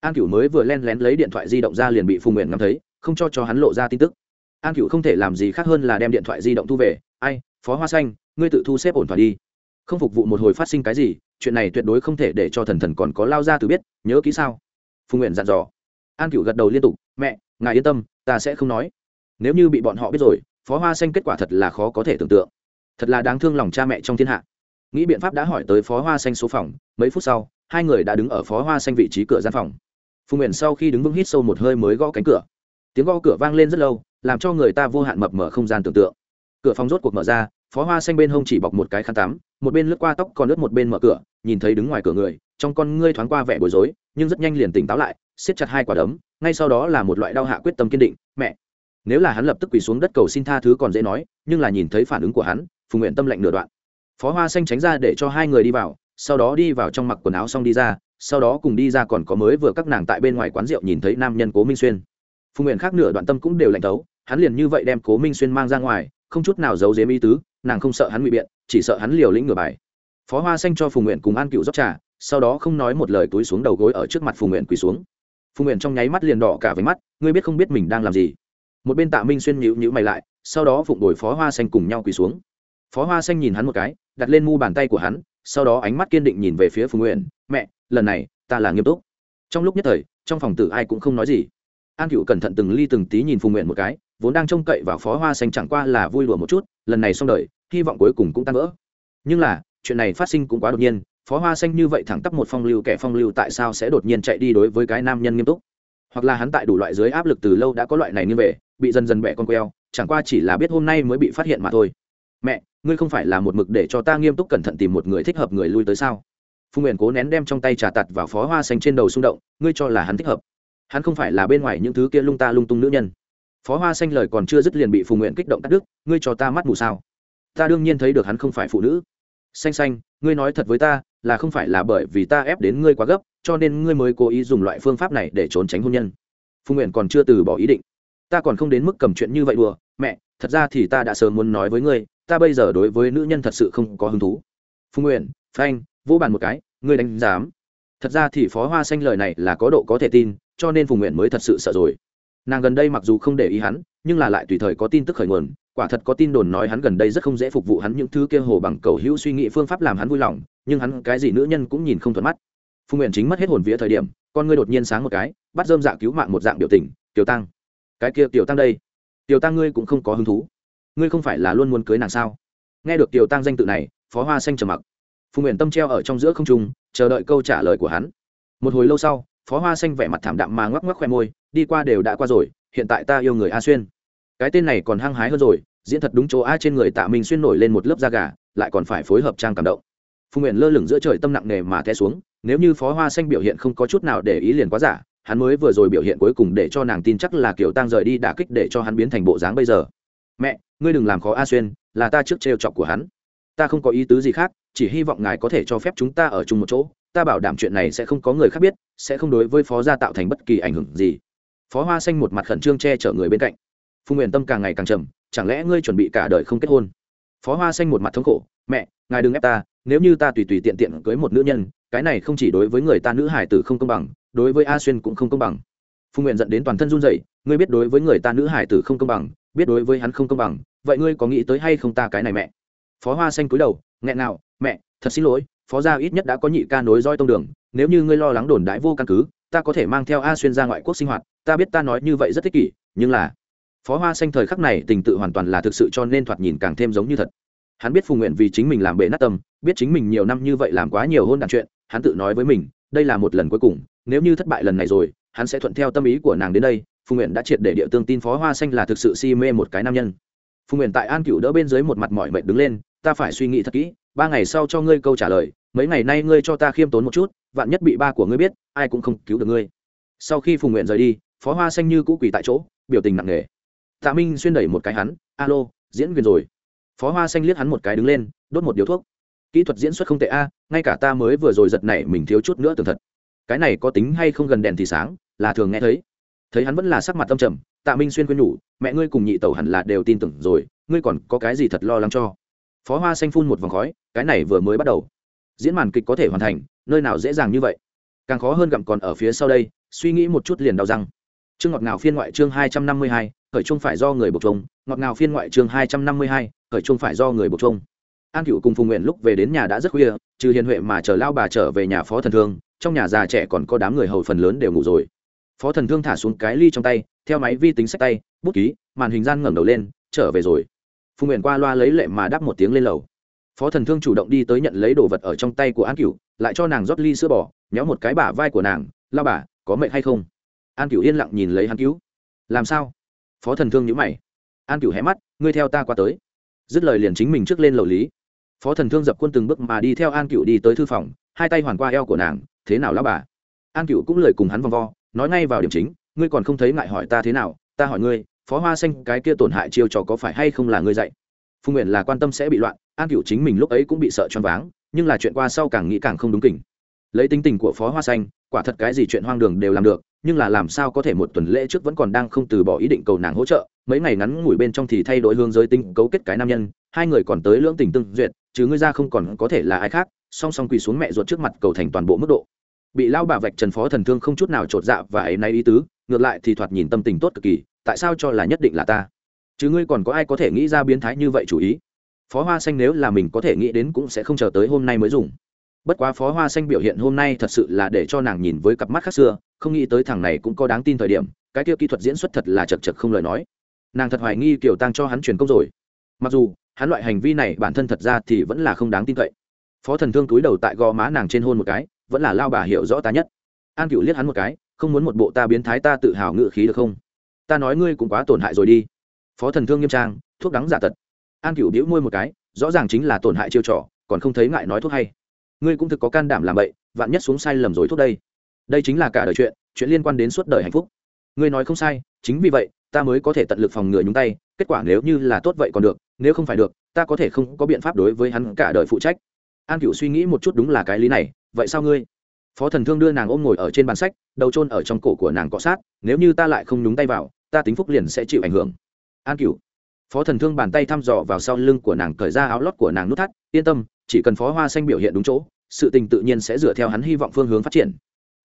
an cựu mới vừa len lén lấy điện thoại di động ra liền bị phùng nguyện ngắm thấy, không cho cho hắn lộ ra tin tức. An cựu không thể làm gì khác hơn là đem điện thoại di động thu về. Ai, phó hoa xanh, ngươi tự thu xếp ổn thỏa đi. Không phục vụ một hồi phát sinh cái gì, chuyện này tuyệt đối không thể để cho thần thần còn có lao ra từ biết, nhớ kỹ sao? Phùng nguyện dặn dò. An cựu gật đầu liên tục, mẹ, ngài yên tâm, ta sẽ không nói. Nếu như bị bọn họ biết rồi, phó hoa xanh kết quả thật là khó có thể tưởng tượng. Thật là đáng thương lòng cha mẹ trong thiên hạ. Nghĩ biện pháp đã hỏi tới phó hoa xanh số phòng, mấy phút sau, hai người đã đứng ở phó hoa xanh vị trí cửa gian phòng phùng nguyện sau khi đứng vững hít sâu một hơi mới gõ cánh cửa. Tiếng gõ cửa vang lên rất lâu, làm cho người ta vô hạn mập mở không gian tưởng tượng. Cửa phòng rốt cuộc mở ra, phó hoa xanh bên hông chỉ bọc một cái khăn tắm, một bên lướt qua tóc còn lướt một bên mở cửa, nhìn thấy đứng ngoài cửa người, trong con ngươi thoáng qua vẻ bối rối, nhưng rất nhanh liền tỉnh táo lại, siết chặt hai quả đấm, ngay sau đó là một loại đau hạ quyết tâm kiên định, mẹ! Nếu là hắn lập tức quỳ xuống đất cầu xin tha thứ còn dễ nói, nhưng là nhìn thấy phản ứng của hắn, phùng nguyện tâm lạnh nửa đoạn. Phó hoa xanh tránh ra để cho hai người đi vào, sau đó đi vào trong mặc quần áo xong đi ra sau đó cùng đi ra còn có mới vừa các nàng tại bên ngoài quán rượu nhìn thấy nam nhân cố minh xuyên phùng nguyện khác nửa đoạn tâm cũng đều lạnh tấu hắn liền như vậy đem cố minh xuyên mang ra ngoài không chút nào giấu dếm ý tứ nàng không sợ hắn ngụy biện chỉ sợ hắn liều lĩnh ngửa bài phó hoa xanh cho phùng nguyện cùng an cựu rót trà sau đó không nói một lời túi xuống đầu gối ở trước mặt phùng nguyện quỳ xuống phùng nguyện trong nháy mắt liền đỏ cả với mắt ngươi biết không biết mình đang làm gì một bên tạ minh xuyên nhữ nhữ mày lại sau đó phụng đổi phó hoa xanh cùng nhau quỳ xuống phó hoa xanh nhìn hắn một cái đặt lên mu bàn tay của hắn sau đó ánh mắt kiên định nhìn về phía phùng nguyện mẹ lần này, ta là nghiêm túc. Trong lúc nhất thời, trong phòng tử ai cũng không nói gì. An cựu cẩn thận từng ly từng tí nhìn phùng nguyện một cái, vốn đang trông cậy vào phó hoa xanh chẳng qua là vui lùa một chút, lần này xong đời, hy vọng cuối cùng cũng tan vỡ. Nhưng là, chuyện này phát sinh cũng quá đột nhiên, phó hoa xanh như vậy thẳng tắp một phong lưu kẻ phong lưu tại sao sẽ đột nhiên chạy đi đối với cái nam nhân nghiêm túc? Hoặc là hắn tại đủ loại dưới áp lực từ lâu đã có loại này như vậy bị dần dần bẻ con queo, chẳng qua chỉ là biết hôm nay mới bị phát hiện mà thôi. Mẹ, ngươi không phải là một mực để cho ta nghiêm túc cẩn thận tìm một người thích hợp người lui tới sao? Phùng nguyện cố nén đem trong tay trà tặt vào phó hoa xanh trên đầu xung động, ngươi cho là hắn thích hợp. Hắn không phải là bên ngoài những thứ kia lung ta lung tung nữ nhân. Phó hoa xanh lời còn chưa dứt liền bị phùng nguyện kích động cắt đứt, ngươi cho ta mắt mù sao? Ta đương nhiên thấy được hắn không phải phụ nữ. Xanh xanh, ngươi nói thật với ta, là không phải là bởi vì ta ép đến ngươi quá gấp, cho nên ngươi mới cố ý dùng loại phương pháp này để trốn tránh hôn nhân. Phùng nguyện còn chưa từ bỏ ý định. Ta còn không đến mức cầm chuyện như vậy đùa, mẹ, thật ra thì ta đã sớm muốn nói với ngươi, ta bây giờ đối với nữ nhân thật sự không có hứng thú. Phùng nguyện phanh vỗ bàn một cái, ngươi đánh giám. Thật ra thì phó hoa xanh lời này là có độ có thể tin, cho nên phùng nguyện mới thật sự sợ rồi. Nàng gần đây mặc dù không để ý hắn, nhưng là lại tùy thời có tin tức khởi nguồn, quả thật có tin đồn nói hắn gần đây rất không dễ phục vụ hắn những thứ kia hồ bằng cầu hữu suy nghĩ phương pháp làm hắn vui lòng, nhưng hắn cái gì nữ nhân cũng nhìn không thuận mắt. Phùng nguyện chính mất hết hồn vía thời điểm, con ngươi đột nhiên sáng một cái, bắt dơm dạ cứu mạng một dạng biểu tình, tiểu tăng. Cái kia tiểu tăng đây. Tiểu tăng ngươi cũng không có hứng thú. Ngươi không phải là luôn muốn cưới nàng sao? Nghe được tiểu tăng danh tự này, phó hoa xanh trầm mặc phùng nguyện tâm treo ở trong giữa không trung, chờ đợi câu trả lời của hắn. Một hồi lâu sau, phó hoa xanh vẻ mặt thảm đạm mà ngoắc ngoắc khoe môi, đi qua đều đã qua rồi, hiện tại ta yêu người a xuyên. Cái tên này còn hăng hái hơn rồi, diễn thật đúng chỗ a trên người tạ minh xuyên nổi lên một lớp da gà, lại còn phải phối hợp trang cảm động. Phùng nguyện lơ lửng giữa trời tâm nặng nề mà té xuống, nếu như phó hoa xanh biểu hiện không có chút nào để ý liền quá giả, hắn mới vừa rồi biểu hiện cuối cùng để cho nàng tin chắc là kiểu tăng rời đi đả kích để cho hắn biến thành bộ dáng bây giờ. Mẹ, ngươi đừng làm khó a xuyên, là ta trước trêu chọc của hắn. Ta không có ý tứ gì khác chỉ hy vọng ngài có thể cho phép chúng ta ở chung một chỗ, ta bảo đảm chuyện này sẽ không có người khác biết, sẽ không đối với phó gia tạo thành bất kỳ ảnh hưởng gì. Phó hoa xanh một mặt khẩn trương che chở người bên cạnh. Phùng nguyện tâm càng ngày càng trầm, chẳng lẽ ngươi chuẩn bị cả đời không kết hôn? Phó hoa xanh một mặt thống khổ, mẹ, ngài đừng ép ta, nếu như ta tùy tùy tiện tiện cưới một nữ nhân, cái này không chỉ đối với người ta nữ hải tử không công bằng, đối với a xuyên cũng không công bằng. Phùng nguyện dẫn đến toàn thân run dậy ngươi biết đối với người ta nữ hải tử không công bằng, biết đối với hắn không công bằng, vậy ngươi có nghĩ tới hay không ta cái này mẹ? Phó hoa xanh cúi đầu, nghẹn nào mẹ, thật xin lỗi, phó gia ít nhất đã có nhị ca nối roi tông đường, nếu như ngươi lo lắng đồn đại vô căn cứ, ta có thể mang theo a xuyên ra ngoại quốc sinh hoạt, ta biết ta nói như vậy rất thích kỷ, nhưng là, phó hoa xanh thời khắc này tình tự hoàn toàn là thực sự cho nên thoạt nhìn càng thêm giống như thật. Hắn biết phùng nguyện vì chính mình làm bệ nát tâm, biết chính mình nhiều năm như vậy làm quá nhiều hôn đàn chuyện, hắn tự nói với mình, đây là một lần cuối cùng, nếu như thất bại lần này rồi, hắn sẽ thuận theo tâm ý của nàng đến đây. Phùng nguyện đã triệt để địa tương tin phó hoa xanh là thực sự si mê một cái nam nhân. Phùng nguyện tại an cựu đỡ bên dưới một mặt mỏi mệt đứng lên ta phải suy nghĩ thật kỹ, ba ngày sau cho ngươi câu trả lời, mấy ngày nay ngươi cho ta khiêm tốn một chút, vạn nhất bị ba của ngươi biết, ai cũng không cứu được ngươi. Sau khi phùng nguyện rời đi, phó hoa xanh như cũ quỳ tại chỗ, biểu tình nặng nề. Tạ minh xuyên đẩy một cái hắn, alo, diễn viên rồi. Phó hoa xanh liếc hắn một cái đứng lên, đốt một điếu thuốc. Kỹ thuật diễn xuất không tệ a, ngay cả ta mới vừa rồi giật nảy mình thiếu chút nữa tường thật. Cái này có tính hay không gần đèn thì sáng, là thường nghe thấy. Thấy hắn vẫn là sắc mặt tâm trầm, tạ minh xuyên quên nhủ, mẹ ngươi cùng nhị tẩu hẳn là đều tin tưởng rồi, ngươi còn có cái gì thật lo lắng cho? Phó hoa xanh phun một vòng khói, cái này vừa mới bắt đầu. Diễn màn kịch có thể hoàn thành, nơi nào dễ dàng như vậy? Càng khó hơn gặm còn ở phía sau đây, suy nghĩ một chút liền đau răng. Chương ngọt ngào phiên ngoại chương hai trăm năm mươi hai, khởi chung phải do người buộc trông ngọt ngào phiên ngoại chương hai trăm năm mươi hai, khởi chung phải do người buộc trông an cựu cùng phùng nguyện lúc về đến nhà đã rất khuya, trừ hiền huệ mà chờ lao bà trở về nhà phó thần thương, trong nhà già trẻ còn có đám người hầu phần lớn đều ngủ rồi. Phó thần thương thả xuống cái ly trong tay, theo máy vi tính sách tay, bút ký, màn hình gian ngẩng đầu lên, trở về rồi phùng nguyện qua loa lấy lệ mà đáp một tiếng lên lầu. Phó thần thương chủ động đi tới nhận lấy đồ vật ở trong tay của an Cửu, lại cho nàng rót ly sữa bò nhéo một cái bả vai của nàng lao bà có mệnh hay không? An Cửu yên lặng nhìn lấy hắn cứu. Làm sao? Phó thần thương nhữ mày. An Cửu hé mắt ngươi theo ta qua tới. Dứt lời liền chính mình trước lên lầu lý. Phó thần thương dập quân từng bước mà đi theo an Cửu đi tới thư phòng hai tay hoàn qua eo của nàng thế nào lão bà? An Cửu cũng lời cùng hắn vòng vo nói ngay vào điểm chính ngươi còn không thấy ngại hỏi ta thế nào ta hỏi ngươi phó hoa xanh cái kia tổn hại chiêu trò có phải hay không là ngươi dạy? Phùng nguyện là quan tâm sẽ bị loạn, an cựu chính mình lúc ấy cũng bị sợ choáng váng, nhưng là chuyện qua sau càng nghĩ càng không đúng kỉnh. Lấy tính tình của phó hoa xanh, quả thật cái gì chuyện hoang đường đều làm được, nhưng là làm sao có thể một tuần lễ trước vẫn còn đang không từ bỏ ý định cầu nàng hỗ trợ, mấy ngày ngắn ngủi bên trong thì thay đổi hương giới tinh cấu kết cái nam nhân, hai người còn tới lưỡng tình tương duyệt, chứ ngươi ra không còn có thể là ai khác, song song quỳ xuống mẹ ruột trước mặt cầu thành toàn bộ mức độ. Bị lao bà vạch trần phó thần thương không chút nào trột dạ và ấy nay ý tứ, ngược lại thì thoạt nhìn tâm tình tốt cực kỳ tại sao cho là nhất định là ta? Chứ ngươi còn có ai có thể nghĩ ra biến thái như vậy chủ ý? Phó hoa xanh nếu là mình có thể nghĩ đến cũng sẽ không chờ tới hôm nay mới dùng. Bất quá phó hoa xanh biểu hiện hôm nay thật sự là để cho nàng nhìn với cặp mắt khác xưa, không nghĩ tới thằng này cũng có đáng tin thời điểm, cái kia kỹ thuật diễn xuất thật là chật chật không lời nói. Nàng thật hoài nghi kiểu tăng cho hắn truyền công rồi. Mặc dù, hắn loại hành vi này bản thân thật ra thì vẫn là không đáng tin cậy. Phó thần thương túi đầu tại gò má nàng trên hôn một cái, vẫn là lao bà hiểu rõ ta nhất. An cựu liếc hắn một cái, không muốn một bộ ta biến thái ta tự hào ngự khí được không? Ta nói ngươi cũng quá tổn hại rồi đi. Phó thần thương nghiêm trang, thuốc đắng giả tật. An cựu đĩu môi một cái, rõ ràng chính là tổn hại chiêu trò, còn không thấy ngại nói thuốc hay. Ngươi cũng thực có can đảm làm vậy, vạn nhất xuống sai lầm rồi thuốc đây. Đây chính là cả đời chuyện chuyện liên quan đến suốt đời hạnh phúc. Ngươi nói không sai, chính vì vậy, ta mới có thể tận lực phòng ngừa nhúng tay, kết quả nếu như là tốt vậy còn được, nếu không phải được, ta có thể không có biện pháp đối với hắn cả đời phụ trách. An cựu suy nghĩ một chút đúng là cái lý này, vậy sao ngươi? Phó thần thương đưa nàng ôm ngồi ở trên bàn sách, đầu trôn ở trong cổ của nàng cọ sát, nếu như ta lại không nhúng tay vào ta tính phúc liền sẽ chịu ảnh hưởng. An cựu phó thần thương bàn tay thăm dò vào sau lưng của nàng cởi ra áo lót của nàng nút thắt, yên tâm, chỉ cần phó hoa xanh biểu hiện đúng chỗ, sự tình tự nhiên sẽ dựa theo hắn hy vọng phương hướng phát triển.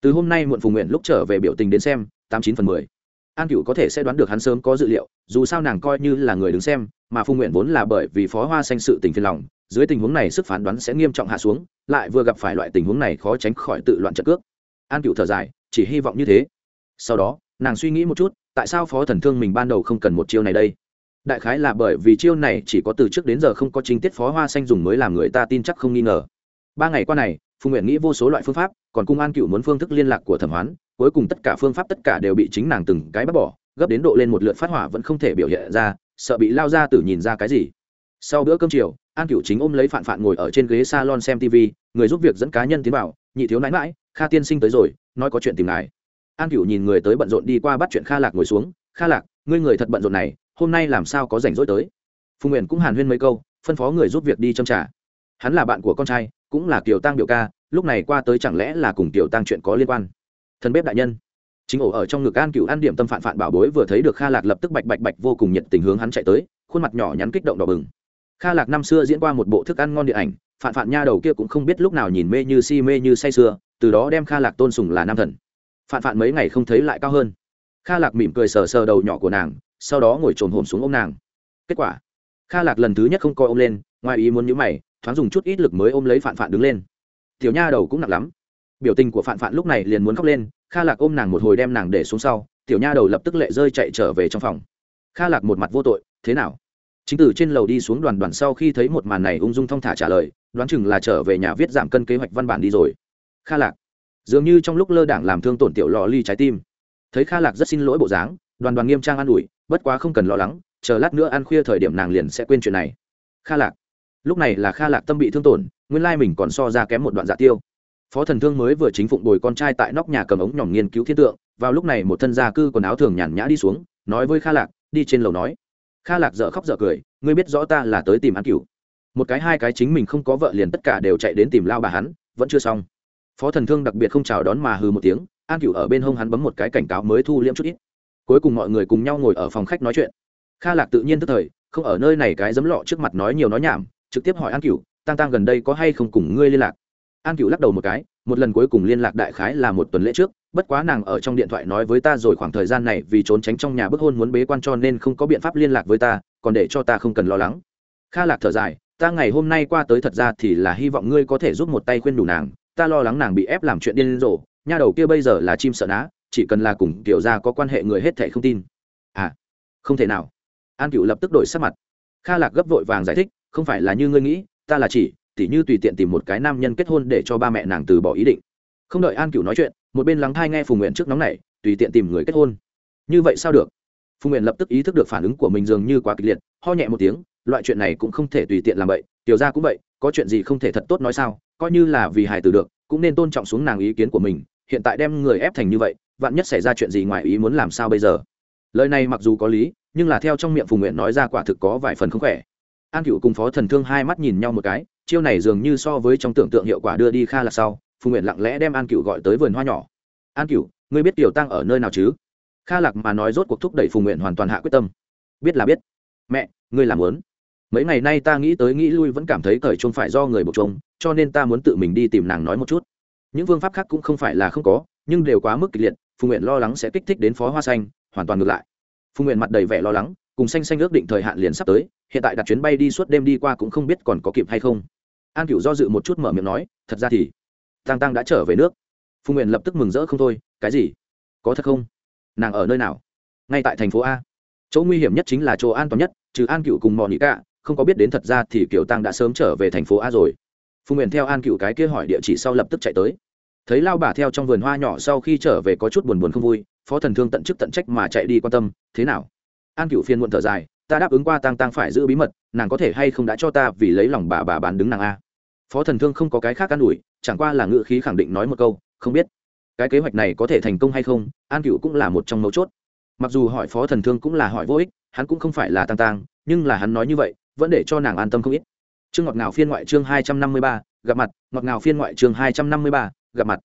Từ hôm nay muộn phùng nguyện lúc trở về biểu tình đến xem, tám chín phần mười. An cựu có thể sẽ đoán được hắn sớm có dự liệu, dù sao nàng coi như là người đứng xem, mà phùng nguyện vốn là bởi vì phó hoa xanh sự tình phiền lòng, dưới tình huống này sức phán đoán sẽ nghiêm trọng hạ xuống, lại vừa gặp phải loại tình huống này khó tránh khỏi tự loạn trận cước. An cựu thở dài, chỉ hy vọng như thế. Sau đó, nàng suy nghĩ một chút tại sao phó thần thương mình ban đầu không cần một chiêu này đây? Đại khái là bởi vì chiêu này chỉ có từ trước đến giờ không có chính tiết phó hoa xanh dùng mới làm người ta tin chắc không nghi ngờ. Ba ngày qua này phùng nguyện nghĩ vô số loại phương pháp, còn cung an cựu muốn phương thức liên lạc của thẩm hoán, cuối cùng tất cả phương pháp tất cả đều bị chính nàng từng cái bắt bỏ, gấp đến độ lên một lượt phát hỏa vẫn không thể biểu hiện ra, sợ bị lao ra tử nhìn ra cái gì. Sau bữa cơm chiều, an cựu chính ôm lấy phản phản ngồi ở trên ghế salon xem tv người giúp việc dẫn cá nhân tiến vào, nhị thiếu nãi mãi kha tiên sinh tới rồi, nói có chuyện tìm ngài an cựu nhìn người tới bận rộn đi qua bắt chuyện kha lạc ngồi xuống, kha lạc, ngươi người thật bận rộn này, hôm nay làm sao có rảnh rỗi tới? Phùng nguyện cũng hàn huyên mấy câu, phân phó người giúp việc đi châm trả hắn là bạn của con trai, cũng là kiều tăng biểu ca, lúc này qua tới chẳng lẽ là cùng kiều tăng chuyện có liên quan? Thần bếp đại nhân. Chính ổ ở trong ngực an cựu an điểm tâm phản phản bảo bối vừa thấy được kha lạc lập tức bạch bạch bạch vô cùng nhiệt tình hướng hắn chạy tới, khuôn mặt nhỏ nhắn kích động đỏ bừng. Kha lạc năm xưa diễn qua một bộ thức ăn ngon điện ảnh phản phản nha đầu kia cũng không biết lúc nào nhìn mê như si mê như say sưa, từ đó đem kha lạc tôn sùng là nam thần. Phạn Phạn mấy ngày không thấy lại cao hơn. Kha lạc mỉm cười sờ sờ đầu nhỏ của nàng, sau đó ngồi trồn hồn xuống ôm nàng. Kết quả, kha lạc lần thứ nhất không coi ôm lên, ngoài ý muốn nhữ mày, thoáng dùng chút ít lực mới ôm lấy Phạn Phạn đứng lên. Tiểu nha đầu cũng nặng lắm. Biểu tình của Phạn Phạn lúc này liền muốn khóc lên, kha lạc ôm nàng một hồi đem nàng để xuống sau, tiểu nha đầu lập tức lệ rơi chạy trở về trong phòng. Kha lạc một mặt vô tội, thế nào? Chính từ trên lầu đi xuống đoàn đoàn sau khi thấy một màn này ung dung thong thả trả lời, đoán chừng là trở về nhà viết giảm cân kế hoạch văn bản đi rồi. Kha lạc dường như trong lúc lơ đảng làm thương tổn tiểu lò ly trái tim. Thấy kha lạc rất xin lỗi bộ dáng, đoàn đoàn nghiêm trang an ủi, bất quá không cần lo lắng, chờ lát nữa ăn khuya thời điểm nàng liền sẽ quên chuyện này. Kha lạc. Lúc này là kha lạc tâm bị thương tổn, nguyên lai mình còn so ra kém một đoạn dạ tiêu. Phó thần thương mới vừa chính phụng bồi con trai tại nóc nhà cầm ống nhỏm nghiên cứu thiên tượng, vào lúc này một thân gia cư quần áo thường nhàn nhã đi xuống, nói với kha lạc, đi trên lầu nói. Kha lạc dợ khóc dợ cười, ngươi biết rõ ta là tới tìm ăn cửu. Một cái hai cái chính mình không có vợ liền tất cả đều chạy đến tìm lao bà hắn, vẫn chưa xong phó thần thương đặc biệt không chào đón mà hừ một tiếng, an cựu ở bên hông hắn bấm một cái cảnh cáo mới thu liễm chút ít. Cuối cùng mọi người cùng nhau ngồi ở phòng khách nói chuyện. Kha lạc tự nhiên tức thời, không ở nơi này cái giấm lọ trước mặt nói nhiều nói nhảm, trực tiếp hỏi an cựu tăng tăng gần đây có hay không cùng ngươi liên lạc? An cựu lắc đầu một cái, một lần cuối cùng liên lạc đại khái là một tuần lễ trước, bất quá nàng ở trong điện thoại nói với ta rồi khoảng thời gian này vì trốn tránh trong nhà bức hôn muốn bế quan cho nên không có biện pháp liên lạc với ta, còn để cho ta không cần lo lắng. Kha lạc thở dài, ta ngày hôm nay qua tới thật ra thì là hy vọng ngươi có thể giúp một tay khuyên đủ nàng ta lo lắng nàng bị ép làm chuyện điên rồ, nha đầu kia bây giờ là chim sợ ná, chỉ cần là cùng tiểu gia có quan hệ người hết thảy không tin. À không thể nào. An cựu lập tức đổi sắc mặt. Kha lạc gấp vội vàng giải thích, không phải là như ngươi nghĩ, ta là chỉ, tỉ như tùy tiện tìm một cái nam nhân kết hôn để cho ba mẹ nàng từ bỏ ý định. Không đợi an cựu nói chuyện, một bên lắng thai nghe phùng nguyện trước nóng này tùy tiện tìm người kết hôn. Như vậy sao được? Phùng nguyện lập tức ý thức được phản ứng của mình dường như quá kịch liệt, ho nhẹ một tiếng, loại chuyện này cũng không thể tùy tiện làm vậy, tiểu ra cũng vậy có chuyện gì không thể thật tốt nói sao, coi như là vì hài tử được, cũng nên tôn trọng xuống nàng ý kiến của mình, hiện tại đem người ép thành như vậy, vạn nhất xảy ra chuyện gì ngoài ý muốn làm sao bây giờ? Lời này mặc dù có lý, nhưng là theo trong miệng phùng nguyện nói ra quả thực có vài phần không khỏe. An cựu cùng phó thần thương hai mắt nhìn nhau một cái, chiêu này dường như so với trong tưởng tượng hiệu quả đưa đi kha là sau, phùng nguyện lặng lẽ đem an cựu gọi tới vườn hoa nhỏ. An cựu ngươi biết tiểu tăng ở nơi nào chứ? Kha lạc mà nói rốt cuộc thúc đẩy phùng nguyện hoàn toàn hạ quyết tâm. Biết là biết. Mẹ, ngươi làm muốn mấy ngày nay ta nghĩ tới nghĩ lui vẫn cảm thấy cởi chung phải do người buộc chung cho nên ta muốn tự mình đi tìm nàng nói một chút. Những phương pháp khác cũng không phải là không có, nhưng đều quá mức kịch liệt, phùng nguyện lo lắng sẽ kích thích đến phó hoa xanh, hoàn toàn ngược lại. Phùng nguyện mặt đầy vẻ lo lắng, cùng xanh xanh ước định thời hạn liền sắp tới, hiện tại đặt chuyến bay đi suốt đêm đi qua cũng không biết còn có kịp hay không. An cựu do dự một chút mở miệng nói, thật ra thì tăng tăng đã trở về nước. Phùng nguyện lập tức mừng rỡ không thôi, cái gì? Có thật không? Nàng ở nơi nào? Ngay tại thành phố a. Chỗ nguy hiểm nhất chính là chỗ an toàn nhất, trừ an cựu cùng mò nhị cả không có biết đến thật ra thì kiểu tăng đã sớm trở về thành phố a rồi. Phùng nguyện theo an cựu cái kia hỏi địa chỉ sau lập tức chạy tới. Thấy lao bà theo trong vườn hoa nhỏ sau khi trở về có chút buồn buồn không vui, phó thần thương tận chức tận trách mà chạy đi quan tâm, thế nào? An cựu phiên muộn thở dài, ta đáp ứng qua tăng tăng phải giữ bí mật, nàng có thể hay không đã cho ta vì lấy lòng bà bà bán đứng nàng a? Phó thần thương không có cái khác an ủi, chẳng qua là ngự khí khẳng định nói một câu, không biết cái kế hoạch này có thể thành công hay không, an cựu cũng là một trong mấu chốt. Mặc dù hỏi phó thần thương cũng là hỏi vô ích, hắn cũng không phải là tăng tăng, nhưng là hắn nói như vậy vẫn để cho nàng an tâm không ít. Chương ngọt ngào phiên ngoại chương hai trăm năm mươi ba, gặp mặt, ngọt ngào phiên ngoại chương hai trăm năm mươi ba, gặp mặt.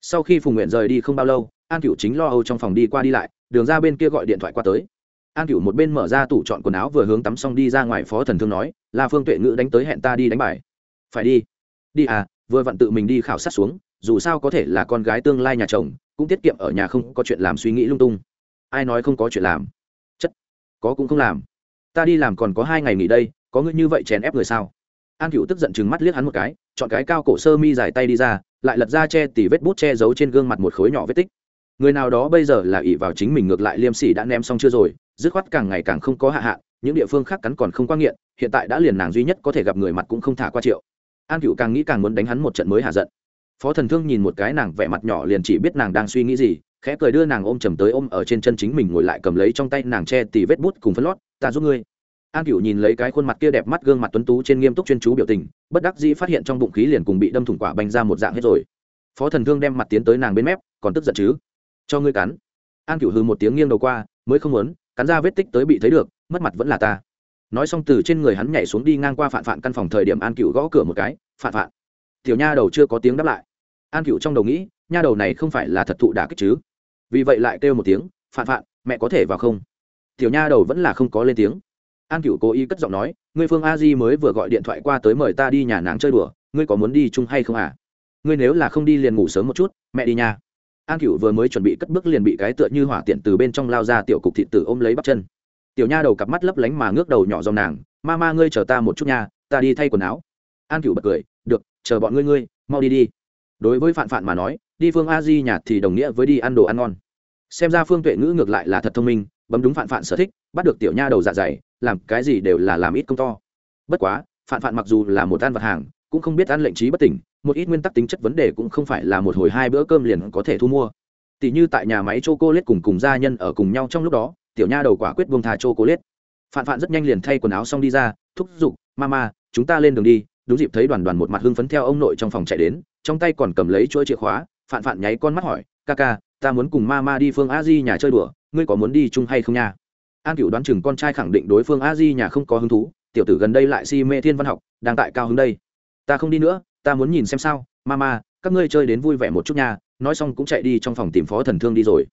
Sau khi phùng nguyện rời đi không bao lâu, an cựu chính lo âu trong phòng đi qua đi lại, đường ra bên kia gọi điện thoại qua tới. An cựu một bên mở ra tủ chọn quần áo vừa hướng tắm xong đi ra ngoài phó thần thương nói là phương tuệ ngữ đánh tới hẹn ta đi đánh bài. Phải đi. Đi à vừa vặn tự mình đi khảo sát xuống, dù sao có thể là con gái tương lai nhà chồng, cũng tiết kiệm ở nhà không có chuyện làm suy nghĩ lung tung. Ai nói không có chuyện làm? Chất có cũng không làm. Ta đi làm còn có hai ngày nghỉ đây có ngươi như vậy chèn ép người sao? An cựu tức giận chừng mắt liếc hắn một cái, chọn cái cao cổ sơ mi dài tay đi ra, lại lật ra che tỉ vết bút che giấu trên gương mặt một khối nhỏ vết tích. Người nào đó bây giờ là ỉ vào chính mình ngược lại liêm sỉ đã ném xong chưa rồi, dứt khoát càng ngày càng không có hạ hạ những địa phương khác cắn còn không qua nghiện, hiện tại đã liền nàng duy nhất có thể gặp người mặt cũng không thả qua triệu. An cựu càng nghĩ càng muốn đánh hắn một trận mới hạ giận. Phó thần thương nhìn một cái nàng vẻ mặt nhỏ liền chỉ biết nàng đang suy nghĩ gì, khẽ cười đưa nàng ôm chầm tới ôm ở trên chân chính mình ngồi lại cầm lấy trong tay nàng che tỉ vết bút cùng phân lót, ta giúp ngươi an cựu nhìn lấy cái khuôn mặt kia đẹp mắt gương mặt tuấn tú trên nghiêm túc chuyên chú biểu tình, bất đắc dĩ phát hiện trong bụng khí liền cùng bị đâm thủng quả bành ra một dạng hết rồi. Phó thần thương đem mặt tiến tới nàng bên mép, còn tức giận chứ? Cho ngươi cắn. An cựu hư một tiếng nghiêng đầu qua, mới không muốn, cắn ra vết tích tới bị thấy được, mất mặt vẫn là ta. Nói xong từ trên người hắn nhảy xuống đi ngang qua phạn phạn căn phòng thời điểm an cựu gõ cửa một cái, phạn phạn. Tiểu nha đầu chưa có tiếng đáp lại. An cựu trong đầu nghĩ, nha đầu này không phải là thật thụ đả kích chứ? Vì vậy lại kêu một tiếng, phạn phạn, mẹ có thể vào không? Tiểu nha đầu vẫn là không có lên tiếng an cựu cố ý cất giọng nói, ngươi phương a di mới vừa gọi điện thoại qua tới mời ta đi nhà nàng chơi đùa, ngươi có muốn đi chung hay không à? Ngươi nếu là không đi liền ngủ sớm một chút, mẹ đi nhà an cựu vừa mới chuẩn bị cất bước liền bị cái tựa như hỏa tiện từ bên trong lao ra tiểu cục thị tử ôm lấy bắp chân. Tiểu nha đầu cặp mắt lấp lánh mà ngước đầu nhỏ dòng nàng, ma ma ngươi chờ ta một chút nha, ta đi thay quần áo. An cựu bật cười, được, chờ bọn ngươi ngươi, mau đi đi. Đối với phạn phạn mà nói, đi phương a di nhà thì đồng nghĩa với đi ăn đồ ăn ngon. Xem ra phương tuệ ngữ ngược lại là thật thông minh, bấm đúng phạn phạn sở thích, bắt được tiểu nha đầu dạ dày làm cái gì đều là làm ít công to. Bất quá, phạn phạn mặc dù là một ăn vật hàng, cũng không biết ăn lệnh trí bất tỉnh, một ít nguyên tắc tính chất vấn đề cũng không phải là một hồi hai bữa cơm liền có thể thu mua. Tỷ như tại nhà máy c cô lết cùng cùng gia nhân ở cùng nhau trong lúc đó, tiểu nha đầu quả quyết buông thà c cô lết phạn phạn rất nhanh liền thay quần áo xong đi ra, thúc giục, mama, chúng ta lên đường đi. Đúng dịp thấy đoàn đoàn một mặt hưng phấn theo ông nội trong phòng chạy đến, trong tay còn cầm lấy chuỗi chìa khóa, phạn phạn nháy con mắt hỏi, ca ca, ta muốn cùng mama đi phương a di nhà chơi đùa, ngươi có muốn đi chung hay không nha? An cựu đoán chừng con trai khẳng định đối phương a di nhà không có hứng thú, tiểu tử gần đây lại si mê thiên văn học, đang tại cao hứng đây. Ta không đi nữa, ta muốn nhìn xem sao. Mama, các ngươi chơi đến vui vẻ một chút nha. Nói xong cũng chạy đi trong phòng tìm phó thần thương đi rồi.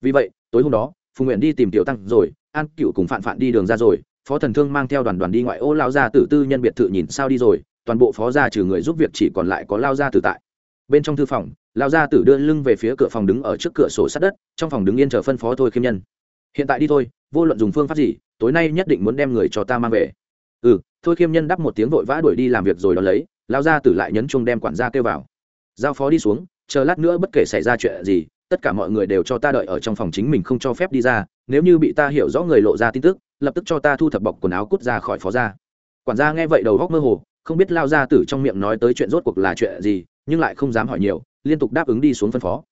Vì vậy, tối hôm đó phùng nguyện đi tìm tiểu tăng rồi. An cựu cùng phạn phạn đi đường ra rồi. Phó thần thương mang theo đoàn đoàn đi ngoại ô lao ra tử tư nhân biệt thự nhìn sao đi rồi. Toàn bộ phó gia trừ người giúp việc chỉ còn lại có lao gia tử tại. Bên trong thư phòng, lao gia tử đưa lưng về phía cửa phòng đứng ở trước cửa sổ sát đất, trong phòng đứng yên chờ phân phó thôi khiêm nhân hiện tại đi thôi, vô luận dùng phương pháp gì, tối nay nhất định muốn đem người cho ta mang về. Ừ thôi khiêm nhân đắp một tiếng vội vã đuổi đi làm việc rồi đ ó lấy, lao ra tử lại nhấn chung đem quản gia kêu vào. Giao phó đi xuống, chờ lát nữa bất kể xảy ra chuyện gì, tất cả mọi người đều cho ta đợi ở trong phòng chính mình không cho phép đi ra, nếu như bị ta hiểu rõ người lộ ra tin tức, lập tức cho ta thu thập bọc quần áo cút ra khỏi phó gia. Quản gia nghe vậy đầu góc mơ hồ, không biết lao ra tử trong miệng nói tới chuyện rốt cuộc là chuyện gì, nhưng lại không dám hỏi nhiều, liên tục đáp ứng đi xuống phân phó.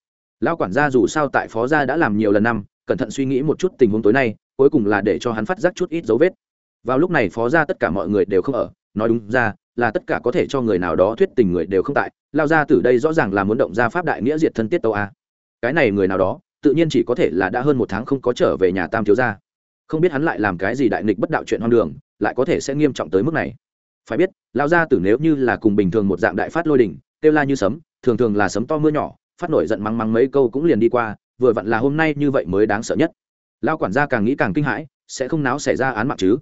Lao quản gia dù sao tại phó gia đã làm nhiều lần năm cẩn thận suy nghĩ một chút tình huống tối nay, cuối cùng là để cho hắn phát giác chút ít dấu vết. Vào lúc này phó gia tất cả mọi người đều không ở, nói đúng ra, là tất cả có thể cho người nào đó thuyết tình người đều không tại, lao ra từ đây rõ ràng là muốn động ra pháp đại nghĩa diệt thân tiết tâu a. Cái này người nào đó, tự nhiên chỉ có thể là đã hơn một tháng không có trở về nhà tam thiếu gia. Không biết hắn lại làm cái gì đại nghịch bất đạo chuyện hoang đường, lại có thể sẽ nghiêm trọng tới mức này. Phải biết, lao gia tử nếu như là cùng bình thường một dạng đại phát lôi đình kêu la như sấm, thường thường là sấm to mưa nhỏ, phát nổi giận mắng mắng mấy câu cũng liền đi qua vừa vặn là hôm nay như vậy mới đáng sợ nhất. Lao quản gia càng nghĩ càng kinh hãi, sẽ không náo xảy ra án mạng chứ?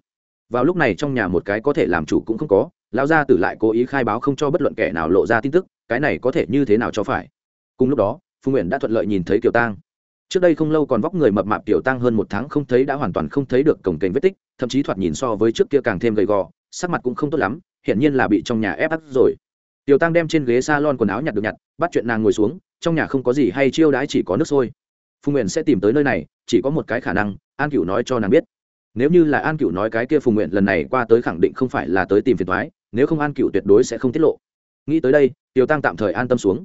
Vào lúc này trong nhà một cái có thể làm chủ cũng không có, lão gia tử lại cố ý khai báo không cho bất luận kẻ nào lộ ra tin tức, cái này có thể như thế nào cho phải? Cùng lúc đó phu nguyện đã thuận lợi nhìn thấy kiều tang. Trước đây không lâu còn vóc người mập mạp kiều tang hơn một tháng không thấy đã hoàn toàn không thấy được cổng kênh vết tích, thậm chí thoạt nhìn so với trước kia càng thêm gầy gò, sắc mặt cũng không tốt lắm, hiển nhiên là bị trong nhà ép ắt rồi. Tiểu tăng đem trên ghế s a lon quần áo nhặt được nhặt, bắt chuyện nàng ngồi xuống trong nhà không có gì hay chiêu đãi chỉ có nước sôi. Phùng nguyện sẽ tìm tới nơi này, chỉ có một cái khả năng, an cửu nói cho nàng biết. Nếu như là an cựu nói cái kia phùng nguyện lần này qua tới khẳng định không phải là tới tìm phiền thoái nếu không an cựu tuyệt đối sẽ không tiết lộ. Nghĩ tới đây tiêu tăng tạm thời an tâm xuống.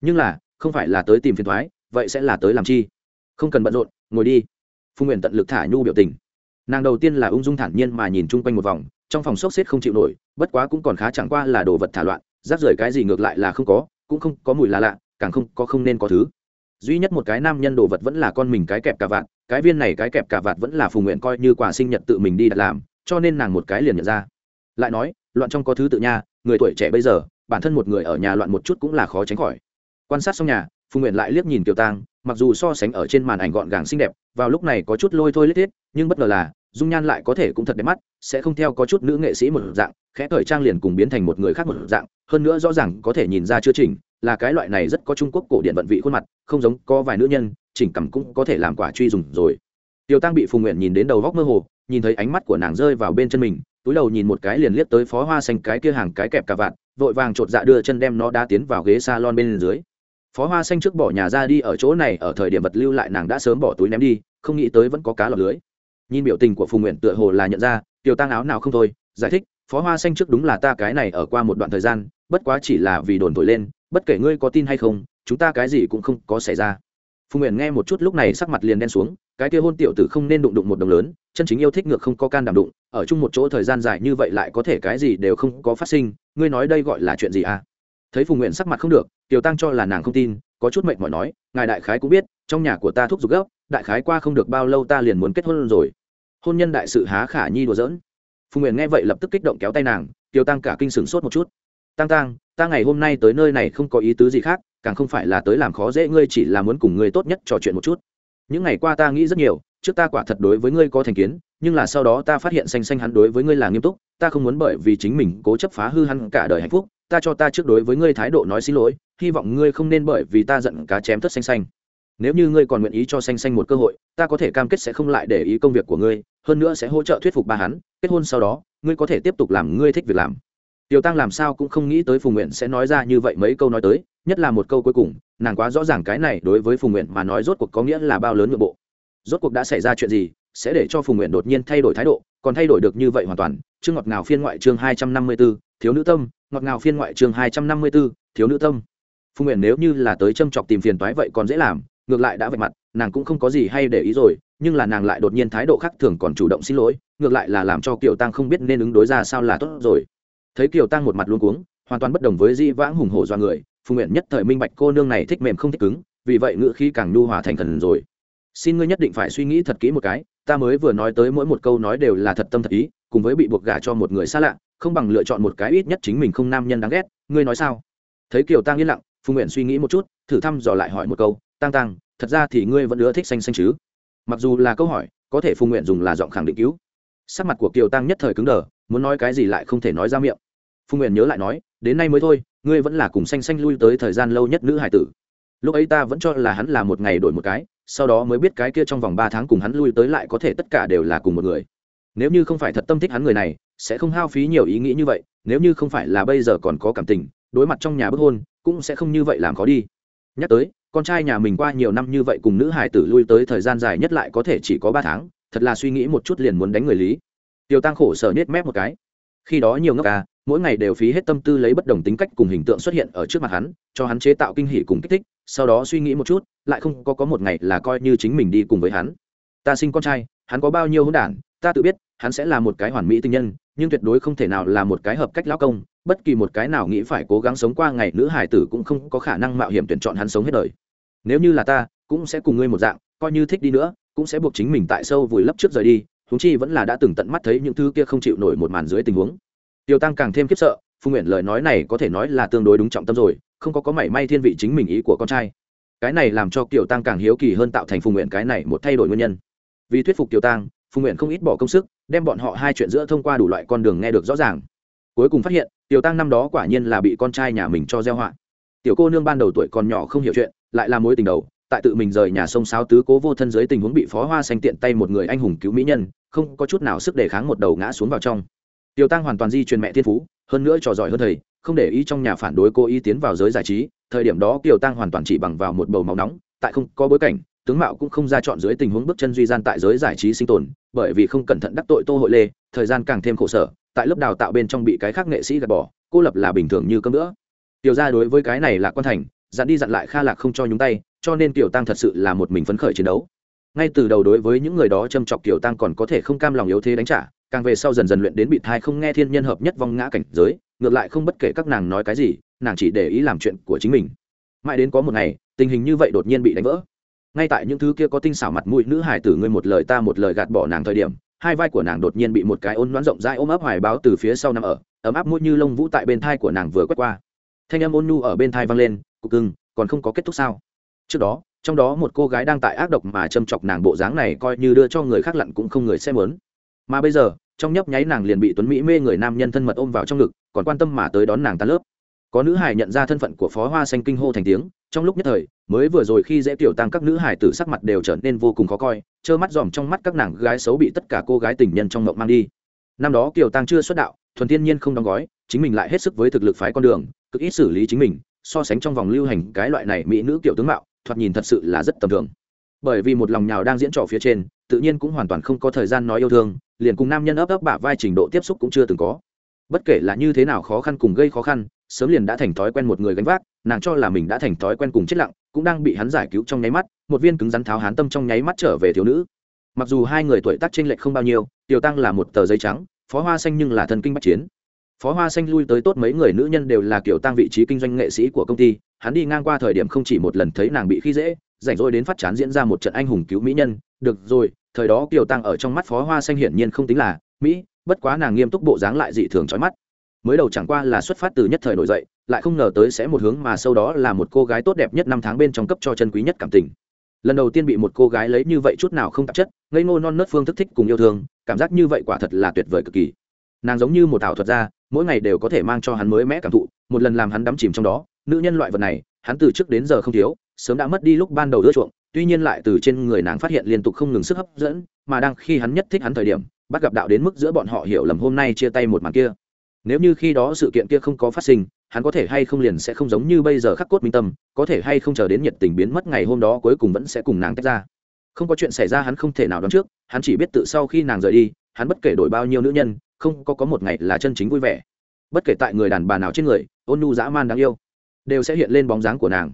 Nhưng là, không phải là tới tìm phiền thoái vậy sẽ là tới làm chi? Không cần bận rộn, ngồi đi. Phùng nguyện tận lực thả nhu biểu tình. Nàng đầu tiên là ung dung thản nhiên mà nhìn chung quanh một vòng, trong phòng sốc xếp không chịu nổi, bất quá cũng còn khá chẳng qua là đồ vật thả loạn, rác rưởi cái gì ngược lại là không có, cũng không có mùi là lạ càng không có không nên có thứ. Duy nhất một cái nam nhân đồ vật vẫn là con mình cái kẹp cà vạt, cái viên này cái kẹp cà vạt vẫn là phù nguyện coi như quà sinh nhật tự mình đi đặt làm, cho nên nàng một cái liền nhận ra. Lại nói, loạn trong có thứ tự nha, người tuổi trẻ bây giờ, bản thân một người ở nhà loạn một chút cũng là khó tránh khỏi. Quan sát xong nhà phù nguyện lại liếc nhìn kiều tang, mặc dù so sánh ở trên màn ảnh gọn gàng xinh đẹp, vào lúc này có chút lôi thôi lết thiết nhưng bất ngờ là, dung nhan lại có thể cũng thật đẹp mắt, sẽ không theo có chút nữ nghệ sĩ một dạng, khẽ thời trang liền cùng biến thành một người khác một dạng, hơn nữa rõ ràng có thể nhìn ra chưa chỉnh là cái loại này rất có trung quốc cổ điện vận vị khuôn mặt, không giống có vài nữ nhân, chỉnh cằm cũng có thể làm quả truy dùng rồi. Tiêu tăng bị phùng nguyện nhìn đến đầu góc mơ hồ, nhìn thấy ánh mắt của nàng rơi vào bên chân mình, túi đầu nhìn một cái liền liếc tới phó hoa xanh cái kia hàng cái kẹp cả vạn vội vàng chột dạ đưa chân đem nó đá tiến vào ghế salon bên dưới. Phó hoa xanh trước bỏ nhà ra đi ở chỗ này, ở thời điểm vật lưu lại nàng đã sớm bỏ túi ném đi, không nghĩ tới vẫn có cá lọc lưới. Nhìn biểu tình của phùng nguyện tựa hồ là nhận ra tiêu tăng áo nào không thôi, giải thích, phó hoa xanh trước đúng là ta cái này ở qua một đoạn thời gian, bất quá chỉ là vì đồn thổi lên bất kể ngươi có tin hay không, chúng ta cái gì cũng không có xảy ra. Phùng nguyện nghe một chút lúc này sắc mặt liền đen xuống, cái kia hôn tiểu tử không nên đụng đụng một đồng lớn, chân chính yêu thích ngược không có can đảm đụng, ở chung một chỗ thời gian dài như vậy lại có thể cái gì đều không có phát sinh, ngươi nói đây gọi là chuyện gì à? Thấy phùng nguyện sắc mặt không được, tiểu tăng cho là nàng không tin, có chút mệnh mỏi nói, ngài đại khái cũng biết, trong nhà của ta thúc giục gấp, đại khái qua không được bao lâu ta liền muốn kết hôn rồi. Hôn nhân đại sự há khả nhi đùa giỡn. Phùng nguyện nghe vậy lập tức kích động kéo tay nàng, tiểu tăng cả kinh sửng sốt một chút tăng tăng ta ngày hôm nay tới nơi này không có ý tứ gì khác, càng không phải là tới làm khó dễ ngươi, chỉ là muốn cùng ngươi tốt nhất trò chuyện một chút. Những ngày qua ta nghĩ rất nhiều, trước ta quả thật đối với ngươi có thành kiến, nhưng là sau đó ta phát hiện xanh xanh hắn đối với ngươi là nghiêm túc, ta không muốn bởi vì chính mình cố chấp phá hư hắn cả đời hạnh phúc, ta cho ta trước đối với ngươi thái độ nói xin lỗi, hy vọng ngươi không nên bởi vì ta giận cá chém thất xanh xanh. Nếu như ngươi còn nguyện ý cho xanh xanh một cơ hội, ta có thể cam kết sẽ không lại để ý công việc của ngươi, hơn nữa sẽ hỗ trợ thuyết phục ba hắn, kết hôn sau đó, ngươi có thể tiếp tục làm ngươi thích việc làm tiểu tăng làm sao cũng không nghĩ tới phùng nguyện sẽ nói ra như vậy mấy câu nói tới, nhất là một câu cuối cùng, nàng quá rõ ràng cái này đối với phùng nguyện mà nói rốt cuộc có nghĩa là bao lớn nội bộ. Rốt cuộc đã xảy ra chuyện gì, sẽ để cho phùng nguyện đột nhiên thay đổi thái độ, còn thay đổi được như vậy hoàn toàn. Chương ngọt ngào phiên ngoại chương hai trăm năm mươi b ố thiếu nữ tâm, ngọt ngào phiên ngoại chương hai trăm năm mươi b ố thiếu nữ tâm. Phùng nguyện nếu như là tới châm chọc tìm phiền toái vậy còn dễ làm, ngược lại đã vạch mặt, nàng cũng không có gì hay để ý rồi, nhưng là nàng lại đột nhiên thái độ khác thường còn chủ động xin lỗi, ngược lại là làm cho kiều tăng không biết nên ứng đối ra sao là tốt rồi thấy kiều tăng một mặt luôn cuống, hoàn toàn bất đồng với di vãng hùng hổ do người, phùng nguyện nhất thời minh bạch cô nương này thích mềm không thích cứng, vì vậy ngữ khí càng nhu hòa thành thần rồi. Xin ngươi nhất định phải suy nghĩ thật kỹ một cái, ta mới vừa nói tới mỗi một câu nói đều là thật tâm thật ý, cùng với bị buộc gả cho một người xa lạ, không bằng lựa chọn một cái ít nhất chính mình không nam nhân đáng ghét, ngươi nói sao? Thấy kiều tăng yên lặng, phùng nguyện suy nghĩ một chút, thử thăm dò lại hỏi một câu, tăng tăng, thật ra thì ngươi vẫn ưa thích xanh xanh chứ? Mặc dù là câu hỏi, có thể phùng nguyện dùng là giọng khẳng định cứu. Sắc mặt của kiều tăng nhất thời cứng đờ, muốn nói cái gì lại không thể nói ra miệng. Phu nguyện nhớ lại nói, đến nay mới thôi, ngươi vẫn là cùng xanh xanh lui tới thời gian lâu nhất nữ hải tử. Lúc ấy ta vẫn cho là hắn là một ngày đổi một cái, sau đó mới biết cái kia trong vòng ba tháng cùng hắn lui tới lại có thể tất cả đều là cùng một người. Nếu như không phải thật tâm thích hắn người này, sẽ không hao phí nhiều ý nghĩ như vậy, nếu như không phải là bây giờ còn có cảm tình, đối mặt trong nhà bức hôn, cũng sẽ không như vậy làm khó đi. Nhắc tới, con trai nhà mình qua nhiều năm như vậy cùng nữ hải tử lui tới thời gian dài nhất lại có thể chỉ có ba tháng, thật là suy nghĩ một chút liền muốn đánh người lý. Tiêu tăng khổ sở nết mép một cái khi đó nhiều ngốc à mỗi ngày đều phí hết tâm tư lấy bất đồng tính cách cùng hình tượng xuất hiện ở trước mặt hắn, cho hắn chế tạo kinh hỉ cùng kích thích, sau đó suy nghĩ một chút, lại không có có một ngày là coi như chính mình đi cùng với hắn. Ta sinh con trai, hắn có bao nhiêu hỗn đản, ta tự biết, hắn sẽ là một cái hoàn mỹ tinh nhân, nhưng tuyệt đối không thể nào là một cái hợp cách lão công, bất kỳ một cái nào nghĩ phải cố gắng sống qua ngày nữ hải tử cũng không có khả năng mạo hiểm tuyển chọn hắn sống hết đời. Nếu như là ta, cũng sẽ cùng ngươi một dạng, coi như thích đi nữa, cũng sẽ buộc chính mình tại sâu vùi lấp trước rời đi huống chi vẫn là đã từng tận mắt thấy những thứ kia không chịu nổi một màn dưới tình huống. Tiêu tăng càng thêm khiếp sợ, phùng nguyện lời nói này có thể nói là tương đối đúng trọng tâm rồi, không có có mảy may thiên vị chính mình ý của con trai. Cái này làm cho kiều tăng càng hiếu kỳ hơn tạo thành phùng nguyện cái này một thay đổi nguyên nhân. Vì thuyết phục kiều tăng, phùng nguyện không ít bỏ công sức, đem bọn họ hai chuyện giữa thông qua đủ loại con đường nghe được rõ ràng. Cuối cùng phát hiện tiểu tăng năm đó quả nhiên là bị con trai nhà mình cho gieo họa. Tiểu cô nương ban đầu tuổi còn nhỏ không hiểu chuyện, lại là mối tình đầu tại tự mình rời nhà sông sáo tứ cố vô thân dưới tình huống bị phó hoa xanh tiện tay một người anh hùng cứu mỹ nhân, không có chút nào sức đề kháng một đầu ngã xuống vào trong. Tiểu tăng hoàn toàn di truyền mẹ thiên phú, hơn nữa trò giỏi hơn thầy, không để ý trong nhà phản đối cô ý tiến vào giới giải trí, thời điểm đó tiểu tăng hoàn toàn chỉ bằng vào một bầu máu nóng, tại không có bối cảnh, tướng mạo cũng không ra chọn dưới tình huống bước chân duy gian tại giới giải trí sinh tồn, bởi vì không cẩn thận đắc tội tô hội lê, thời gian càng thêm khổ sở, tại lớp đào tạo bên trong bị cái khác nghệ sĩ gạt bỏ, cô lập là bình thường như cơm nữa tiểu ra đối với cái này là quan thành dặn đi dặn lại kha lạc không cho nhúng tay, cho nên tiểu tăng thật sự là một mình phấn khởi chiến đấu. Ngay từ đầu đối với những người đó châm chọc tiểu tăng còn có thể không cam lòng yếu thế đánh trả, càng về sau dần dần luyện đến bị thai không nghe thiên nhân hợp nhất vong ngã cảnh giới, ngược lại không bất kể các nàng nói cái gì, nàng chỉ để ý làm chuyện của chính mình. Mãi đến có một ngày, tình hình như vậy đột nhiên bị đánh vỡ. Ngay tại những thứ kia có tinh xảo mặt mũi nữ hải tử ngươi một lời ta một lời gạt bỏ nàng thời điểm, hai vai của nàng đột nhiên bị một cái ôn đoán rộng rãi ôm ấp hoài báo từ phía sau nằm ở, ấm áp mũi như lông vũ tại bên thai của nàng vừa quét qua thanh âm ôn nhu ở bên thai vang lên, cục cưng, còn không có kết thúc sao? Trước đó, trong đó một cô gái đang tại ác độc mà châm chọc nàng bộ dáng này coi như đưa cho người khác lặn cũng không người xem lớn mà bây giờ, trong nhấp nháy nàng liền bị tuấn mỹ mê người nam nhân thân mật ôm vào trong ngực, còn quan tâm mà tới đón nàng tan lớp. Có nữ hải nhận ra thân phận của phó hoa xanh kinh hô thành tiếng, trong lúc nhất thời, mới vừa rồi khi dễ tiểu tăng các nữ hải tử sắc mặt đều trở nên vô cùng khó coi, trơ mắt dòm trong mắt các nàng gái xấu bị tất cả cô gái tình nhân trong ngộng mang đi. Năm đó kiều tăng chưa xuất đạo, thuần thiên nhiên không đóng gói chính mình lại hết sức với thực lực phái con đường, cực ít xử lý chính mình, so sánh trong vòng lưu hành cái loại này mỹ nữ kiểu tướng mạo, thoạt nhìn thật sự là rất tầm thường. Bởi vì một lòng nhào đang diễn trò phía trên, tự nhiên cũng hoàn toàn không có thời gian nói yêu thương, liền cùng nam nhân ấp ấp bả vai trình độ tiếp xúc cũng chưa từng có. Bất kể là như thế nào khó khăn cùng gây khó khăn, sớm liền đã thành thói quen một người gánh vác, nàng cho là mình đã thành thói quen cùng chết lặng, cũng đang bị hắn giải cứu trong nháy mắt, một viên cứng rắn tháo hán tâm trong nháy mắt trở về thiếu nữ. Mặc dù hai người tuổi tác t r ê n lệch không bao nhiêu, tiểu tăng là một tờ giấy trắng, phó hoa xanh nhưng là thần kinh bắc chiến phó hoa xanh lui tới tốt mấy người nữ nhân đều là kiểu tăng vị trí kinh doanh nghệ sĩ của công ty, hắn đi ngang qua thời điểm không chỉ một lần thấy nàng bị khi dễ, rảnh rỗi đến phát chán diễn ra một trận anh hùng cứu mỹ nhân. Được rồi, thời đó kiều tăng ở trong mắt phó hoa xanh hiển nhiên không tính là mỹ, bất quá nàng nghiêm túc bộ dáng lại dị thường trói mắt. Mới đầu chẳng qua là xuất phát từ nhất thời nổi dậy, lại không ngờ tới sẽ một hướng mà sau đó là một cô gái tốt đẹp nhất năm tháng bên trong cấp cho chân quý nhất cảm tình. Lần đầu tiên bị một cô gái lấy như vậy chút nào không tạp chất, ngây ngô non nớt phương thức thích cùng yêu thương, cảm giác như vậy quả thật là tuyệt vời cực kỳ nàng giống như một ảo thuật gia, mỗi ngày đều có thể mang cho hắn mới mẽ cảm thụ một lần làm hắn đắm chìm trong đó nữ nhân loại vật này hắn từ trước đến giờ không thiếu sớm đã mất đi lúc ban đầu ưa chuộng tuy nhiên lại từ trên người nàng phát hiện liên tục không ngừng sức hấp dẫn mà đang khi hắn nhất thích hắn thời điểm bắt gặp đạo đến mức giữa bọn họ hiểu lầm hôm nay chia tay một màn kia. Nếu như khi đó sự kiện kia không có phát sinh hắn có thể hay không liền sẽ không giống như bây giờ khắc cốt minh tâm có thể hay không chờ đến nhiệt tình biến mất ngày hôm đó cuối cùng vẫn sẽ cùng nàng tách ra. Không có chuyện xảy ra hắn không thể nào đoán trước hắn chỉ biết tự sau khi nàng rời đi hắn bất kể đổi bao nhiêu nữ nhân không có có một ngày là chân chính vui vẻ. Bất kể tại người đàn bà nào trên người, ôn nhu dã man đáng yêu, đều sẽ hiện lên bóng dáng của nàng.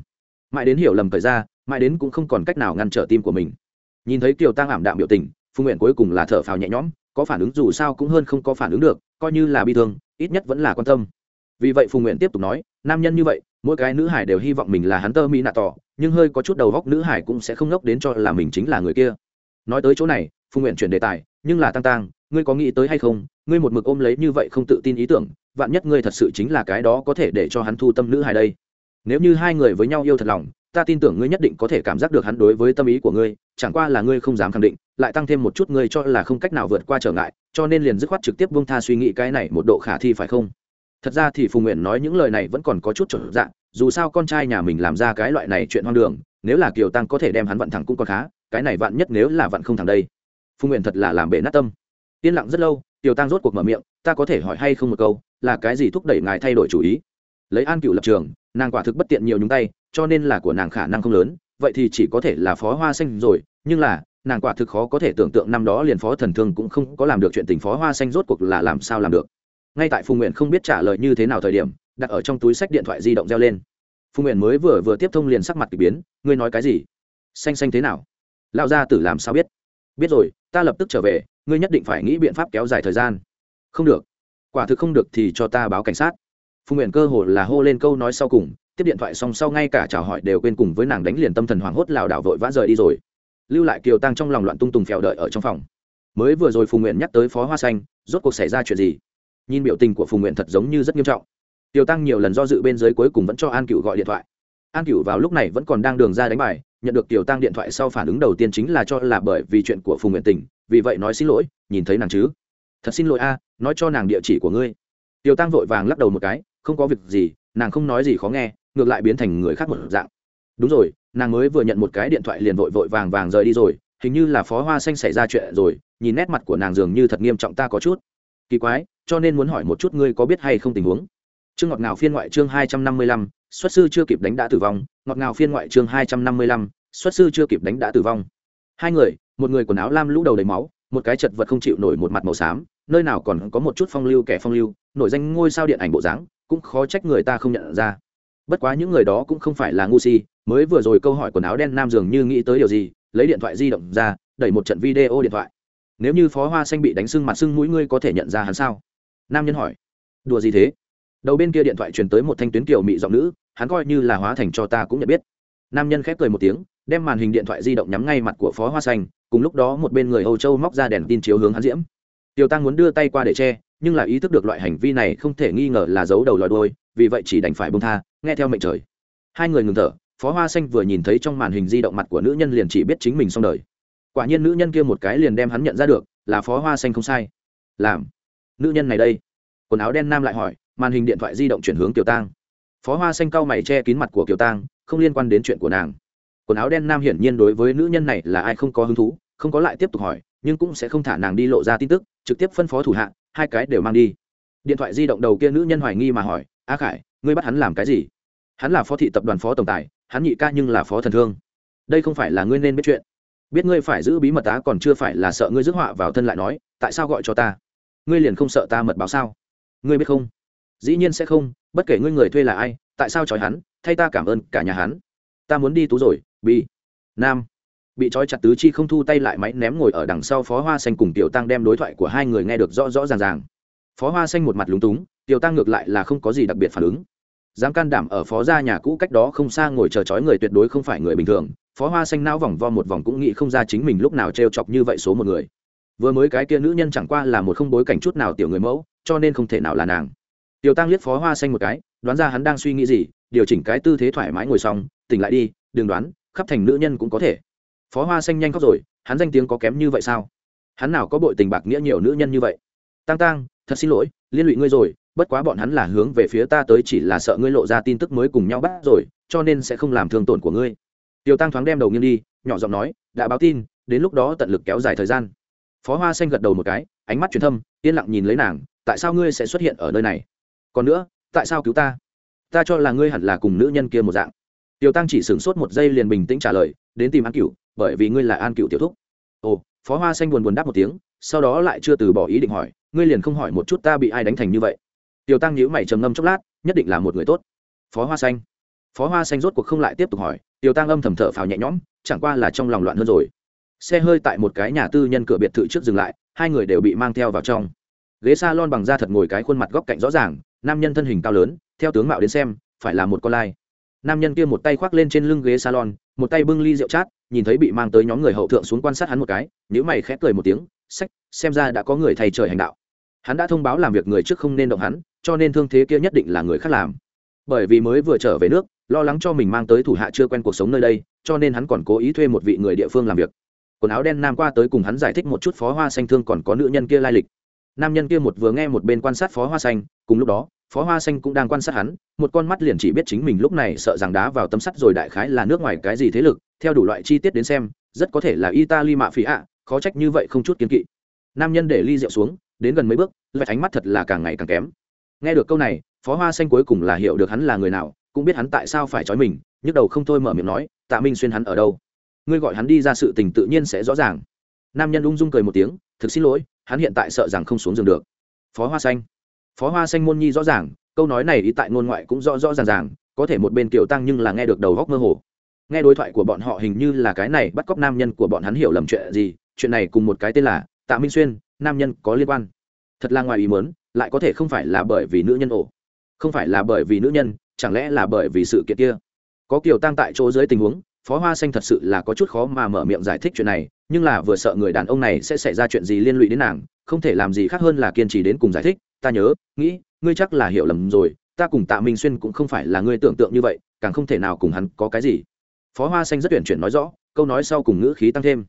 Mãi đến hiểu lầm thời ra, mãi đến cũng không còn cách nào ngăn trở tim của mình. Nhìn thấy kiều tăng ảm đạm biểu tình Phùng nguyện cuối cùng là thở phào nhẹ nhõm, có phản ứng dù sao cũng hơn không có phản ứng được, coi như là bi thương, ít nhất vẫn là quan tâm. Vì vậy phùng nguyện tiếp tục nói, nam nhân như vậy, mỗi cái nữ hải đều hy vọng mình là hắn tơ mỹ nạ tỏ, nhưng hơi có chút đầu góc nữ hải cũng sẽ không ngốc đến cho là mình chính là người kia. Nói tới chỗ này phùng nguyện chuyển đề tài, nhưng là tăng tăng, ngươi có nghĩ tới hay không ngươi một mực ôm lấy như vậy không tự tin ý tưởng, vạn nhất ngươi thật sự chính là cái đó có thể để cho hắn thu tâm nữ hài đây. Nếu như hai người với nhau yêu thật lòng, ta tin tưởng ngươi nhất định có thể cảm giác được hắn đối với tâm ý của ngươi, chẳng qua là ngươi không dám khẳng định, lại tăng thêm một chút ngươi cho là không cách nào vượt qua trở ngại, cho nên liền dứt khoát trực tiếp buông tha suy nghĩ cái này một độ khả thi phải không? Thật ra thì phùng nguyện nói những lời này vẫn còn có chút chuẩn dạng dù sao con trai nhà mình làm ra cái loại này chuyện hoang đường, nếu là kiều tăng có thể đem hắn vặn thẳng cũng còn khá, cái này Vạn nhất nếu là vặn không thẳng đây. Phùng nguyện thật là làm bể nát tâm. Yên lặng rất lâu Tiểu tăng rốt cuộc mở miệng, ta có thể hỏi hay không một câu, là cái gì thúc đẩy ngài thay đổi chủ ý? Lấy an cựu lập trường, nàng quả thực bất tiện nhiều nhúng tay, cho nên là của nàng khả năng không lớn, vậy thì chỉ có thể là phó hoa xanh rồi, nhưng là, nàng quả thực khó có thể tưởng tượng năm đó liền phó thần thương cũng không có làm được chuyện tình phó hoa xanh rốt cuộc là làm sao làm được. Ngay tại phùng nguyện không biết trả lời như thế nào thời điểm, đặt ở trong túi sách điện thoại di động reo lên. Phùng nguyện mới vừa vừa tiếp thông liền sắc mặt k ỳ biến, ngươi nói cái gì? Xanh xanh thế nào? Lão gia tử làm sao biết? Biết rồi, ta lập tức trở về ngươi nhất định phải nghĩ biện pháp kéo dài thời gian. Không được. Quả thực không được thì cho ta báo cảnh sát. Phùng nguyện cơ hồ là hô lên câu nói sau cùng, tiếp điện thoại xong sau ngay cả chào hỏi đều quên cùng với nàng đánh liền tâm thần hoảng hốt lảo đảo vội vã rời đi rồi. Lưu lại kiều tăng trong lòng loạn tung tùng phèo đợi ở trong phòng. Mới vừa rồi phùng nguyện nhắc tới phó hoa xanh, rốt cuộc xảy ra chuyện gì? Nhìn biểu tình của phùng nguyện thật giống như rất nghiêm trọng. Tiêu tăng nhiều lần do dự bên dưới cuối cùng vẫn cho an cựu gọi điện thoại. An cựu vào lúc này vẫn còn đang đường ra đánh bài, nhận được Tiêu tăng điện thoại sau phản ứng đầu tiên chính là cho là bởi vì chuyện của phùng nguyện tình vì vậy nói xin lỗi, nhìn thấy nàng chứ? Thật xin lỗi a, nói cho nàng địa chỉ của ngươi. Tiểu tăng vội vàng lắc đầu một cái, không có việc gì, nàng không nói gì khó nghe, ngược lại biến thành người khác một dạng. Đúng rồi, nàng mới vừa nhận một cái điện thoại liền vội vội vàng vàng rời đi rồi, hình như là phó hoa xanh xảy ra chuyện rồi, nhìn nét mặt của nàng dường như thật nghiêm trọng ta có chút. Kỳ quái, cho nên muốn hỏi một chút ngươi có biết hay không tình huống? Chương ngọt ngào phiên ngoại chương hai trăm năm mươi lăm, xuất sư chưa kịp đánh đã tử vong. Ngọt ngào phiên ngoại chương hai trăm năm mươi lăm, xuất sư chưa kịp đánh đã tử vong. Hai người một người quần áo lam lũ đầu đầy máu, một cái chật vật không chịu nổi một mặt màu xám, nơi nào còn có một chút phong lưu kẻ phong lưu, nổi danh ngôi sao điện ảnh bộ dáng, cũng khó trách người ta không nhận ra. Bất quá những người đó cũng không phải là ngu si, mới vừa rồi câu hỏi quần áo đen nam dường như nghĩ tới điều gì, lấy điện thoại di động ra, đẩy một trận video điện thoại. Nếu như phó hoa xanh bị đánh sưng mặt sưng mũi ngươi có thể nhận ra hắn sao? Nam nhân hỏi. Đùa gì thế? Đầu bên kia điện thoại truyền tới một thanh tuyến kiểu mị giọng nữ, hắn coi như là hóa thành cho ta cũng nhận biết. Nam nhân khép cười một tiếng đem màn hình điện thoại di động nhắm ngay mặt của phó hoa xanh, cùng lúc đó một bên người âu châu móc ra đèn tin chiếu hướng hắn diễm. Tiểu tăng muốn đưa tay qua để che, nhưng là ý thức được loại hành vi này không thể nghi ngờ là giấu đầu lòi đôi vì vậy chỉ đành phải bông tha, nghe theo mệnh trời. Hai người ngừng thở, phó hoa xanh vừa nhìn thấy trong màn hình di động mặt của nữ nhân liền chỉ biết chính mình xong đời. Quả nhiên nữ nhân kia một cái liền đem hắn nhận ra được, là phó hoa xanh không sai. Làm, nữ nhân này đây. Quần áo đen nam lại hỏi, màn hình điện thoại di động chuyển hướng Tiểu tang phó hoa xanh cau mày che kín mặt của kiều tang không liên quan đến chuyện của nàng quần áo đen nam hiển nhiên đối với nữ nhân này là ai không có hứng thú, không có lại tiếp tục hỏi, nhưng cũng sẽ không thả nàng đi lộ ra tin tức, trực tiếp phân phó thủ hạ, hai cái đều mang đi. Điện thoại di động đầu kia nữ nhân hoài nghi mà hỏi, a khải, ngươi bắt hắn làm cái gì? Hắn là phó thị tập đoàn phó tổng tài, hắn nhị ca nhưng là phó thần thương. Đây không phải là ngươi nên biết chuyện. Biết ngươi phải giữ bí mật tá còn chưa phải là sợ ngươi rước họa vào thân lại nói, tại sao gọi cho ta? Ngươi liền không sợ ta mật báo sao? Ngươi biết không? Dĩ nhiên sẽ không, bất kể ngươi người thuê là ai, tại sao trói hắn, thay ta cảm ơn cả nhà hắn. Ta muốn đi tú rồi bị nam. Bị trói chặt tứ chi không thu tay lại máy ném ngồi ở đằng sau phó hoa xanh cùng tiểu tăng đem đối thoại của hai người nghe được rõ rõ ràng ràng. Phó hoa xanh một mặt lúng túng, tiểu tăng ngược lại là không có gì đặc biệt phản ứng. Dám can đảm ở phó gia nhà cũ cách đó không xa ngồi chờ chói người tuyệt đối không phải người bình thường, phó hoa xanh não vòng vo một vòng cũng nghĩ không ra chính mình lúc nào t r e o chọc như vậy số một người. Vừa mới cái kia nữ nhân chẳng qua là một không bối cảnh chút nào tiểu người mẫu, cho nên không thể nào là nàng. Tiểu tăng liếc phó hoa xanh một cái, đoán ra hắn đang suy nghĩ gì, điều chỉnh cái tư thế thoải mái ngồi xong, tỉnh lại đi, đừng đoán khắp thành nữ nhân cũng có thể. Phó hoa xanh nhanh khóc rồi, hắn danh tiếng có kém như vậy sao? Hắn nào có bội tình bạc nghĩa nhiều nữ nhân như vậy? Tăng tăng thật xin lỗi, liên lụy ngươi rồi, bất quá bọn hắn là hướng về phía ta tới chỉ là sợ ngươi lộ ra tin tức mới cùng nhau bắt rồi, cho nên sẽ không làm thương tổn của ngươi. Tiêu tăng thoáng đem đầu nghiêng đi, nhỏ giọng nói, đã báo tin, đến lúc đó tận lực kéo dài thời gian. Phó hoa xanh gật đầu một cái, ánh mắt truyền thâm, yên lặng nhìn lấy nàng, tại sao ngươi sẽ xuất hiện ở nơi này? Còn nữa, tại sao cứu ta? Ta cho là ngươi hẳn là cùng nữ nhân kia một dạng tiêu tăng chỉ sửng sốt một giây liền bình tĩnh trả lời, đến tìm an cửu, bởi vì ngươi là an cửu tiểu thúc. Ồ, phó hoa xanh buồn buồn đáp một tiếng, sau đó lại chưa từ bỏ ý định hỏi, ngươi liền không hỏi một chút ta bị ai đánh thành như vậy? Tiểu tăng nhíu mày trầm ngâm chốc lát, nhất định là một người tốt. Phó hoa xanh. Phó hoa xanh rốt cuộc không lại tiếp tục hỏi, tiểu tăng âm thầm thở phào nhẹ nhõm, chẳng qua là trong lòng loạn hơn rồi. Xe hơi tại một cái nhà tư nhân cửa biệt thự trước dừng lại, hai người đều bị mang theo vào trong. Ghế s a lon bằng da thật ngồi cái khuôn mặt góc cạnh rõ ràng, nam nhân thân hình cao lớn, theo tướng mạo đến xem, phải là một con lai nam nhân kia một tay khoác lên trên lưng ghế salon, một tay bưng ly rượu chát, nhìn thấy bị mang tới nhóm người hậu thượng xuống quan sát hắn một cái nhữ mày khẽ cười một tiếng, sách, xem ra đã có người thầy trời hành đạo. Hắn đã thông báo làm việc người trước không nên động hắn, cho nên thương thế kia nhất định là người khác làm. Bởi vì mới vừa trở về nước, lo lắng cho mình mang tới thủ hạ chưa quen cuộc sống nơi đây, cho nên hắn còn cố ý thuê một vị người địa phương làm việc. Quần áo đen nam qua tới cùng hắn giải thích một chút phó hoa xanh thương còn có nữ nhân kia lai lịch. Nam nhân kia một vừa nghe một bên quan sát phó hoa xanh, cùng lúc đó phó hoa xanh cũng đang quan sát hắn, một con mắt liền chỉ biết chính mình lúc này sợ rằng đá vào tấm sắt rồi đại khái là nước ngoài cái gì thế lực, theo đủ loại chi tiết đến xem, rất có thể là italy mạ phí ạ, khó trách như vậy không chút kiến kỵ. Nam nhân để ly rượu xuống, đến gần mấy bước, lại ánh mắt thật là càng ngày càng kém. Nghe được câu này, phó hoa xanh cuối cùng là hiểu được hắn là người nào, cũng biết hắn tại sao phải trói mình, nhức đầu không thôi mở miệng nói, tạ minh xuyên hắn ở đâu? Ngươi gọi hắn đi ra sự tình tự nhiên sẽ rõ ràng. Nam nhân ung dung cười một tiếng, thực xin lỗi, hắn hiện tại sợ rằng không xuống giường được. Phó hoa xanh phó hoa xanh môn nhi rõ ràng, câu nói này ý tại ngôn ngoại cũng rõ rõ ràng ràng, có thể một bên kiều tăng nhưng là nghe được đầu góc mơ hồ. Nghe đối thoại của bọn họ hình như là cái này bắt cóc nam nhân của bọn hắn hiểu lầm chuyện gì, chuyện này cùng một cái tên là tạ minh xuyên, nam nhân có liên quan. Thật là ngoài ý muốn, lại có thể không phải là bởi vì nữ nhân ổ. Không phải là bởi vì nữ nhân, chẳng lẽ là bởi vì sự kiện kia? Có kiều tăng tại chỗ dưới tình huống phó hoa xanh thật sự là có chút khó mà mở miệng giải thích chuyện này nhưng là vừa sợ người đàn ông này sẽ xảy ra chuyện gì liên lụy đến nàng không thể làm gì khác hơn là kiên trì đến cùng giải thích ta nhớ nghĩ ngươi chắc là hiểu lầm rồi ta cùng tạ minh xuyên cũng không phải là ngươi tưởng tượng như vậy càng không thể nào cùng hắn có cái gì. Phó hoa xanh rất tuyển chuyển nói rõ câu nói sau cùng ngữ khí tăng thêm.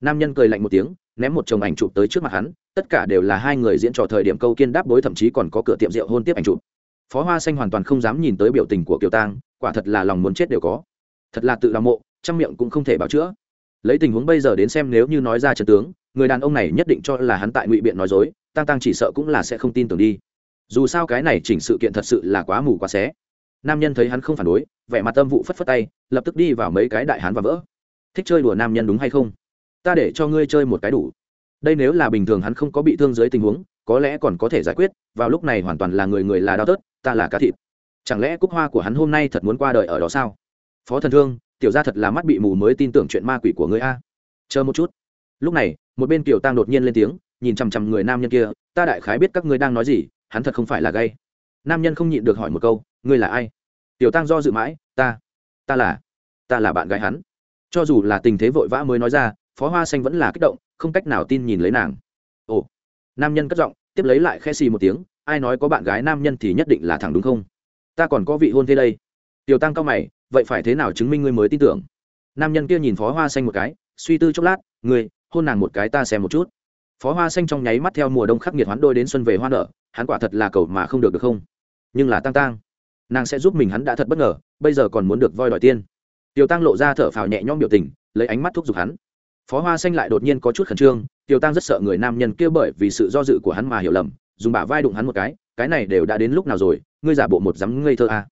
Nam nhân cười lạnh một tiếng ném một chồng ảnh chụp tới trước mặt hắn tất cả đều là hai người diễn trò thời điểm câu kiên đáp đối, thậm chí còn có cửa tiệm rượu hôn tiếp ảnh chụp. Phó hoa xanh hoàn toàn không dám nhìn tới biểu tình của kiều tang quả thật là lòng muốn chết đều có thật là tự đào mộ trong miệng cũng không thể bảo chữa. Lấy tình huống bây giờ đến xem nếu như nói ra trận tướng, người đàn ông này nhất định cho là hắn tại ngụy biện nói dối tăng tăng chỉ sợ cũng là sẽ không tin tưởng đi. Dù sao cái này chỉnh sự kiện thật sự là quá mù quá xé. Nam nhân thấy hắn không phản đối, vẻ mặt tâm vụ phất phất tay, lập tức đi vào mấy cái đại hán và vỡ. Thích chơi đùa nam nhân đúng hay không? Ta để cho ngươi chơi một cái đủ. Đây nếu là bình thường hắn không có bị thương dưới tình huống, có lẽ còn có thể giải quyết, vào lúc này hoàn toàn là người người là đau tớt, ta là cá thịt. Chẳng lẽ cúc hoa của hắn hôm nay thật muốn qua đời ở đó sao? Phó thần thương, tiểu ra thật là mắt bị mù mới tin tưởng chuyện ma quỷ của ngươi a. Chờ một chút. Lúc này, một bên kiều tăng đột nhiên lên tiếng, nhìn chằm chằm người nam nhân kia, ta đại khái biết các ngươi đang nói gì, hắn thật không phải là gay. Nam nhân không nhịn được hỏi một câu, ngươi là ai? Tiểu tăng do dự mãi, ta ta là ta là bạn gái hắn. Cho dù là tình thế vội vã mới nói ra, phó hoa xanh vẫn là kích động, không cách nào tin nhìn lấy nàng. Ồ. Nam nhân cất giọng, tiếp lấy lại khe xì một tiếng, ai nói có bạn gái nam nhân thì nhất định là thẳng đúng không? Ta còn có vị hôn thế đây. Tiểu tăng cao mày vậy phải thế nào chứng minh ngươi mới tin tưởng? Nam nhân kia nhìn phó hoa xanh một cái, suy tư chốc lát, ngươi, hôn nàng một cái ta xem một chút. Phó hoa xanh trong nháy mắt theo mùa đông khắc nghiệt hoán đôi đến xuân về hoa nở, hắn quả thật là cầu mà không được được không? Nhưng là tăng tăng nàng sẽ giúp mình hắn đã thật bất ngờ, bây giờ còn muốn được voi đòi tiên. Tiểu tăng lộ ra thở phào nhẹ nhõm biểu tình, lấy ánh mắt thúc giục hắn. Phó hoa xanh lại đột nhiên có chút khẩn trương, tiểu tăng rất sợ người nam nhân kia bởi vì sự do dự của hắn mà hiểu lầm, dùng bả vai đụng hắn một cái cái này đều đã đến lúc nào rồi, ngươi giả bộ một dám ngây thơ à.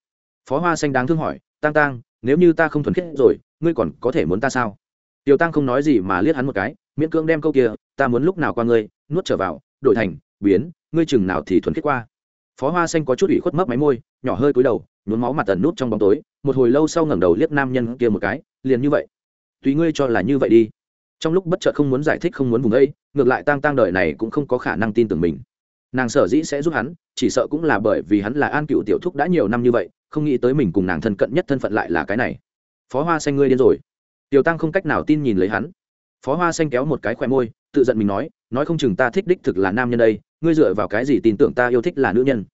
phó hoa xanh đáng thương hỏi Tang Tang, nếu như ta không thuần khiết rồi ngươi còn có thể muốn ta sao? Tiểu tăng không nói gì mà liếc hắn một cái miễn cưỡng đem câu kia ta muốn lúc nào qua ngươi nuốt trở vào đổi thành biến ngươi chừng nào thì thuần khiết qua. Phó hoa xanh có chút ủy khuất mấp máy môi nhỏ hơi cúi đầu nhuốm máu mặt tần nút trong bóng tối một hồi lâu sau ngẩng đầu liếc nam nhân kia một cái liền như vậy. Tùy ngươi cho là như vậy đi. Trong lúc bất chợt không muốn giải thích không muốn vùng ấy ngược lại tang tang đời này cũng không có khả năng tin tưởng mình. Nàng sở dĩ sẽ giúp hắn chỉ sợ cũng là bởi vì hắn là an cựu tiểu thúc đã nhiều năm như vậy không nghĩ tới mình cùng nàng thân cận nhất thân phận lại là cái này. Phó hoa xanh ngươi điên rồi. Tiểu tăng không cách nào tin nhìn lấy hắn. Phó hoa xanh kéo một cái khoe môi, tự giận mình nói nói không chừng ta thích đích thực là nam nhân đây, ngươi dựa vào cái gì tin tưởng ta yêu thích là nữ nhân?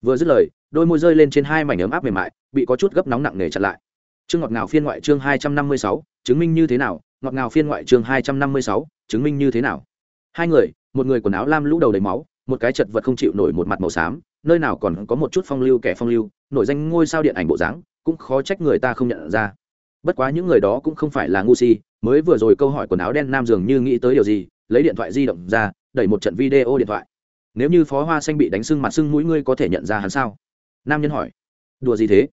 Vừa dứt lời, đôi môi rơi lên trên hai mảnh ấm áp mềm mại, bị có chút gấp nóng nặng nề chặn lại. Chương ngọt ngào phiên ngoại chương hai trăm năm mươi sáu, chứng minh như thế nào? Ngọt ngào phiên ngoại chương hai trăm năm mươi sáu, chứng minh như thế nào? Hai người, một người quần áo lam lũ đầu đầy máu, một cái chật vật không chịu nổi một mặt màu xám, nơi nào còn có một chút phong lưu kẻ phong lưu nổi danh ngôi sao điện ảnh bộ dáng, cũng khó trách người ta không nhận ra. Bất quá những người đó cũng không phải là ngu si, mới vừa rồi câu hỏi quần áo đen nam dường như nghĩ tới điều gì, lấy điện thoại di động ra, đẩy một trận video điện thoại. Nếu như phó hoa xanh bị đánh sưng mặt sưng mũi ngươi có thể nhận ra hắn sao? Nam nhân hỏi. Đùa gì thế?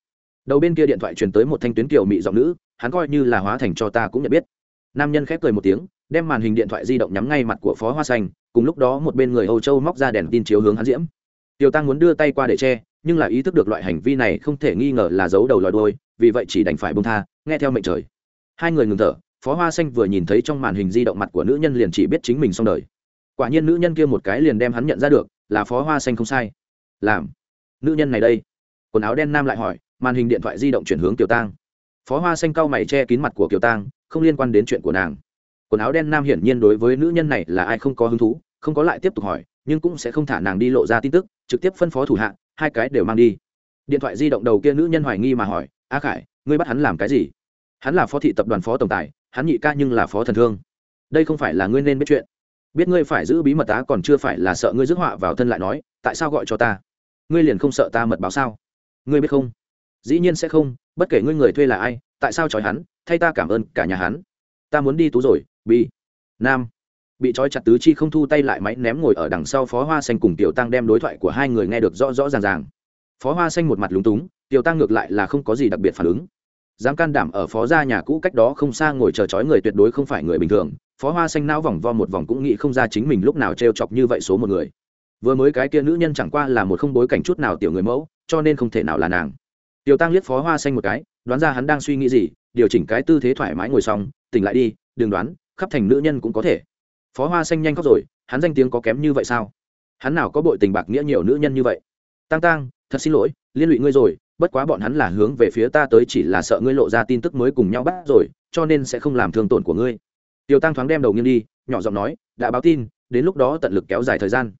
Đầu bên kia điện thoại truyền tới một thanh tuyến kiểu mị giọng nữ, hắn coi như là hóa thành cho ta cũng nhận biết. Nam nhân khép cười một tiếng, đem màn hình điện thoại di động nhắm ngay mặt của phó hoa xanh, cùng lúc đó một bên người âu châu móc ra đèn tin chiếu hướng hắn diễm. Tiểu tăng muốn đưa tay qua để che nhưng là ý thức được loại hành vi này không thể nghi ngờ là giấu đầu lòi đôi vì vậy chỉ đành phải bông tha, nghe theo mệnh trời. Hai người ngừng thở, phó hoa xanh vừa nhìn thấy trong màn hình di động mặt của nữ nhân liền chỉ biết chính mình xong đời. Quả nhiên nữ nhân kia một cái liền đem hắn nhận ra được, là phó hoa xanh không sai. Làm, nữ nhân này đây. Quần áo đen nam lại hỏi, màn hình điện thoại di động chuyển hướng kiều tang. Phó hoa xanh cau mày che kín mặt của kiều tang, không liên quan đến chuyện của nàng. Quần áo đen nam hiển nhiên đối với nữ nhân này là ai không có hứng thú, không có lại tiếp tục hỏi, nhưng cũng sẽ không thả nàng đi lộ ra tin tức, trực tiếp phân phó thủ hạ hai cái đều mang đi. Điện thoại di động đầu kia nữ nhân hoài nghi mà hỏi, a khải, ngươi bắt hắn làm cái gì? Hắn là phó thị tập đoàn phó tổng tài, hắn nhị ca nhưng là phó thần thương. Đây không phải là ngươi nên biết chuyện. Biết ngươi phải giữ bí mật tá còn chưa phải là sợ ngươi rước họa vào thân lại nói, tại sao gọi cho ta? Ngươi liền không sợ ta mật báo sao? Ngươi biết không? Dĩ nhiên sẽ không, bất kể ngươi người thuê là ai, tại sao trói hắn, thay ta cảm ơn cả nhà hắn. Ta muốn đi tú rồi, bi. Nam bị trói chặt tứ chi không thu tay lại máy ném ngồi ở đằng sau phó hoa xanh cùng tiểu tăng đem đối thoại của hai người nghe được rõ rõ ràng ràng. Phó hoa xanh một mặt lúng túng, tiểu tăng ngược lại là không có gì đặc biệt phản ứng. Dám can đảm ở phó gia nhà cũ cách đó không xa ngồi chờ trói người tuyệt đối không phải người bình thường, phó hoa xanh não vòng vo một vòng cũng nghĩ không ra chính mình lúc nào t r e o chọc như vậy số một người. Vừa mới cái kia nữ nhân chẳng qua là một không bối cảnh chút nào tiểu người mẫu, cho nên không thể nào là nàng. Tiểu tăng liếc phó hoa xanh một cái, đoán ra hắn đang suy nghĩ gì, điều chỉnh cái tư thế thoải mái ngồi xong, tỉnh lại đi, đừng đoán, khắp thành nữ nhân cũng có thể phó hoa xanh nhanh khóc rồi, hắn danh tiếng có kém như vậy sao? Hắn nào có bội tình bạc nghĩa nhiều nữ nhân như vậy? Tăng tăng thật xin lỗi, liên lụy ngươi rồi, bất quá bọn hắn là hướng về phía ta tới chỉ là sợ ngươi lộ ra tin tức mới cùng nhau bắt rồi, cho nên sẽ không làm thương tổn của ngươi. Tiêu tăng thoáng đem đầu nghiêng đi, nhỏ giọng nói, đã báo tin, đến lúc đó tận lực kéo dài thời gian.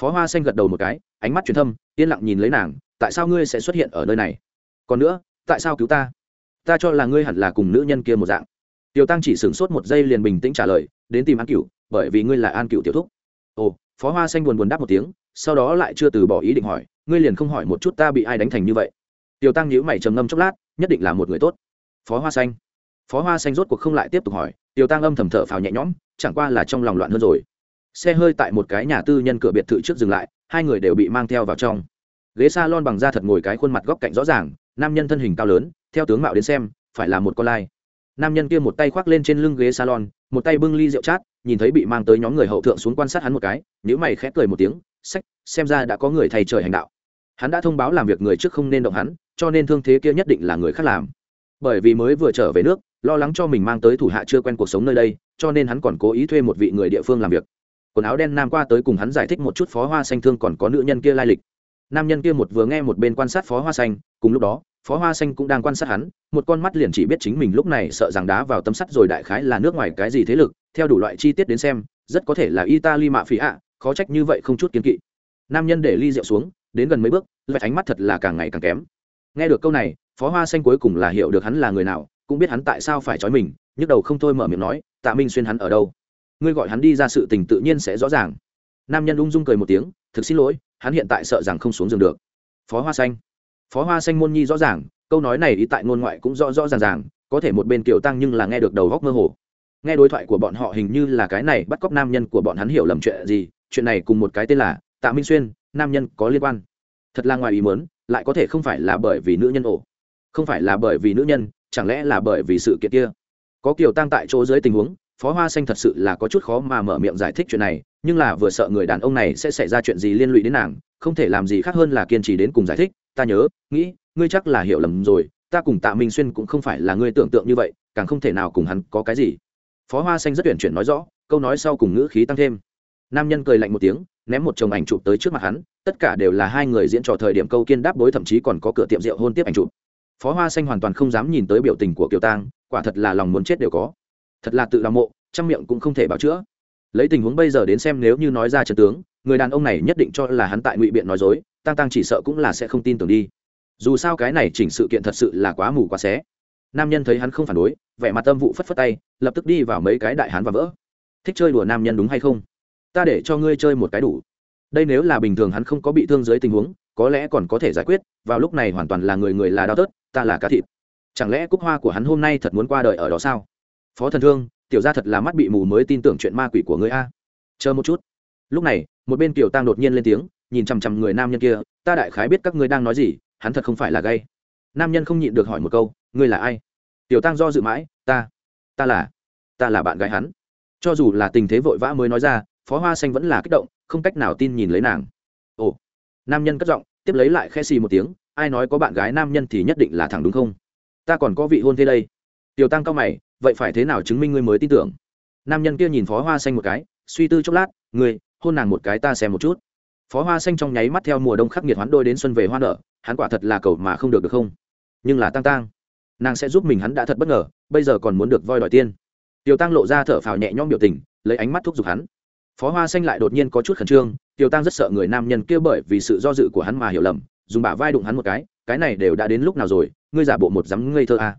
Phó hoa xanh gật đầu một cái, ánh mắt truyền thâm, yên lặng nhìn lấy nàng, tại sao ngươi sẽ xuất hiện ở nơi này? Còn nữa, tại sao cứu ta? Ta cho là ngươi hẳn là cùng nữ nhân kia một dạng. Tiêu tăng chỉ sửng sốt một giây liền bình tĩnh trả lời đến tìm an cựu, bởi vì ngươi là an cựu tiểu thúc. Ồ phó hoa xanh buồn buồn đáp một tiếng sau đó lại chưa từ bỏ ý định hỏi ngươi liền không hỏi một chút ta bị ai đánh thành như vậy. Tiêu tăng nhíu mày trầm ngâm chốc lát nhất định là một người tốt. Phó hoa xanh. Phó hoa xanh rốt cuộc không lại tiếp tục hỏi tiêu tăng âm thầm thở phào nhẹ nhõm chẳng qua là trong lòng loạn hơn rồi. Xe hơi tại một cái nhà tư nhân cửa biệt thự trước dừng lại hai người đều bị mang theo vào trong. Ghế s a lon bằng da thật ngồi cái khuôn mặt góc cạnh rõ ràng nam nhân thân hình cao lớn theo tướng mạo đến xem phải là một con lai. Nam nhân kia một tay khoác lên trên lưng ghế salon một tay bưng ly rượu chát, nhìn thấy bị mang tới nhóm người hậu thượng xuống quan sát hắn một cái nếu mày khẽ cười một tiếng, sách, xem ra đã có người thầy trời hành đạo. Hắn đã thông báo làm việc người trước không nên động hắn, cho nên thương thế kia nhất định là người khác làm. Bởi vì mới vừa trở về nước, lo lắng cho mình mang tới thủ hạ chưa quen cuộc sống nơi đây, cho nên hắn còn cố ý thuê một vị người địa phương làm việc. Quần áo đen nam qua tới cùng hắn giải thích một chút phó hoa xanh thương còn có nữ nhân kia lai lịch. Nam nhân kia một vừa nghe một bên quan sát phó hoa xanh, cùng lúc đó phó hoa xanh cũng đang quan sát hắn, một con mắt liền chỉ biết chính mình lúc này sợ rằng đá vào tấm sắt rồi đại khái là nước ngoài cái gì thế lực, theo đủ loại chi tiết đến xem, rất có thể là italy mạ phí ạ, khó trách như vậy không chút kiến kỵ. Nam nhân để ly rượu xuống, đến gần mấy bước, lại ánh mắt thật là càng ngày càng kém. Nghe được câu này, phó hoa xanh cuối cùng là hiểu được hắn là người nào, cũng biết hắn tại sao phải trói mình, nhức đầu không thôi mở miệng nói, tạ minh xuyên hắn ở đâu? Ngươi gọi hắn đi ra sự tình tự nhiên sẽ rõ ràng. Nam nhân ung dung cười một tiếng, thực xin lỗi, hắn hiện tại sợ rằng không xuống giường được. Phó hoa xanh phó hoa xanh môn nhi rõ ràng, câu nói này ý tại ngôn ngoại cũng rõ rõ ràng ràng, có thể một bên kiều tăng nhưng là nghe được đầu góc mơ hồ. Nghe đối thoại của bọn họ hình như là cái này bắt cóc nam nhân của bọn hắn hiểu lầm chuyện gì, chuyện này cùng một cái tên là tạ minh xuyên, nam nhân có liên quan. Thật là ngoài ý mớn lại có thể không phải là bởi vì nữ nhân ổ. Không phải là bởi vì nữ nhân, chẳng lẽ là bởi vì sự kiện kia? Có kiều tăng tại chỗ dưới tình huống, phó hoa xanh thật sự là có chút khó mà mở miệng giải thích chuyện này, nhưng là vừa sợ người đàn ông này sẽ xảy ra chuyện gì liên lụy đến nàng, không thể làm gì khác hơn là kiên trì đến cùng giải thích ta nhớ, nghĩ, ngươi chắc là hiểu lầm rồi, ta cùng tạ minh xuyên cũng không phải là ngươi tưởng tượng như vậy, càng không thể nào cùng hắn có cái gì. Phó hoa xanh rất tuyển chuyển nói rõ, câu nói sau cùng ngữ khí tăng thêm. Nam nhân cười lạnh một tiếng, ném một chồng ảnh chụp tới trước mặt hắn, tất cả đều là hai người diễn trò thời điểm câu kiên đáp đối thậm chí còn có cửa tiệm rượu hôn tiếp ảnh chụp. Phó hoa xanh hoàn toàn không dám nhìn tới biểu tình của kiều tang, quả thật là lòng muốn chết đều có. Thật là tự đ mộ, trong miệng cũng không thể bảo chữa. Lấy tình huống bây giờ đến xem nếu như nói ra trận tướng, người đàn ông này nhất định cho là hắn tại ngụy biện nói dối tăng tăng chỉ sợ cũng là sẽ không tin tưởng đi. Dù sao cái này chỉnh sự kiện thật sự là quá mù quá xé. Nam nhân thấy hắn không phản đối, vẻ mặt tâm vụ phất phất tay, lập tức đi vào mấy cái đại hán và vỡ. Thích chơi đùa nam nhân đúng hay không? Ta để cho ngươi chơi một cái đủ. Đây nếu là bình thường hắn không có bị thương dưới tình huống, có lẽ còn có thể giải quyết, vào lúc này hoàn toàn là người người là đau tớt, ta là cá thịt. Chẳng lẽ cúc hoa của hắn hôm nay thật muốn qua đời ở đó sao? Phó thần thương, tiểu ra thật là mắt bị mù mới tin tưởng chuyện ma quỷ của ngươi a. Chờ một chút. Lúc này, một bên kiều tăng đột nhiên lên tiếng nhìn chằm chằm người nam nhân kia, ta đại khái biết các ngươi đang nói gì, hắn thật không phải là gay. Nam nhân không nhịn được hỏi một câu, ngươi là ai? Tiểu tăng do dự mãi, ta ta là ta là bạn gái hắn. Cho dù là tình thế vội vã mới nói ra, phó hoa xanh vẫn là kích động, không cách nào tin nhìn lấy nàng. Ồ. Nam nhân cất giọng, tiếp lấy lại khe xì một tiếng, ai nói có bạn gái nam nhân thì nhất định là thẳng đúng không? Ta còn có vị hôn thế đây. Tiểu tăng cao mày, vậy phải thế nào chứng minh ngươi mới tin tưởng? Nam nhân kia nhìn phó hoa xanh một cái, suy tư chốc lát, ngươi, hôn nàng một cái ta xem một chút phó hoa xanh trong nháy mắt theo mùa đông khắc nghiệt hoán đôi đến xuân về hoa nở, hắn quả thật là cầu mà không được được không? Nhưng là tăng tăng nàng sẽ giúp mình hắn đã thật bất ngờ, bây giờ còn muốn được voi đòi tiên. Tiểu tăng lộ ra thở phào nhẹ nhõm biểu tình, lấy ánh mắt thúc giục hắn. Phó hoa xanh lại đột nhiên có chút khẩn trương, tiểu tăng rất sợ người nam nhân kia bởi vì sự do dự của hắn mà hiểu lầm, dùng bả vai đụng hắn một cái cái này đều đã đến lúc nào rồi, ngươi giả bộ một dám ngây thơ à.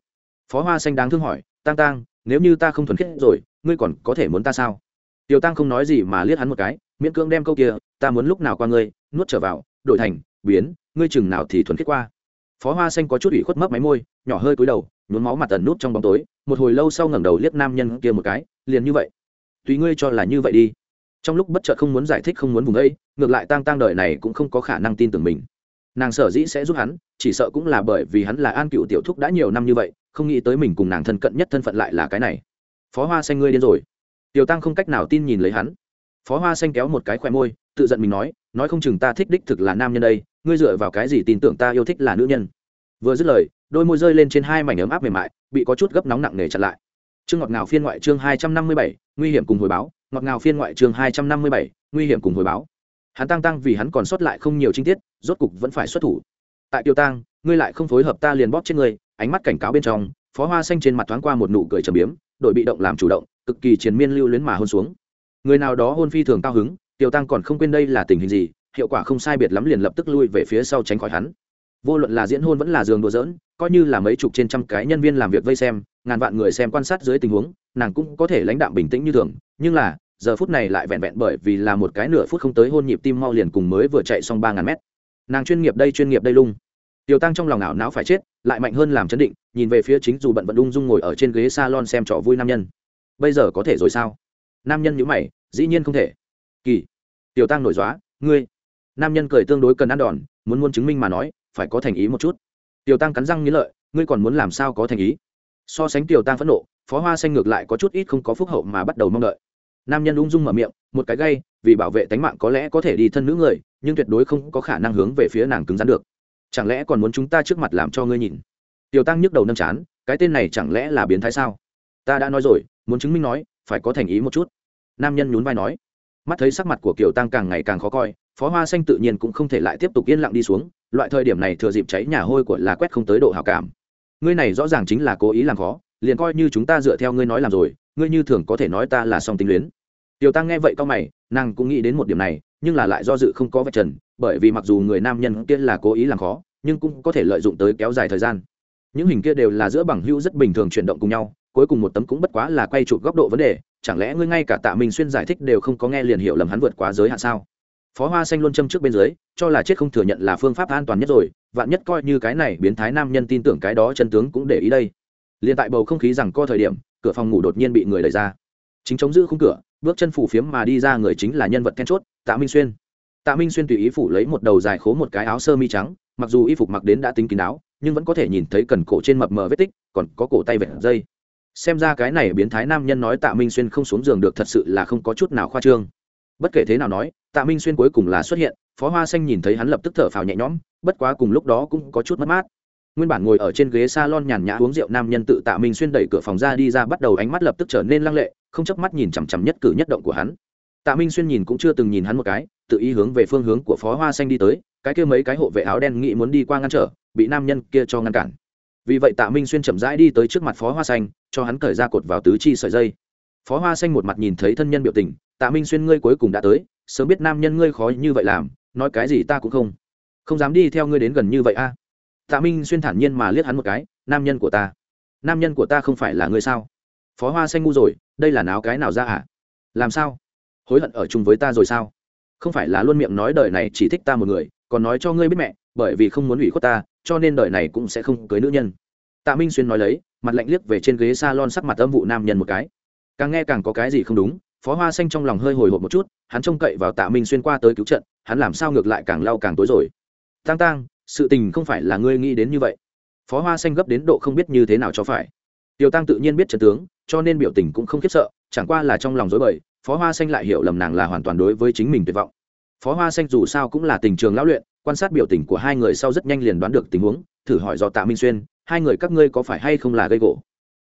phó hoa xanh đáng thương hỏi tăng tăng nếu như ta không thuần khiết rồi, ngươi còn có thể muốn ta sao? Tiểu tăng không nói gì mà liếc hắn một cái, miễn cưỡng đem câu kia, ta muốn lúc nào qua ngươi? nuốt trở vào, đổi thành, biến, ngươi chừng nào thì thuần khiết qua. Phó hoa xanh có chút ủy khuất mấp máy môi, nhỏ hơi cúi đầu, nhuốm máu mặt tần nút trong bóng tối, một hồi lâu sau ngẩng đầu liếc nam nhân kia một cái, liền như vậy. Tùy ngươi cho là như vậy đi. Trong lúc bất chợt không muốn giải thích không muốn vùng ấy ngược lại tang tang đời này cũng không có khả năng tin tưởng mình. Nàng sở dĩ sẽ giúp hắn, chỉ sợ cũng là bởi vì hắn là an cựu tiểu thúc đã nhiều năm như vậy, không nghĩ tới mình cùng nàng thân cận nhất thân phận lại là cái này. Phó hoa xanh ngươi điên rồi tiểu tăng không cách nào tin nhìn lấy hắn. Phó hoa xanh kéo một cái khoe môi, tự giận mình nói nói không chừng ta thích đích thực là nam nhân đây, ngươi dựa vào cái gì tin tưởng ta yêu thích là nữ nhân? Vừa dứt lời, đôi môi rơi lên trên hai mảnh ấm áp mềm mại, bị có chút gấp nóng nặng nề chặn lại. Chương ngọt ngào phiên ngoại chương hai trăm năm mươi bảy, nguy hiểm cùng hồi báo. Ngọt ngào phiên ngoại chương hai trăm năm mươi bảy, nguy hiểm cùng hồi báo. Hắn tăng tăng vì hắn còn sót lại không nhiều chi tiết, rốt cục vẫn phải xuất thủ. Tại Tiêu tăng, ngươi lại không phối hợp ta liền bóp trên ngươi, ánh mắt cảnh cáo bên trong, phó hoa xanh trên mặt thoáng qua một nụ cười trầm biếm đội bị động làm chủ động cực kỳ triền miên lưu luyến mà hôn xuống. Người nào đó hôn phi thường cao hứng, tiểu tăng còn không quên đây là tình hình gì, hiệu quả không sai biệt lắm liền lập tức lui về phía sau tránh khỏi hắn. Vô luận là diễn hôn vẫn là giường đùa giỡn, coi như là mấy chục trên trăm cái nhân viên làm việc vây xem, ngàn vạn người xem quan sát dưới tình huống, nàng cũng có thể lãnh đạm bình tĩnh như thường. Nhưng là, giờ phút này lại vẹn vẹn bởi vì là một cái nửa phút không tới hôn nhịp tim mau liền cùng mới vừa chạy xong ba ngàn mét. Nàng chuyên nghiệp đây, chuyên nghiệp đây lung. Tiểu tăng trong lòng ảo não phải chết, lại mạnh hơn làm chấn định, nhìn về phía chính dù bận vận ung dung ngồi ở trên ghế salon xem trò vui nam nhân bây giờ có thể rồi sao? Nam nhân nhữ mày, dĩ nhiên không thể. Kỳ, tiểu tăng nổi dóa, ngươi. Nam nhân cười tương đối cần ăn đòn, muốn muốn chứng minh mà nói, phải có thành ý một chút. Tiểu tăng cắn răng nghĩ lợi, ngươi còn muốn làm sao có thành ý? So sánh tiểu tăng phẫn nộ, phó hoa xanh ngược lại có chút ít không có phúc hậu mà bắt đầu mong đợi. Nam nhân ung dung mở miệng, một cái gây vì bảo vệ tánh mạng có lẽ có thể đi thân nữ người, nhưng tuyệt đối không có khả năng hướng về phía nàng cứng rắn được. Chẳng lẽ còn muốn chúng ta trước mặt làm cho ngươi nhìn? Tiểu tăng nhức đầu nâm chán, cái tên này chẳng lẽ là biến thái sao? Ta đã nói rồi muốn chứng minh nói, phải có thành ý một chút. Nam nhân nhún vai nói. Mắt thấy sắc mặt của kiều tăng càng ngày càng khó coi, phó hoa xanh tự nhiên cũng không thể lại tiếp tục yên lặng đi xuống, loại thời điểm này thừa dịp cháy nhà hôi của là quét không tới độ hảo cảm. Ngươi này rõ ràng chính là cố ý làm khó, liền coi như chúng ta dựa theo ngươi nói làm rồi, ngươi như thường có thể nói ta là song tính luyến. Tiểu tăng nghe vậy cao mày, nàng cũng nghĩ đến một điểm này, nhưng là lại do dự không có vạch trần, bởi vì mặc dù người nam nhân kia là cố ý làm khó, nhưng cũng có thể lợi dụng tới kéo dài thời gian. Những hình kia đều là giữa bằng hữu rất bình thường chuyển động cùng nhau cuối cùng một tấm cũng bất quá là quay chụp góc độ vấn đề, chẳng lẽ ngươi ngay cả tạ minh xuyên giải thích đều không có nghe liền hiểu lầm hắn vượt quá giới hạn sao? Phó hoa xanh luôn châm trước bên dưới, cho là chết không thừa nhận là phương pháp an toàn nhất rồi, vạn nhất coi như cái này biến thái nam nhân tin tưởng cái đó chân tướng cũng để ý đây. Liền tại bầu không khí rằng co thời điểm, cửa phòng ngủ đột nhiên bị người đẩy ra. Chính chống giữ khung cửa, bước chân phủ phiếm mà đi ra người chính là nhân vật then chốt, tạ minh xuyên. Tạ minh xuyên tùy ý phủ lấy một đầu dài khố một cái áo sơ mi trắng, mặc dù y phục mặc đến đã tính kín áo nhưng vẫn có thể nhìn thấy cần cổ trên mập mờ vết tích, còn có cổ tay vẹt dây xem ra cái này biến thái nam nhân nói tạ minh xuyên không xuống giường được thật sự là không có chút nào khoa trương. Bất kể thế nào nói, tạ minh xuyên cuối cùng là xuất hiện, phó hoa xanh nhìn thấy hắn lập tức thở phào nhẹ nhõm, bất quá cùng lúc đó cũng có chút mất mát. Nguyên bản ngồi ở trên ghế s a lon nhàn nhã uống rượu nam nhân tự tạ minh xuyên đẩy cửa phòng ra đi ra bắt đầu ánh mắt lập tức trở nên lăng lệ, không chớp mắt nhìn chằm chằm nhất cử nhất động của hắn. Tạ minh xuyên nhìn cũng chưa từng nhìn hắn một cái, tự ý hướng về phương hướng của phó hoa xanh đi tới, cái kia mấy cái hộ vệ áo đen nghĩ muốn đi qua ngăn trở, bị nam nhân kia cho ngăn cản. Vì vậy tạ minh xuyên chậm rãi đi tới trước mặt phó hoa xanh cho hắn cởi ra cột vào tứ chi sợi dây. Phó hoa xanh một mặt nhìn thấy thân nhân biểu tình, tạ minh xuyên, ngươi cuối cùng đã tới, sớm biết nam nhân ngươi khó như vậy làm, nói cái gì ta cũng không không dám đi theo ngươi đến gần như vậy a. Tạ minh xuyên thản nhiên mà liếc hắn một cái, nam nhân của ta, nam nhân của ta không phải là ngươi sao? Phó hoa xanh ngu rồi, đây là náo cái nào ra à làm sao? Hối hận ở chung với ta rồi sao? Không phải là luôn miệng nói đời này chỉ thích ta một người, còn nói cho ngươi biết mẹ, bởi vì không muốn ủy khuất ta, cho nên đời này cũng sẽ không cưới nữ nhân. Tạ minh xuyên nói lấy mặt lạnh liếc về trên ghế s a lon sắc mặt âm vụ nam nhân một cái. Càng nghe càng có cái gì không đúng, phó hoa xanh trong lòng hơi hồi hộp một chút, hắn trông cậy vào tạ minh xuyên qua tới cứu trận, hắn làm sao ngược lại càng lau càng tối rồi. Tang tang, sự tình không phải là ngươi nghĩ đến như vậy. Phó hoa xanh gấp đến độ không biết như thế nào cho phải. Tiểu tăng tự nhiên biết trận tướng, cho nên biểu tình cũng không khiếp sợ, chẳng qua là trong lòng dối bời, phó hoa xanh lại hiểu lầm nàng là hoàn toàn đối với chính mình tuyệt vọng. Phó hoa xanh dù sao cũng là tình trường lão luyện, quan sát biểu tình của hai người sau rất nhanh liền đoán được tình huống, thử hỏi do tạ minh xuyên hai người các ngươi có phải hay không là gây gỗ?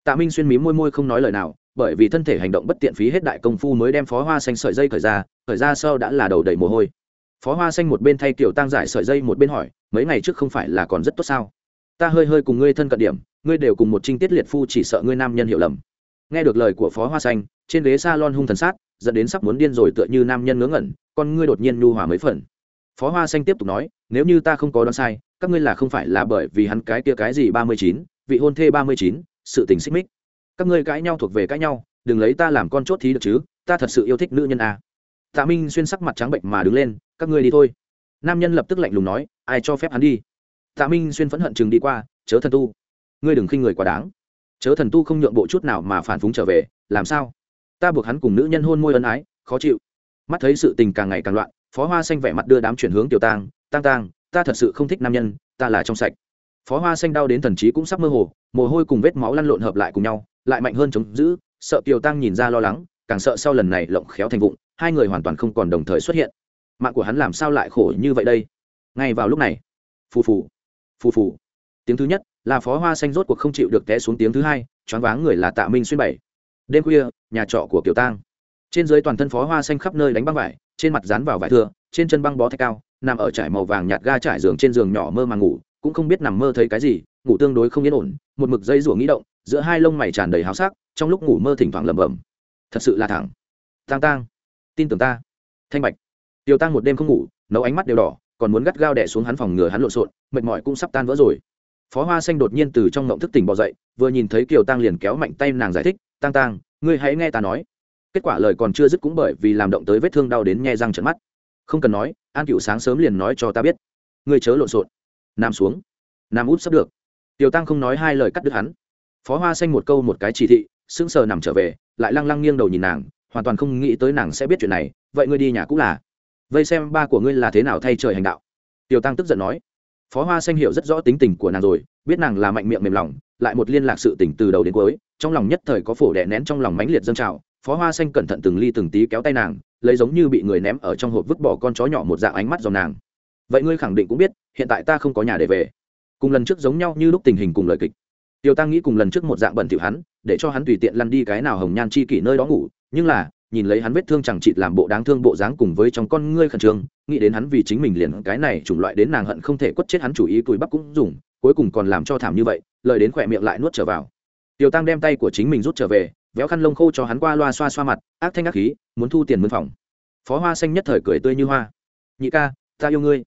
Tạ minh xuyên mí môi môi không nói lời nào, bởi vì thân thể hành động bất tiện phí hết đại công phu mới đem phó hoa xanh sợi dây khởi ra khởi ra sau đã là đầu đầy mồ hôi. Phó hoa xanh một bên thay kiểu tăng giải sợi dây một bên hỏi, mấy ngày trước không phải là còn rất tốt sao? Ta hơi hơi cùng ngươi thân cận điểm, ngươi đều cùng một trinh tiết liệt phu chỉ sợ ngươi nam nhân hiểu lầm. Nghe được lời của phó hoa xanh, trên ghế s a lon hung thần sát, dẫn đến sắp muốn điên rồi tựa như nam nhân ngớ ngẩn, con ngươi đột nhiên nhu hòa mấy phần phó hoa xanh tiếp tục nói, nếu như ta không có đoán sai, các ngươi là không phải là bởi vì hắn cái kia cái gì ba mươi chín, vị hôn thê ba mươi chín, sự tình xích mích. Các ngươi cãi nhau thuộc về cãi nhau, đừng lấy ta làm con chốt thí được chứ, ta thật sự yêu thích nữ nhân a. Tạ minh xuyên sắc mặt trắng bệnh mà đứng lên, các ngươi đi thôi. Nam nhân lập tức lạnh lùng nói, ai cho phép hắn đi? Tạ minh xuyên phẫn hận chừng đi qua, chớ thần tu, ngươi đừng khinh người quá đáng. Chớ thần tu không nhượng bộ chút nào mà phản phúng trở về, làm sao? Ta buộc hắn cùng nữ nhân hôn môi ân ái, khó chịu. Mắt thấy sự tình càng ngày càng loạn phó hoa xanh vẻ mặt đưa đám chuyển hướng tiểu tang tang tang ta thật sự không thích nam nhân, ta là trong sạch. Phó hoa xanh đau đến thần trí cũng sắp mơ hồ, mồ hôi cùng vết máu lăn lộn hợp lại cùng nhau, lại mạnh hơn chống giữ, sợ tiểu tăng nhìn ra lo lắng, càng sợ sau lần này lộng khéo thành vụng, hai người hoàn toàn không còn đồng thời xuất hiện. Mạng của hắn làm sao lại khổ như vậy đây? Ngay vào lúc này, phù phù phù phù. Tiếng thứ nhất là phó hoa xanh rốt cuộc không chịu được té xuống tiếng thứ hai, choáng váng người là tạ minh xuyên bảy. Đêm khuya, nhà trọ của kiều tang trên dưới toàn thân phó hoa xanh khắp nơi đánh băng vải trên mặt dán vào vải thưa, trên chân băng bó thạch cao, nằm ở trải màu vàng nhạt ga trải giường trên giường nhỏ mơ mà ngủ, cũng không biết nằm mơ thấy cái gì, ngủ tương đối không yên ổn, một mực dây rủa nghĩ động, giữa hai lông mày tràn đầy háo sắc, trong lúc ngủ mơ thỉnh thoảng lẩm bẩm. Thật sự là thẳng. Tang tang. Tin tưởng ta. Thanh bạch. Tiêu tăng một đêm không ngủ, nấu ánh mắt đều đỏ, còn muốn gắt gao đẻ xuống hắn phòng ngừa hắn lộn xộn, mệt mỏi cũng sắp tan vỡ rồi. Phó hoa xanh đột nhiên từ trong ngộng thức tỉnh bỏ dậy, vừa nhìn thấy kiều tăng liền kéo mạnh tay nàng giải thích tăng tăng ngươi hãy nghe ta nói kết quả lời còn chưa dứt cũng bởi vì làm động tới vết thương đau đến nhe răng trận mắt. Không cần nói, an cựu sáng sớm liền nói cho ta biết. Ngươi chớ lộn xộn. Nằm xuống. Nằm út sắp được. Tiểu tăng không nói hai lời cắt đứt hắn. Phó hoa xanh một câu một cái chỉ thị, sững sờ nằm trở về, lại lăng lăng nghiêng đầu nhìn nàng, hoàn toàn không nghĩ tới nàng sẽ biết chuyện này, vậy ngươi đi nhà cũng là. Vây xem ba của ngươi là thế nào thay trời hành đạo. Tiểu tăng tức giận nói. Phó hoa xanh hiểu rất rõ tính tình của nàng rồi, biết nàng là mạnh miệng mềm lòng, lại một liên lạc sự tỉnh từ đầu đến cuối, trong lòng nhất thời có phổ đẻ nén trong lòng mãnh liệt dâng trào phó hoa xanh cẩn thận từng ly từng tí kéo tay nàng, lấy giống như bị người ném ở trong hộp vứt bỏ con chó nhỏ một dạng ánh mắt dòng nàng. Vậy ngươi khẳng định cũng biết, hiện tại ta không có nhà để về. Cùng lần trước giống nhau như lúc tình hình cùng lời kịch. Tiêu tăng nghĩ cùng lần trước một dạng bẩn thỉu hắn, để cho hắn tùy tiện lăn đi cái nào hồng nhan chi kỷ nơi đó ngủ, nhưng là, nhìn lấy hắn vết thương chẳng chịt làm bộ đáng thương bộ dáng cùng với trong con ngươi khẩn trương, nghĩ đến hắn vì chính mình liền cái này chủng loại đến nàng hận không thể quất chết hắn chủ ý cùi bắp cũng dùng, cuối cùng còn làm cho thảm như vậy, lời đến khỏe miệng lại nuốt trở vào. Tiêu tăng đem tay của chính mình rút trở về véo khăn lông khô cho hắn qua loa xoa xoa mặt, ác thanh ác khí, muốn thu tiền mướn phòng. Phó hoa xanh nhất thời cười tươi như hoa. Nhị ca, ta yêu ngươi.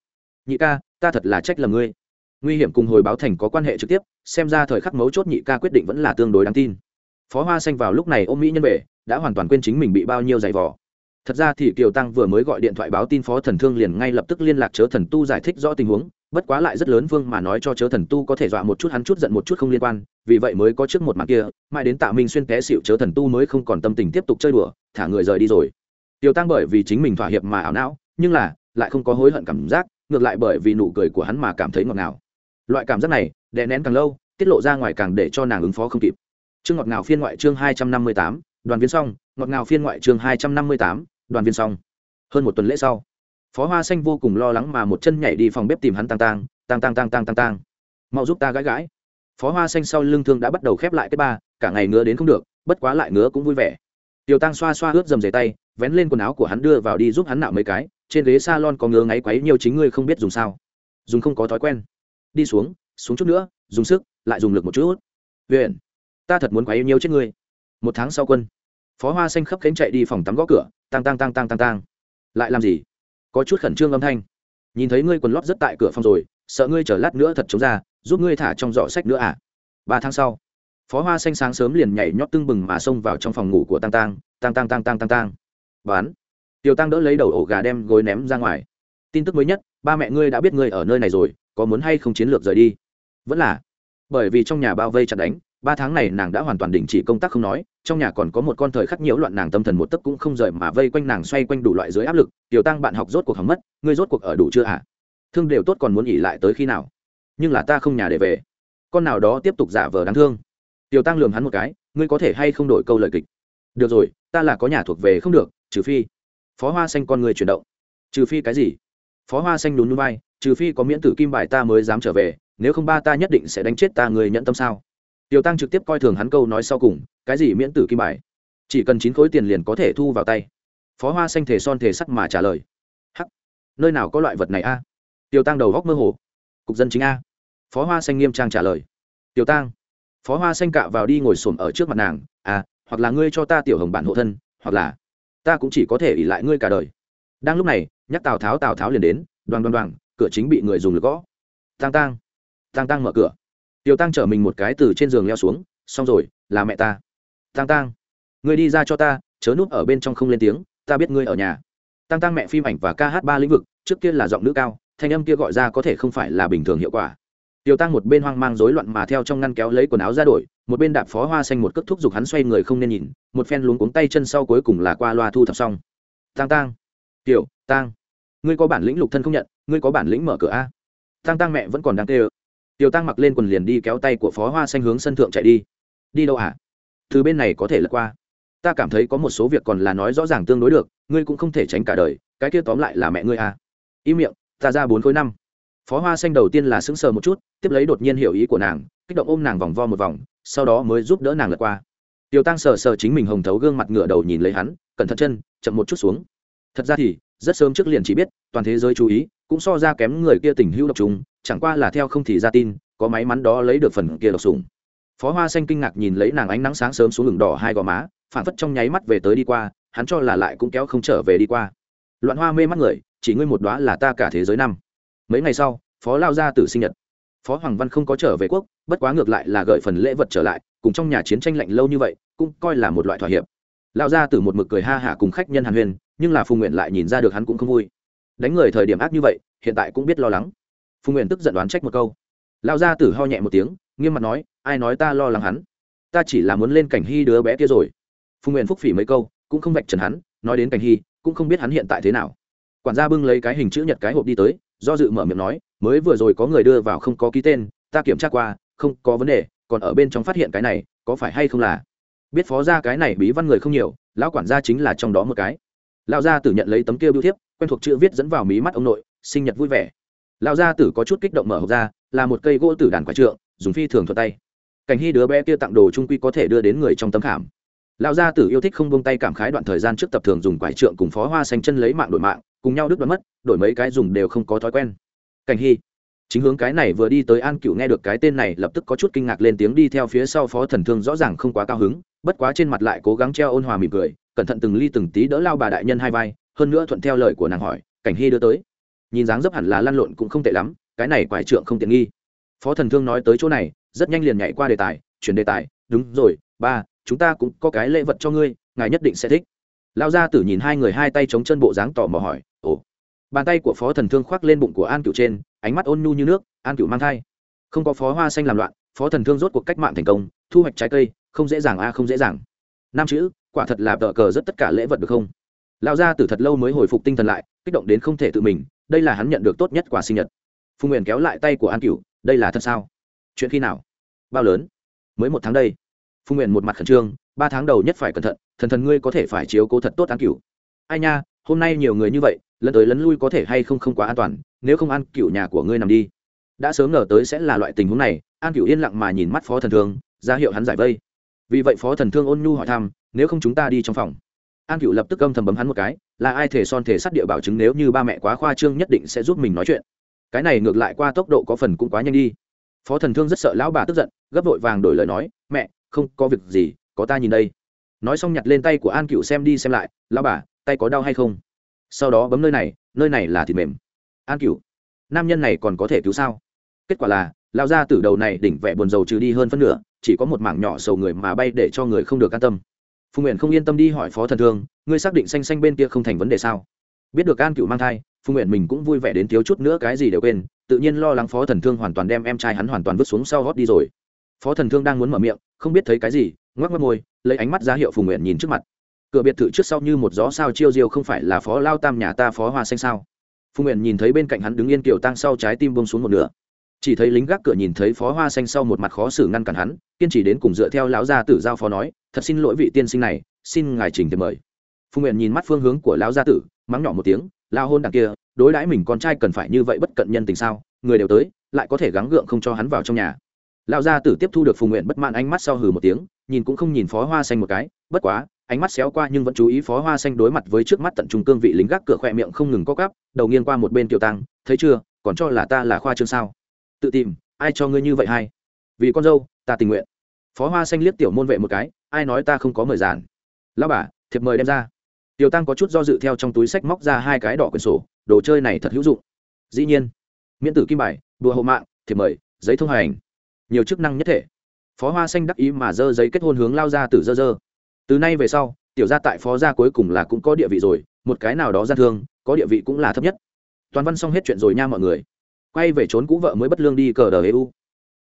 Nhị ca, ta thật là trách lầm ngươi. Nguy hiểm cùng hồi báo thành có quan hệ trực tiếp, xem ra thời khắc mấu chốt nhị ca quyết định vẫn là tương đối đáng tin. Phó hoa xanh vào lúc này ôm mỹ nhân về, đã hoàn toàn quên chính mình bị bao nhiêu giày vò. Thật ra thì kiều tăng vừa mới gọi điện thoại báo tin phó thần thương liền ngay lập tức liên lạc chớ thần tu giải thích rõ tình huống bất quá lại rất lớn vương mà nói cho chớ thần tu có thể dọa một chút hắn chút giận một chút không liên quan, vì vậy mới có trước một mặt kia, mãi đến tạ minh xuyên té xịu chớ thần tu mới không còn tâm tình tiếp tục chơi đùa, thả người rời đi rồi. Tiêu tăng bởi vì chính mình thỏa hiệp mà ảo não, nhưng là, lại không có hối hận cảm giác, ngược lại bởi vì nụ cười của hắn mà cảm thấy ngọt ngào. Loại cảm giác này, đè nén càng lâu, tiết lộ ra ngoài càng để cho nàng ứng phó không kịp. Chương ngọt ngào phiên ngoại chương hai trăm năm mươi tám, đoàn viên xong, ngọt ngào phiên ngoại chương hai trăm năm mươi tám, đoàn viên xong. Hơn một tuần lễ sau phó hoa xanh vô cùng lo lắng mà một chân nhảy đi phòng bếp tìm hắn tang tang, tang tang tang tang tang tang. mau giúp ta gãi gãi. Phó hoa xanh sau lưng thương đã bắt đầu khép lại cái ba cả ngày ngứa đến không được bất quá lại ngứa cũng vui vẻ. Tiểu tăng xoa xoa ướt dầm dày tay vén lên quần áo của hắn đưa vào đi giúp hắn nạo mấy cái trên ghế s a lon có ngứa ngáy quấy nhiều chính ngươi không biết dùng sao. Dùng không có thói quen. Đi xuống xuống chút nữa dùng sức lại dùng lực một chút. Huyện ta thật muốn quấy nhiều chết ngươi. Một tháng sau quân phó hoa xanh khấp cánh chạy đi phòng tắm gõ cửa tăng tăng tăng tăng tăng tăng lại làm gì? Có chút khẩn trương âm thanh. Nhìn thấy ngươi quần lót rất tại cửa phòng rồi, sợ ngươi chờ lát nữa thật chống ra, giúp ngươi thả trong giỏ sách nữa à? Ba tháng sau, phó hoa xanh sáng sớm liền nhảy nhót tưng bừng mà xông vào trong phòng ngủ của tăng tăng tăng tăng tăng tăng tăng tăng. Bán tiểu tăng đỡ lấy đầu ổ gà đem gối ném ra ngoài. Tin tức mới nhất, ba mẹ ngươi đã biết ngươi ở nơi này rồi, có muốn hay không chiến lược rời đi? Vẫn là. Bởi vì trong nhà bao vây chặt đánh ba tháng này nàng đã hoàn toàn đình chỉ công tác không nói, trong nhà còn có một con thời khắc nhiễu loạn nàng tâm thần một tấc cũng không rời mà vây quanh nàng xoay quanh đủ loại dưới áp lực, tiểu tăng, bạn học rốt cuộc hỏng mất, ngươi rốt cuộc ở đủ chưa ạ à? thương đều tốt còn muốn nghỉ lại tới khi nào? Nhưng là ta không nhà để về. Con nào đó tiếp tục giả vờ đáng thương. Tiểu tăng lườm hắn một cái, ngươi có thể hay không đổi câu lời kịch? Được rồi, ta là có nhà thuộc về không được, trừ phi phó hoa xanh con người chuyển động. Trừ phi cái gì? Phó hoa xanh lún núi bay trừ phi có miễn tử kim bài ta mới dám trở về, nếu không ba ta nhất định sẽ đánh chết ta người nhận tâm sao? Tiểu tăng trực tiếp coi thường hắn câu nói sau cùng, cái gì miễn tử kim bài? Chỉ cần chín khối tiền liền có thể thu vào tay. Phó hoa xanh thể son thể sắc mà trả lời. Hắc, nơi nào có loại vật này a? Tiểu tăng đầu góc mơ hồ. Cục dân chính a. Phó hoa xanh nghiêm trang trả lời. Tiểu tăng, phó hoa xanh cạ vào đi ngồi xổm ở trước mặt nàng à hoặc là ngươi cho ta tiểu hồng bản hộ thân, hoặc là ta cũng chỉ có thể ỉ lại ngươi cả đời. Đang lúc này, nhắc tào tháo tào tháo liền đến đoàn đoàn đoàn cửa chính bị người dùng lực gõ. Tăng tăng tăng tăng mở cửa tiểu tăng chở mình một cái từ trên giường leo xuống, xong rồi, là mẹ ta. Tăng tăng, ngươi đi ra cho ta, chớ núp ở bên trong không lên tiếng, ta biết ngươi ở nhà. Tăng tăng mẹ phim ảnh và ca hát ba lĩnh vực, trước kia là giọng nữ cao, thanh âm kia gọi ra có thể không phải là bình thường hiệu quả. Tiểu tăng một bên hoang mang rối loạn mà theo trong ngăn kéo lấy quần áo ra đổi, một bên đạp phó hoa xanh một cước thúc giục hắn xoay người không nên nhìn, một phen luống cuống tay chân sau cuối cùng là qua loa thu thập xong. Tăng tăng, tiểu, tăng, ngươi có bản lĩnh lục thân không nhận, ngươi có bản lĩnh mở cửa a? Tăng tăng mẹ vẫn còn đang tê ơ tiểu tăng mặc lên quần liền đi kéo tay của phó hoa xanh hướng sân thượng chạy đi. Đi đâu hả từ bên này có thể lật qua. Ta cảm thấy có một số việc còn là nói rõ ràng tương đối được, ngươi cũng không thể tránh cả đời, cái kia tóm lại là mẹ ngươi à. Im miệng, ta ra bốn khối năm. Phó hoa xanh đầu tiên là sững sờ một chút, tiếp lấy đột nhiên hiểu ý của nàng, kích động ôm nàng vòng vo một vòng, sau đó mới giúp đỡ nàng lật qua. Tiểu tăng sờ sờ chính mình hồng thấu gương mặt ngựa đầu nhìn lấy hắn, cẩn thận chân, chậm một chút xuống. Thật ra thì, rất sớm trước liền chỉ biết, toàn thế giới chú ý, cũng so ra kém người kia tình hữu độc chúng chẳng qua là theo không thì ra tin, có may mắn đó lấy được phần kia độc sủng. Phó hoa xanh kinh ngạc nhìn lấy nàng ánh nắng sáng sớm xuống lửng đỏ hai gò má phản phất trong nháy mắt về tới đi qua, hắn cho là lại cũng kéo không trở về đi qua. Loạn hoa mê mắt người, chỉ ngươi một đóa là ta cả thế giới năm. Mấy ngày sau, phó lao ra từ sinh nhật. Phó hoàng văn không có trở về quốc, bất quá ngược lại là gợi phần lễ vật trở lại, cùng trong nhà chiến tranh lạnh lâu như vậy, cũng coi là một loại thỏa hiệp. Lao ra từ một mực cười ha hả cùng khách nhân hàn huyền nhưng là phùng nguyện lại nhìn ra được hắn cũng không vui. Đánh người thời điểm ác như vậy, hiện tại cũng biết lo lắng phùng nguyện tức giận đoán trách một câu. Lao ra tử ho nhẹ một tiếng, nghiêm mặt nói, ai nói ta lo lắng hắn? Ta chỉ là muốn lên cảnh hy đứa bé kia rồi. Phùng nguyện phúc phỉ mấy câu, cũng không vạch trần hắn, nói đến cảnh hy, cũng không biết hắn hiện tại thế nào. Quản gia bưng lấy cái hình chữ nhật cái hộp đi tới, do dự mở miệng nói, mới vừa rồi có người đưa vào không có ký tên, ta kiểm tra qua, không có vấn đề, còn ở bên trong phát hiện cái này, có phải hay không là? Biết phó gia cái này bí văn người không nhiều, lão quản gia chính là trong đó một cái. Lão gia tử nhận lấy tấm kia biêu thiếp, quen thuộc chữ viết dẫn vào mí mắt ông nội, sinh nhật vui vẻ lão gia tử có chút kích động mở hộp ra, là một cây gỗ tử đàn quái trượng, dùng phi thường thuật tay. Cảnh hy đứa bé kia tặng đồ trung quy có thể đưa đến người trong tấm khảm. Lão gia tử yêu thích không buông tay cảm khái đoạn thời gian trước tập thường dùng quải trượng cùng phó hoa xanh chân lấy mạng đổi mạng, cùng nhau đứt đoán mất, đổi mấy cái dùng đều không có thói quen. Cảnh hy, chính hướng cái này vừa đi tới an cựu nghe được cái tên này, lập tức có chút kinh ngạc lên tiếng đi theo phía sau phó thần thương rõ ràng không quá cao hứng, bất quá trên mặt lại cố gắng treo ôn hòa mỉm cười, cẩn thận từng ly từng tí đỡ lao bà đại nhân hai vai, hơn nữa thuận theo lời của nàng hỏi, cảnh hy đưa tới nhìn dáng dấp hẳn là lăn lộn cũng không tệ lắm, cái này quải trượng không tiện nghi. Phó thần thương nói tới chỗ này, rất nhanh liền nhảy qua đề tài, chuyển đề tài, đúng rồi, ba, chúng ta cũng có cái lễ vật cho ngươi, ngài nhất định sẽ thích. Lao gia tử nhìn hai người hai tay chống chân bộ dáng tỏ mò hỏi, ồ. Bàn tay của phó thần thương khoác lên bụng của an cựu trên, ánh mắt ôn nhu như nước, an cựu mang thai. Không có phó hoa xanh làm loạn, phó thần thương rốt cuộc cách mạng thành công, thu hoạch trái cây, không dễ dàng a, không dễ dàng. Năm chữ, quả thật là vợ cờ rất tất cả lễ vật được không? Lao ra tử thật lâu mới hồi phục tinh thần lại, kích động đến không thể tự mình đây là hắn nhận được tốt nhất quà sinh nhật. Phùng nguyện kéo lại tay của an cửu, đây là thật sao? Chuyện khi nào? Bao lớn? Mới một tháng đây. Phùng nguyện một mặt khẩn trương, ba tháng đầu nhất phải cẩn thận, thần thần ngươi có thể phải chiếu cố thật tốt an cửu. Ai nha, hôm nay nhiều người như vậy lần tới lấn lui có thể hay không không quá an toàn, nếu không an cửu nhà của ngươi nằm đi. Đã sớm ngờ tới sẽ là loại tình huống này, an cửu yên lặng mà nhìn mắt phó thần thương, ra hiệu hắn giải vây. Vì vậy phó thần thương ôn nhu hỏi thăm, nếu không chúng ta đi trong phòng. An Cửu lập tức âm thầm bấm hắn một cái là ai thể son thể sắt địa bảo chứng nếu như ba mẹ quá khoa trương nhất định sẽ giúp mình nói chuyện. Cái này ngược lại qua tốc độ có phần cũng quá nhanh đi. Phó thần thương rất sợ lão bà tức giận, gấp vội vàng đổi lời nói, mẹ, không có việc gì, có ta nhìn đây. Nói xong nhặt lên tay của an cựu xem đi xem lại, lão bà, tay có đau hay không? Sau đó bấm nơi này nơi này là thịt mềm. An cựu, nam nhân này còn có thể cứu sao? Kết quả là lao ra từ đầu này đỉnh vẻ buồn rầu trừ đi hơn phân nửa, chỉ có một mảng nhỏ sầu người mà bay để cho người không được an tâm phùng nguyện không yên tâm đi hỏi phó thần thương, ngươi xác định xanh xanh bên kia không thành vấn đề sao? Biết được an cựu mang thai, phùng nguyện mình cũng vui vẻ đến thiếu chút nữa cái gì đều quên, tự nhiên lo lắng phó thần thương hoàn toàn đem em trai hắn hoàn toàn vứt xuống sau gót đi rồi. Phó thần thương đang muốn mở miệng, không biết thấy cái gì, ngoắc ngoắc môi, lấy ánh mắt ra hiệu phùng nguyện nhìn trước mặt. Cửa biệt thự trước sau như một gió sao chiêu diêu không phải là phó lao tam nhà ta phó hoa xanh sao? Phùng nguyện nhìn thấy bên cạnh hắn đứng yên kiểu tăng sau trái tim bông xuống một nửa chỉ thấy lính gác cửa nhìn thấy phó hoa xanh sau một mặt khó xử ngăn cản hắn, kiên trì đến cùng dựa theo lão gia tử giao phó nói, thật xin lỗi vị tiên sinh này, xin ngài trình thì mời. Phùng nguyện nhìn mắt phương hướng của lão gia tử, mắng nhỏ một tiếng lao hôn đằng kia, đối đãi mình con trai cần phải như vậy bất cận nhân tình sao? Người đều tới, lại có thể gắng gượng không cho hắn vào trong nhà. Lão gia tử tiếp thu được phùng nguyện bất mãn ánh mắt sau hừ một tiếng, nhìn cũng không nhìn phó hoa xanh một cái, bất quá, ánh mắt xéo qua nhưng vẫn chú ý phó hoa xanh đối mặt với trước mắt tận trung cương vị lính gác cửa khoe miệng không ngừng có cắp đầu nghiêng qua một bên tiểu tăng, thấy chưa, còn cho là ta là khoa trương sao? Tự tìm, ai cho ngươi như vậy hay? Vì con dâu, ta tình nguyện. Phó hoa xanh liếc tiểu môn vệ một cái, ai nói ta không có mời giản? Lao bà, thiệp mời đem ra. Tiểu tăng có chút do dự theo trong túi sách móc ra hai cái đỏ quyển sổ, đồ chơi này thật hữu dụng. Dĩ nhiên, miễn tử kim bài, đùa hộ mạng, thiệp mời, giấy thông hành. Nhiều chức năng nhất thể. Phó hoa xanh đắc ý mà dơ giấy kết hôn hướng lao ra từ dơ dơ. Từ nay về sau, tiểu gia tại phó gia cuối cùng là cũng có địa vị rồi, một cái nào đó gian thương, có địa vị cũng là thấp nhất. Toàn văn xong hết chuyện rồi nha mọi người quay về trốn cũ vợ mới bất lương đi cờ đờ eu